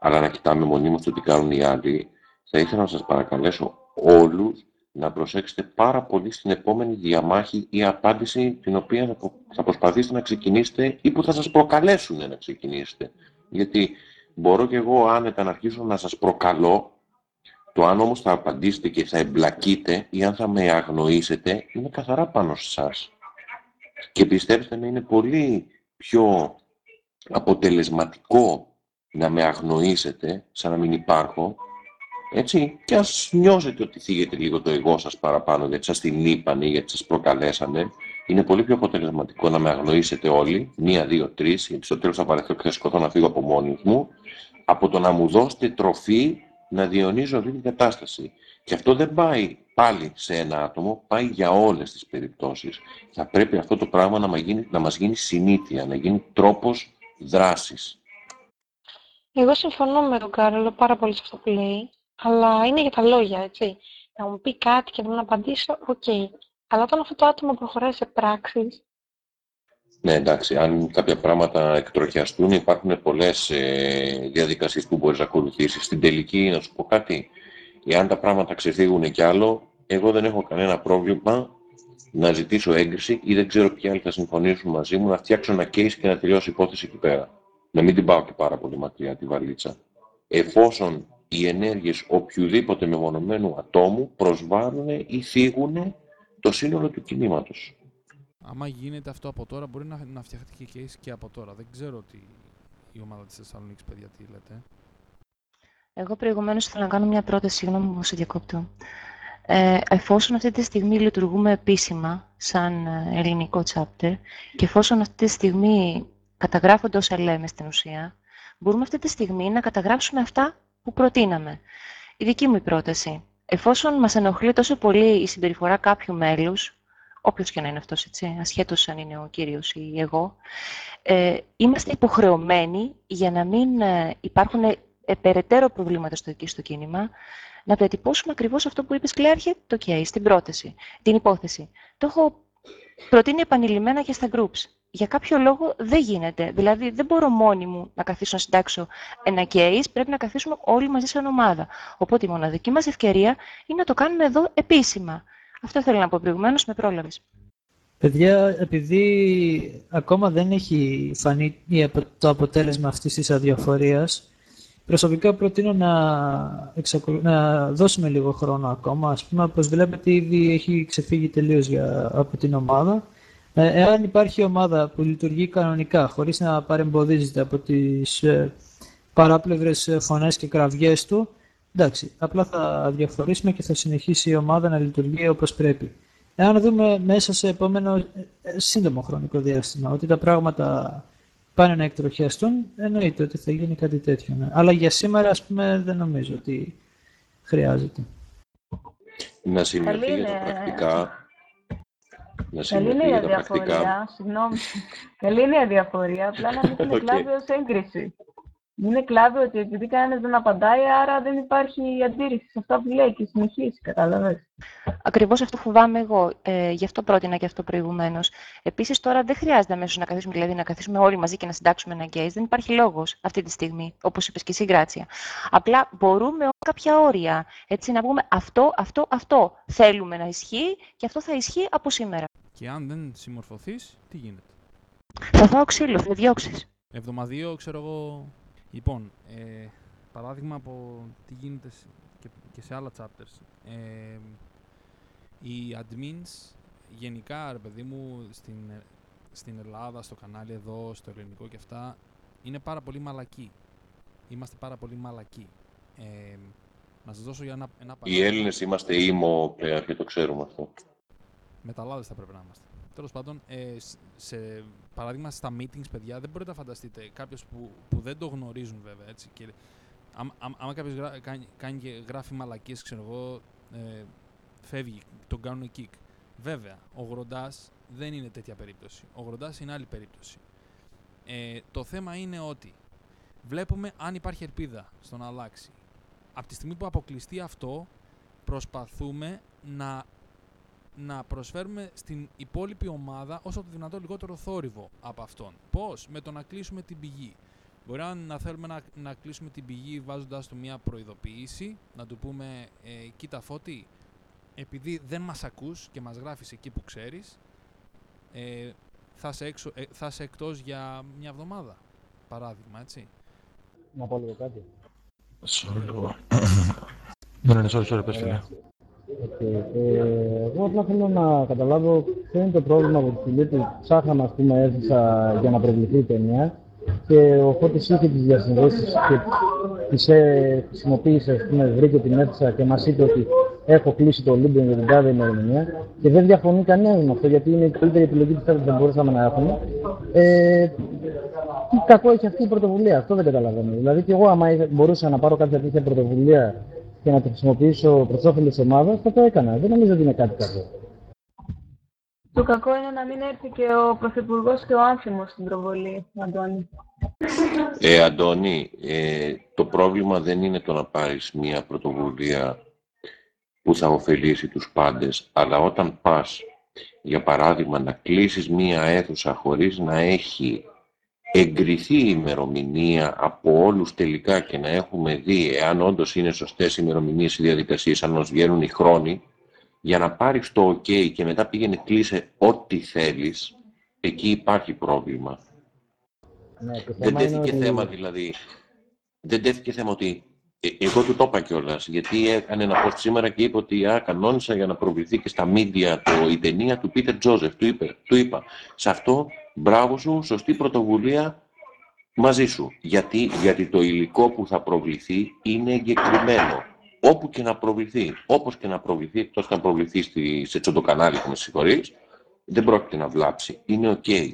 αλλά να κοιτάμε μονίμως το τι κάνουν οι άλλοι, θα ήθελα να σας παρακαλέσω όλους να προσέξετε πάρα πολύ στην επόμενη διαμάχη ή απάντηση την οποία θα προ- θα προσπαθήσετε να ξεκινήσετε ή που θα σας προκαλέσουν να ξεκινήσετε. Γιατί μπορώ και εγώ άνετα να αρχίσω να σας προκαλώ, το αν όμως θα απαντήσετε και θα εμπλακείτε ή αν θα με αγνοήσετε, είναι καθαρά πάνω σε εσάς. Και πιστέψτε με, είναι πολύ πιο αποτελεσματικό να με αγνοήσετε, σαν να μην υπάρχω, έτσι, και ας νιώσετε ότι θίγεται λίγο το εγώ σας παραπάνω, γιατί σας την είπανε, γιατί σας προκαλέσανε, είναι πολύ πιο αποτελεσματικό να με αγνοήσετε όλοι, μία, δύο, τρεις, γιατί στο τέλος θα παρεθώ και θα σηκωθώ να φύγω από μόνος μου, από το να μου δώσετε τροφή να διονύζω αυτή την κατάσταση. Και αυτό δεν πάει πάλι σε ένα άτομο, πάει για όλες τις περιπτώσεις. Θα πρέπει αυτό το πράγμα να, μας γίνει, να μας γίνει συνήθεια, να γίνει τρόπος δράσης. Εγώ συμφωνώ με τον Κάρολο πάρα πολύ σε αυτό που λέει, αλλά είναι για τα λόγια, έτσι. Να μου πει κάτι και να μην απαντήσω, οκ. Αλλά όταν αυτό το άτομο προχωράει σε πράξεις, Ναι, εντάξει, αν κάποια πράγματα εκτροχιαστούν, υπάρχουν πολλές ε, διαδικασίες που μπορείς να ακολουθήσεις. Στην τελική, να σου πω κάτι, εάν τα πράγματα ξεφύγουν κι άλλο, εγώ δεν έχω κανένα πρόβλημα να ζητήσω έγκριση ή δεν ξέρω ποιοι άλλοι θα συμφωνήσουν μαζί μου να φτιάξω ένα case και να τελειώσει η υπόθεση εκεί πέρα. Να μην την πάω και πάρα πολύ μακριά τη βαλίτσα. Εφόσον οι ενέργειες οποιοδήποτε μεμονωμένου ατόμου προσβάλλουν ή θίγουν το σύνολο του κινήματος. Άμα γίνεται αυτό από τώρα, μπορεί να, να φτιαχτεί και case και από τώρα. Δεν ξέρω τι η ομάδα της Θεσσαλονίκης, παιδιά, τι λέτε. Εγώ προηγουμένως θέλω να κάνω μια πρόταση, συγγνώμη που σε διακόπτω. Ε, εφόσον αυτή τη στιγμή λειτουργούμε επίσημα σαν ε, ελληνικό chapter και εφόσον αυτή τη στιγμή καταγράφονται όσα λέμε στην ουσία, μπορούμε αυτή τη στιγμή να καταγράψουμε αυτά που προτείναμε. Η δική μου η πρόταση. Εφόσον μας ενοχλεί τόσο πολύ η συμπεριφορά κάποιου μέλους, όποιος και να είναι αυτός, έτσι, ασχέτως αν είναι ο κύριος ή εγώ, ε, είμαστε υποχρεωμένοι για να μην ε, υπάρχουν ε, περαιτέρω προβλήματα στο εκεί στο κίνημα, να διατυπώσουμε ακριβώς αυτό που είπες, Κλέαρχε, το case, την πρόταση, την υπόθεση. Το έχω προτείνει επανειλημμένα και στα groups. Για κάποιο λόγο δεν γίνεται. Δηλαδή, δεν μπορώ μόνη μου να καθίσω να συντάξω ένα case, πρέπει να καθίσουμε όλοι μαζί σαν ομάδα. Οπότε η μοναδική μας ευκαιρία είναι να το κάνουμε εδώ επίσημα. Αυτό θέλω να πω προηγουμένως, με πρόλαβες. Παιδιά, επειδή ακόμα δεν έχει φανεί το αποτέλεσμα αυτής της αδιαφορίας, προσωπικά προτείνω να, να δώσουμε λίγο χρόνο ακόμα. Ας πούμε, όπως βλέπετε, ήδη έχει ξεφύγει τελείως για... από την ομάδα. Ε, εάν υπάρχει ομάδα που λειτουργεί κανονικά, χωρίς να παρεμποδίζεται από τις ε, παράπλευρες φωνές και κραυγές του, εντάξει, απλά θα διαφορήσουμε και θα συνεχίσει η ομάδα να λειτουργεί όπως πρέπει. Εάν δούμε μέσα σε επόμενο ε, σύντομο χρονικό διάστημα ότι τα πράγματα πάνε να εκτροχιαστούν, εννοείται ότι θα γίνει κάτι τέτοιο. Ναι. Αλλά για σήμερα, ας πούμε, δεν νομίζω ότι χρειάζεται. Να σημειωθεί για τα πρακτικά. Να Καλή είναι η αδιαφορία, συγγνώμη. Καλή είναι η αδιαφορία, απλά να μην την εκλάβει ως έγκριση. Είναι κλάδι ότι επειδή κανένας δεν απαντάει, άρα δεν υπάρχει αντίρρηση σε αυτά που λέει και συνεχίσει, κατάλαβε. Ακριβώς αυτό φοβάμαι εγώ. Ε, γι' αυτό πρότεινα και αυτό προηγουμένως. Επίσης, τώρα δεν χρειάζεται αμέσως να καθίσουμε, δηλαδή να καθίσουμε όλοι μαζί και να συντάξουμε ένα case. Δεν υπάρχει λόγος αυτή τη στιγμή, όπως είπες και εσύ, Γκράτσια. Απλά μπορούμε κάποια όρια. Έτσι, να πούμε αυτό, αυτό, αυτό θέλουμε να ισχύει και αυτό θα ισχύει από σήμερα. Και αν δεν συμμορφωθείς, τι γίνεται; Θα φάω ξύλο, θα διώξεις. Εβδομαδίο, ξέρω εγώ, Λοιπόν, ε, παράδειγμα από τι γίνεται και, και σε άλλα chapters. Ε, οι admins γενικά, ρε παιδί μου, στην, στην Ελλάδα, στο κανάλι εδώ, στο ελληνικό και αυτά, είναι πάρα πολύ μαλακοί. Είμαστε πάρα πολύ μαλακοί. Ε, να σας δώσω για ένα, ένα παράδειγμα. Οι Έλληνες είμαστε ήμο πλέον και το ξέρουμε αυτό. Μεταλλάδες θα πρέπει να είμαστε. Τέλος πάντων, ε, σε παράδειγμα στα meetings, παιδιά, δεν μπορείτε να φανταστείτε κάποιος που, που δεν το γνωρίζουν βέβαια. Έτσι, και, άμα, άμα κάποιος κάνει, κάνει και γράφει μαλακίες, ξέρω εγώ, ε, φεύγει, τον κάνουν kick. Βέβαια, ο Γροντάς δεν είναι τέτοια περίπτωση. Ο Γροντάς είναι άλλη περίπτωση. Ε, το θέμα είναι ότι βλέπουμε αν υπάρχει ελπίδα στο να αλλάξει. Από τη στιγμή που αποκλειστεί αυτό, προσπαθούμε να να προσφέρουμε στην υπόλοιπη ομάδα όσο το δυνατό λιγότερο θόρυβο από αυτόν. Πώς, με το να κλείσουμε την πηγή. Μπορεί να θέλουμε να, να κλείσουμε την πηγή βάζοντας του μια προειδοποίηση, να του πούμε ε, κοίτα φώτη, επειδή δεν μας ακούς και μας γράφεις εκεί που ξέρεις, ε, θα, είσαι έξω, ε, θα είσαι εκτός για μια εβδομάδα, παράδειγμα, έτσι. Να πω λίγο κάτι. Sorry, λίγο. Ναι, ναι, sorry, sorry, πες φίλε. Okay. Ε, εγώ απλά θέλω να καταλάβω ποιο είναι το πρόβλημα από τη στιγμή που ψάχναμε ας πούμε έδωσα για να προβληθεί η ταινία και ο Φώτης είχε τις διασυνδέσεις και τις ε, χρησιμοποίησε, ας πούμε, βρήκε την αίθουσα και μας είπε ότι έχω κλείσει το Olympian για την κάθε ημερομηνία και δεν διαφωνεί κανένα με αυτό γιατί είναι η καλύτερη επιλογή που δεν μπορούσαμε να έχουμε. Ε, τι κακό έχει αυτή η πρωτοβουλία, αυτό δεν καταλαβαίνω. Δηλαδή και εγώ άμα μπορούσα να πάρω κάποια τέτοια πρωτοβουλία και να το χρησιμοποιήσω προς όφελος της ομάδας, θα το έκανα. Δεν νομίζω ότι είναι κάτι κακό. Το κακό είναι να μην έρθει και ο Πρωθυπουργός και ο Άνθιμος στην προβολή, Αντώνη. Ε, Αντώνη, ε, το πρόβλημα δεν είναι το να πάρεις μια πρωτοβουλία που θα ωφελήσει τους πάντες, αλλά όταν πας, για παράδειγμα, να κλείσεις μία αίθουσα χωρίς να έχει εγκριθεί η ημερομηνία από όλους τελικά και να έχουμε δει εάν όντως είναι σωστές οι ημερομηνίες οι διαδικασίες, αν μας βγαίνουν οι χρόνοι, για να πάρεις το OK και μετά πήγαινε κλείσε ό,τι θέλεις, εκεί υπάρχει πρόβλημα. Ναι, δεν τέθηκε θέμα δηλαδή, δεν τέθηκε θέμα ότι ε, εγώ του το είπα κιόλας, γιατί έκανε ένα post σήμερα και είπε ότι α, κανόνισα για να προβληθεί και στα media το, η ταινία του Πίτερ Τζόζεφ. Του, είπε, του είπα. Σε αυτό, μπράβο σου, σωστή πρωτοβουλία μαζί σου. Γιατί, γιατί το υλικό που θα προβληθεί είναι εγκεκριμένο. Όπου και να προβληθεί, όπως και να προβληθεί, εκτός και να προβληθεί στη, σε τσοντοκανάλι που με συγχωρείς, δεν πρόκειται να βλάψει. Είναι ok.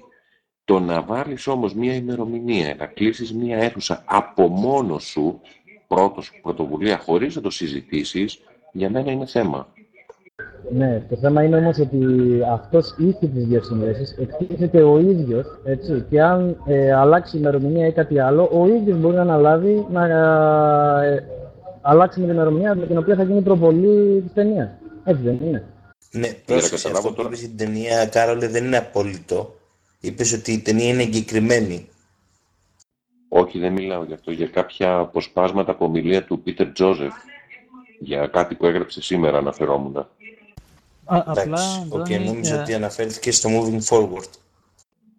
Το να βάλεις όμως μία ημερομηνία, να κλείσεις μία αίθουσα από μόνος σου, πρώτος πρωτοβουλία χωρίς να το συζητήσεις, για μένα είναι θέμα. Ναι, το θέμα είναι όμως ότι αυτός είχε τις διασυνδέσεις, εκτίθεται ο ίδιος, έτσι, και αν ε, αλλάξει η ημερομηνία ή κάτι άλλο, ο ίδιος μπορεί να αναλάβει να ε, αλλάξει την ημερομηνία με την οποία θα γίνει προβολή της ταινίας. Έτσι δεν είναι. Ναι, πρόσεξε, αυτό που είπες στην ταινία, Κάρολε, δεν είναι απόλυτο. Είπες ότι η ταινία είναι εγκεκριμένη. Όχι, δεν μιλάω γι' αυτό. Για κάποια αποσπάσματα από ομιλία του Πίτερ Τζόζεφ. Για κάτι που έγραψε σήμερα αναφερόμουν. Α, απλά, Εντάξει, οκ, Αντώνη, νόμιζα ε, ότι αναφέρθηκε στο moving forward.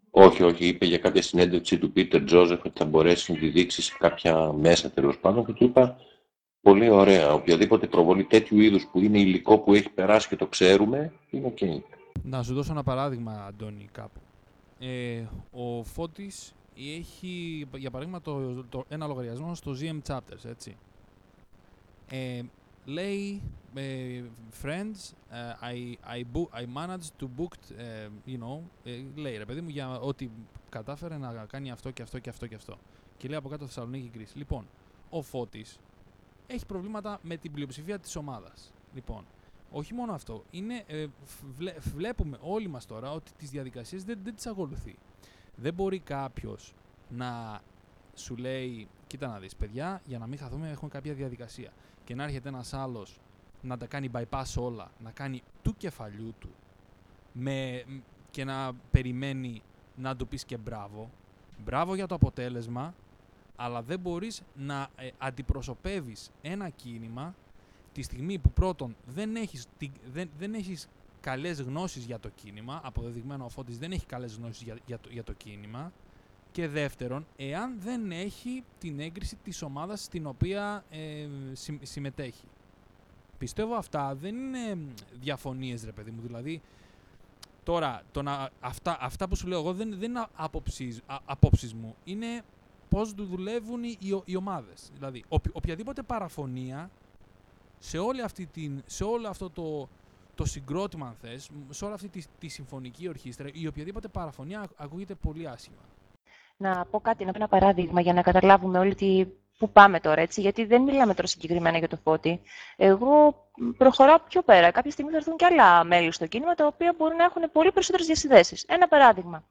Όχι, όχι, είπε για κάποια συνέντευξη του Πίτερ Τζόζεφ ότι θα μπορέσει να τη δείξει σε κάποια μέσα τέλος πάντων και του είπα πολύ ωραία. Οποιαδήποτε προβολή τέτοιου είδους που είναι υλικό που έχει περάσει και το ξέρουμε είναι οκ. Να σου δώσω ένα παράδειγμα, Αντώνη, κάπου. Ε, ο Φώτης έχει, για παράδειγμα, το, το, ένα λογαριασμό στο ZM Chapters, έτσι. Ε, λέει, ε, friends, ε, I, I, book, I managed to book, ε, you know, ε, λέει ρε παιδί μου για ότι κατάφερε να κάνει αυτό και αυτό και αυτό και αυτό. Και λέει από κάτω Θεσσαλονίκη Greece. Λοιπόν, ο Φώτης έχει προβλήματα με την πλειοψηφία της ομάδας. Λοιπόν, όχι μόνο αυτό, είναι, ε, βλέ- βλέπουμε όλοι μας τώρα ότι τις διαδικασίες δεν, δεν τις ακολουθεί. Δεν μπορεί κάποιος να σου λέει, κοίτα να δεις παιδιά, για να μην χαθούμε έχουμε κάποια διαδικασία. Και να έρχεται ένας άλλος να τα κάνει bypass όλα, να κάνει του κεφαλιού του με, μ, και να περιμένει να του πεις και μπράβο. Μπράβο για το αποτέλεσμα, αλλά δεν μπορείς να ε, αντιπροσωπεύεις ένα κίνημα τη στιγμή που πρώτον δεν έχεις, τη- δεν, δεν έχεις καλές γνώσεις για το κίνημα, αποδεδειγμένο ο Φώτης δεν έχει καλές γνώσεις για, για, το, για το κίνημα, και δεύτερον, εάν δεν έχει την έγκριση της ομάδας στην οποία ε, συμ- συμμετέχει. Πιστεύω αυτά δεν είναι μ, διαφωνίες, ρε παιδί μου. Δηλαδή, τώρα, το να, αυτά, αυτά που σου λέω εγώ δεν, δεν είναι απόψεις, α- απόψεις μου. Είναι πώς δου- δουλεύουν οι, οι, οι ομάδες. Δηλαδή, οποι- οποιαδήποτε παραφωνία σε, όλη αυτή την, σε όλο αυτό το, το συγκρότημα, αν θες, μ, σε όλη αυτή τη, τη συμφωνική ορχήστρα, η οποιαδήποτε παραφωνία ακ- ακούγεται πολύ άσχημα. Να πω κάτι, να πω ένα παράδειγμα για να καταλάβουμε όλοι τι, πού πάμε τώρα, έτσι, γιατί δεν μιλάμε τώρα συγκεκριμένα για το φώτι. Εγώ προχωράω πιο πέρα. Κάποια στιγμή θα έρθουν και άλλα μέλη στο κίνημα, τα οποία μπορεί να έχουν πολύ περισσότερες διασυνδέσεις. Ένα παράδειγμα.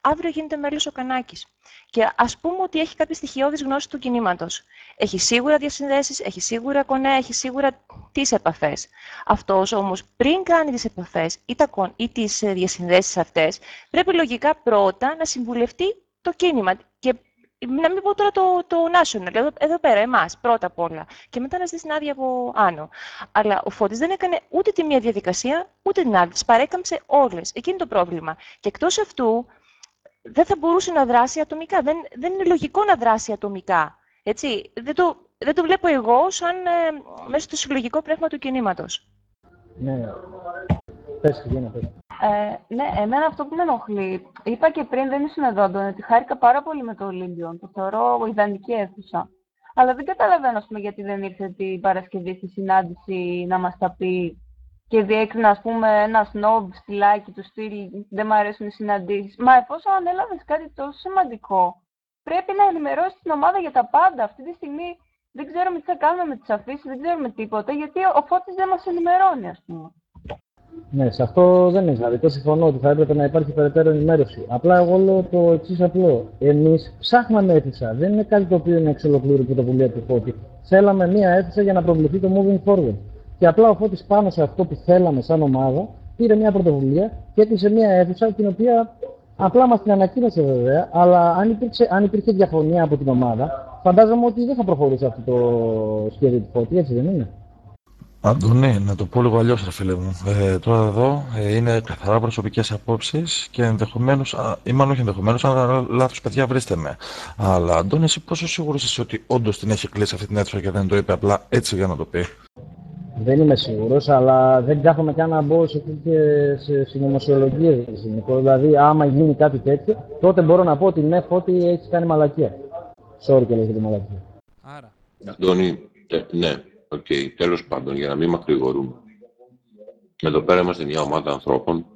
Αύριο γίνεται μέλος ο Κανάκης. Και ας πούμε ότι έχει κάποιε στοιχειώδει γνώσει του κινήματος. Έχει σίγουρα διασυνδέσεις, έχει σίγουρα κονέ, έχει σίγουρα τις επαφές. Αυτός όμως πριν κάνει τις επαφές ή, τα κον- ή τις διασυνδέσεις αυτές, πρέπει λογικά πρώτα να συμβουλευτεί το κίνημα. Και να μην πω τώρα το, το national, εδώ, εδώ πέρα, εμάς, πρώτα απ' όλα. Και μετά να ζητήσει την άδεια από άνω. Αλλά ο Φώτης δεν έκανε ούτε τη μία διαδικασία, ούτε την άλλη. Τις παρέκαμψε όλες. Εκεί είναι το πρόβλημα. Και εκτός αυτού, δεν θα μπορούσε να δράσει ατομικά. Δεν, δεν είναι λογικό να δράσει ατομικά. Έτσι. Δεν, το, δεν το βλέπω εγώ σαν ε, μέσα στο συλλογικό πνεύμα του κινήματος. Ναι. Πες, Χριστίνα, πες. Ε, ναι, εμένα αυτό που με ενοχλεί, είπα και πριν, δεν ήσουν εδώ, Αντώνη, ότι χάρηκα πάρα πολύ με το Ολύμπιον. Το θεωρώ ιδανική αίθουσα. Αλλά δεν καταλαβαίνω, ας πούμε, γιατί δεν ήρθε την Παρασκευή στη συνάντηση να μας τα πει και διέκρινα, ας πούμε, ένα σνόμπ στυλάκι του στυλ «Δεν μου αρέσουν οι συναντήσεις». Μα εφόσον ανέλαβες κάτι τόσο σημαντικό, πρέπει να ενημερώσεις την ομάδα για τα πάντα. Αυτή τη στιγμή δεν ξέρουμε τι θα κάνουμε με τις αφήσεις, δεν ξέρουμε τίποτα, γιατί ο Φώτης δεν μας ενημερώνει, ας πούμε. Ναι, σε αυτό δεν έχει άδικο. Συμφωνώ ότι θα έπρεπε να υπάρχει περαιτέρω ενημέρωση. Απλά εγώ λέω το εξής απλό. Εμείς ψάχναμε αίθουσα. Δεν είναι κάτι το οποίο είναι εξ ολοκλήρου πρωτοβουλία του Φώτη. Θέλαμε μία αίθουσα για να προβληθεί το moving forward. Και απλά ο Φώτης πάνω σε αυτό που θέλαμε σαν ομάδα πήρε μια πρωτοβουλία και έκλεισε μία αίθουσα την οποία απλά μας την ανακοίνωσε βέβαια. Αλλά αν, υπήρξε, αν υπήρχε διαφωνία από την ομάδα, φαντάζομαι ότι δεν θα προχωρούσε αυτό το σχέδιο του Φώτη, έτσι δεν είναι; Αντωνί, να το πω λίγο αλλιώς ρε φίλε μου. Ε, τώρα εδώ ε, είναι καθαρά προσωπικές απόψεις και ενδεχομένως, α, ή μάλλον όχι ενδεχομένως, αν λάθος παιδιά βρίστε με. Αλλά Αντώνη, εσύ πόσο σίγουρος είσαι ότι όντως την έχει κλείσει αυτή την αίθουσα και δεν το είπε απλά έτσι για να το πει; Δεν είμαι σίγουρος, αλλά δεν κάθομαι καν να μπω σε τέτοιες συνωμοσιολογίες. Δηλαδή, άμα γίνει κάτι τέτοιο, τότε μπορώ να πω ότι ναι, Φώτη, έχει κάνει μαλακία. Sorry και για τη μαλακία. Αντώνη, τε- ναι, οκ, τέλος πάντων, για να μην μακρηγορούμε. Εδώ πέρα είμαστε μια ομάδα ανθρώπων,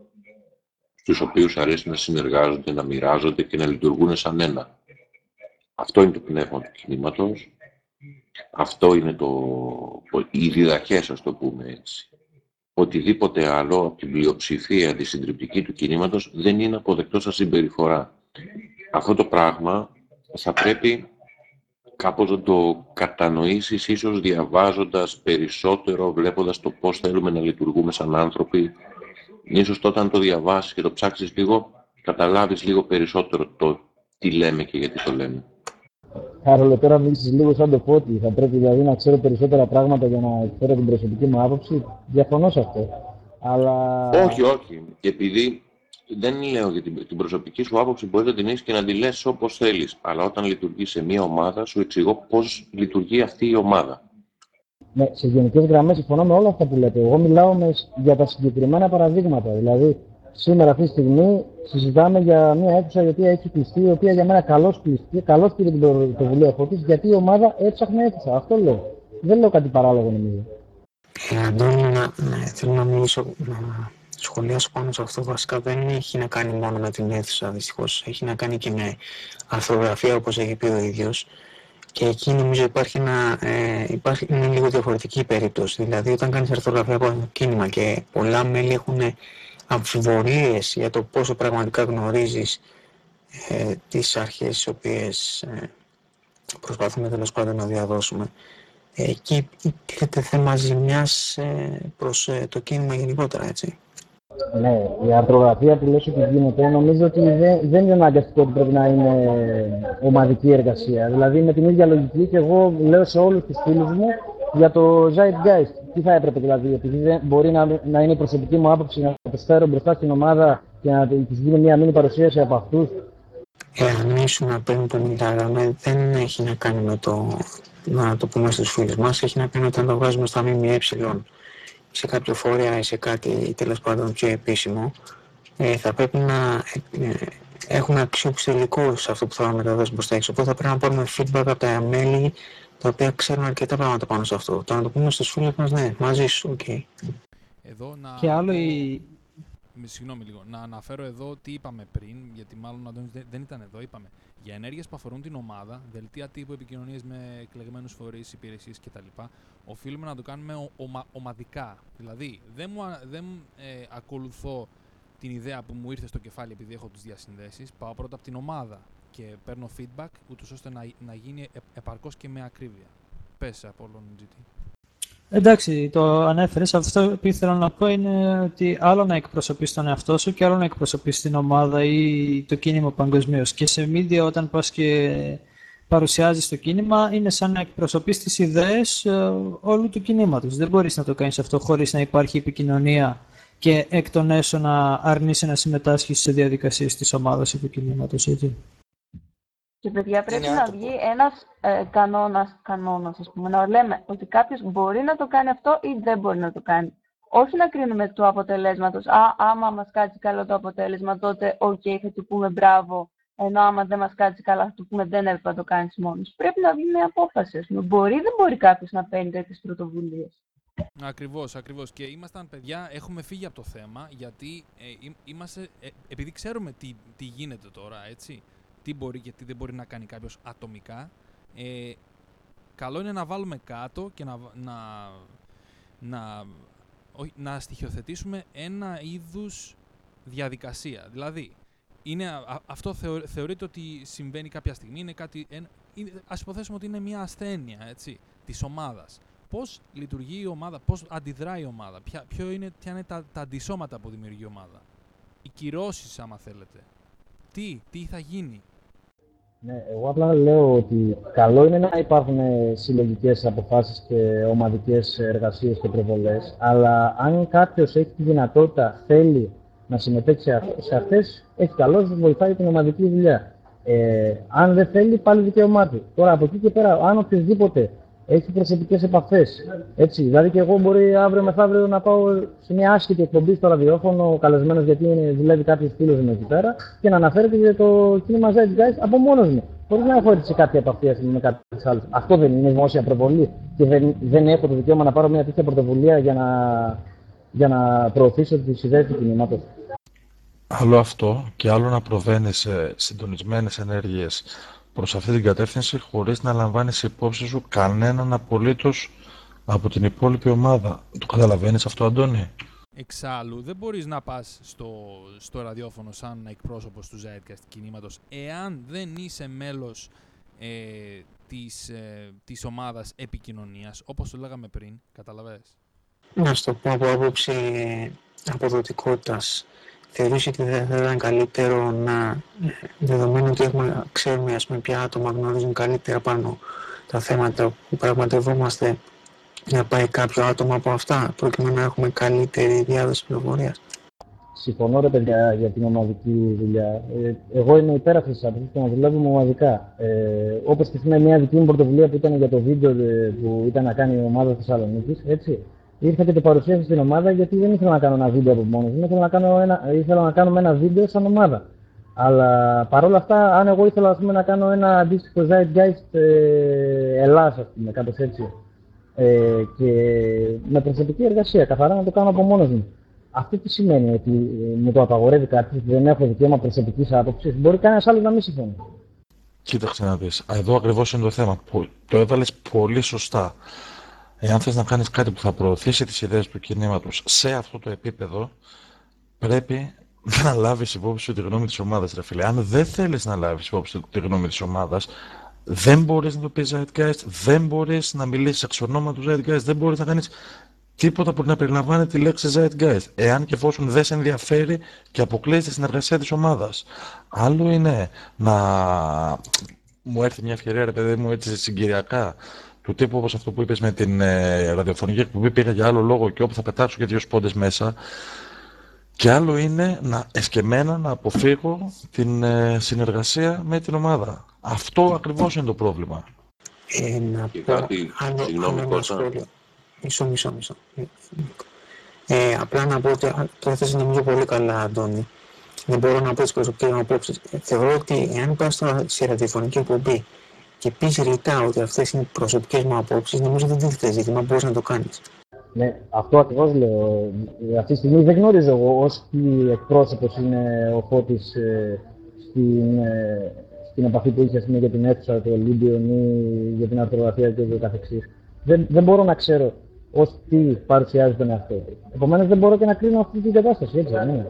στους οποίους αρέσει να συνεργάζονται, να μοιράζονται και να λειτουργούν σαν ένα. Αυτό είναι το πνεύμα του κινήματος. Αυτό είναι το, οι διδαχές, ας το πούμε έτσι. Οτιδήποτε άλλο από την πλειοψηφία τη συντριπτική του κινήματος δεν είναι αποδεκτό σαν συμπεριφορά. Αυτό το πράγμα θα πρέπει κάπως να το κατανοήσεις ίσως διαβάζοντας περισσότερο, βλέποντας το πώς θέλουμε να λειτουργούμε σαν άνθρωποι. Ίσως τότε αν το διαβάσεις και το ψάξεις λίγο, καταλάβεις λίγο περισσότερο το τι λέμε και γιατί το λέμε. Κάρολο, τώρα μίλησες λίγο σαν το Φώτη. Θα πρέπει δηλαδή να ξέρω περισσότερα πράγματα για να εκφέρω την προσωπική μου άποψη. Διαφωνώ σε αυτό. Αλλά... Όχι, όχι. Και επειδή δεν λέω για την, την προσωπική σου άποψη, μπορεί να την έχεις και να τη λες όπως θέλεις. Αλλά όταν λειτουργείς σε μια ομάδα, σου εξηγώ πώς λειτουργεί αυτή η ομάδα. Ναι, σε γενικές γραμμές συμφωνώ με όλα αυτά που λέτε. Εγώ μιλάω με, για τα συγκεκριμένα παραδείγματα. Δηλαδή, σήμερα αυτή τη στιγμή συζητάμε για μια αίθουσα η οποία έχει κλειστεί, η οποία για μένα καλώς κλειστεί, καλώς πήρε την πρωτοβουλία από γιατί η ομάδα έψαχνε αίθουσα. Αυτό λέω. Δεν λέω κάτι παράλογο νομίζω. Ε, Αντώνη, να, ναι, θέλω να μιλήσω, να σχολιάσω πάνω σε αυτό. Βασικά δεν έχει να κάνει μόνο με την αίθουσα, δυστυχώς. Έχει να κάνει και με αρθρογραφία, όπως έχει πει ο ίδιος. Και εκεί νομίζω υπάρχει, ένα, ε, υπάρχει είναι λίγο διαφορετική η περίπτωση. Δηλαδή, όταν κάνεις αρθρογραφία από ένα κίνημα και πολλά μέλη έχουν αμφιβολίες για το πόσο πραγματικά γνωρίζεις ε, τις αρχές τι οποίες ε, προσπαθούμε τέλος πάντων να διαδώσουμε. Εκεί τίθεται θέμα ζημιάς ε, προς ε, το κίνημα γενικότερα, έτσι. Ναι, η αρθρογραφία που λες ότι γίνεται, νομίζω ότι δεν, δεν είναι αναγκαστικό ότι πρέπει να είναι ομαδική εργασία. Δηλαδή με την ίδια λογική και εγώ λέω σε όλους τους φίλους μου για το Zeitgeist. Τι θα έπρεπε δηλαδή, επειδή δεν μπορεί να, να είναι η προσωπική μου άποψη να το φέρω μπροστά στην ομάδα και να της γίνει μια μήνυ παρουσίαση από αυτούς. Εάν ήσουν πριν που μιλάγαμε, δεν έχει να κάνει με το, να το πούμε στους φίλους μας, έχει να κάνει όταν το βγάζουμε στα ΜΜΕ σε κάποιο φορέα ή σε κάτι τέλος πάντων πιο επίσημο, ε, θα πρέπει να ε, έχουμε αξιόπιστο υλικό σε αυτό που θα μεταδώσουμε προς τα έξω. Οπότε θα πρέπει να πάρουμε feedback από τα μέλη τα οποία ξέρουν αρκετά πράγματα πάνω σε αυτό. Το να το πούμε στους φίλους μας, ναι, μαζί σου, OK. Okay. Εδώ να... Και άλλο η... Συγγνώμη λίγο. Να αναφέρω εδώ τι είπαμε πριν, γιατί μάλλον Αντώνης δεν ήταν εδώ. Είπαμε για ενέργειες που αφορούν την ομάδα, δελτία τύπου επικοινωνίες με εκλεγμένους φορείς, υπηρεσίες κτλ. Οφείλουμε να το κάνουμε ομα, ομαδικά. Δηλαδή, δεν, μου, δεν ε, ακολουθώ την ιδέα που μου ήρθε στο κεφάλι επειδή έχω τις διασυνδέσεις. Πάω πρώτα από την ομάδα και παίρνω feedback, ούτως ώστε να, να γίνει επαρκώς και με ακρίβεια. Πες από όλον GT. Εντάξει, το ανέφερες. Αυτό που ήθελα να πω είναι ότι άλλο να εκπροσωπείς τον εαυτό σου και άλλο να εκπροσωπείς την ομάδα ή το κίνημα παγκοσμίως. Και σε media, όταν πας και παρουσιάζεις το κίνημα, είναι σαν να εκπροσωπείς τις ιδέες ε, όλου του κινήματος. Δεν μπορείς να το κάνεις αυτό χωρίς να υπάρχει επικοινωνία και εκ των έσω να αρνείσαι να συμμετάσχεις σε διαδικασίες της ομάδας ή του κινήματο. Και παιδιά πρέπει να βγει ένας ε, κανόνας, κανόνας ας πούμε, να λέμε ότι κάποιος μπορεί να το κάνει αυτό ή δεν μπορεί να το κάνει. Όχι να κρίνουμε εκ του αποτελέσματος. Α, άμα μας κάτσει καλό το αποτέλεσμα, τότε OK, okay, θα του πούμε μπράβο. Ενώ άμα δεν μας κάτσει καλά, θα του πούμε δεν έπρεπε να το κάνεις μόνος. Πρέπει να βγει μια απόφαση. Ας πούμε. Μπορεί ή δεν μπορεί κάποιος να παίρνει τέτοιες πρωτοβουλίες. Ακριβώς, ακριβώς. Και ήμασταν παιδιά, έχουμε φύγει από το θέμα γιατί ε, είμαστε, ε, επειδή ξέρουμε τι, τι γίνεται τώρα, έτσι τι μπορεί και τι δεν μπορεί να κάνει κάποιος ατομικά, ε, καλό είναι να βάλουμε κάτω και να, να, να, να στοιχειοθετήσουμε ένα είδους διαδικασία. Δηλαδή, είναι, αυτό θεωρείται ότι συμβαίνει κάποια στιγμή, είναι κάτι, είναι, ας υποθέσουμε ότι είναι μια ασθένεια έτσι, της ομάδας. Πώς λειτουργεί η ομάδα, πώς αντιδράει η ομάδα, ποια, ποιο είναι, ποια είναι τα, τα αντισώματα που δημιουργεί η ομάδα. Οι κυρώσεις, άμα θέλετε. Τι, τι θα γίνει. Ναι, εγώ απλά λέω ότι καλό είναι να υπάρχουν συλλογικές αποφάσεις και ομαδικές εργασίες και προβολές, αλλά αν κάποιος έχει τη δυνατότητα, θέλει να συμμετέχει σε αυτές, έχει καλώ, βοηθάει την ομαδική δουλειά. Ε, αν δεν θέλει, πάλι δικαίωμά του. Τώρα από εκεί και πέρα, αν οποιοδήποτε έχει προσωπικές επαφές. Έτσι, δηλαδή και εγώ μπορεί αύριο μεθαύριο να πάω σε μια άσχητη εκπομπή στο ραδιόφωνο, καλεσμένος γιατί είναι, δουλεύει κάποιος φίλος μου εκεί πέρα και να αναφέρεται για το κίνημα Guys από μόνος μου. Χωρίς να έχω έτσι κάποια επαφή με κάποιους άλλους. Αυτό δεν είναι δημόσια προβολή και δεν, δεν έχω το δικαίωμα να πάρω μια τέτοια πρωτοβουλία για να, για να προωθήσω τι ιδέε του κινήματος. Άλλο αυτό και άλλο να προβαίνει σε συντονισμένες ενέργειες προς αυτή την κατεύθυνση χωρίς να λαμβάνεις υπόψη σου κανέναν απολύτως από την υπόλοιπη ομάδα. Το καταλαβαίνεις αυτό, Αντώνη; Εξάλλου, δεν μπορείς να πας στο, στο ραδιόφωνο σαν εκπρόσωπος του Zeitgeist κινήματος εάν δεν είσαι μέλος ε, της, ε, της ομάδας επικοινωνίας, όπως το λέγαμε πριν, καταλαβαίνεις. Να στο πω από άποψη αποδοτικότητας θεωρείς ότι δεν θα ήταν καλύτερο να, δεδομένου ότι έχουμε, ξέρουμε ας πούμε, ποια άτομα γνωρίζουν καλύτερα πάνω τα θέματα που πραγματευόμαστε, να πάει κάποιο άτομο από αυτά, προκειμένου να έχουμε καλύτερη διάδοση πληροφορίας. Συμφωνώ ρε παιδιά για την ομαδική δουλειά. Ε, εγώ είμαι υπέρ αυτής της άποψης και να δουλεύουμε ομαδικά. Ε, όπως και σήμερα μια δική μου πρωτοβουλία που ήταν για το βίντεο ε, που ήταν να κάνει η ομάδα Θεσσαλονίκης, έτσι. Ήρθα και το παρουσίασα στην ομάδα γιατί δεν ήθελα να κάνω ένα βίντεο από μόνος μου, ήθελα να, κάνω ένα, ήθελα να κάνουμε ένα βίντεο σαν ομάδα. Αλλά παρόλα αυτά, αν εγώ ήθελα πούμε, να κάνω ένα αντίστοιχο Zeitgeist ε, Ελλάς, ας πούμε, κάπως έτσι, ε, και με προσωπική εργασία, καθαρά να το κάνω από μόνος μου. Αυτό τι σημαίνει, ότι μου το απαγορεύει κάποιος, ότι δεν έχω δικαίωμα προσωπικής άποψης, μπορεί κανένας άλλος να μην συμφωνεί. Κοίταξε να δεις. Εδώ ακριβώς είναι το θέμα. Το έβαλες πολύ σωστά. Εάν θες να κάνεις κάτι που θα προωθήσει τις ιδέες του κινήματος σε αυτό το επίπεδο, πρέπει να λάβεις υπόψη σου τη γνώμη της ομάδας, ρε φίλε. Αν δεν θέλεις να λάβεις υπόψη τη γνώμη της ομάδας, δεν μπορείς να το πεις Zeitgeist, δεν μπορείς να μιλήσεις εξ ονόματος Zeitgeist, δεν μπορείς να κάνεις τίποτα που να περιλαμβάνει τη λέξη Zeitgeist, εάν και εφόσον δεν σε ενδιαφέρει και αποκλείεις τη συνεργασία της ομάδας. Άλλο είναι να μου έρθει μια ευκαιρία, ρε παιδί μου, έτσι συγκυριακά, του τύπου όπως αυτό που είπες με την ε, ραδιοφωνική εκπομπή πήγα για άλλο λόγο και όπου θα πετάξω και δύο σπόντες μέσα και άλλο είναι να ευκαιμένα να αποφύγω την ε, συνεργασία με την ομάδα. Αυτό ακριβώς είναι το πρόβλημα. Ε, να και κάτι, συγγνώμη Μισό, μισό, μισό. Ε, απλά να πω ότι το έθεσε νομίζω πολύ καλά, Αντώνη. Δεν μπορώ να πω τις προσωπικές μου απόψεις. Θεωρώ ότι εάν πα τώρα σε ραδιοφωνική εκπομπή και πει ρητά ότι αυτές είναι προσωπικές μου απόψεις, νομίζω δεν τίθεται ζήτημα, μπορείς να το κάνεις. Ναι, αυτό ακριβώς λέω. Αυτή τη στιγμή δεν γνωρίζω εγώ ως τι εκπρόσωπος είναι ο Φώτης ε, στην, ε, στην επαφή που είχε για την αίθουσα του Ολύμπιον ή για την αρθρογραφία και το καθεξής. Δεν, δεν μπορώ να ξέρω ως τι παρουσιάζει τον εαυτό του. Επομένως δεν μπορώ και να κρίνω αυτή την κατάσταση, έτσι δεν είναι.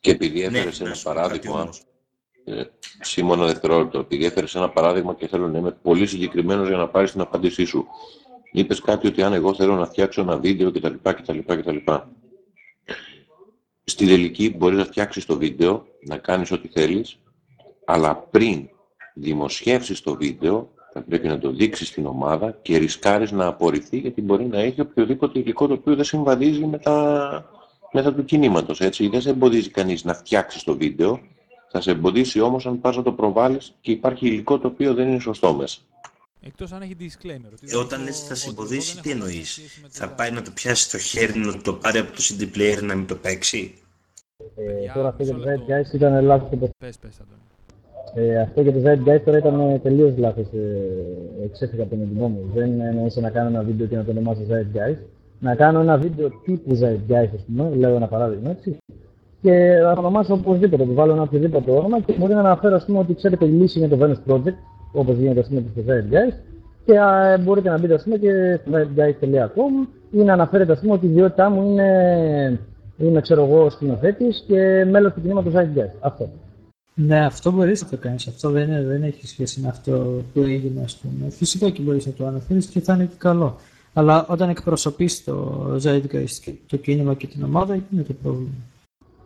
Και επειδή έφερες ναι, ένα παράδειγμα, ε, Σίμωνα δευτερόλεπτο, επειδή έφερε ένα παράδειγμα και θέλω να είμαι πολύ συγκεκριμένος για να πάρεις την απάντησή σου. Είπες κάτι ότι αν εγώ θέλω να φτιάξω ένα βίντεο κτλ. κτλ, κτλ. Στη τελική μπορείς να φτιάξεις το βίντεο, να κάνεις ό,τι θέλεις, αλλά πριν δημοσιεύσεις το βίντεο, θα πρέπει να το δείξεις στην ομάδα και ρισκάρεις να απορριφθεί γιατί μπορεί να έχει οποιοδήποτε υλικό το οποίο δεν συμβαδίζει με τα, με τα του κινήματος. Έτσι. Δεν σε εμποδίζει κανείς να φτιάξεις το βίντεο, θα σε εμποδίσει όμως αν πας να το προβάλλεις και υπάρχει υλικό το οποίο δεν είναι σωστό μέσα. Εκτός αν έχει disclaimer. Ε, όταν λες θα σε εμποδίσει, τι εννοείς; Θα πάει να το πιάσει στο χέρι, να το πάρει από το CD player να μην το παίξει; Ε, τώρα αυτό για το Zeitgeist ήταν λάθος το Πες, πες, ε, αυτό για το Zeitgeist τώρα ήταν τελείως λάθος. Ε, εξέφυγα από την οδηγό μου. Δεν εννοούσα να κάνω ένα βίντεο και να το ονομάσω Zeitgeist. Να κάνω ένα βίντεο τύπου Zeitgeist, ας πούμε, λέω ένα παράδειγμα έτσι. Και να το ονομάσω οπωσδήποτε, του βάλω ένα οποιοδήποτε όνομα και μπορεί να αναφέρω ας πούμε, ότι ξέρετε η λύση είναι το Venus Project, όπως γίνεται ας πούμε, στο Zeitgeist. Και α, μπορείτε να μπείτε ας πούμε, και στο zeitgeist.com ή να αναφέρετε ας πούμε, ότι η ιδιότητά μου είναι, είμαι ξέρω εγώ σκηνοθέτης και μέλος του κινήματος Zeitgeist. Αυτό. Ναι, αυτό μπορείς να το κάνεις. Αυτό δεν, δεν έχει σχέση με αυτό που έγινε, ας πούμε. Φυσικά και μπορείς να το αναφέρεις και θα είναι και καλό. Αλλά όταν εκπροσωπείς το Zeitgeist, το κίνημα και την ομάδα, εκεί είναι το πρόβλημα.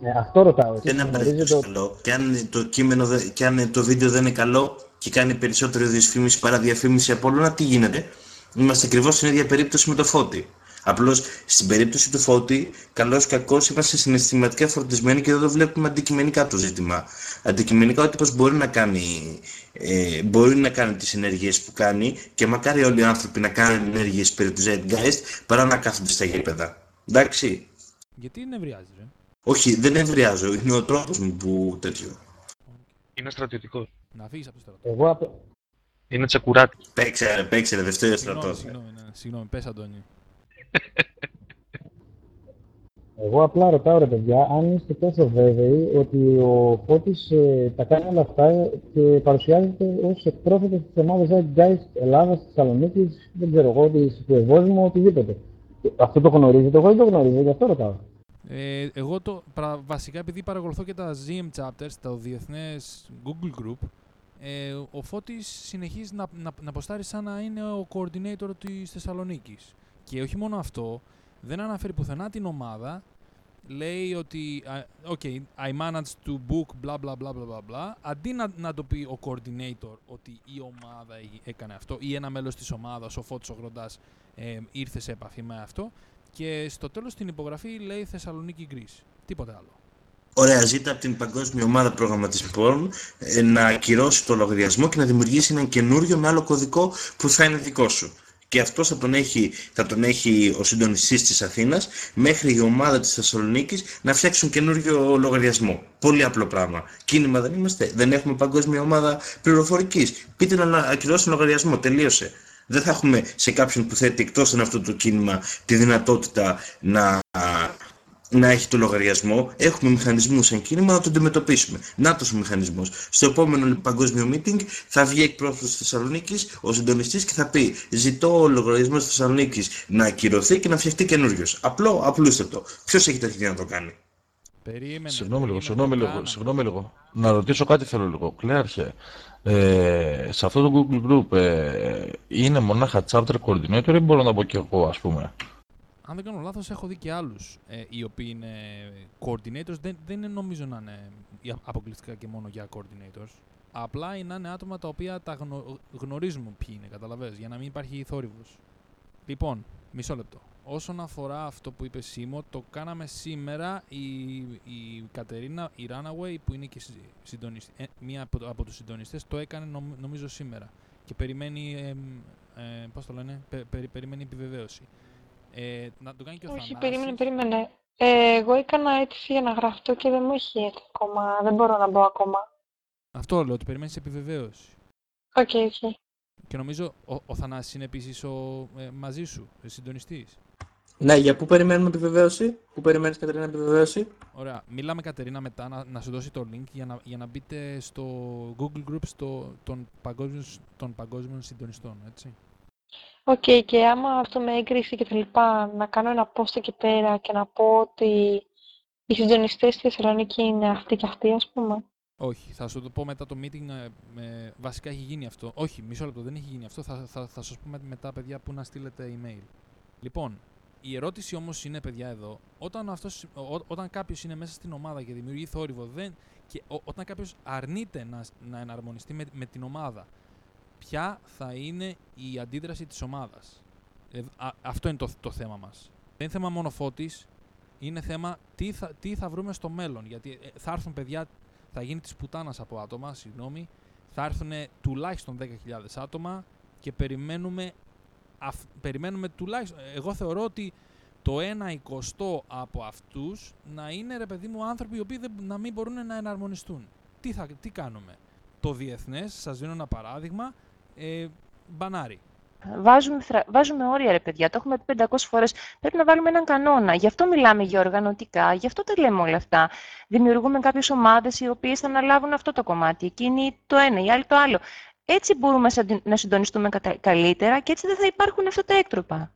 Ναι, αυτό ρωτάω. Δεν είναι απαραίτητο το... καλό. Και αν το, κείμενο, και αν το βίντεο δεν είναι καλό και κάνει περισσότερο δυσφήμιση παρά διαφήμιση από όλα, τι γίνεται. Είμαστε ακριβώς στην ίδια περίπτωση με το φώτι. Απλώς στην περίπτωση του Φώτη, καλός ή κακός, είμαστε συναισθηματικά φορτισμένοι και δεν το βλέπουμε αντικειμενικά το ζήτημα. Αντικειμενικά ο τύπος μπορεί να κάνει, ε, μπορεί να κάνει τις ενέργειες που κάνει και μακάρι όλοι οι άνθρωποι να κάνουν ενέργειες περί του Zeitgeist παρά να κάθονται στα γήπεδα. Εντάξει. Γιατί νευριάζει, ρε; Όχι, δεν νευριάζω. Είναι ο τρόπος μου που τέτοιο. Είναι στρατιωτικός. Να φύγεις από το στρατό. Εγώ Είναι τσεκουράτης. Παίξε, ρε, παίξε, ρε, δεύτερο στρατός. Συγγνώμη, ναι, συγγνώμη, πες Αντώνη. Εγώ απλά ρωτάω ρε παιδιά, αν είστε τόσο βέβαιοι ότι ο Φώτης ε, τα κάνει όλα αυτά και παρουσιάζεται ως εκπρόσωπος της ομάδας Zeitgeist Ελλάδας, Θεσσαλονίκης, δεν ξέρω εγώ, της, του Ευόσμου, οτιδήποτε. Αυτό το γνωρίζετε, εγώ δεν το γνωρίζω, γι' αυτό ρωτάω. Ε, εγώ το, βασικά επειδή παρακολουθώ και τα ZM Chapters, το διεθνές Google Group, ε, ο Φώτης συνεχίζει να, να, να αποστάρει σαν να είναι ο coordinator της Θεσσαλονίκης. Και όχι μόνο αυτό, δεν αναφέρει πουθενά την ομάδα λέει ότι okay, I managed to book bla bla bla bla bla αντί να, να το πει ο coordinator ότι η ομάδα έκανε αυτό ή ένα μέλος της ομάδας, ο Φώτης ο Γροντάς, ε, ήρθε σε επαφή με αυτό και στο τέλος στην υπογραφή λέει Θεσσαλονίκη Γκρίς. Τίποτε άλλο. Ωραία, ζήτα από την Παγκόσμια Ομάδα Προγραμματισμών ε, να ακυρώσει το λογαριασμό και να δημιουργήσει ένα καινούριο με άλλο κωδικό που θα είναι δικό σου και αυτό θα τον έχει, θα τον έχει ο συντονιστής της Αθήνας μέχρι η ομάδα της Θεσσαλονίκης να φτιάξουν καινούριο λογαριασμό. Πολύ απλό πράγμα. Κίνημα δεν είμαστε. Δεν έχουμε παγκόσμια ομάδα πληροφορικής. Πείτε να ακυρώσουν λογαριασμό. Τελείωσε. Δεν θα έχουμε σε κάποιον που θέτει εκτός αυτό το κίνημα τη δυνατότητα να να έχει το λογαριασμό, έχουμε μηχανισμούς σαν κίνημα να το αντιμετωπίσουμε. Να ο μηχανισμός. Στο επόμενο παγκόσμιο meeting θα βγει εκπρόσωπο της Θεσσαλονίκης, ο συντονιστής και θα πει: Ζητώ ο λογαριασμός της Θεσσαλονίκης να ακυρωθεί και να φτιαχτεί καινούριο. Απλό, απλούστατο. Ποιος έχει τα να το κάνει; Περίμενε. Συγγνώμη λίγο, συγγνώμη λίγο, συγγνώμη λίγο. Να ρωτήσω κάτι θέλω λίγο. Κλέαρχε, ε, σε αυτό το Google Group ε, είναι μονάχα chapter coordinator ή μπορώ να πω και εγώ, ας πούμε; Αν δεν κάνω λάθος, έχω δει και άλλους ε, οι οποίοι είναι coordinators. Δεν, δεν είναι, νομίζω να είναι αποκλειστικά και μόνο για coordinators. Απλά είναι, είναι άτομα τα οποία τα γνω, γνωρίζουμε ποιοι είναι, καταλαβαίνεις, για να μην υπάρχει θόρυβος. Λοιπόν, μισό λεπτό. Όσον αφορά αυτό που είπε Σίμω, το κάναμε σήμερα η, η Κατερίνα, η Runaway, που είναι και συντονιστή, ε, μία από, από τους συντονιστές, το έκανε νομίζω σήμερα. Και περιμένει, ε, ε, πώς το λένε, πε, περιμένει επιβεβαίωση. Ε, να το κάνει και ο Όχι, περίμενε, περίμενε. Ε, εγώ έκανα αίτηση για να γραφτώ και δεν μου έχει έρθει ακόμα. Δεν μπορώ να μπω ακόμα. Αυτό λέω, ότι περιμένεις επιβεβαίωση. OK, okay, OK. Okay. Και νομίζω ο, ο Θανάσης είναι επίσης ο, ε, μαζί σου, συντονιστής. Ναι, για πού περιμένουμε επιβεβαίωση, πού περιμένεις Κατερίνα επιβεβαίωση; Ωραία, μιλάμε Κατερίνα μετά να, να σου δώσει το link για να, για να μπείτε στο Google Group στο, των, παγκόσμιων, των παγκόσμιων συντονιστών, έτσι. Οκ, και άμα αυτό με έγκριση και τα λοιπά, να κάνω ένα post εκεί πέρα και να πω ότι οι συντονιστές στη Θεσσαλονίκη είναι αυτοί και αυτοί, ας πούμε. Όχι, θα σου το πω μετά το meeting. Ε, βασικά έχει γίνει αυτό. Όχι, μισό λεπτό, δεν έχει γίνει αυτό. Θα, θα, θα σας πούμε μετά, παιδιά, πού να στείλετε email. Λοιπόν, η ερώτηση όμως είναι, παιδιά, εδώ, όταν, αυτός, όταν κάποιος είναι μέσα στην ομάδα και δημιουργεί θόρυβο, δεν, και όταν κάποιος αρνείται να, να εναρμονιστεί με, με την ομάδα ποια θα είναι η αντίδραση της ομάδας; Ε, αυτό είναι το, το θέμα μας. Δεν είναι θέμα μόνο φώτης, είναι θέμα τι θα, τι θα βρούμε στο μέλλον. Γιατί ε, θα έρθουν παιδιά, θα γίνει της πουτάνας από άτομα, συγγνώμη, θα έρθουν τουλάχιστον 10.000 άτομα και περιμένουμε, αφ, περιμένουμε τουλάχιστον, εγώ θεωρώ ότι το 1 εικοστό από αυτούς να είναι ρε παιδί μου άνθρωποι οι οποίοι δεν, να μην μπορούν να εναρμονιστούν. Τι, θα, τι κάνουμε; Το διεθνές, σας δίνω ένα παράδειγμα, ε, μπανάρι. Βάζουμε, βάζουμε όρια, ρε παιδιά. Το έχουμε πει 500 φορές. Πρέπει να βάλουμε έναν κανόνα. Γι' αυτό μιλάμε για οργανωτικά, γι' αυτό τα λέμε όλα αυτά. Δημιουργούμε κάποιες ομάδες οι οποίες θα αναλάβουν αυτό το κομμάτι. Εκείνοι το ένα, οι άλλοι το άλλο. Έτσι μπορούμε να συντονιστούμε καλύτερα και έτσι δεν θα υπάρχουν αυτά τα έκτροπα.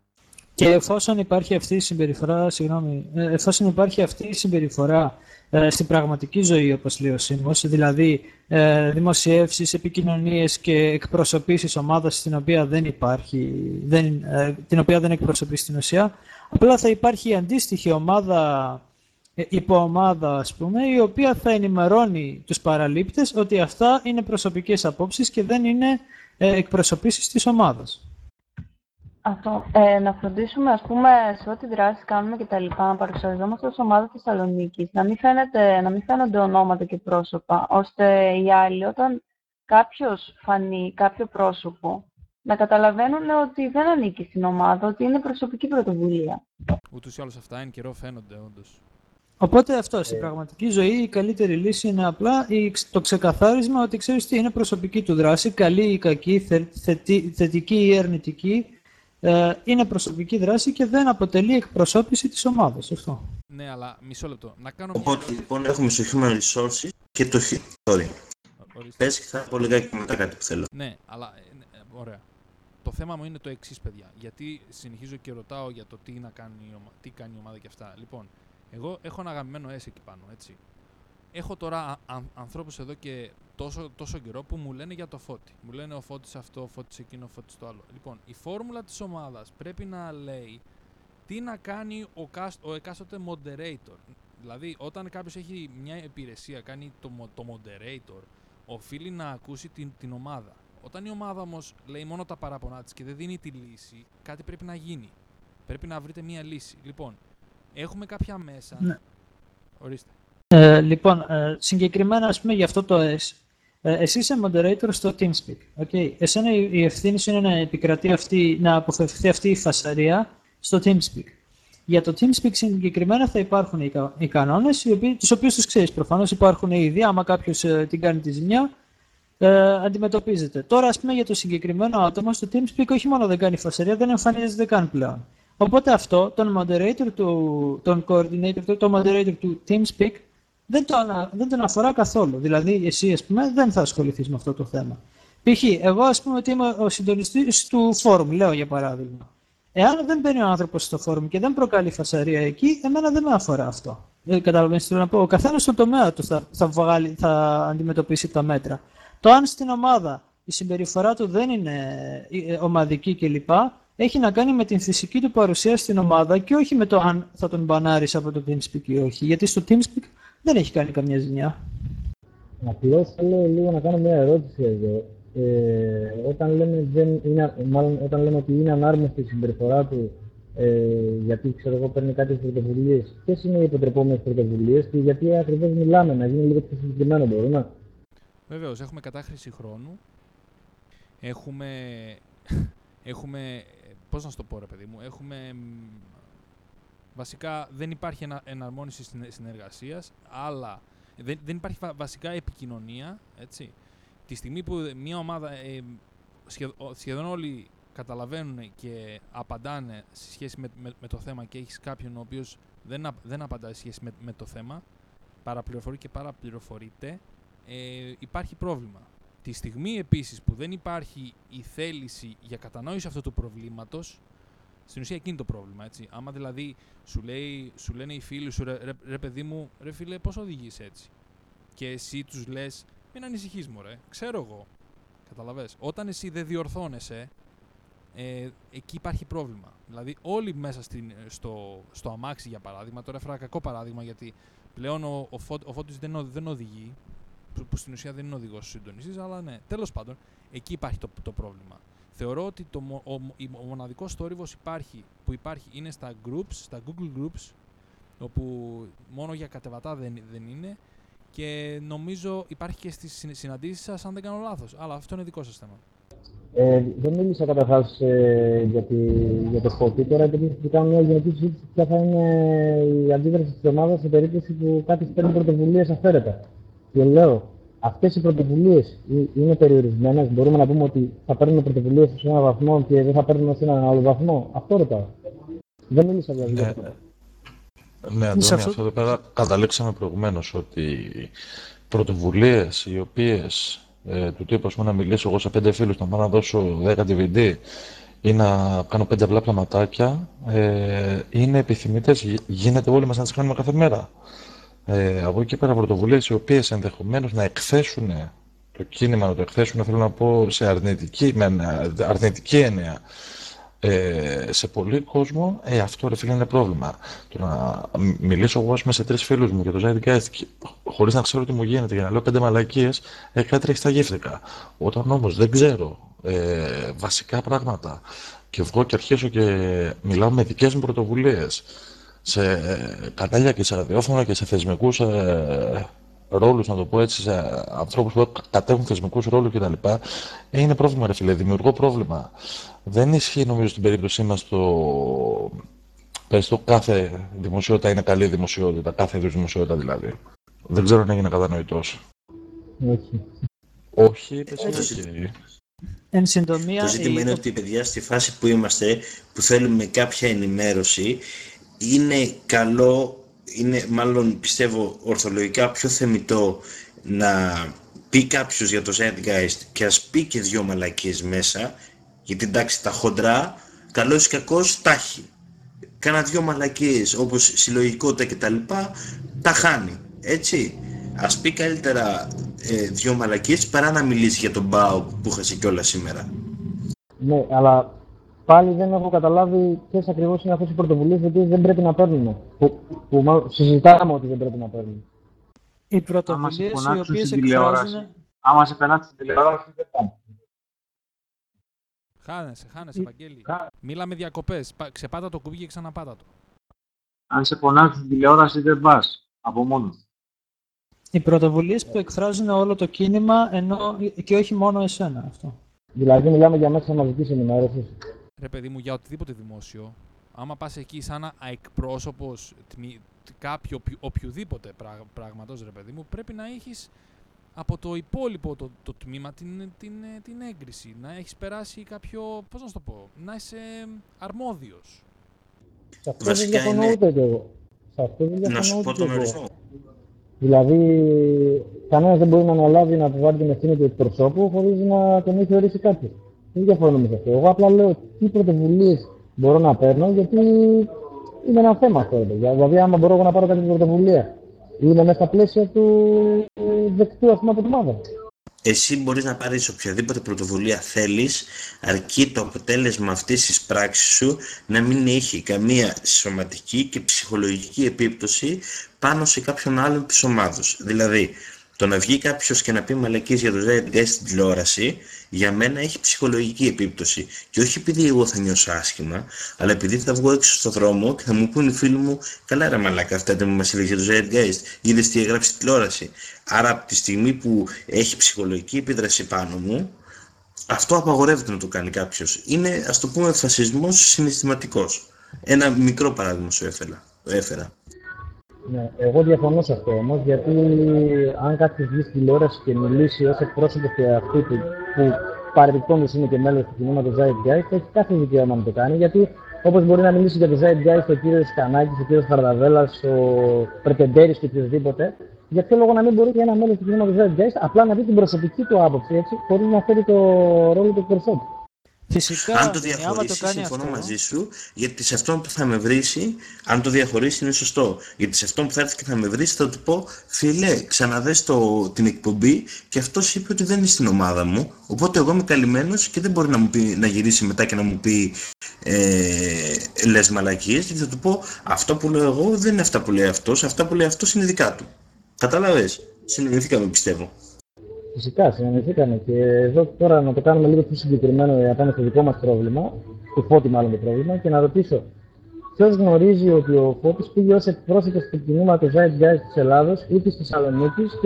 Και εφόσον υπάρχει αυτή η συμπεριφορά, συγγνώμη, ε, εφόσον υπάρχει αυτή η συμπεριφορά ε, στην πραγματική ζωή, όπως λέει ο Σίμος, δηλαδή ε, δημοσιεύσεις, επικοινωνίες και εκπροσωπήσεις ομάδας στην οποία δεν υπάρχει, δεν, ε, την οποία δεν εκπροσωπείς στην ουσία, απλά θα υπάρχει αντίστοιχη ομάδα, ε, υποομάδα ας πούμε, η οποία θα ενημερώνει τους παραλήπτες ότι αυτά είναι προσωπικές απόψεις και δεν είναι ε, εκπροσωπήσεις της ομάδας. Αυτό. Ε, να φροντίσουμε, ας πούμε, σε ό,τι δράσεις κάνουμε και τα λοιπά, να παρουσιαζόμαστε ως ομάδα Θεσσαλονίκης, να, μην να μην φαίνονται ονόματα και πρόσωπα, ώστε οι άλλοι, όταν κάποιος φανεί κάποιο πρόσωπο, να καταλαβαίνουν ότι δεν ανήκει στην ομάδα, ότι είναι προσωπική πρωτοβουλία. Ούτως ή άλλως αυτά είναι καιρό φαίνονται, όντως. Οπότε αυτό, στην πραγματική ζωή η καλύτερη λύση είναι απλά το ξεκαθάρισμα ότι ξέρεις τι είναι προσωπική του δράση, καλή ή κακή, θετική ή αρνητική, ε, είναι προσωπική δράση και δεν αποτελεί εκπροσώπηση της ομάδας. Αυτό. Ναι, αλλά μισό λεπτό. Να κάνω Οπότε μια... λοιπόν έχουμε στο Human Resources και το Sorry. Πες και θα πω λιγάκι μετά κάτι που θέλω. Ναι, αλλά ε, ναι, ε, ωραία. Το θέμα μου είναι το εξής, παιδιά. Γιατί συνεχίζω και ρωτάω για το τι, να κάνει, τι κάνει η ομάδα και αυτά. Λοιπόν, εγώ έχω ένα αγαπημένο S εκεί πάνω, έτσι έχω τώρα ανθρώπους εδώ και τόσο, τόσο καιρό που μου λένε για το φώτι. Μου λένε ο φώτης αυτό, ο φώτης εκείνο, ο φώτης το άλλο. Λοιπόν, η φόρμουλα της ομάδας πρέπει να λέει τι να κάνει ο, κάσ- ο εκάστοτε moderator. Δηλαδή, όταν κάποιος έχει μια υπηρεσία, κάνει το, mo- το moderator, οφείλει να ακούσει την, την ομάδα. Όταν η ομάδα όμως λέει μόνο τα παραπονά της και δεν δίνει τη λύση, κάτι πρέπει να γίνει. Πρέπει να βρείτε μια λύση. Λοιπόν, έχουμε κάποια μέσα. Ναι. Ορίστε. Ε, λοιπόν, ε, συγκεκριμένα ας πούμε για αυτό το S. Ε, εσύ είσαι moderator στο TeamSpeak. Okay. Εσένα η, η ευθύνη σου είναι να επικρατεί αυτή, να αποφευχθεί αυτή η φασαρία στο TeamSpeak. Για το TeamSpeak συγκεκριμένα θα υπάρχουν οι, κα, οι κανόνες, οι οποίοι, τους οποίους τους ξέρεις προφανώς. Υπάρχουν ήδη, άμα κάποιος ε, την κάνει τη ζημιά, ε, αντιμετωπίζεται. Τώρα, ας πούμε, για το συγκεκριμένο άτομο, στο TeamSpeak όχι μόνο δεν κάνει φασαρία, δεν εμφανίζεται καν πλέον. Οπότε αυτό, τον moderator του, τον coordinator του, τον moderator του TeamSpeak, δεν τον, δεν τον αφορά καθόλου. Δηλαδή, εσύ, ας πούμε, δεν θα ασχοληθείς με αυτό το θέμα. Π.χ. εγώ, ας πούμε, ότι είμαι ο συντονιστής του φόρουμ, λέω για παράδειγμα. Εάν δεν μπαίνει ο άνθρωπος στο φόρουμ και δεν προκαλεί φασαρία εκεί, εμένα δεν με αφορά αυτό. Δεν καταλαβαίνεις τι θέλω να πω; Ο καθένας στον τομέα του θα, θα, βγάλει, θα αντιμετωπίσει τα μέτρα. Το αν στην ομάδα η συμπεριφορά του δεν είναι ε, ομαδική κλπ. Έχει να κάνει με την φυσική του παρουσία στην ομάδα και όχι με το αν θα τον μπανάρεις από το TeamSpeak ή όχι. Γιατί στο TeamSpeak δεν έχει κάνει καμιά ζημιά. Απλώς θέλω λίγο να κάνω μια ερώτηση εδώ. Ε, όταν, λέμε δεν είναι, μάλλον, όταν λέμε ότι είναι ανάρμοστη η συμπεριφορά του ε, γιατί ξέρω εγώ παίρνει κάποιες πρωτοβουλίες, ποιες είναι οι υποτρεπόμενες πρωτοβουλίες και γιατί ακριβώς μιλάμε, να γίνει λίγο πιο συγκεκριμένο μπορούμε; Βεβαίως, έχουμε κατάχρηση χρόνου. Έχουμε. έχουμε πώς να σου το πω, ρε παιδί μου. Έχουμε. Βασικά δεν υπάρχει ενα, εναρμόνιση συνεργασίας, αλλά δεν, δεν υπάρχει βασικά επικοινωνία. Έτσι. Τη στιγμή που μια ομάδα ε, σχεδόν όλοι καταλαβαίνουν και απαντάνε σε σχέση με, με, με το θέμα και έχεις κάποιον ο οποίος δεν, δεν απαντάει σε σχέση με, με το θέμα, παραπληροφορεί και παραπληροφορείται, ε, υπάρχει πρόβλημα. Τη στιγμή επίσης που δεν υπάρχει η θέληση για κατανόηση αυτού του προβλήματος, στην ουσία εκείνη το πρόβλημα, έτσι. Άμα δηλαδή σου, λέει, σου λένε οι φίλοι σου, ρε, ρε, ρε παιδί μου, ρε φίλε, πώς οδηγείς έτσι; Και εσύ τους λες, μην ανησυχείς μου ρε, ξέρω εγώ. Καταλαβες. Όταν εσύ δεν διορθώνεσαι, ε, εκεί υπάρχει πρόβλημα. Δηλαδή όλοι μέσα στην, στο, στο αμάξι για παράδειγμα, τώρα έφερα κακό παράδειγμα γιατί πλέον ο, ο, Φώ, ο Φώτης δεν, δεν οδηγεί, που στην ουσία δεν είναι οδηγός συντονιστή, αλλά ναι, τέλος πάντων, εκεί υπάρχει το, το πρόβλημα. Θεωρώ ότι το, ο, ο, ο μοναδικό θόρυβος υπάρχει, που υπάρχει είναι στα groups, στα Google Groups, όπου μόνο για κατεβατά δεν, δεν είναι και νομίζω υπάρχει και στις συναντήσεις σας, αν δεν κάνω λάθος. Αλλά αυτό είναι δικό σας θέμα. Ε, δεν μίλησα καταρχάς ε, για, τη, για το Φώτη. Τώρα επειδή θα κάνω μια γενική συζήτηση, ποια θα είναι η αντίδραση της ομάδας σε περίπτωση που κάποιο παίρνει πρωτοβουλίες αφαίρετα. Και λέω, αυτές οι πρωτοβουλίες είναι περιορισμένες. Μπορούμε να πούμε ότι θα παίρνουμε πρωτοβουλίες σε έναν βαθμό και δεν θα παίρνουμε σε έναν άλλο βαθμό. Αυτό ρωτάω. Δεν μίλησα δηλαδή. Ναι, ναι Αντώνη, αυτό εδώ πέρα καταλήξαμε προηγουμένως ότι πρωτοβουλίες οι οποίες ε, του τύπου πούμε, να μιλήσω εγώ σε πέντε φίλους, να πάω να δώσω 10 DVD ή να κάνω πέντε απλά πλαματάκια, ε, είναι επιθυμητές. Γίνεται όλοι μας να τις κάνουμε κάθε μέρα. Ε, από εκεί πέρα πρωτοβουλίες οι οποίες ενδεχομένως να εκθέσουν το κίνημα, να το εκθέσουν, θέλω να πω, σε αρνητική, με αρνητική έννοια ε, σε πολύ κόσμο, ε, αυτό ρε φίλε είναι πρόβλημα. Το να μιλήσω εγώ πούμε, σε τρεις φίλους μου για το Zeitgeist χωρίς να ξέρω τι μου γίνεται για να λέω πέντε μαλακίες, ε, κάτι τρέχει στα γύφτικα. Όταν όμως δεν ξέρω ε, βασικά πράγματα και βγω και αρχίσω και μιλάω με δικές μου πρωτοβουλίες σε κανάλια και σε ραδιόφωνα και σε θεσμικούς ε, ρόλους, να το πω έτσι, σε ανθρώπους που κατέχουν θεσμικούς ρόλους κτλ. Ε, είναι πρόβλημα, ρε φίλε, δημιουργώ πρόβλημα. Δεν ισχύει νομίζω στην περίπτωσή μας το. Πες το κάθε δημοσιότητα είναι καλή δημοσιότητα, κάθε είδους δημοσιότητα δηλαδή. Δεν ξέρω αν έγινε κατανοητός. Όχι. Όχι, πες όχι. Εν συντομία, το ζήτημα είναι ότι, παιδιά, στη φάση που είμαστε, που θέλουμε κάποια ενημέρωση, είναι καλό, είναι μάλλον πιστεύω ορθολογικά πιο θεμητό να πει κάποιος για το Zeitgeist και ας πει και δυο μαλακίες μέσα, γιατί εντάξει τα χοντρά, καλός ή κακός, τα έχει. Κάνα δυο μαλακίες όπως συλλογικότητα κτλ. Τα, τα χάνει. Έτσι. Ας πει καλύτερα ε, δυο μαλακίες παρά να μιλήσει για τον Μπάου που χασε κιόλας σήμερα. Ναι, αλλά πάλι δεν έχω καταλάβει ποιες ακριβώς είναι αυτές οι πρωτοβουλίες γιατί δεν πρέπει να παίρνουμε. Που, που μάλλον συζητάμε ότι δεν πρέπει να παίρνουμε. Οι πρωτοβουλίες οι φωνάξουν οποίες στην τηλεόραση. εκφράζουν. Άμα σε πενάτε στην τηλεόραση, δεν πάμε. Χάνεσαι, χάνεσαι, Βαγγέλη. Μίλα με διακοπές. Πα- Ξεπάτα το κουμπί και ξαναπάτα το. Αν σε πονάξουν στην τηλεόραση, δεν πας. Από μόνος. σου. Οι πρωτοβουλίες που εκφράζουν όλο το κίνημα ενώ και όχι μόνο εσένα αυτό. Δηλαδή, μιλάμε για μέσα μαζικής ενημέρωσης. Ρε παιδί μου, για οτιδήποτε δημόσιο, άμα πας εκεί σαν εκπρόσωπος τμη- κάποιο οποιου- οποιοδήποτε πρά, πράγματος, ρε παιδί μου, πρέπει να έχεις από το υπόλοιπο το, το τμήμα την, την, ε, την έγκριση. Να έχεις περάσει κάποιο, πώς να σου το πω, να είσαι αρμόδιος. Σε αυτό δεν Βασικά διαφωνώ είναι- ούτε κι εγώ. Σε αυτό δεν Να διαφωνώ σου πω ούτε κι τον εγώ. ορισμό. Δηλαδή, κανένας δεν μπορεί να αναλάβει να του βάλει την ευθύνη του εκπροσώπου χωρίς να τον έχει ορίσει κάποιος. Δεν διαφωνούμε σε αυτό. Εγώ απλά λέω τι πρωτοβουλίες μπορώ να παίρνω, γιατί είναι ένα θέμα αυτό. ρε παιδιά. Δηλαδή, άμα μπορώ εγώ να πάρω κάποια πρωτοβουλία, είναι μέσα στα πλαίσια του δεκτού ας πούμε, από την ομάδα. Εσύ μπορείς να πάρεις οποιαδήποτε πρωτοβουλία θέλεις, αρκεί το αποτέλεσμα αυτής της πράξης σου να μην έχει καμία σωματική και ψυχολογική επίπτωση πάνω σε κάποιον άλλον της ομάδος. Δηλαδή, το να βγει κάποιος και να πει μαλακίες για το Zeitgeist στην τηλεόραση, για μένα έχει ψυχολογική επίπτωση. Και όχι επειδή εγώ θα νιώσω άσχημα, αλλά επειδή θα βγω έξω στο δρόμο και θα μου πούνε οι φίλοι μου, καλά ρε μαλάκα, αυτά δεν μας έλεγε για το Zeitgeist, είδες τι έγραψε στην τηλεόραση. Άρα από τη στιγμή που έχει ψυχολογική επίδραση πάνω μου, αυτό απαγορεύεται να το κάνει κάποιος. Είναι, ας το πούμε, φασισμός συναισθηματικός. Ένα μικρό παράδειγμα σου έφερα. έφερα. Ναι, εγώ διαφωνώ σε αυτό όμως, γιατί αν κάποιος βγει στη τηλεόραση και μιλήσει ως εκπρόσωπος του εαυτού του, που παρεμπιπτόντως είναι και μέλος του κινήματος Zeitgeist, έχει κάθε δικαίωμα να το κάνει. Γιατί όπως μπορεί να μιλήσει για το Zeitgeist ο κύριος Κανάκης, ο κύριος Χαρδαβέλας, ο Πρετεντέρης και οποιοδήποτε, για ποιο λόγο να μην μπορεί και ένα μέλος του κινήματος Zeitgeist απλά να δει την προσωπική του άποψη, έτσι, χωρίς να φέρει το ρόλο του εκπροσώπου. Φυσικά, αν το άμα το διαχωρίσει, κάνει συμφωνώ αυτό, μαζί σου, γιατί σε αυτόν που θα με βρήσει, αν το διαχωρίσει είναι σωστό. Γιατί σε αυτόν που θα έρθει και θα με βρήσει, θα του πω, φίλε, ξαναδες το, την εκπομπή και αυτός είπε ότι δεν είναι στην ομάδα μου. Οπότε εγώ είμαι καλυμμένος και δεν μπορεί να, μου πει, να γυρίσει μετά και να μου πει ε, λες μαλακίες. Και θα του πω, αυτό που λέω εγώ δεν είναι αυτά που λέει αυτός, αυτά που λέει αυτός είναι δικά του. Κατάλαβε. Συνεννοηθήκαμε, πιστεύω. Φυσικά, συνεννοηθήκαμε και εδώ τώρα να το κάνουμε λίγο πιο συγκεκριμένο για να πάμε στο δικό μας πρόβλημα, του Φώτη μάλλον το πρόβλημα, και να ρωτήσω ποιος γνωρίζει ότι ο Φώτης πήγε ως εκπρόσωπος του κινήματος Zeitgeist της Ελλάδος ή της Θεσσαλονίκης και